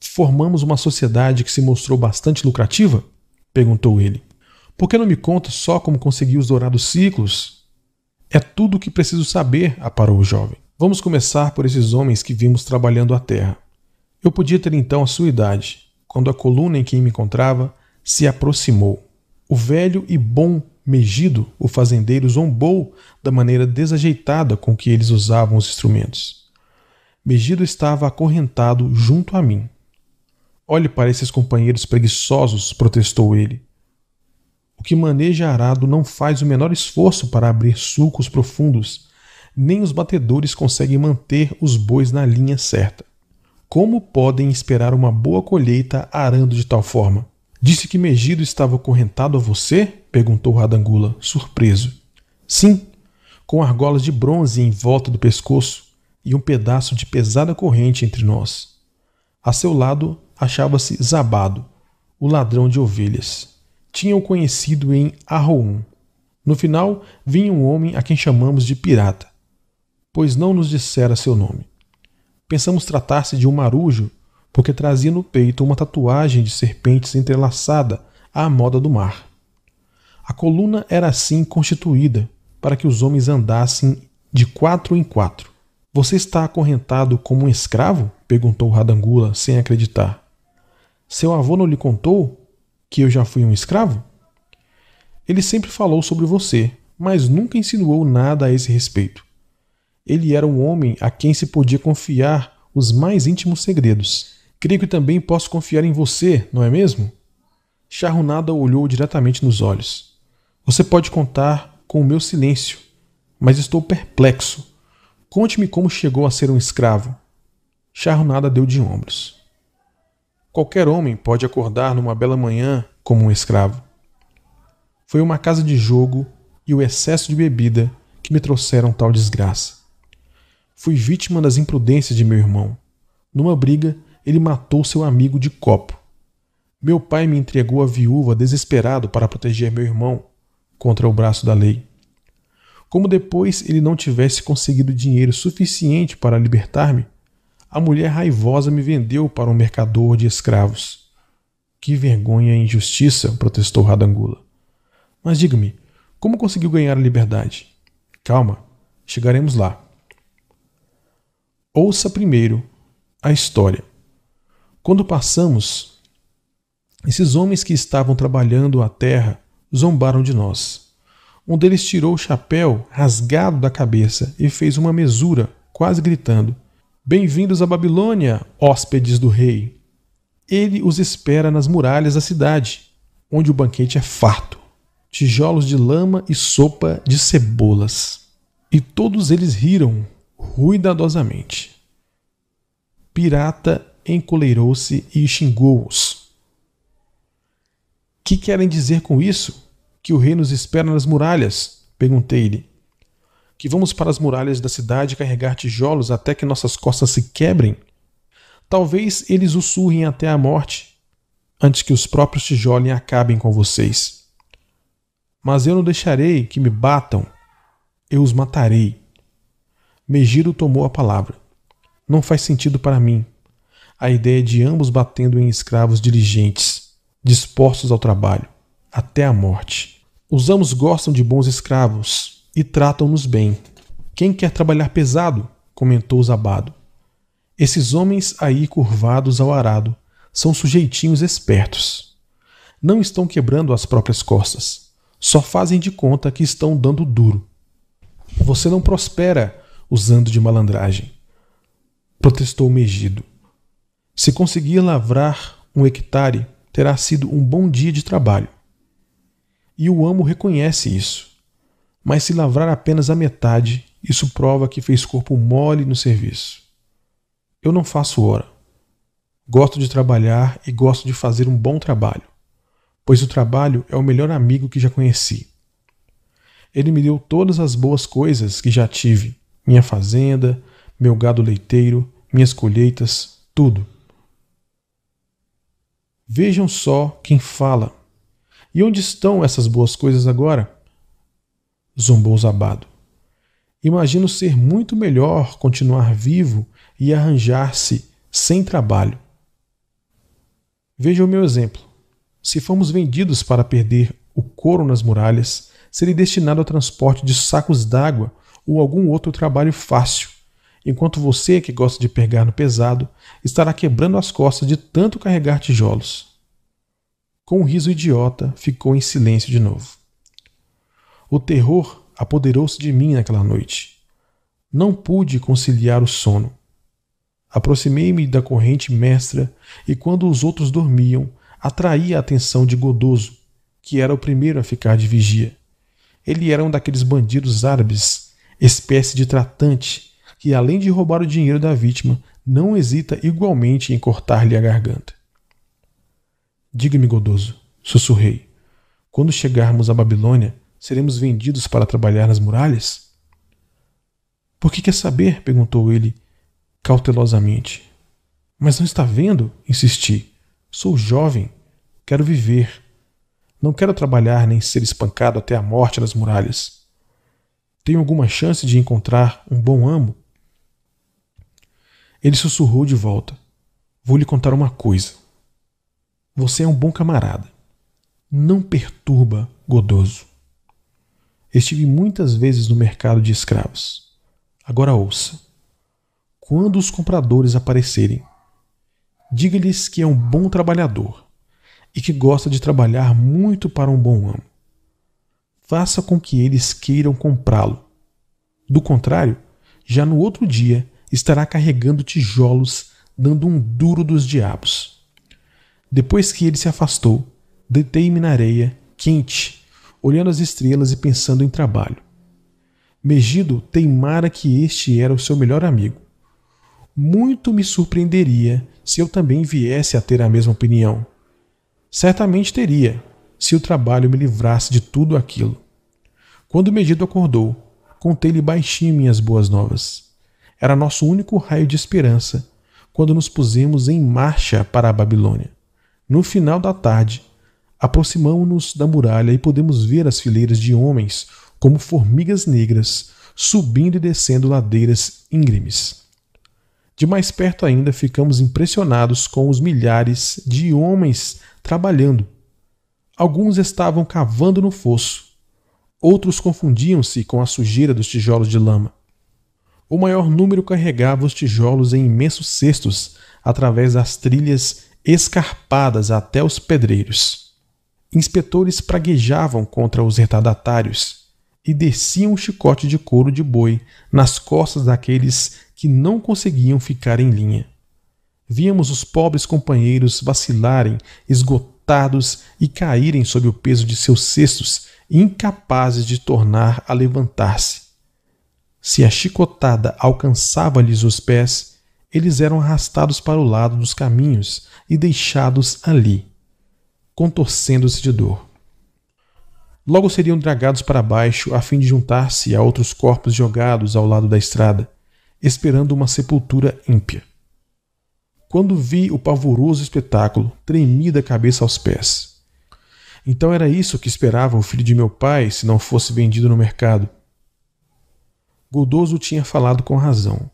formamos uma sociedade que se mostrou bastante lucrativa? perguntou ele. Por que não me conta só como consegui os dourados ciclos? É tudo o que preciso saber, aparou o jovem. Vamos começar por esses homens que vimos trabalhando a terra. Eu podia ter então a sua idade, quando a coluna em que me encontrava se aproximou. O velho e bom Megido, o fazendeiro, zombou da maneira desajeitada com que eles usavam os instrumentos. Megido estava acorrentado junto a mim. Olhe para esses companheiros preguiçosos, protestou ele. O que maneja arado não faz o menor esforço para abrir sulcos profundos nem os batedores conseguem manter os bois na linha certa. Como podem esperar uma boa colheita arando de tal forma? Disse que Megido estava correntado a você? perguntou Radangula, surpreso. Sim, com argolas de bronze em volta do pescoço e um pedaço de pesada corrente entre nós. A seu lado achava-se Zabado, o ladrão de ovelhas. Tinha-o conhecido em Arroum. No final, vinha um homem a quem chamamos de pirata pois não nos dissera seu nome. Pensamos tratar-se de um marujo, porque trazia no peito uma tatuagem de serpentes entrelaçada à moda do mar. A coluna era assim constituída para que os homens andassem de quatro em quatro. Você está acorrentado como um escravo? perguntou Radangula, sem acreditar. Seu avô não lhe contou que eu já fui um escravo? Ele sempre falou sobre você, mas nunca insinuou nada a esse respeito. Ele era um homem a quem se podia confiar os mais íntimos segredos. Creio que também posso confiar em você, não é mesmo? Charrunada olhou diretamente nos olhos. Você pode contar com o meu silêncio, mas estou perplexo. Conte-me como chegou a ser um escravo. Charrunada deu de ombros. Qualquer homem pode acordar numa bela manhã como um escravo. Foi uma casa de jogo e o excesso de bebida que me trouxeram tal desgraça. Fui vítima das imprudências de meu irmão. Numa briga, ele matou seu amigo de copo. Meu pai me entregou a viúva desesperado para proteger meu irmão contra o braço da lei. Como depois ele não tivesse conseguido dinheiro suficiente para libertar-me, a mulher raivosa me vendeu para um mercador de escravos. Que vergonha e injustiça, protestou Radangula. Mas diga-me, como conseguiu ganhar a liberdade? Calma, chegaremos lá. Ouça primeiro a história. Quando passamos, esses homens que estavam trabalhando a terra zombaram de nós. Um deles tirou o chapéu rasgado da cabeça e fez uma mesura, quase gritando: Bem-vindos à Babilônia, hóspedes do rei. Ele os espera nas muralhas da cidade, onde o banquete é farto, tijolos de lama e sopa de cebolas. E todos eles riram ruidadosamente. Pirata encoleirou-se e xingou-os. Que querem dizer com isso? Que o rei nos espera nas muralhas? Perguntei-lhe. Que vamos para as muralhas da cidade carregar tijolos até que nossas costas se quebrem? Talvez eles o surrem até a morte, antes que os próprios tijolos acabem com vocês. Mas eu não deixarei que me batam, eu os matarei. Megiro tomou a palavra. Não faz sentido para mim. a ideia de ambos batendo em escravos diligentes, dispostos ao trabalho, até a morte. Os amos gostam de bons escravos e tratam-nos bem. Quem quer trabalhar pesado? comentou Zabado. Esses homens aí curvados ao arado são sujeitinhos espertos. Não estão quebrando as próprias costas, só fazem de conta que estão dando duro. Você não prospera usando de malandragem, protestou Megido. Se conseguir lavrar um hectare, terá sido um bom dia de trabalho. E o amo reconhece isso. Mas se lavrar apenas a metade, isso prova que fez corpo mole no serviço. Eu não faço hora. Gosto de trabalhar e gosto de fazer um bom trabalho, pois o trabalho é o melhor amigo que já conheci. Ele me deu todas as boas coisas que já tive: minha fazenda, meu gado leiteiro, minhas colheitas, tudo. Vejam só quem fala. E onde estão essas boas coisas agora? Zombou Zabado. Imagino ser muito melhor continuar vivo e arranjar-se sem trabalho. Veja o meu exemplo. Se fomos vendidos para perder o couro nas muralhas, seria destinado ao transporte de sacos d'água ou algum outro trabalho fácil, enquanto você, que gosta de pegar no pesado, estará quebrando as costas de tanto carregar tijolos. Com um riso idiota, ficou em silêncio de novo. O terror apoderou-se de mim naquela noite. Não pude conciliar o sono. Aproximei-me da corrente mestra e, quando os outros dormiam, atraí a atenção de Godoso, que era o primeiro a ficar de vigia. Ele era um daqueles bandidos árabes, espécie de tratante, que além de roubar o dinheiro da vítima, não hesita igualmente em cortar-lhe a garganta. Diga-me, Godoso, sussurrei, quando chegarmos à Babilônia, seremos vendidos para trabalhar nas muralhas? Por que quer saber? perguntou ele cautelosamente. Mas não está vendo? insisti. Sou jovem, quero viver. Não quero trabalhar nem ser espancado até a morte nas muralhas. Tenho alguma chance de encontrar um bom amo? Ele sussurrou de volta. Vou lhe contar uma coisa. Você é um bom camarada. Não perturba Godoso. Estive muitas vezes no mercado de escravos. Agora ouça. Quando os compradores aparecerem, diga-lhes que é um bom trabalhador e que gosta de trabalhar muito para um bom amo. Faça com que eles queiram comprá-lo. Do contrário, já no outro dia estará carregando tijolos, dando um duro dos diabos. Depois que ele se afastou, deitei-me na areia, quente, olhando as estrelas e pensando em trabalho. Megido teimara que este era o seu melhor amigo. Muito me surpreenderia se eu também viesse a ter a mesma opinião. Certamente teria, se o trabalho me livrasse de tudo aquilo. Quando Megido acordou, contei-lhe baixinho minhas boas novas. Era nosso único raio de esperança quando nos pusemos em marcha para a Babilônia. No final da tarde, aproximamo-nos da muralha e podemos ver as fileiras de homens como formigas negras subindo e descendo ladeiras íngremes. De mais perto ainda, ficamos impressionados com os milhares de homens trabalhando. Alguns estavam cavando no fosso, outros confundiam-se com a sujeira dos tijolos de lama. O maior número carregava os tijolos em imensos cestos através das trilhas escarpadas até os pedreiros. Inspetores praguejavam contra os retardatários e desciam o chicote de couro de boi nas costas daqueles que não conseguiam ficar em linha. Víamos os pobres companheiros vacilarem, esgotados e caírem sob o peso de seus cestos, incapazes de tornar a levantar-se. Se a chicotada alcançava-lhes os pés, eles eram arrastados para o lado dos caminhos e deixados ali, contorcendo-se de dor. Logo seriam dragados para baixo a fim de juntar-se a outros corpos jogados ao lado da estrada, esperando uma sepultura ímpia. Quando vi o pavoroso espetáculo, tremi da cabeça aos pés. Então era isso que esperava o filho de meu pai se não fosse vendido no mercado. Goldoso tinha falado com razão.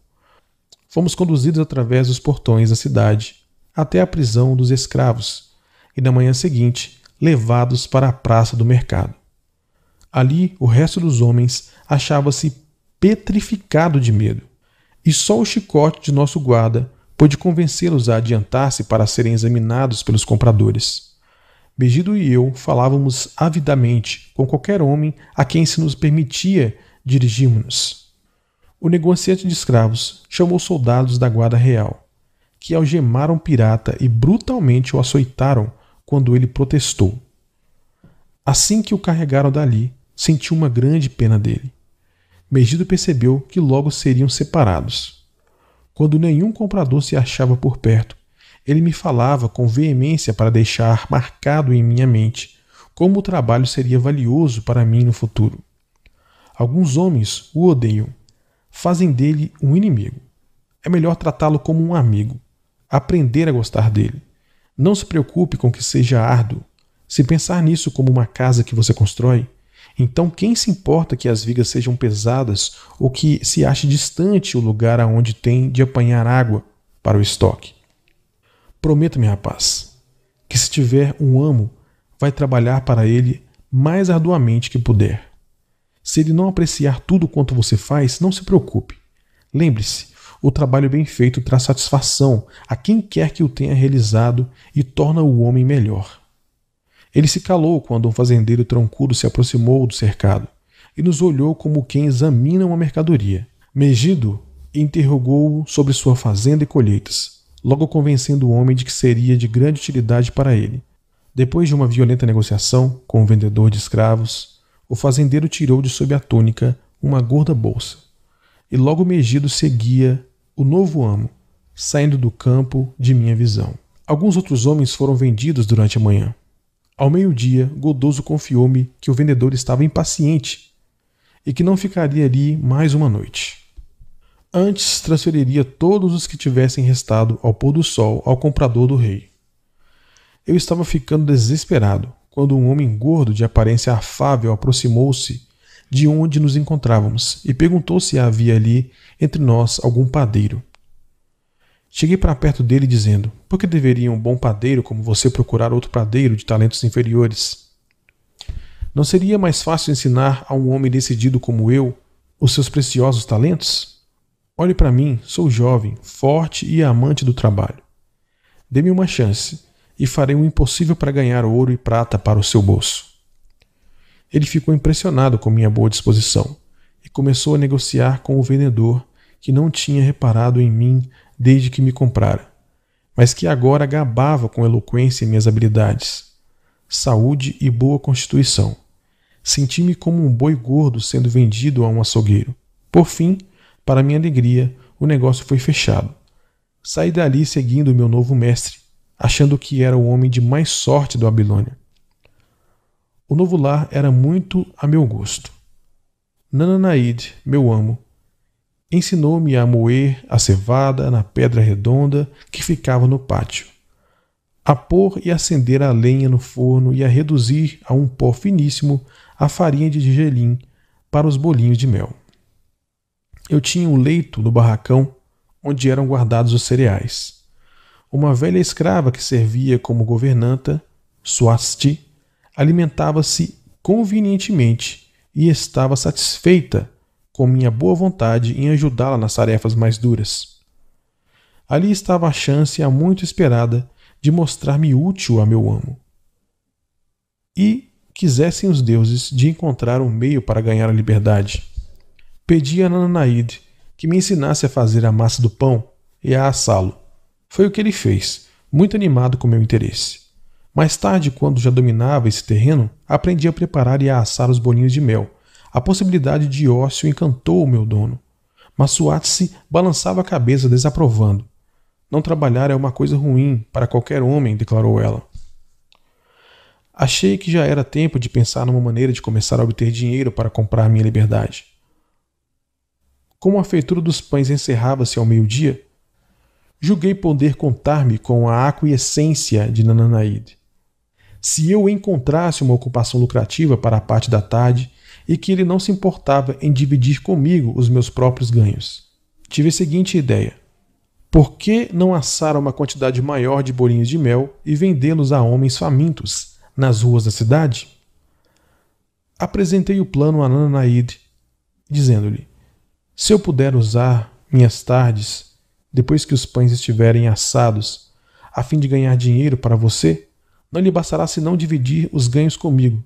Fomos conduzidos através dos portões da cidade até a prisão dos escravos e, na manhã seguinte, levados para a praça do mercado. Ali, o resto dos homens achava-se petrificado de medo, e só o chicote de nosso guarda pôde convencê-los a adiantar-se para serem examinados pelos compradores. Begido e eu falávamos avidamente com qualquer homem a quem se nos permitia dirigirmos-nos. O negociante de escravos chamou soldados da guarda real, que algemaram o pirata e brutalmente o açoitaram quando ele protestou. Assim que o carregaram dali, sentiu uma grande pena dele. Megido percebeu que logo seriam separados. Quando nenhum comprador se achava por perto, ele me falava com veemência para deixar marcado em minha mente como o trabalho seria valioso para mim no futuro. Alguns homens o odeiam, fazem dele um inimigo. É melhor tratá-lo como um amigo, aprender a gostar dele. Não se preocupe com que seja árduo. Se pensar nisso como uma casa que você constrói, então, quem se importa que as vigas sejam pesadas ou que se ache distante o lugar aonde tem de apanhar água para o estoque? Prometa-me, rapaz, que se tiver um amo, vai trabalhar para ele mais arduamente que puder. Se ele não apreciar tudo quanto você faz, não se preocupe. Lembre-se, o trabalho bem feito traz satisfação a quem quer que o tenha realizado e torna o homem melhor. Ele se calou quando um fazendeiro troncudo se aproximou do cercado e nos olhou como quem examina uma mercadoria. Megido interrogou-o sobre sua fazenda e colheitas, logo convencendo o homem de que seria de grande utilidade para ele. Depois de uma violenta negociação com o vendedor de escravos, o fazendeiro tirou de sob a túnica uma gorda bolsa, e logo Megido seguia o novo amo, saindo do campo de minha visão. Alguns outros homens foram vendidos durante a manhã. Ao meio-dia, Godoso confiou-me que o vendedor estava impaciente e que não ficaria ali mais uma noite. Antes, transferiria todos os que tivessem restado ao pôr do sol ao comprador do rei. Eu estava ficando desesperado quando um homem gordo de aparência afável aproximou-se de onde nos encontrávamos e perguntou se havia ali entre nós algum padeiro. Cheguei para perto dele dizendo: Por que deveria um bom padeiro como você procurar outro padeiro de talentos inferiores? Não seria mais fácil ensinar a um homem decidido como eu os seus preciosos talentos? Olhe para mim, sou jovem, forte e amante do trabalho. Dê-me uma chance e farei o impossível para ganhar ouro e prata para o seu bolso. Ele ficou impressionado com minha boa disposição e começou a negociar com o vendedor que não tinha reparado em mim desde que me comprara, mas que agora gabava com eloquência minhas habilidades, saúde e boa constituição. Senti-me como um boi gordo sendo vendido a um açougueiro. Por fim, para minha alegria, o negócio foi fechado. Saí dali seguindo meu novo mestre, achando que era o homem de mais sorte do Babilônia. O novo lar era muito a meu gosto. Nananaide, meu amo, ensinou-me a moer a cevada na pedra redonda que ficava no pátio, a pôr e acender a lenha no forno e a reduzir a um pó finíssimo a farinha de gergelim para os bolinhos de mel. Eu tinha um leito no barracão onde eram guardados os cereais. Uma velha escrava que servia como governanta, Swasti, alimentava-se convenientemente e estava satisfeita com minha boa vontade em ajudá-la nas tarefas mais duras. Ali estava a chance a muito esperada de mostrar-me útil a meu amo. E quisessem os deuses de encontrar um meio para ganhar a liberdade. Pedi a Nanaid que me ensinasse a fazer a massa do pão e a assá-lo. Foi o que ele fez, muito animado com meu interesse. Mais tarde, quando já dominava esse terreno, aprendi a preparar e a assar os bolinhos de mel, a possibilidade de ócio encantou o meu dono. Mas Suatse balançava a cabeça, desaprovando. Não trabalhar é uma coisa ruim para qualquer homem, declarou ela. Achei que já era tempo de pensar numa maneira de começar a obter dinheiro para comprar minha liberdade. Como a feitura dos pães encerrava-se ao meio-dia, julguei poder contar-me com a aquiescência de Nananaide. Se eu encontrasse uma ocupação lucrativa para a parte da tarde, e que ele não se importava em dividir comigo os meus próprios ganhos. Tive a seguinte ideia: Por que não assar uma quantidade maior de bolinhos de mel e vendê-los a homens famintos nas ruas da cidade? Apresentei o plano a Nanaid, dizendo-lhe: Se eu puder usar minhas tardes, depois que os pães estiverem assados, a fim de ganhar dinheiro para você, não lhe bastará senão dividir os ganhos comigo,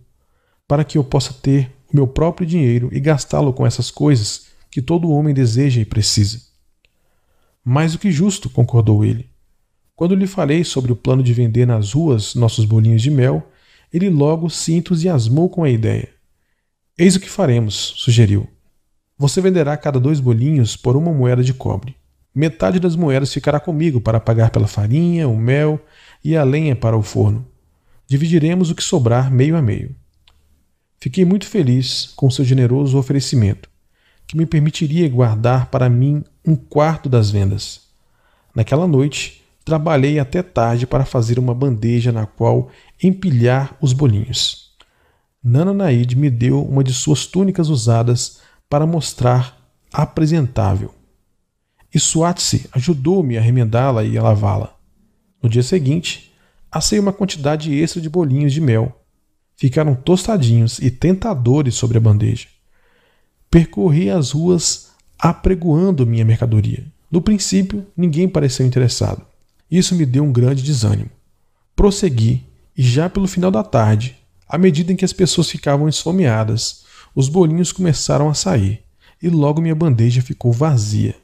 para que eu possa ter o meu próprio dinheiro e gastá-lo com essas coisas que todo homem deseja e precisa. Mais do que justo, concordou ele. Quando lhe falei sobre o plano de vender nas ruas nossos bolinhos de mel, ele logo se entusiasmou com a ideia. Eis o que faremos, sugeriu. Você venderá cada dois bolinhos por uma moeda de cobre. Metade das moedas ficará comigo para pagar pela farinha, o mel e a lenha para o forno. Dividiremos o que sobrar meio a meio. Fiquei muito feliz com seu generoso oferecimento, que me permitiria guardar para mim um quarto das vendas. Naquela noite, trabalhei até tarde para fazer uma bandeja na qual empilhar os bolinhos. Nana Naid me deu uma de suas túnicas usadas para mostrar apresentável. E Swatse ajudou-me a remendá-la e a lavá-la. No dia seguinte, assei uma quantidade extra de bolinhos de mel. Ficaram tostadinhos e tentadores sobre a bandeja. Percorri as ruas apregoando minha mercadoria. No princípio, ninguém pareceu interessado. Isso me deu um grande desânimo. Prossegui e já pelo final da tarde, à medida em que as pessoas ficavam esfomeadas, os bolinhos começaram a sair e logo minha bandeja ficou vazia.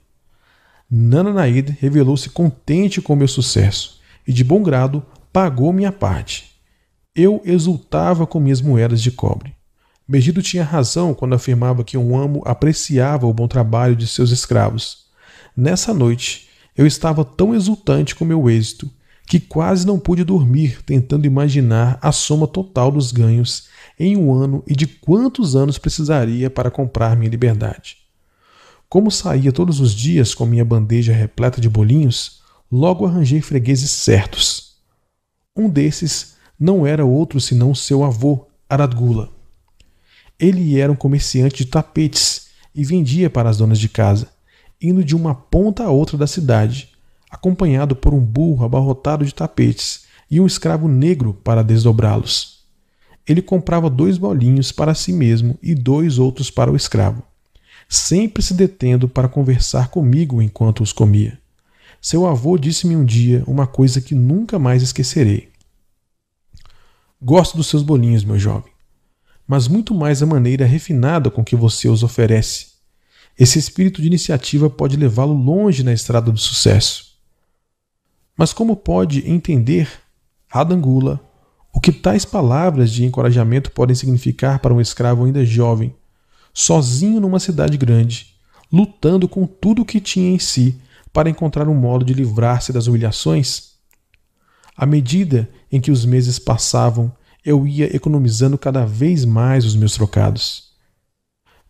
Nana Naid revelou-se contente com meu sucesso e, de bom grado, pagou minha parte. Eu exultava com minhas moedas de cobre. Megido tinha razão quando afirmava que um amo apreciava o bom trabalho de seus escravos. Nessa noite, eu estava tão exultante com meu êxito que quase não pude dormir tentando imaginar a soma total dos ganhos em um ano e de quantos anos precisaria para comprar minha liberdade. Como saía todos os dias com minha bandeja repleta de bolinhos, logo arranjei fregueses certos. Um desses não era outro senão seu avô, Aradgula. Ele era um comerciante de tapetes e vendia para as donas de casa, indo de uma ponta a outra da cidade, acompanhado por um burro abarrotado de tapetes e um escravo negro para desdobrá-los. Ele comprava dois bolinhos para si mesmo e dois outros para o escravo, sempre se detendo para conversar comigo enquanto os comia. Seu avô disse-me um dia uma coisa que nunca mais esquecerei. Gosto dos seus bolinhos, meu jovem mas muito mais a maneira refinada com que você os oferece. Esse espírito de iniciativa pode levá-lo longe na estrada do sucesso. Mas como pode entender, Radangula, o que tais palavras de encorajamento podem significar para um escravo ainda jovem, sozinho numa cidade grande, lutando com tudo o que tinha em si para encontrar um modo de livrar-se das humilhações? À medida em que os meses passavam eu ia economizando cada vez mais os meus trocados.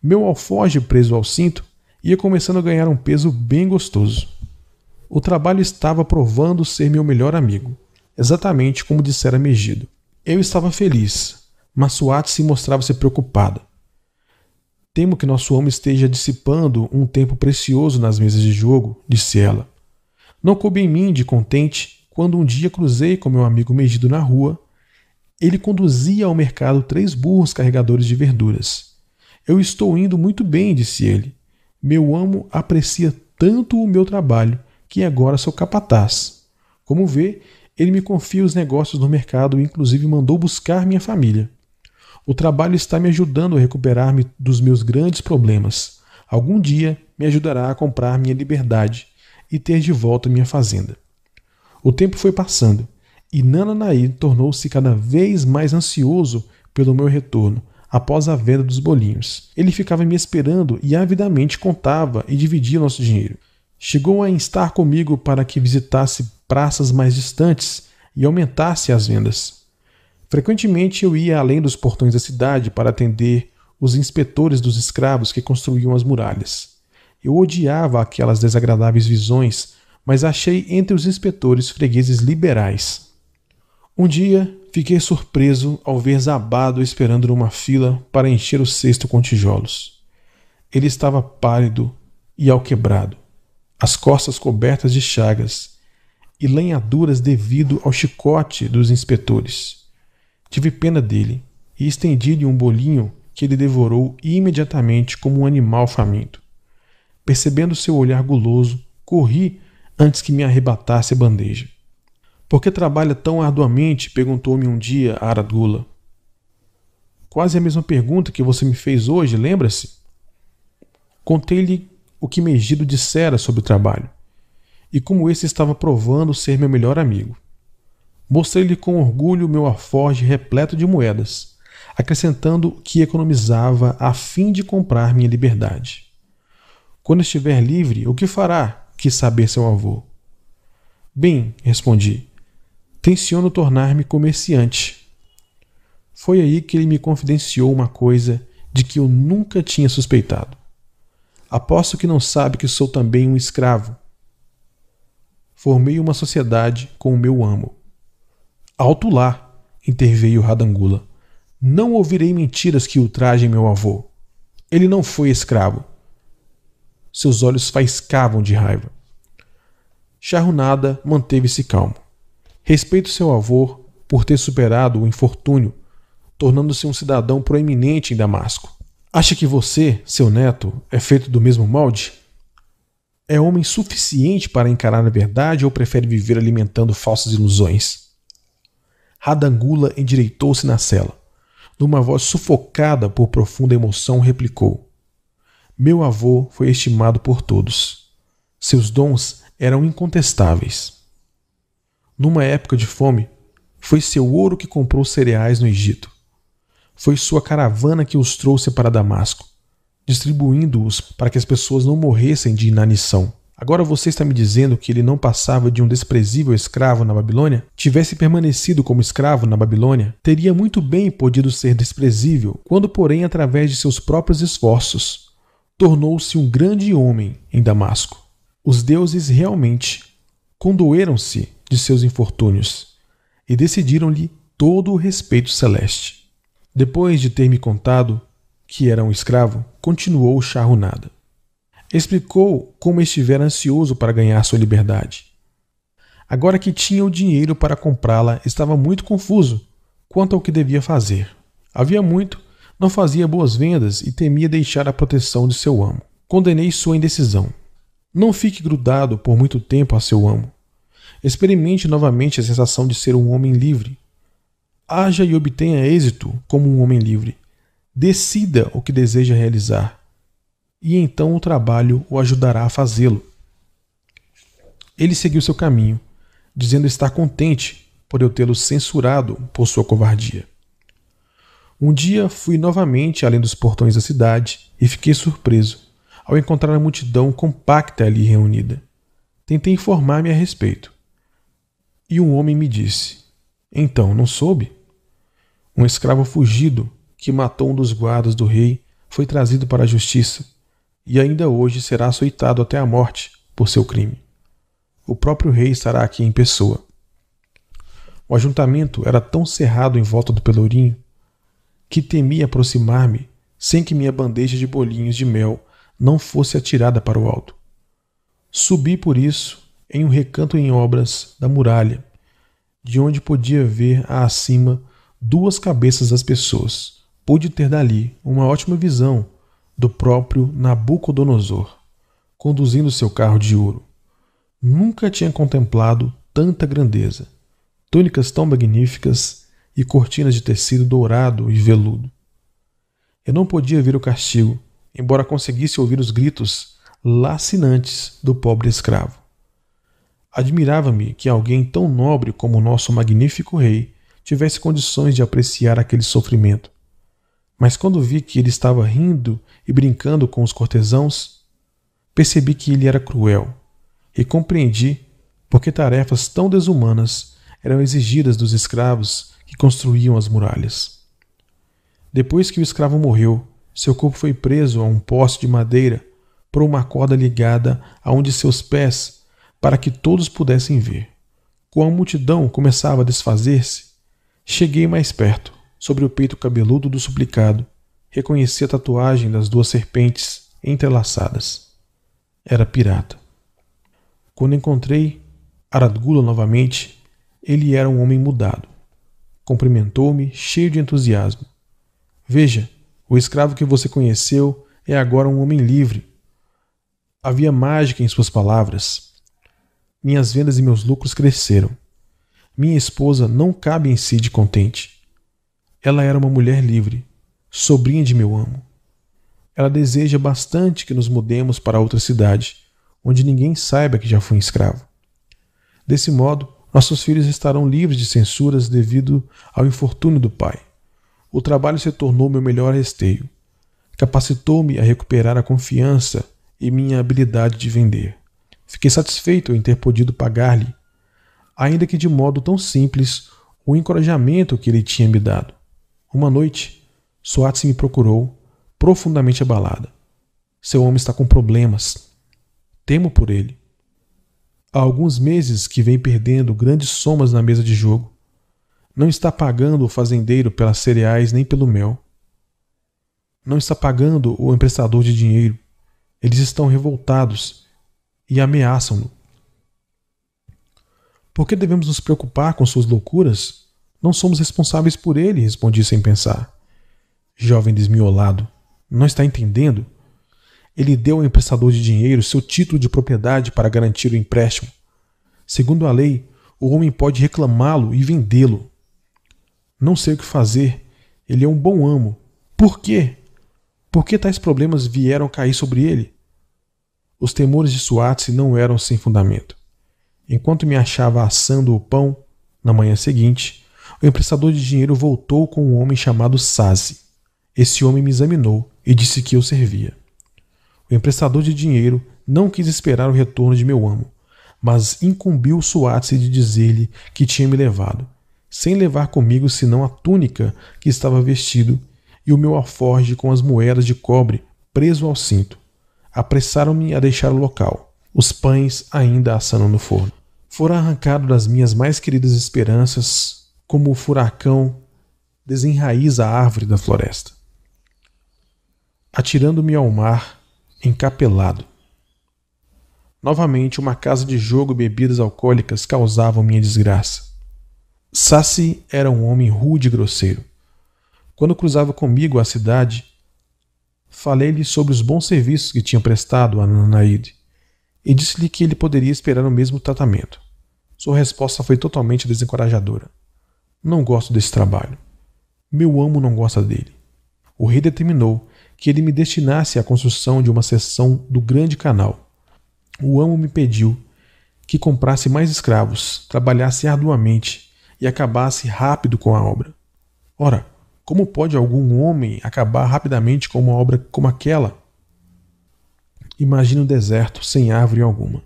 Meu alforje preso ao cinto ia começando a ganhar um peso bem gostoso. O trabalho estava provando ser meu melhor amigo, exatamente como dissera Megido. Eu estava feliz, mas Suat se mostrava-se preocupada. Temo que nosso homem esteja dissipando um tempo precioso nas mesas de jogo, disse ela. Não coube em mim de contente quando um dia cruzei com meu amigo Megido na rua ele conduzia ao mercado três burros carregadores de verduras. Eu estou indo muito bem, disse ele. Meu amo aprecia tanto o meu trabalho que agora sou capataz. Como vê, ele me confia os negócios no mercado e inclusive mandou buscar minha família. O trabalho está me ajudando a recuperar-me dos meus grandes problemas. Algum dia me ajudará a comprar minha liberdade e ter de volta minha fazenda. O tempo foi passando e Nananaí tornou-se cada vez mais ansioso pelo meu retorno após a venda dos bolinhos. Ele ficava me esperando e avidamente contava e dividia nosso dinheiro. Chegou a instar comigo para que visitasse praças mais distantes e aumentasse as vendas. Frequentemente eu ia além dos portões da cidade para atender os inspetores dos escravos que construíam as muralhas. Eu odiava aquelas desagradáveis visões, mas achei entre os inspetores fregueses liberais. Um dia fiquei surpreso ao ver Zabado esperando numa fila para encher o cesto com tijolos. Ele estava pálido e alquebrado. as costas cobertas de chagas e lenhaduras devido ao chicote dos inspetores. Tive pena dele e estendi-lhe um bolinho que ele devorou imediatamente como um animal faminto. Percebendo seu olhar guloso, corri antes que me arrebatasse a bandeja. Por que trabalha tão arduamente? perguntou-me um dia a Aradula. Quase a mesma pergunta que você me fez hoje, lembra-se? Contei-lhe o que Megido dissera sobre o trabalho e como esse estava provando ser meu melhor amigo. Mostrei-lhe com orgulho meu alforje repleto de moedas, acrescentando que economizava a fim de comprar minha liberdade. Quando estiver livre, o que fará? Quis saber seu avô. Bem, respondi, tenciono tornar-me comerciante. Foi aí que ele me confidenciou uma coisa de que eu nunca tinha suspeitado. Aposto que não sabe que sou também um escravo. Formei uma sociedade com o meu amo. Alto lá, interveio Radangula. Não ouvirei mentiras que ultrajem meu avô. Ele não foi escravo. Seus olhos faiscavam de raiva. Charrunada manteve-se calmo. Respeito seu avô por ter superado o infortúnio, tornando-se um cidadão proeminente em Damasco. Acha que você, seu neto, é feito do mesmo molde? É homem suficiente para encarar a verdade ou prefere viver alimentando falsas ilusões? Radangula endireitou-se na cela. Numa voz sufocada por profunda emoção, replicou: Meu avô foi estimado por todos. Seus dons eram incontestáveis. Numa época de fome, foi seu ouro que comprou cereais no Egito. Foi sua caravana que os trouxe para Damasco, distribuindo-os para que as pessoas não morressem de inanição. Agora você está me dizendo que ele não passava de um desprezível escravo na Babilônia? Tivesse permanecido como escravo na Babilônia, teria muito bem podido ser desprezível, quando, porém, através de seus próprios esforços, tornou-se um grande homem em Damasco. Os deuses realmente condoeram-se de seus infortúnios e decidiram-lhe todo o respeito celeste. Depois de ter me contado que era um escravo, continuou charrunada. Explicou como estivera ansioso para ganhar sua liberdade. Agora que tinha o dinheiro para comprá-la, estava muito confuso quanto ao que devia fazer. Havia muito, não fazia boas vendas e temia deixar a proteção de seu amo. Condenei sua indecisão. Não fique grudado por muito tempo a seu amo. Experimente novamente a sensação de ser um homem livre, Haja e obtenha êxito como um homem livre. Decida o que deseja realizar, e então o trabalho o ajudará a fazê-lo. Ele seguiu seu caminho, dizendo estar contente por eu tê-lo censurado por sua covardia. Um dia fui novamente além dos portões da cidade e fiquei surpreso ao encontrar a multidão compacta ali reunida. Tentei informar-me a respeito. E um homem me disse: Então, não soube? Um escravo fugido que matou um dos guardas do rei foi trazido para a justiça e ainda hoje será açoitado até a morte por seu crime. O próprio rei estará aqui em pessoa. O ajuntamento era tão cerrado em volta do pelourinho que temi aproximar-me sem que minha bandeja de bolinhos de mel não fosse atirada para o alto. Subi por isso em um recanto em obras da muralha, de onde podia ver acima duas cabeças das pessoas. Pude ter dali uma ótima visão do próprio Nabucodonosor, conduzindo seu carro de ouro. Nunca tinha contemplado tanta grandeza, túnicas tão magníficas e cortinas de tecido dourado e veludo. Eu não podia ver o castigo, embora conseguisse ouvir os gritos lacinantes do pobre escravo. Admirava-me que alguém tão nobre como o nosso magnífico rei tivesse condições de apreciar aquele sofrimento. Mas quando vi que ele estava rindo e brincando com os cortesãos, percebi que ele era cruel e compreendi por que tarefas tão desumanas eram exigidas dos escravos que construíam as muralhas. Depois que o escravo morreu, seu corpo foi preso a um poste de madeira por uma corda ligada a um de seus pés para que todos pudessem ver. Quando a multidão começava a desfazer-se, Cheguei mais perto. Sobre o peito cabeludo do suplicado, reconheci a tatuagem das duas serpentes entrelaçadas. Era pirata. Quando encontrei Aradgula novamente, ele era um homem mudado. Cumprimentou-me, cheio de entusiasmo. Veja, o escravo que você conheceu é agora um homem livre. Havia mágica em suas palavras. Minhas vendas e meus lucros cresceram. Minha esposa não cabe em si de contente. Ela era uma mulher livre, sobrinha de meu amo. Ela deseja bastante que nos mudemos para outra cidade, onde ninguém saiba que já fui escravo. Desse modo, nossos filhos estarão livres de censuras devido ao infortúnio do pai. O trabalho se tornou meu melhor esteio. Capacitou-me a recuperar a confiança e minha habilidade de vender. Fiquei satisfeito em ter podido pagar-lhe, ainda que de modo tão simples, o encorajamento que ele tinha me dado. Uma noite, Swartz me procurou, profundamente abalada. Seu homem está com problemas. Temo por ele. Há alguns meses que vem perdendo grandes somas na mesa de jogo. Não está pagando o fazendeiro pelas cereais nem pelo mel. Não está pagando o emprestador de dinheiro. Eles estão revoltados e ameaçam-no. Por que devemos nos preocupar com suas loucuras? Não somos responsáveis por ele, respondi sem pensar. Jovem desmiolado, não está entendendo? Ele deu ao emprestador de dinheiro seu título de propriedade para garantir o empréstimo. Segundo a lei, o homem pode reclamá-lo e vendê-lo. Não sei o que fazer. Ele é um bom amo. Por quê? Por que tais problemas vieram cair sobre ele? Os temores de Suatse não eram sem fundamento. Enquanto me achava assando o pão, na manhã seguinte, o emprestador de dinheiro voltou com um homem chamado Sazi. Esse homem me examinou e disse que eu servia. O emprestador de dinheiro não quis esperar o retorno de meu amo, mas incumbiu Suatse de dizer-lhe que tinha me levado, sem levar comigo senão a túnica que estava vestido e o meu alforge com as moedas de cobre preso ao cinto. Apressaram-me a deixar o local, os pães ainda assando no forno. Fora arrancado das minhas mais queridas esperanças, como o furacão desenraiza a árvore da floresta. Atirando-me ao mar, encapelado. Novamente, uma casa de jogo e bebidas alcoólicas causavam minha desgraça. Sassi era um homem rude e grosseiro. Quando cruzava comigo a cidade, falei-lhe sobre os bons serviços que tinha prestado a Nanaide e disse-lhe que ele poderia esperar o mesmo tratamento. Sua resposta foi totalmente desencorajadora. Não gosto desse trabalho. Meu amo não gosta dele. O rei determinou que ele me destinasse à construção de uma seção do grande canal. O amo me pediu que comprasse mais escravos, trabalhasse arduamente e acabasse rápido com a obra. Ora, como pode algum homem acabar rapidamente com uma obra como aquela? Imagine um deserto sem árvore alguma.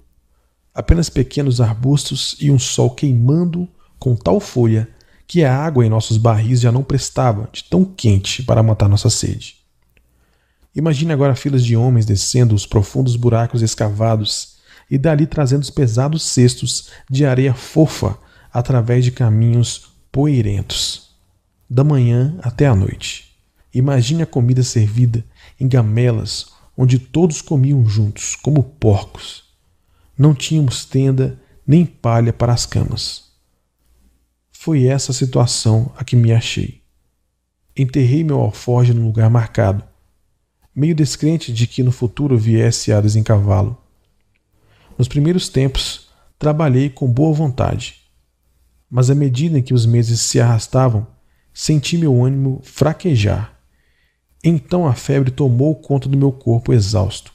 Apenas pequenos arbustos e um sol queimando com tal folha que a água em nossos barris já não prestava de tão quente para matar nossa sede. Imagine agora filas de homens descendo os profundos buracos escavados e dali trazendo os pesados cestos de areia fofa através de caminhos poeirentos, da manhã até a noite. Imagine a comida servida em gamelas onde todos comiam juntos, como porcos. Não tínhamos tenda nem palha para as camas. Foi essa a situação a que me achei. Enterrei meu alforje no lugar marcado meio descrente de que no futuro viesse a desencavá-lo. Nos primeiros tempos, trabalhei com boa vontade, mas à medida em que os meses se arrastavam, senti meu ânimo fraquejar. Então a febre tomou conta do meu corpo exausto.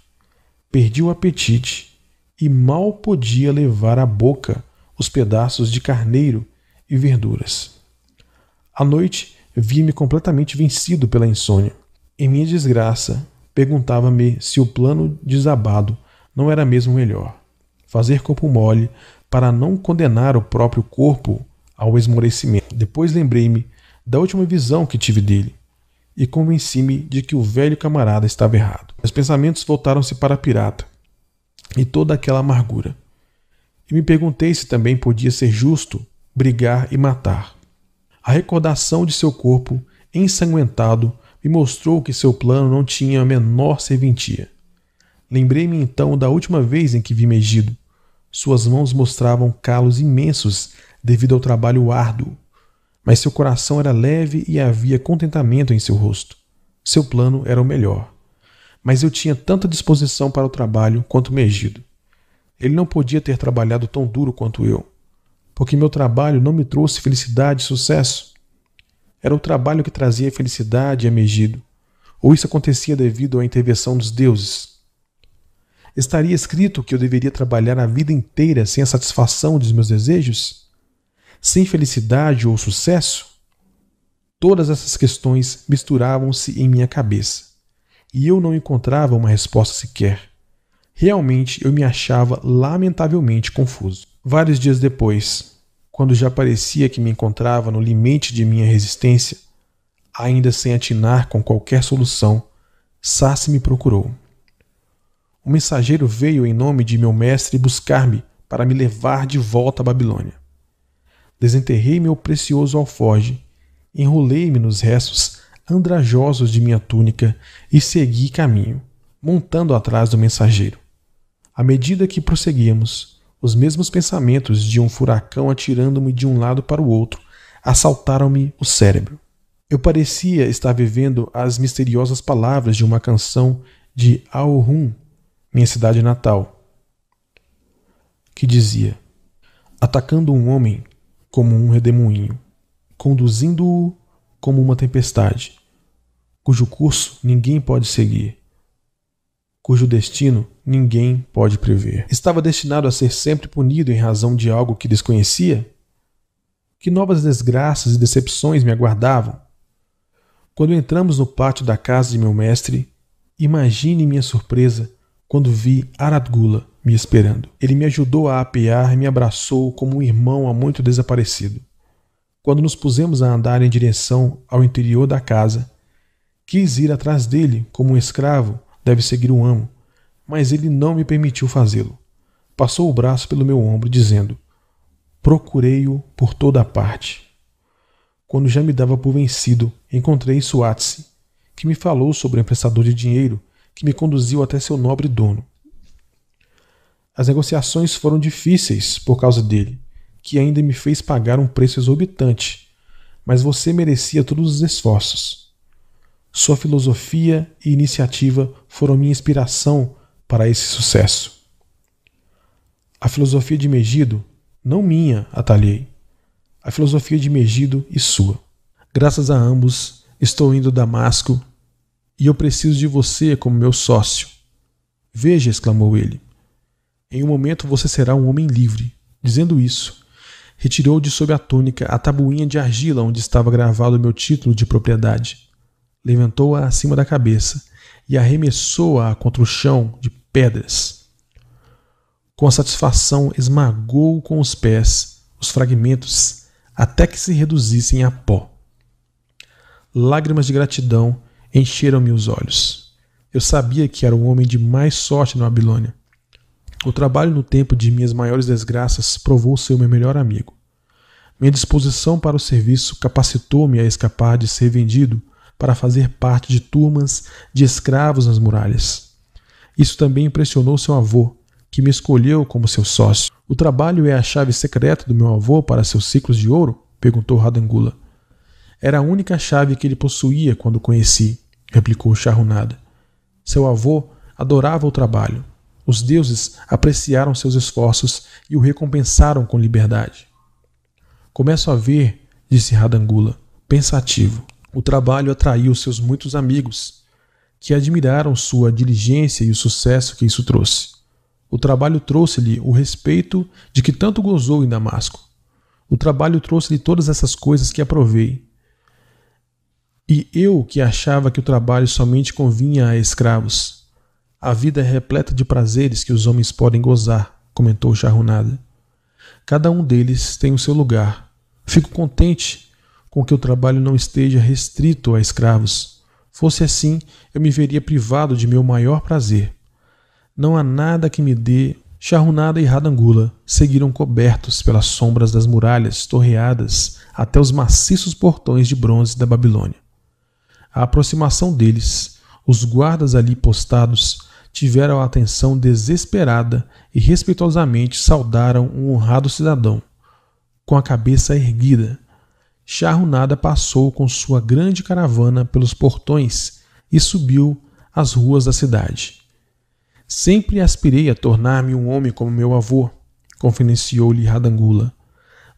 Perdi o apetite e mal podia levar à boca os pedaços de carneiro e verduras. À noite, vi-me completamente vencido pela insônia. Em minha desgraça, perguntava-me se o plano desabado não era mesmo melhor. Fazer corpo mole para não condenar o próprio corpo ao esmorecimento. Depois lembrei-me da última visão que tive dele e convenci-me de que o velho camarada estava errado. Meus pensamentos voltaram-se para a pirata e toda aquela amargura. E me perguntei se também podia ser justo brigar e matar. A recordação de seu corpo ensanguentado me mostrou que seu plano não tinha a menor serventia. Lembrei-me então da última vez em que vi Megido, Suas mãos mostravam calos imensos devido ao trabalho árduo, mas seu coração era leve e havia contentamento em seu rosto. Seu plano era o melhor. Mas eu tinha tanta disposição para o trabalho quanto Megido. Ele não podia ter trabalhado tão duro quanto eu, porque meu trabalho não me trouxe felicidade e sucesso. Era o trabalho que trazia felicidade a Megido, ou isso acontecia devido à intervenção dos deuses. Estaria escrito que eu deveria trabalhar a vida inteira sem a satisfação dos meus desejos? Sem felicidade ou sucesso? Todas essas questões misturavam-se em minha cabeça, e eu não encontrava uma resposta sequer. Realmente eu me achava lamentavelmente confuso. Vários dias depois, quando já parecia que me encontrava no limite de minha resistência, ainda sem atinar com qualquer solução, Sassi me procurou. O mensageiro veio em nome de meu mestre buscar-me para me levar de volta à Babilônia. Desenterrei meu precioso alforge, enrolei-me nos restos andrajosos de minha túnica e segui caminho, montando atrás do mensageiro. À medida que prosseguíamos, os mesmos pensamentos de um furacão atirando-me de um lado para o outro assaltaram-me o cérebro. Eu parecia estar vivendo as misteriosas palavras de uma canção de Aohum, minha cidade natal, que dizia: atacando um homem como um redemoinho, conduzindo-o como uma tempestade, cujo curso ninguém pode seguir, cujo destino ninguém pode prever. Estava destinado a ser sempre punido em razão de algo que desconhecia? Que novas desgraças e decepções me aguardavam? Quando entramos no pátio da casa de meu mestre, imagine minha surpresa quando vi Aradgula me esperando. Ele me ajudou a apear e me abraçou como um irmão há muito desaparecido. Quando nos pusemos a andar em direção ao interior da casa, quis ir atrás dele como um escravo deve seguir o amo, mas ele não me permitiu fazê-lo. Passou o braço pelo meu ombro, dizendo: Procurei-o por toda a parte. Quando já me dava por vencido, encontrei Suatsi, que me falou sobre o emprestador de dinheiro que me conduziu até seu nobre dono. As negociações foram difíceis por causa dele, que ainda me fez pagar um preço exorbitante, mas você merecia todos os esforços. Sua filosofia e iniciativa foram minha inspiração para esse sucesso. A filosofia de Megido, não minha, atalhei. A filosofia de Megido e sua. Graças a ambos, estou indo a Damasco e eu preciso de você como meu sócio. Veja, exclamou ele. Em um momento você será um homem livre. Dizendo isso, retirou de sob a túnica a tabuinha de argila onde estava gravado o meu título de propriedade levantou-a acima da cabeça e arremessou-a contra o chão de pedras. Com satisfação, esmagou com os pés os fragmentos até que se reduzissem a pó. Lágrimas de gratidão encheram-me os olhos. Eu sabia que era o homem de mais sorte na Babilônia. O trabalho no tempo de minhas maiores desgraças provou ser o meu melhor amigo. Minha disposição para o serviço capacitou-me a escapar de ser vendido para fazer parte de turmas de escravos nas muralhas. Isso também impressionou seu avô, que me escolheu como seu sócio. O trabalho é a chave secreta do meu avô para seus ciclos de ouro? perguntou Radangula. Era a única chave que ele possuía quando o conheci, replicou Charrunada. Seu avô adorava o trabalho. Os deuses apreciaram seus esforços e o recompensaram com liberdade. Começo a ver, disse Radangula, pensativo. O trabalho atraiu seus muitos amigos, que admiraram sua diligência e o sucesso que isso trouxe. O trabalho trouxe-lhe o respeito de que tanto gozou em Damasco. O trabalho trouxe-lhe todas essas coisas que aprovei. E eu que achava que o trabalho somente convinha a escravos. A vida é repleta de prazeres que os homens podem gozar, comentou Charrunada. Cada um deles tem o seu lugar. Fico contente com que o trabalho não esteja restrito a escravos. Fosse assim, eu me veria privado de meu maior prazer. Não há nada que me dê. Charrunada e Radangula seguiram cobertos pelas sombras das muralhas torreadas até os maciços portões de bronze da Babilônia. A aproximação deles, os guardas ali postados, tiveram a atenção desesperada e respeitosamente saudaram um honrado cidadão, com a cabeça erguida. Charrunada passou com sua grande caravana pelos portões e subiu as ruas da cidade. Sempre aspirei a tornar-me um homem como meu avô, confidenciou-lhe Radangula.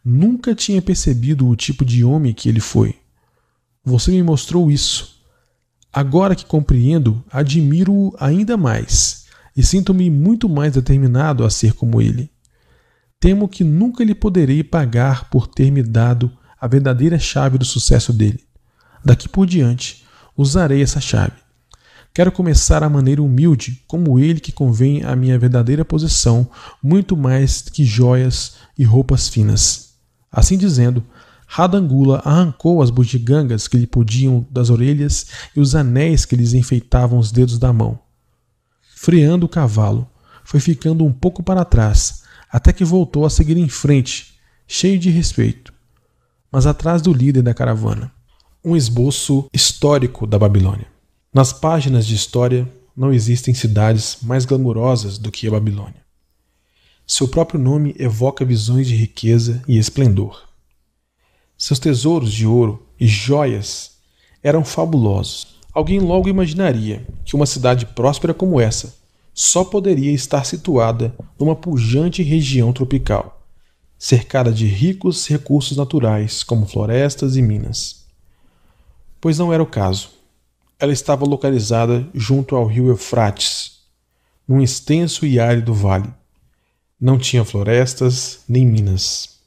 Nunca tinha percebido o tipo de homem que ele foi. Você me mostrou isso. Agora que compreendo, admiro-o ainda mais e sinto-me muito mais determinado a ser como ele. Temo que nunca lhe poderei pagar por ter me dado a verdadeira chave do sucesso dele. Daqui por diante, usarei essa chave. Quero começar a maneira humilde, como ele que convém à minha verdadeira posição, muito mais que joias e roupas finas. Assim dizendo, Radangula arrancou as bugigangas que lhe podiam das orelhas e os anéis que lhes enfeitavam os dedos da mão. Freando o cavalo, foi ficando um pouco para trás, até que voltou a seguir em frente, cheio de respeito, mas atrás do líder da caravana. Um esboço histórico da Babilônia. Nas páginas de história não existem cidades mais glamurosas do que a Babilônia. Seu próprio nome evoca visões de riqueza e esplendor. Seus tesouros de ouro e joias eram fabulosos. Alguém logo imaginaria que uma cidade próspera como essa só poderia estar situada numa pujante região tropical, cercada de ricos recursos naturais como florestas e minas. Pois não era o caso. Ela estava localizada junto ao rio Eufrates, num extenso e árido vale. Não tinha florestas nem minas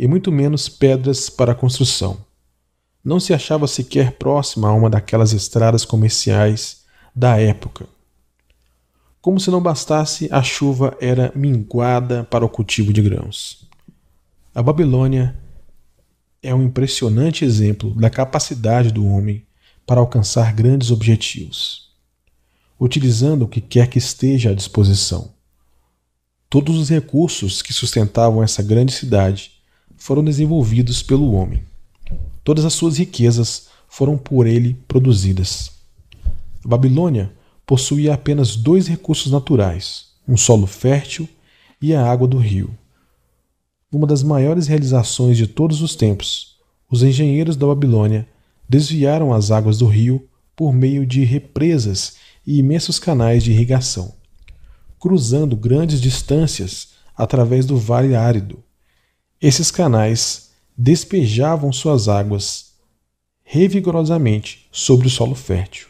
e muito menos pedras para construção. Não se achava sequer próxima a uma daquelas estradas comerciais da época. Como se não bastasse, a chuva era minguada para o cultivo de grãos. A Babilônia é um impressionante exemplo da capacidade do homem para alcançar grandes objetivos, utilizando o que quer que esteja à disposição. Todos os recursos que sustentavam essa grande cidade foram desenvolvidos pelo homem. Todas as suas riquezas foram por ele produzidas. A Babilônia possuía apenas dois recursos naturais: um solo fértil e a água do rio. Uma das maiores realizações de todos os tempos, os engenheiros da Babilônia desviaram as águas do rio por meio de represas e imensos canais de irrigação, cruzando grandes distâncias através do vale árido, esses canais despejavam suas águas revigorosamente sobre o solo fértil.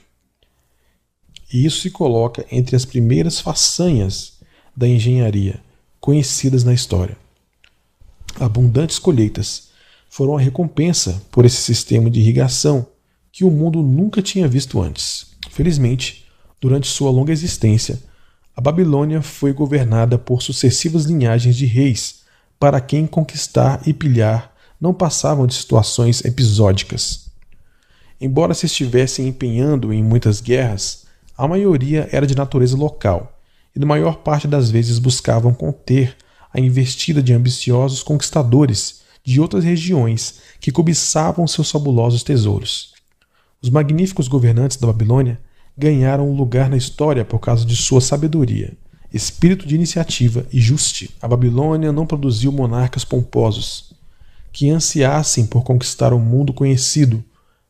E isso se coloca entre as primeiras façanhas da engenharia conhecidas na história. Abundantes colheitas foram a recompensa por esse sistema de irrigação que o mundo nunca tinha visto antes. Felizmente, durante sua longa existência, a Babilônia foi governada por sucessivas linhagens de reis para quem conquistar e pilhar não passavam de situações episódicas. Embora se estivessem empenhando em muitas guerras, a maioria era de natureza local e na maior parte das vezes buscavam conter a investida de ambiciosos conquistadores de outras regiões que cobiçavam seus fabulosos tesouros. Os magníficos governantes da Babilônia ganharam um lugar na história por causa de sua sabedoria espírito de iniciativa e justiça. A Babilônia não produziu monarcas pomposos que ansiassem por conquistar o um mundo conhecido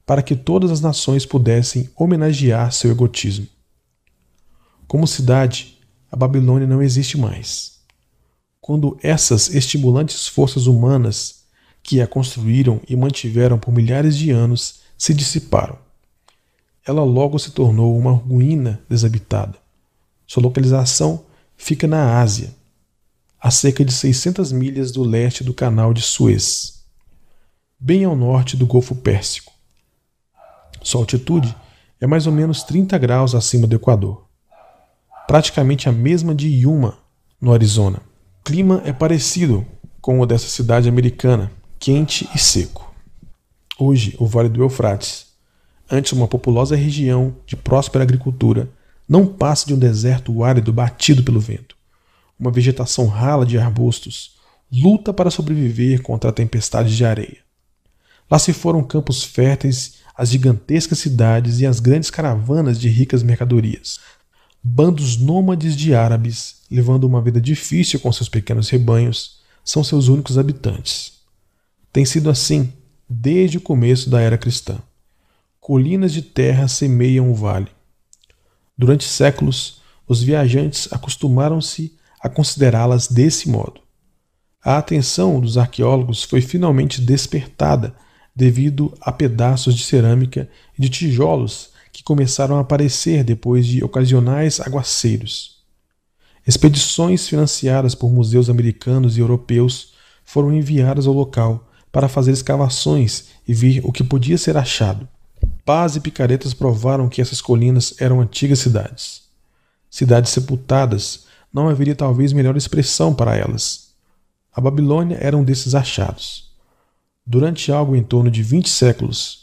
para que todas as nações pudessem homenagear seu egotismo. Como cidade, a Babilônia não existe mais. Quando essas estimulantes forças humanas que a construíram e mantiveram por milhares de anos se dissiparam, ela logo se tornou uma ruína desabitada. Sua localização fica na Ásia, a cerca de 600 milhas do leste do Canal de Suez, bem ao norte do Golfo Pérsico. Sua altitude é mais ou menos 30 graus acima do Equador, praticamente a mesma de Yuma, no Arizona. O clima é parecido com o dessa cidade americana, quente e seco. Hoje, o Vale do Eufrates, antes uma populosa região de próspera agricultura, não passa de um deserto árido batido pelo vento. Uma vegetação rala de arbustos luta para sobreviver contra a tempestade de areia. Lá se foram campos férteis, as gigantescas cidades e as grandes caravanas de ricas mercadorias. Bandos nômades de árabes, levando uma vida difícil com seus pequenos rebanhos, são seus únicos habitantes. Tem sido assim desde o começo da era cristã. Colinas de terra semeiam o vale. Durante séculos, os viajantes acostumaram-se a considerá-las desse modo. A atenção dos arqueólogos foi finalmente despertada devido a pedaços de cerâmica e de tijolos que começaram a aparecer depois de ocasionais aguaceiros. Expedições financiadas por museus americanos e europeus foram enviadas ao local para fazer escavações e ver o que podia ser achado. Pás e picaretas provaram que essas colinas eram antigas cidades. Cidades sepultadas, não haveria talvez melhor expressão para elas. A Babilônia era um desses achados. Durante algo em torno de 20 séculos,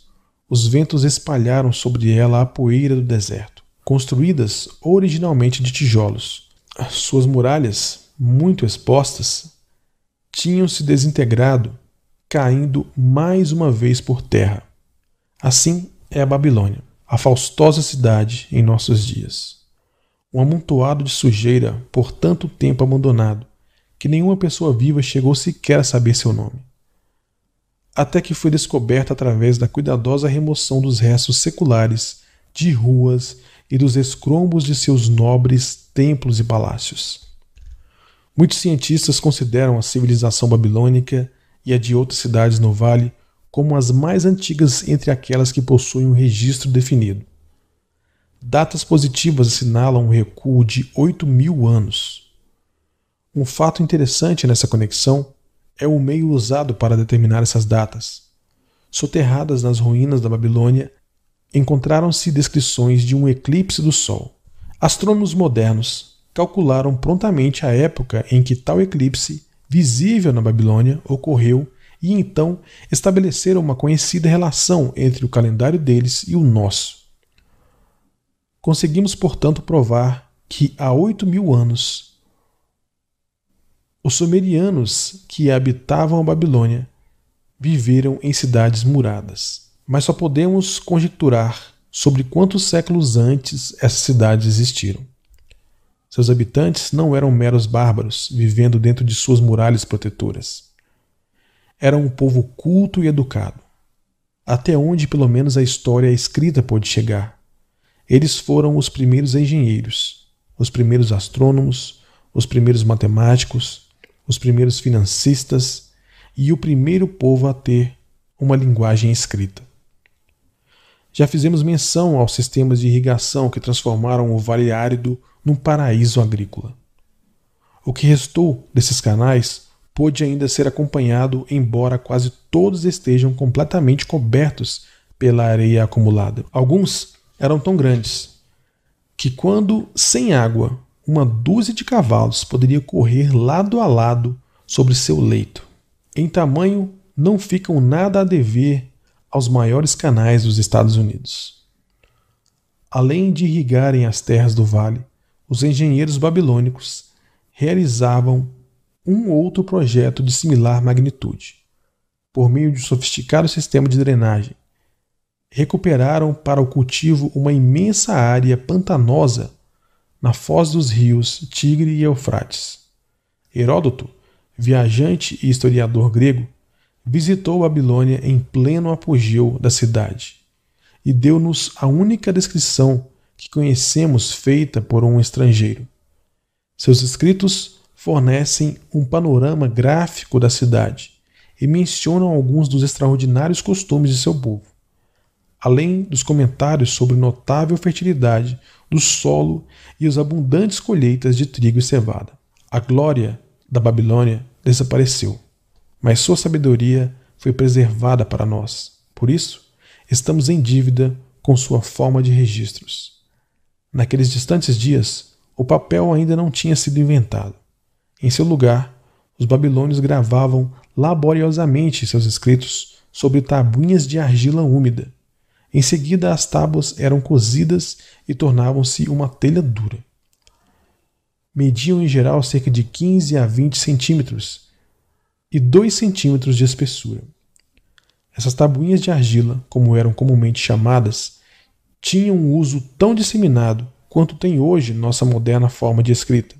os ventos espalharam sobre ela a poeira do deserto, construídas originalmente de tijolos. Suas muralhas, muito expostas, tinham se desintegrado, caindo mais uma vez por terra. Assim é a Babilônia, a faustosa cidade em nossos dias. Um amontoado de sujeira por tanto tempo abandonado que nenhuma pessoa viva chegou sequer a saber seu nome até que foi descoberta através da cuidadosa remoção dos restos seculares de ruas e dos escrombos de seus nobres templos e palácios. Muitos cientistas consideram a civilização babilônica e a de outras cidades no vale como as mais antigas entre aquelas que possuem um registro definido. Datas positivas assinalam um recuo de 8 mil anos. Um fato interessante nessa conexão é o meio usado para determinar essas datas. Soterradas nas ruínas da Babilônia, encontraram-se descrições de um eclipse do Sol. Astrônomos modernos calcularam prontamente a época em que tal eclipse, visível na Babilônia, ocorreu e então estabeleceram uma conhecida relação entre o calendário deles e o nosso. Conseguimos, portanto, provar que há oito mil anos os sumerianos que habitavam a Babilônia viveram em cidades muradas, mas só podemos conjecturar sobre quantos séculos antes essas cidades existiram. Seus habitantes não eram meros bárbaros vivendo dentro de suas muralhas protetoras. Eram um povo culto e educado, até onde pelo menos a história escrita pode chegar. Eles foram os primeiros engenheiros, os primeiros astrônomos, os primeiros matemáticos, os primeiros financistas e o primeiro povo a ter uma linguagem escrita. Já fizemos menção aos sistemas de irrigação que transformaram o Vale Árido num paraíso agrícola. O que restou desses canais pôde ainda ser acompanhado, embora quase todos estejam completamente cobertos pela areia acumulada. Alguns eram tão grandes que, quando sem água uma dúzia de cavalos poderia correr lado a lado sobre seu leito. Em tamanho, não ficam nada a dever aos maiores canais dos Estados Unidos. Além de irrigarem as terras do vale, os engenheiros babilônicos realizavam um outro projeto de similar magnitude. Por meio de um sofisticado sistema de drenagem, recuperaram para o cultivo uma imensa área pantanosa na foz dos rios Tigre e Eufrates. Heródoto, viajante e historiador grego, visitou Babilônia em pleno apogeu da cidade e deu-nos a única descrição que conhecemos feita por um estrangeiro. Seus escritos fornecem um panorama gráfico da cidade e mencionam alguns dos extraordinários costumes de seu povo, além dos comentários sobre notável fertilidade do solo e as abundantes colheitas de trigo e cevada. A glória da Babilônia desapareceu, mas sua sabedoria foi preservada para nós. Por isso, estamos em dívida com sua forma de registros. Naqueles distantes dias, o papel ainda não tinha sido inventado. Em seu lugar, os babilônios gravavam laboriosamente seus escritos sobre tabuinhas de argila úmida em seguida, as tábuas eram cozidas e tornavam-se uma telha dura. Mediam em geral cerca de 15 a 20 centímetros e 2 centímetros de espessura. Essas tabuinhas de argila, como eram comumente chamadas, tinham um uso tão disseminado quanto tem hoje nossa moderna forma de escrita.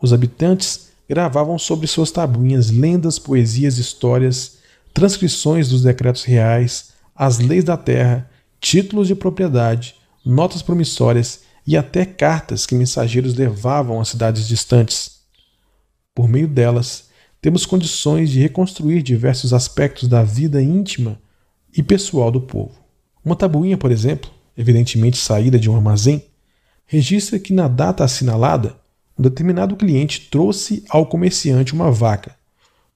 Os habitantes gravavam sobre suas tabuinhas lendas, poesias, histórias, transcrições dos decretos reais, as leis da terra, títulos de propriedade, notas promissórias e até cartas que mensageiros levavam a cidades distantes. Por meio delas, temos condições de reconstruir diversos aspectos da vida íntima e pessoal do povo. Uma tabuinha, por exemplo, evidentemente saída de um armazém, registra que na data assinalada, um determinado cliente trouxe ao comerciante uma vaca,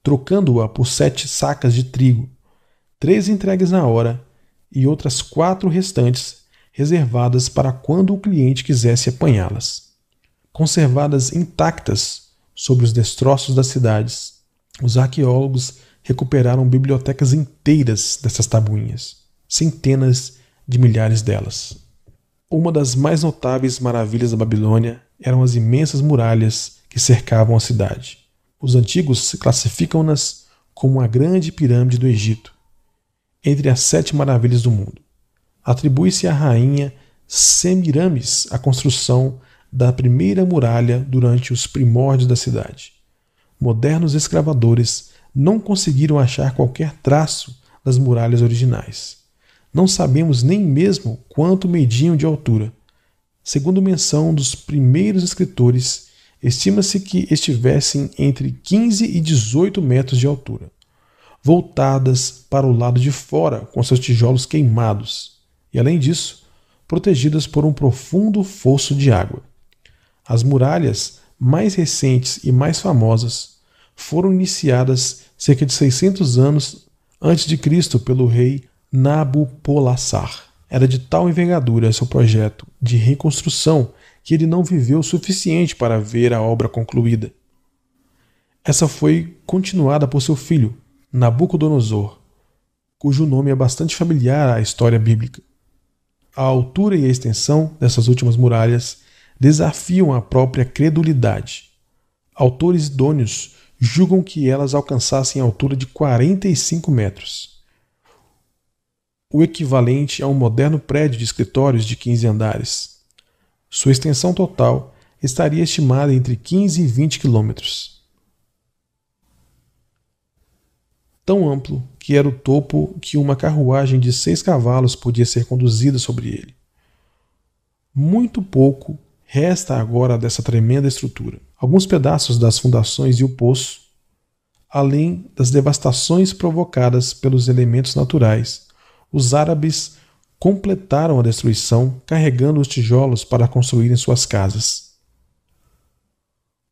trocando-a por sete sacas de trigo, três entregues na hora e outras quatro restantes reservadas para quando o cliente quisesse apanhá-las. Conservadas intactas sobre os destroços das cidades, os arqueólogos recuperaram bibliotecas inteiras dessas tabuinhas, centenas de milhares delas. Uma das mais notáveis maravilhas da Babilônia eram as imensas muralhas que cercavam a cidade. Os antigos classificam-nas como a grande pirâmide do Egito, entre as sete maravilhas do mundo. Atribui-se à rainha Semiramis a construção da primeira muralha durante os primórdios da cidade. Modernos escravadores não conseguiram achar qualquer traço das muralhas originais. Não sabemos nem mesmo quanto mediam de altura. Segundo menção dos primeiros escritores, estima-se que estivessem entre 15 e 18 metros de altura, voltadas para o lado de fora com seus tijolos queimados, e além disso, protegidas por um profundo fosso de água. As muralhas mais recentes e mais famosas foram iniciadas cerca de 600 anos antes de Cristo pelo rei Nabopolassar. Era de tal envergadura seu projeto de reconstrução que ele não viveu o suficiente para ver a obra concluída. Essa foi continuada por seu filho, Nabucodonosor, cujo nome é bastante familiar à história bíblica. A altura e a extensão dessas últimas muralhas desafiam a própria credulidade. Autores idôneos julgam que elas alcançassem a altura de 45 metros o equivalente a um moderno prédio de escritórios de 15 andares. Sua extensão total estaria estimada entre 15 e 20 quilômetros. Tão amplo que era o topo que uma carruagem de seis cavalos podia ser conduzida sobre ele. Muito pouco resta agora dessa tremenda estrutura. Alguns pedaços das fundações e o poço, além das devastações provocadas pelos elementos naturais os árabes completaram a destruição carregando os tijolos para construírem suas casas.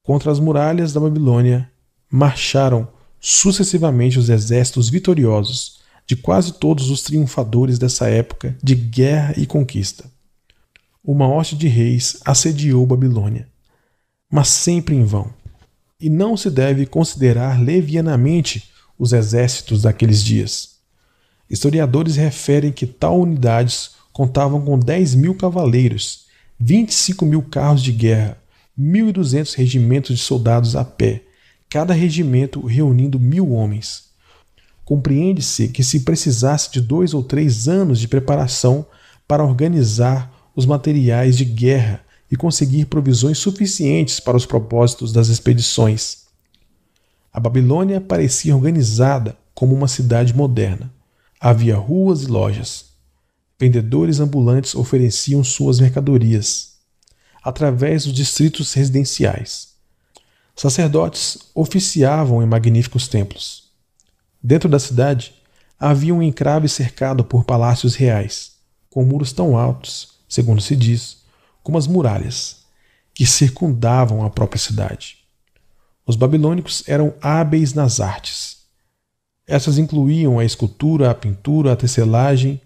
Contra as muralhas da Babilônia marcharam sucessivamente os exércitos vitoriosos de quase todos os triunfadores dessa época de guerra e conquista. Uma hoste de reis assediou Babilônia, mas sempre em vão. E não se deve considerar levianamente os exércitos daqueles dias Historiadores referem que tal unidades contavam com 10 mil cavaleiros, 25 mil carros de guerra, 1.200 regimentos de soldados a pé, cada regimento reunindo mil homens. Compreende-se que se precisasse de dois ou três anos de preparação para organizar os materiais de guerra e conseguir provisões suficientes para os propósitos das expedições. A Babilônia parecia organizada como uma cidade moderna. Havia ruas e lojas. Vendedores ambulantes ofereciam suas mercadorias através dos distritos residenciais. Sacerdotes oficiavam em magníficos templos. Dentro da cidade havia um encrave cercado por palácios reais, com muros tão altos, segundo se diz, como as muralhas, que circundavam a própria cidade. Os babilônicos eram hábeis nas artes essas incluíam a escultura, a pintura, a tecelagem,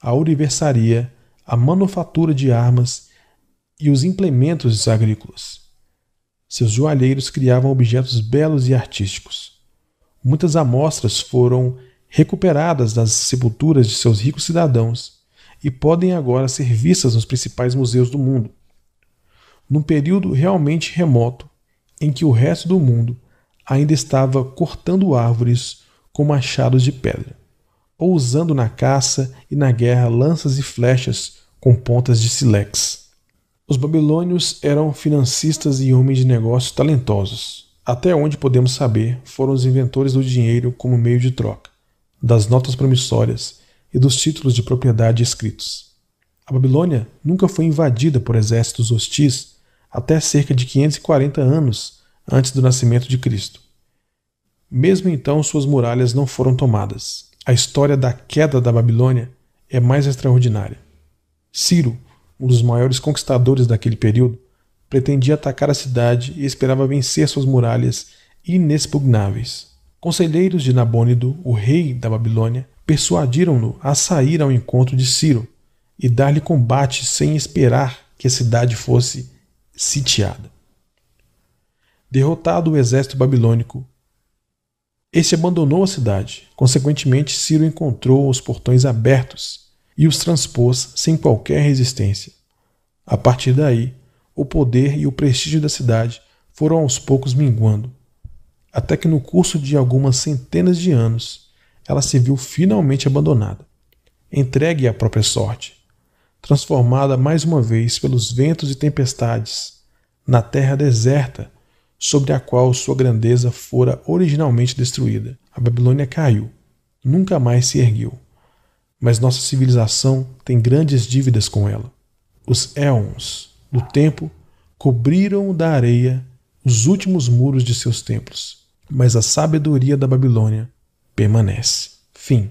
a ouriversaria, a manufatura de armas e os implementos agrícolas. Seus joalheiros criavam objetos belos e artísticos. Muitas amostras foram recuperadas das sepulturas de seus ricos cidadãos e podem agora ser vistas nos principais museus do mundo. Num período realmente remoto, em que o resto do mundo ainda estava cortando árvores com machados de pedra, ou usando na caça e na guerra lanças e flechas com pontas de silex. Os babilônios eram financistas e homens de negócios talentosos. Até onde podemos saber, foram os inventores do dinheiro como meio de troca, das notas promissórias e dos títulos de propriedade escritos. A Babilônia nunca foi invadida por exércitos hostis até cerca de 540 anos antes do nascimento de Cristo. Mesmo então, suas muralhas não foram tomadas. A história da queda da Babilônia é mais extraordinária. Ciro, um dos maiores conquistadores daquele período, pretendia atacar a cidade e esperava vencer suas muralhas inexpugnáveis. Conselheiros de Nabônido, o rei da Babilônia, persuadiram-no a sair ao encontro de Ciro e dar-lhe combate sem esperar que a cidade fosse sitiada. Derrotado o exército babilônico, este abandonou a cidade. Consequentemente, Ciro encontrou os portões abertos e os transpôs sem qualquer resistência. A partir daí, o poder e o prestígio da cidade foram aos poucos minguando, até que no curso de algumas centenas de anos ela se viu finalmente abandonada, entregue à própria sorte, transformada mais uma vez pelos ventos e tempestades, na terra deserta sobre a qual sua grandeza fora originalmente destruída. A Babilônia caiu, nunca mais se ergueu. Mas nossa civilização tem grandes dívidas com ela. Os éons do tempo cobriram da areia os últimos muros de seus templos, mas a sabedoria da Babilônia permanece. Fim.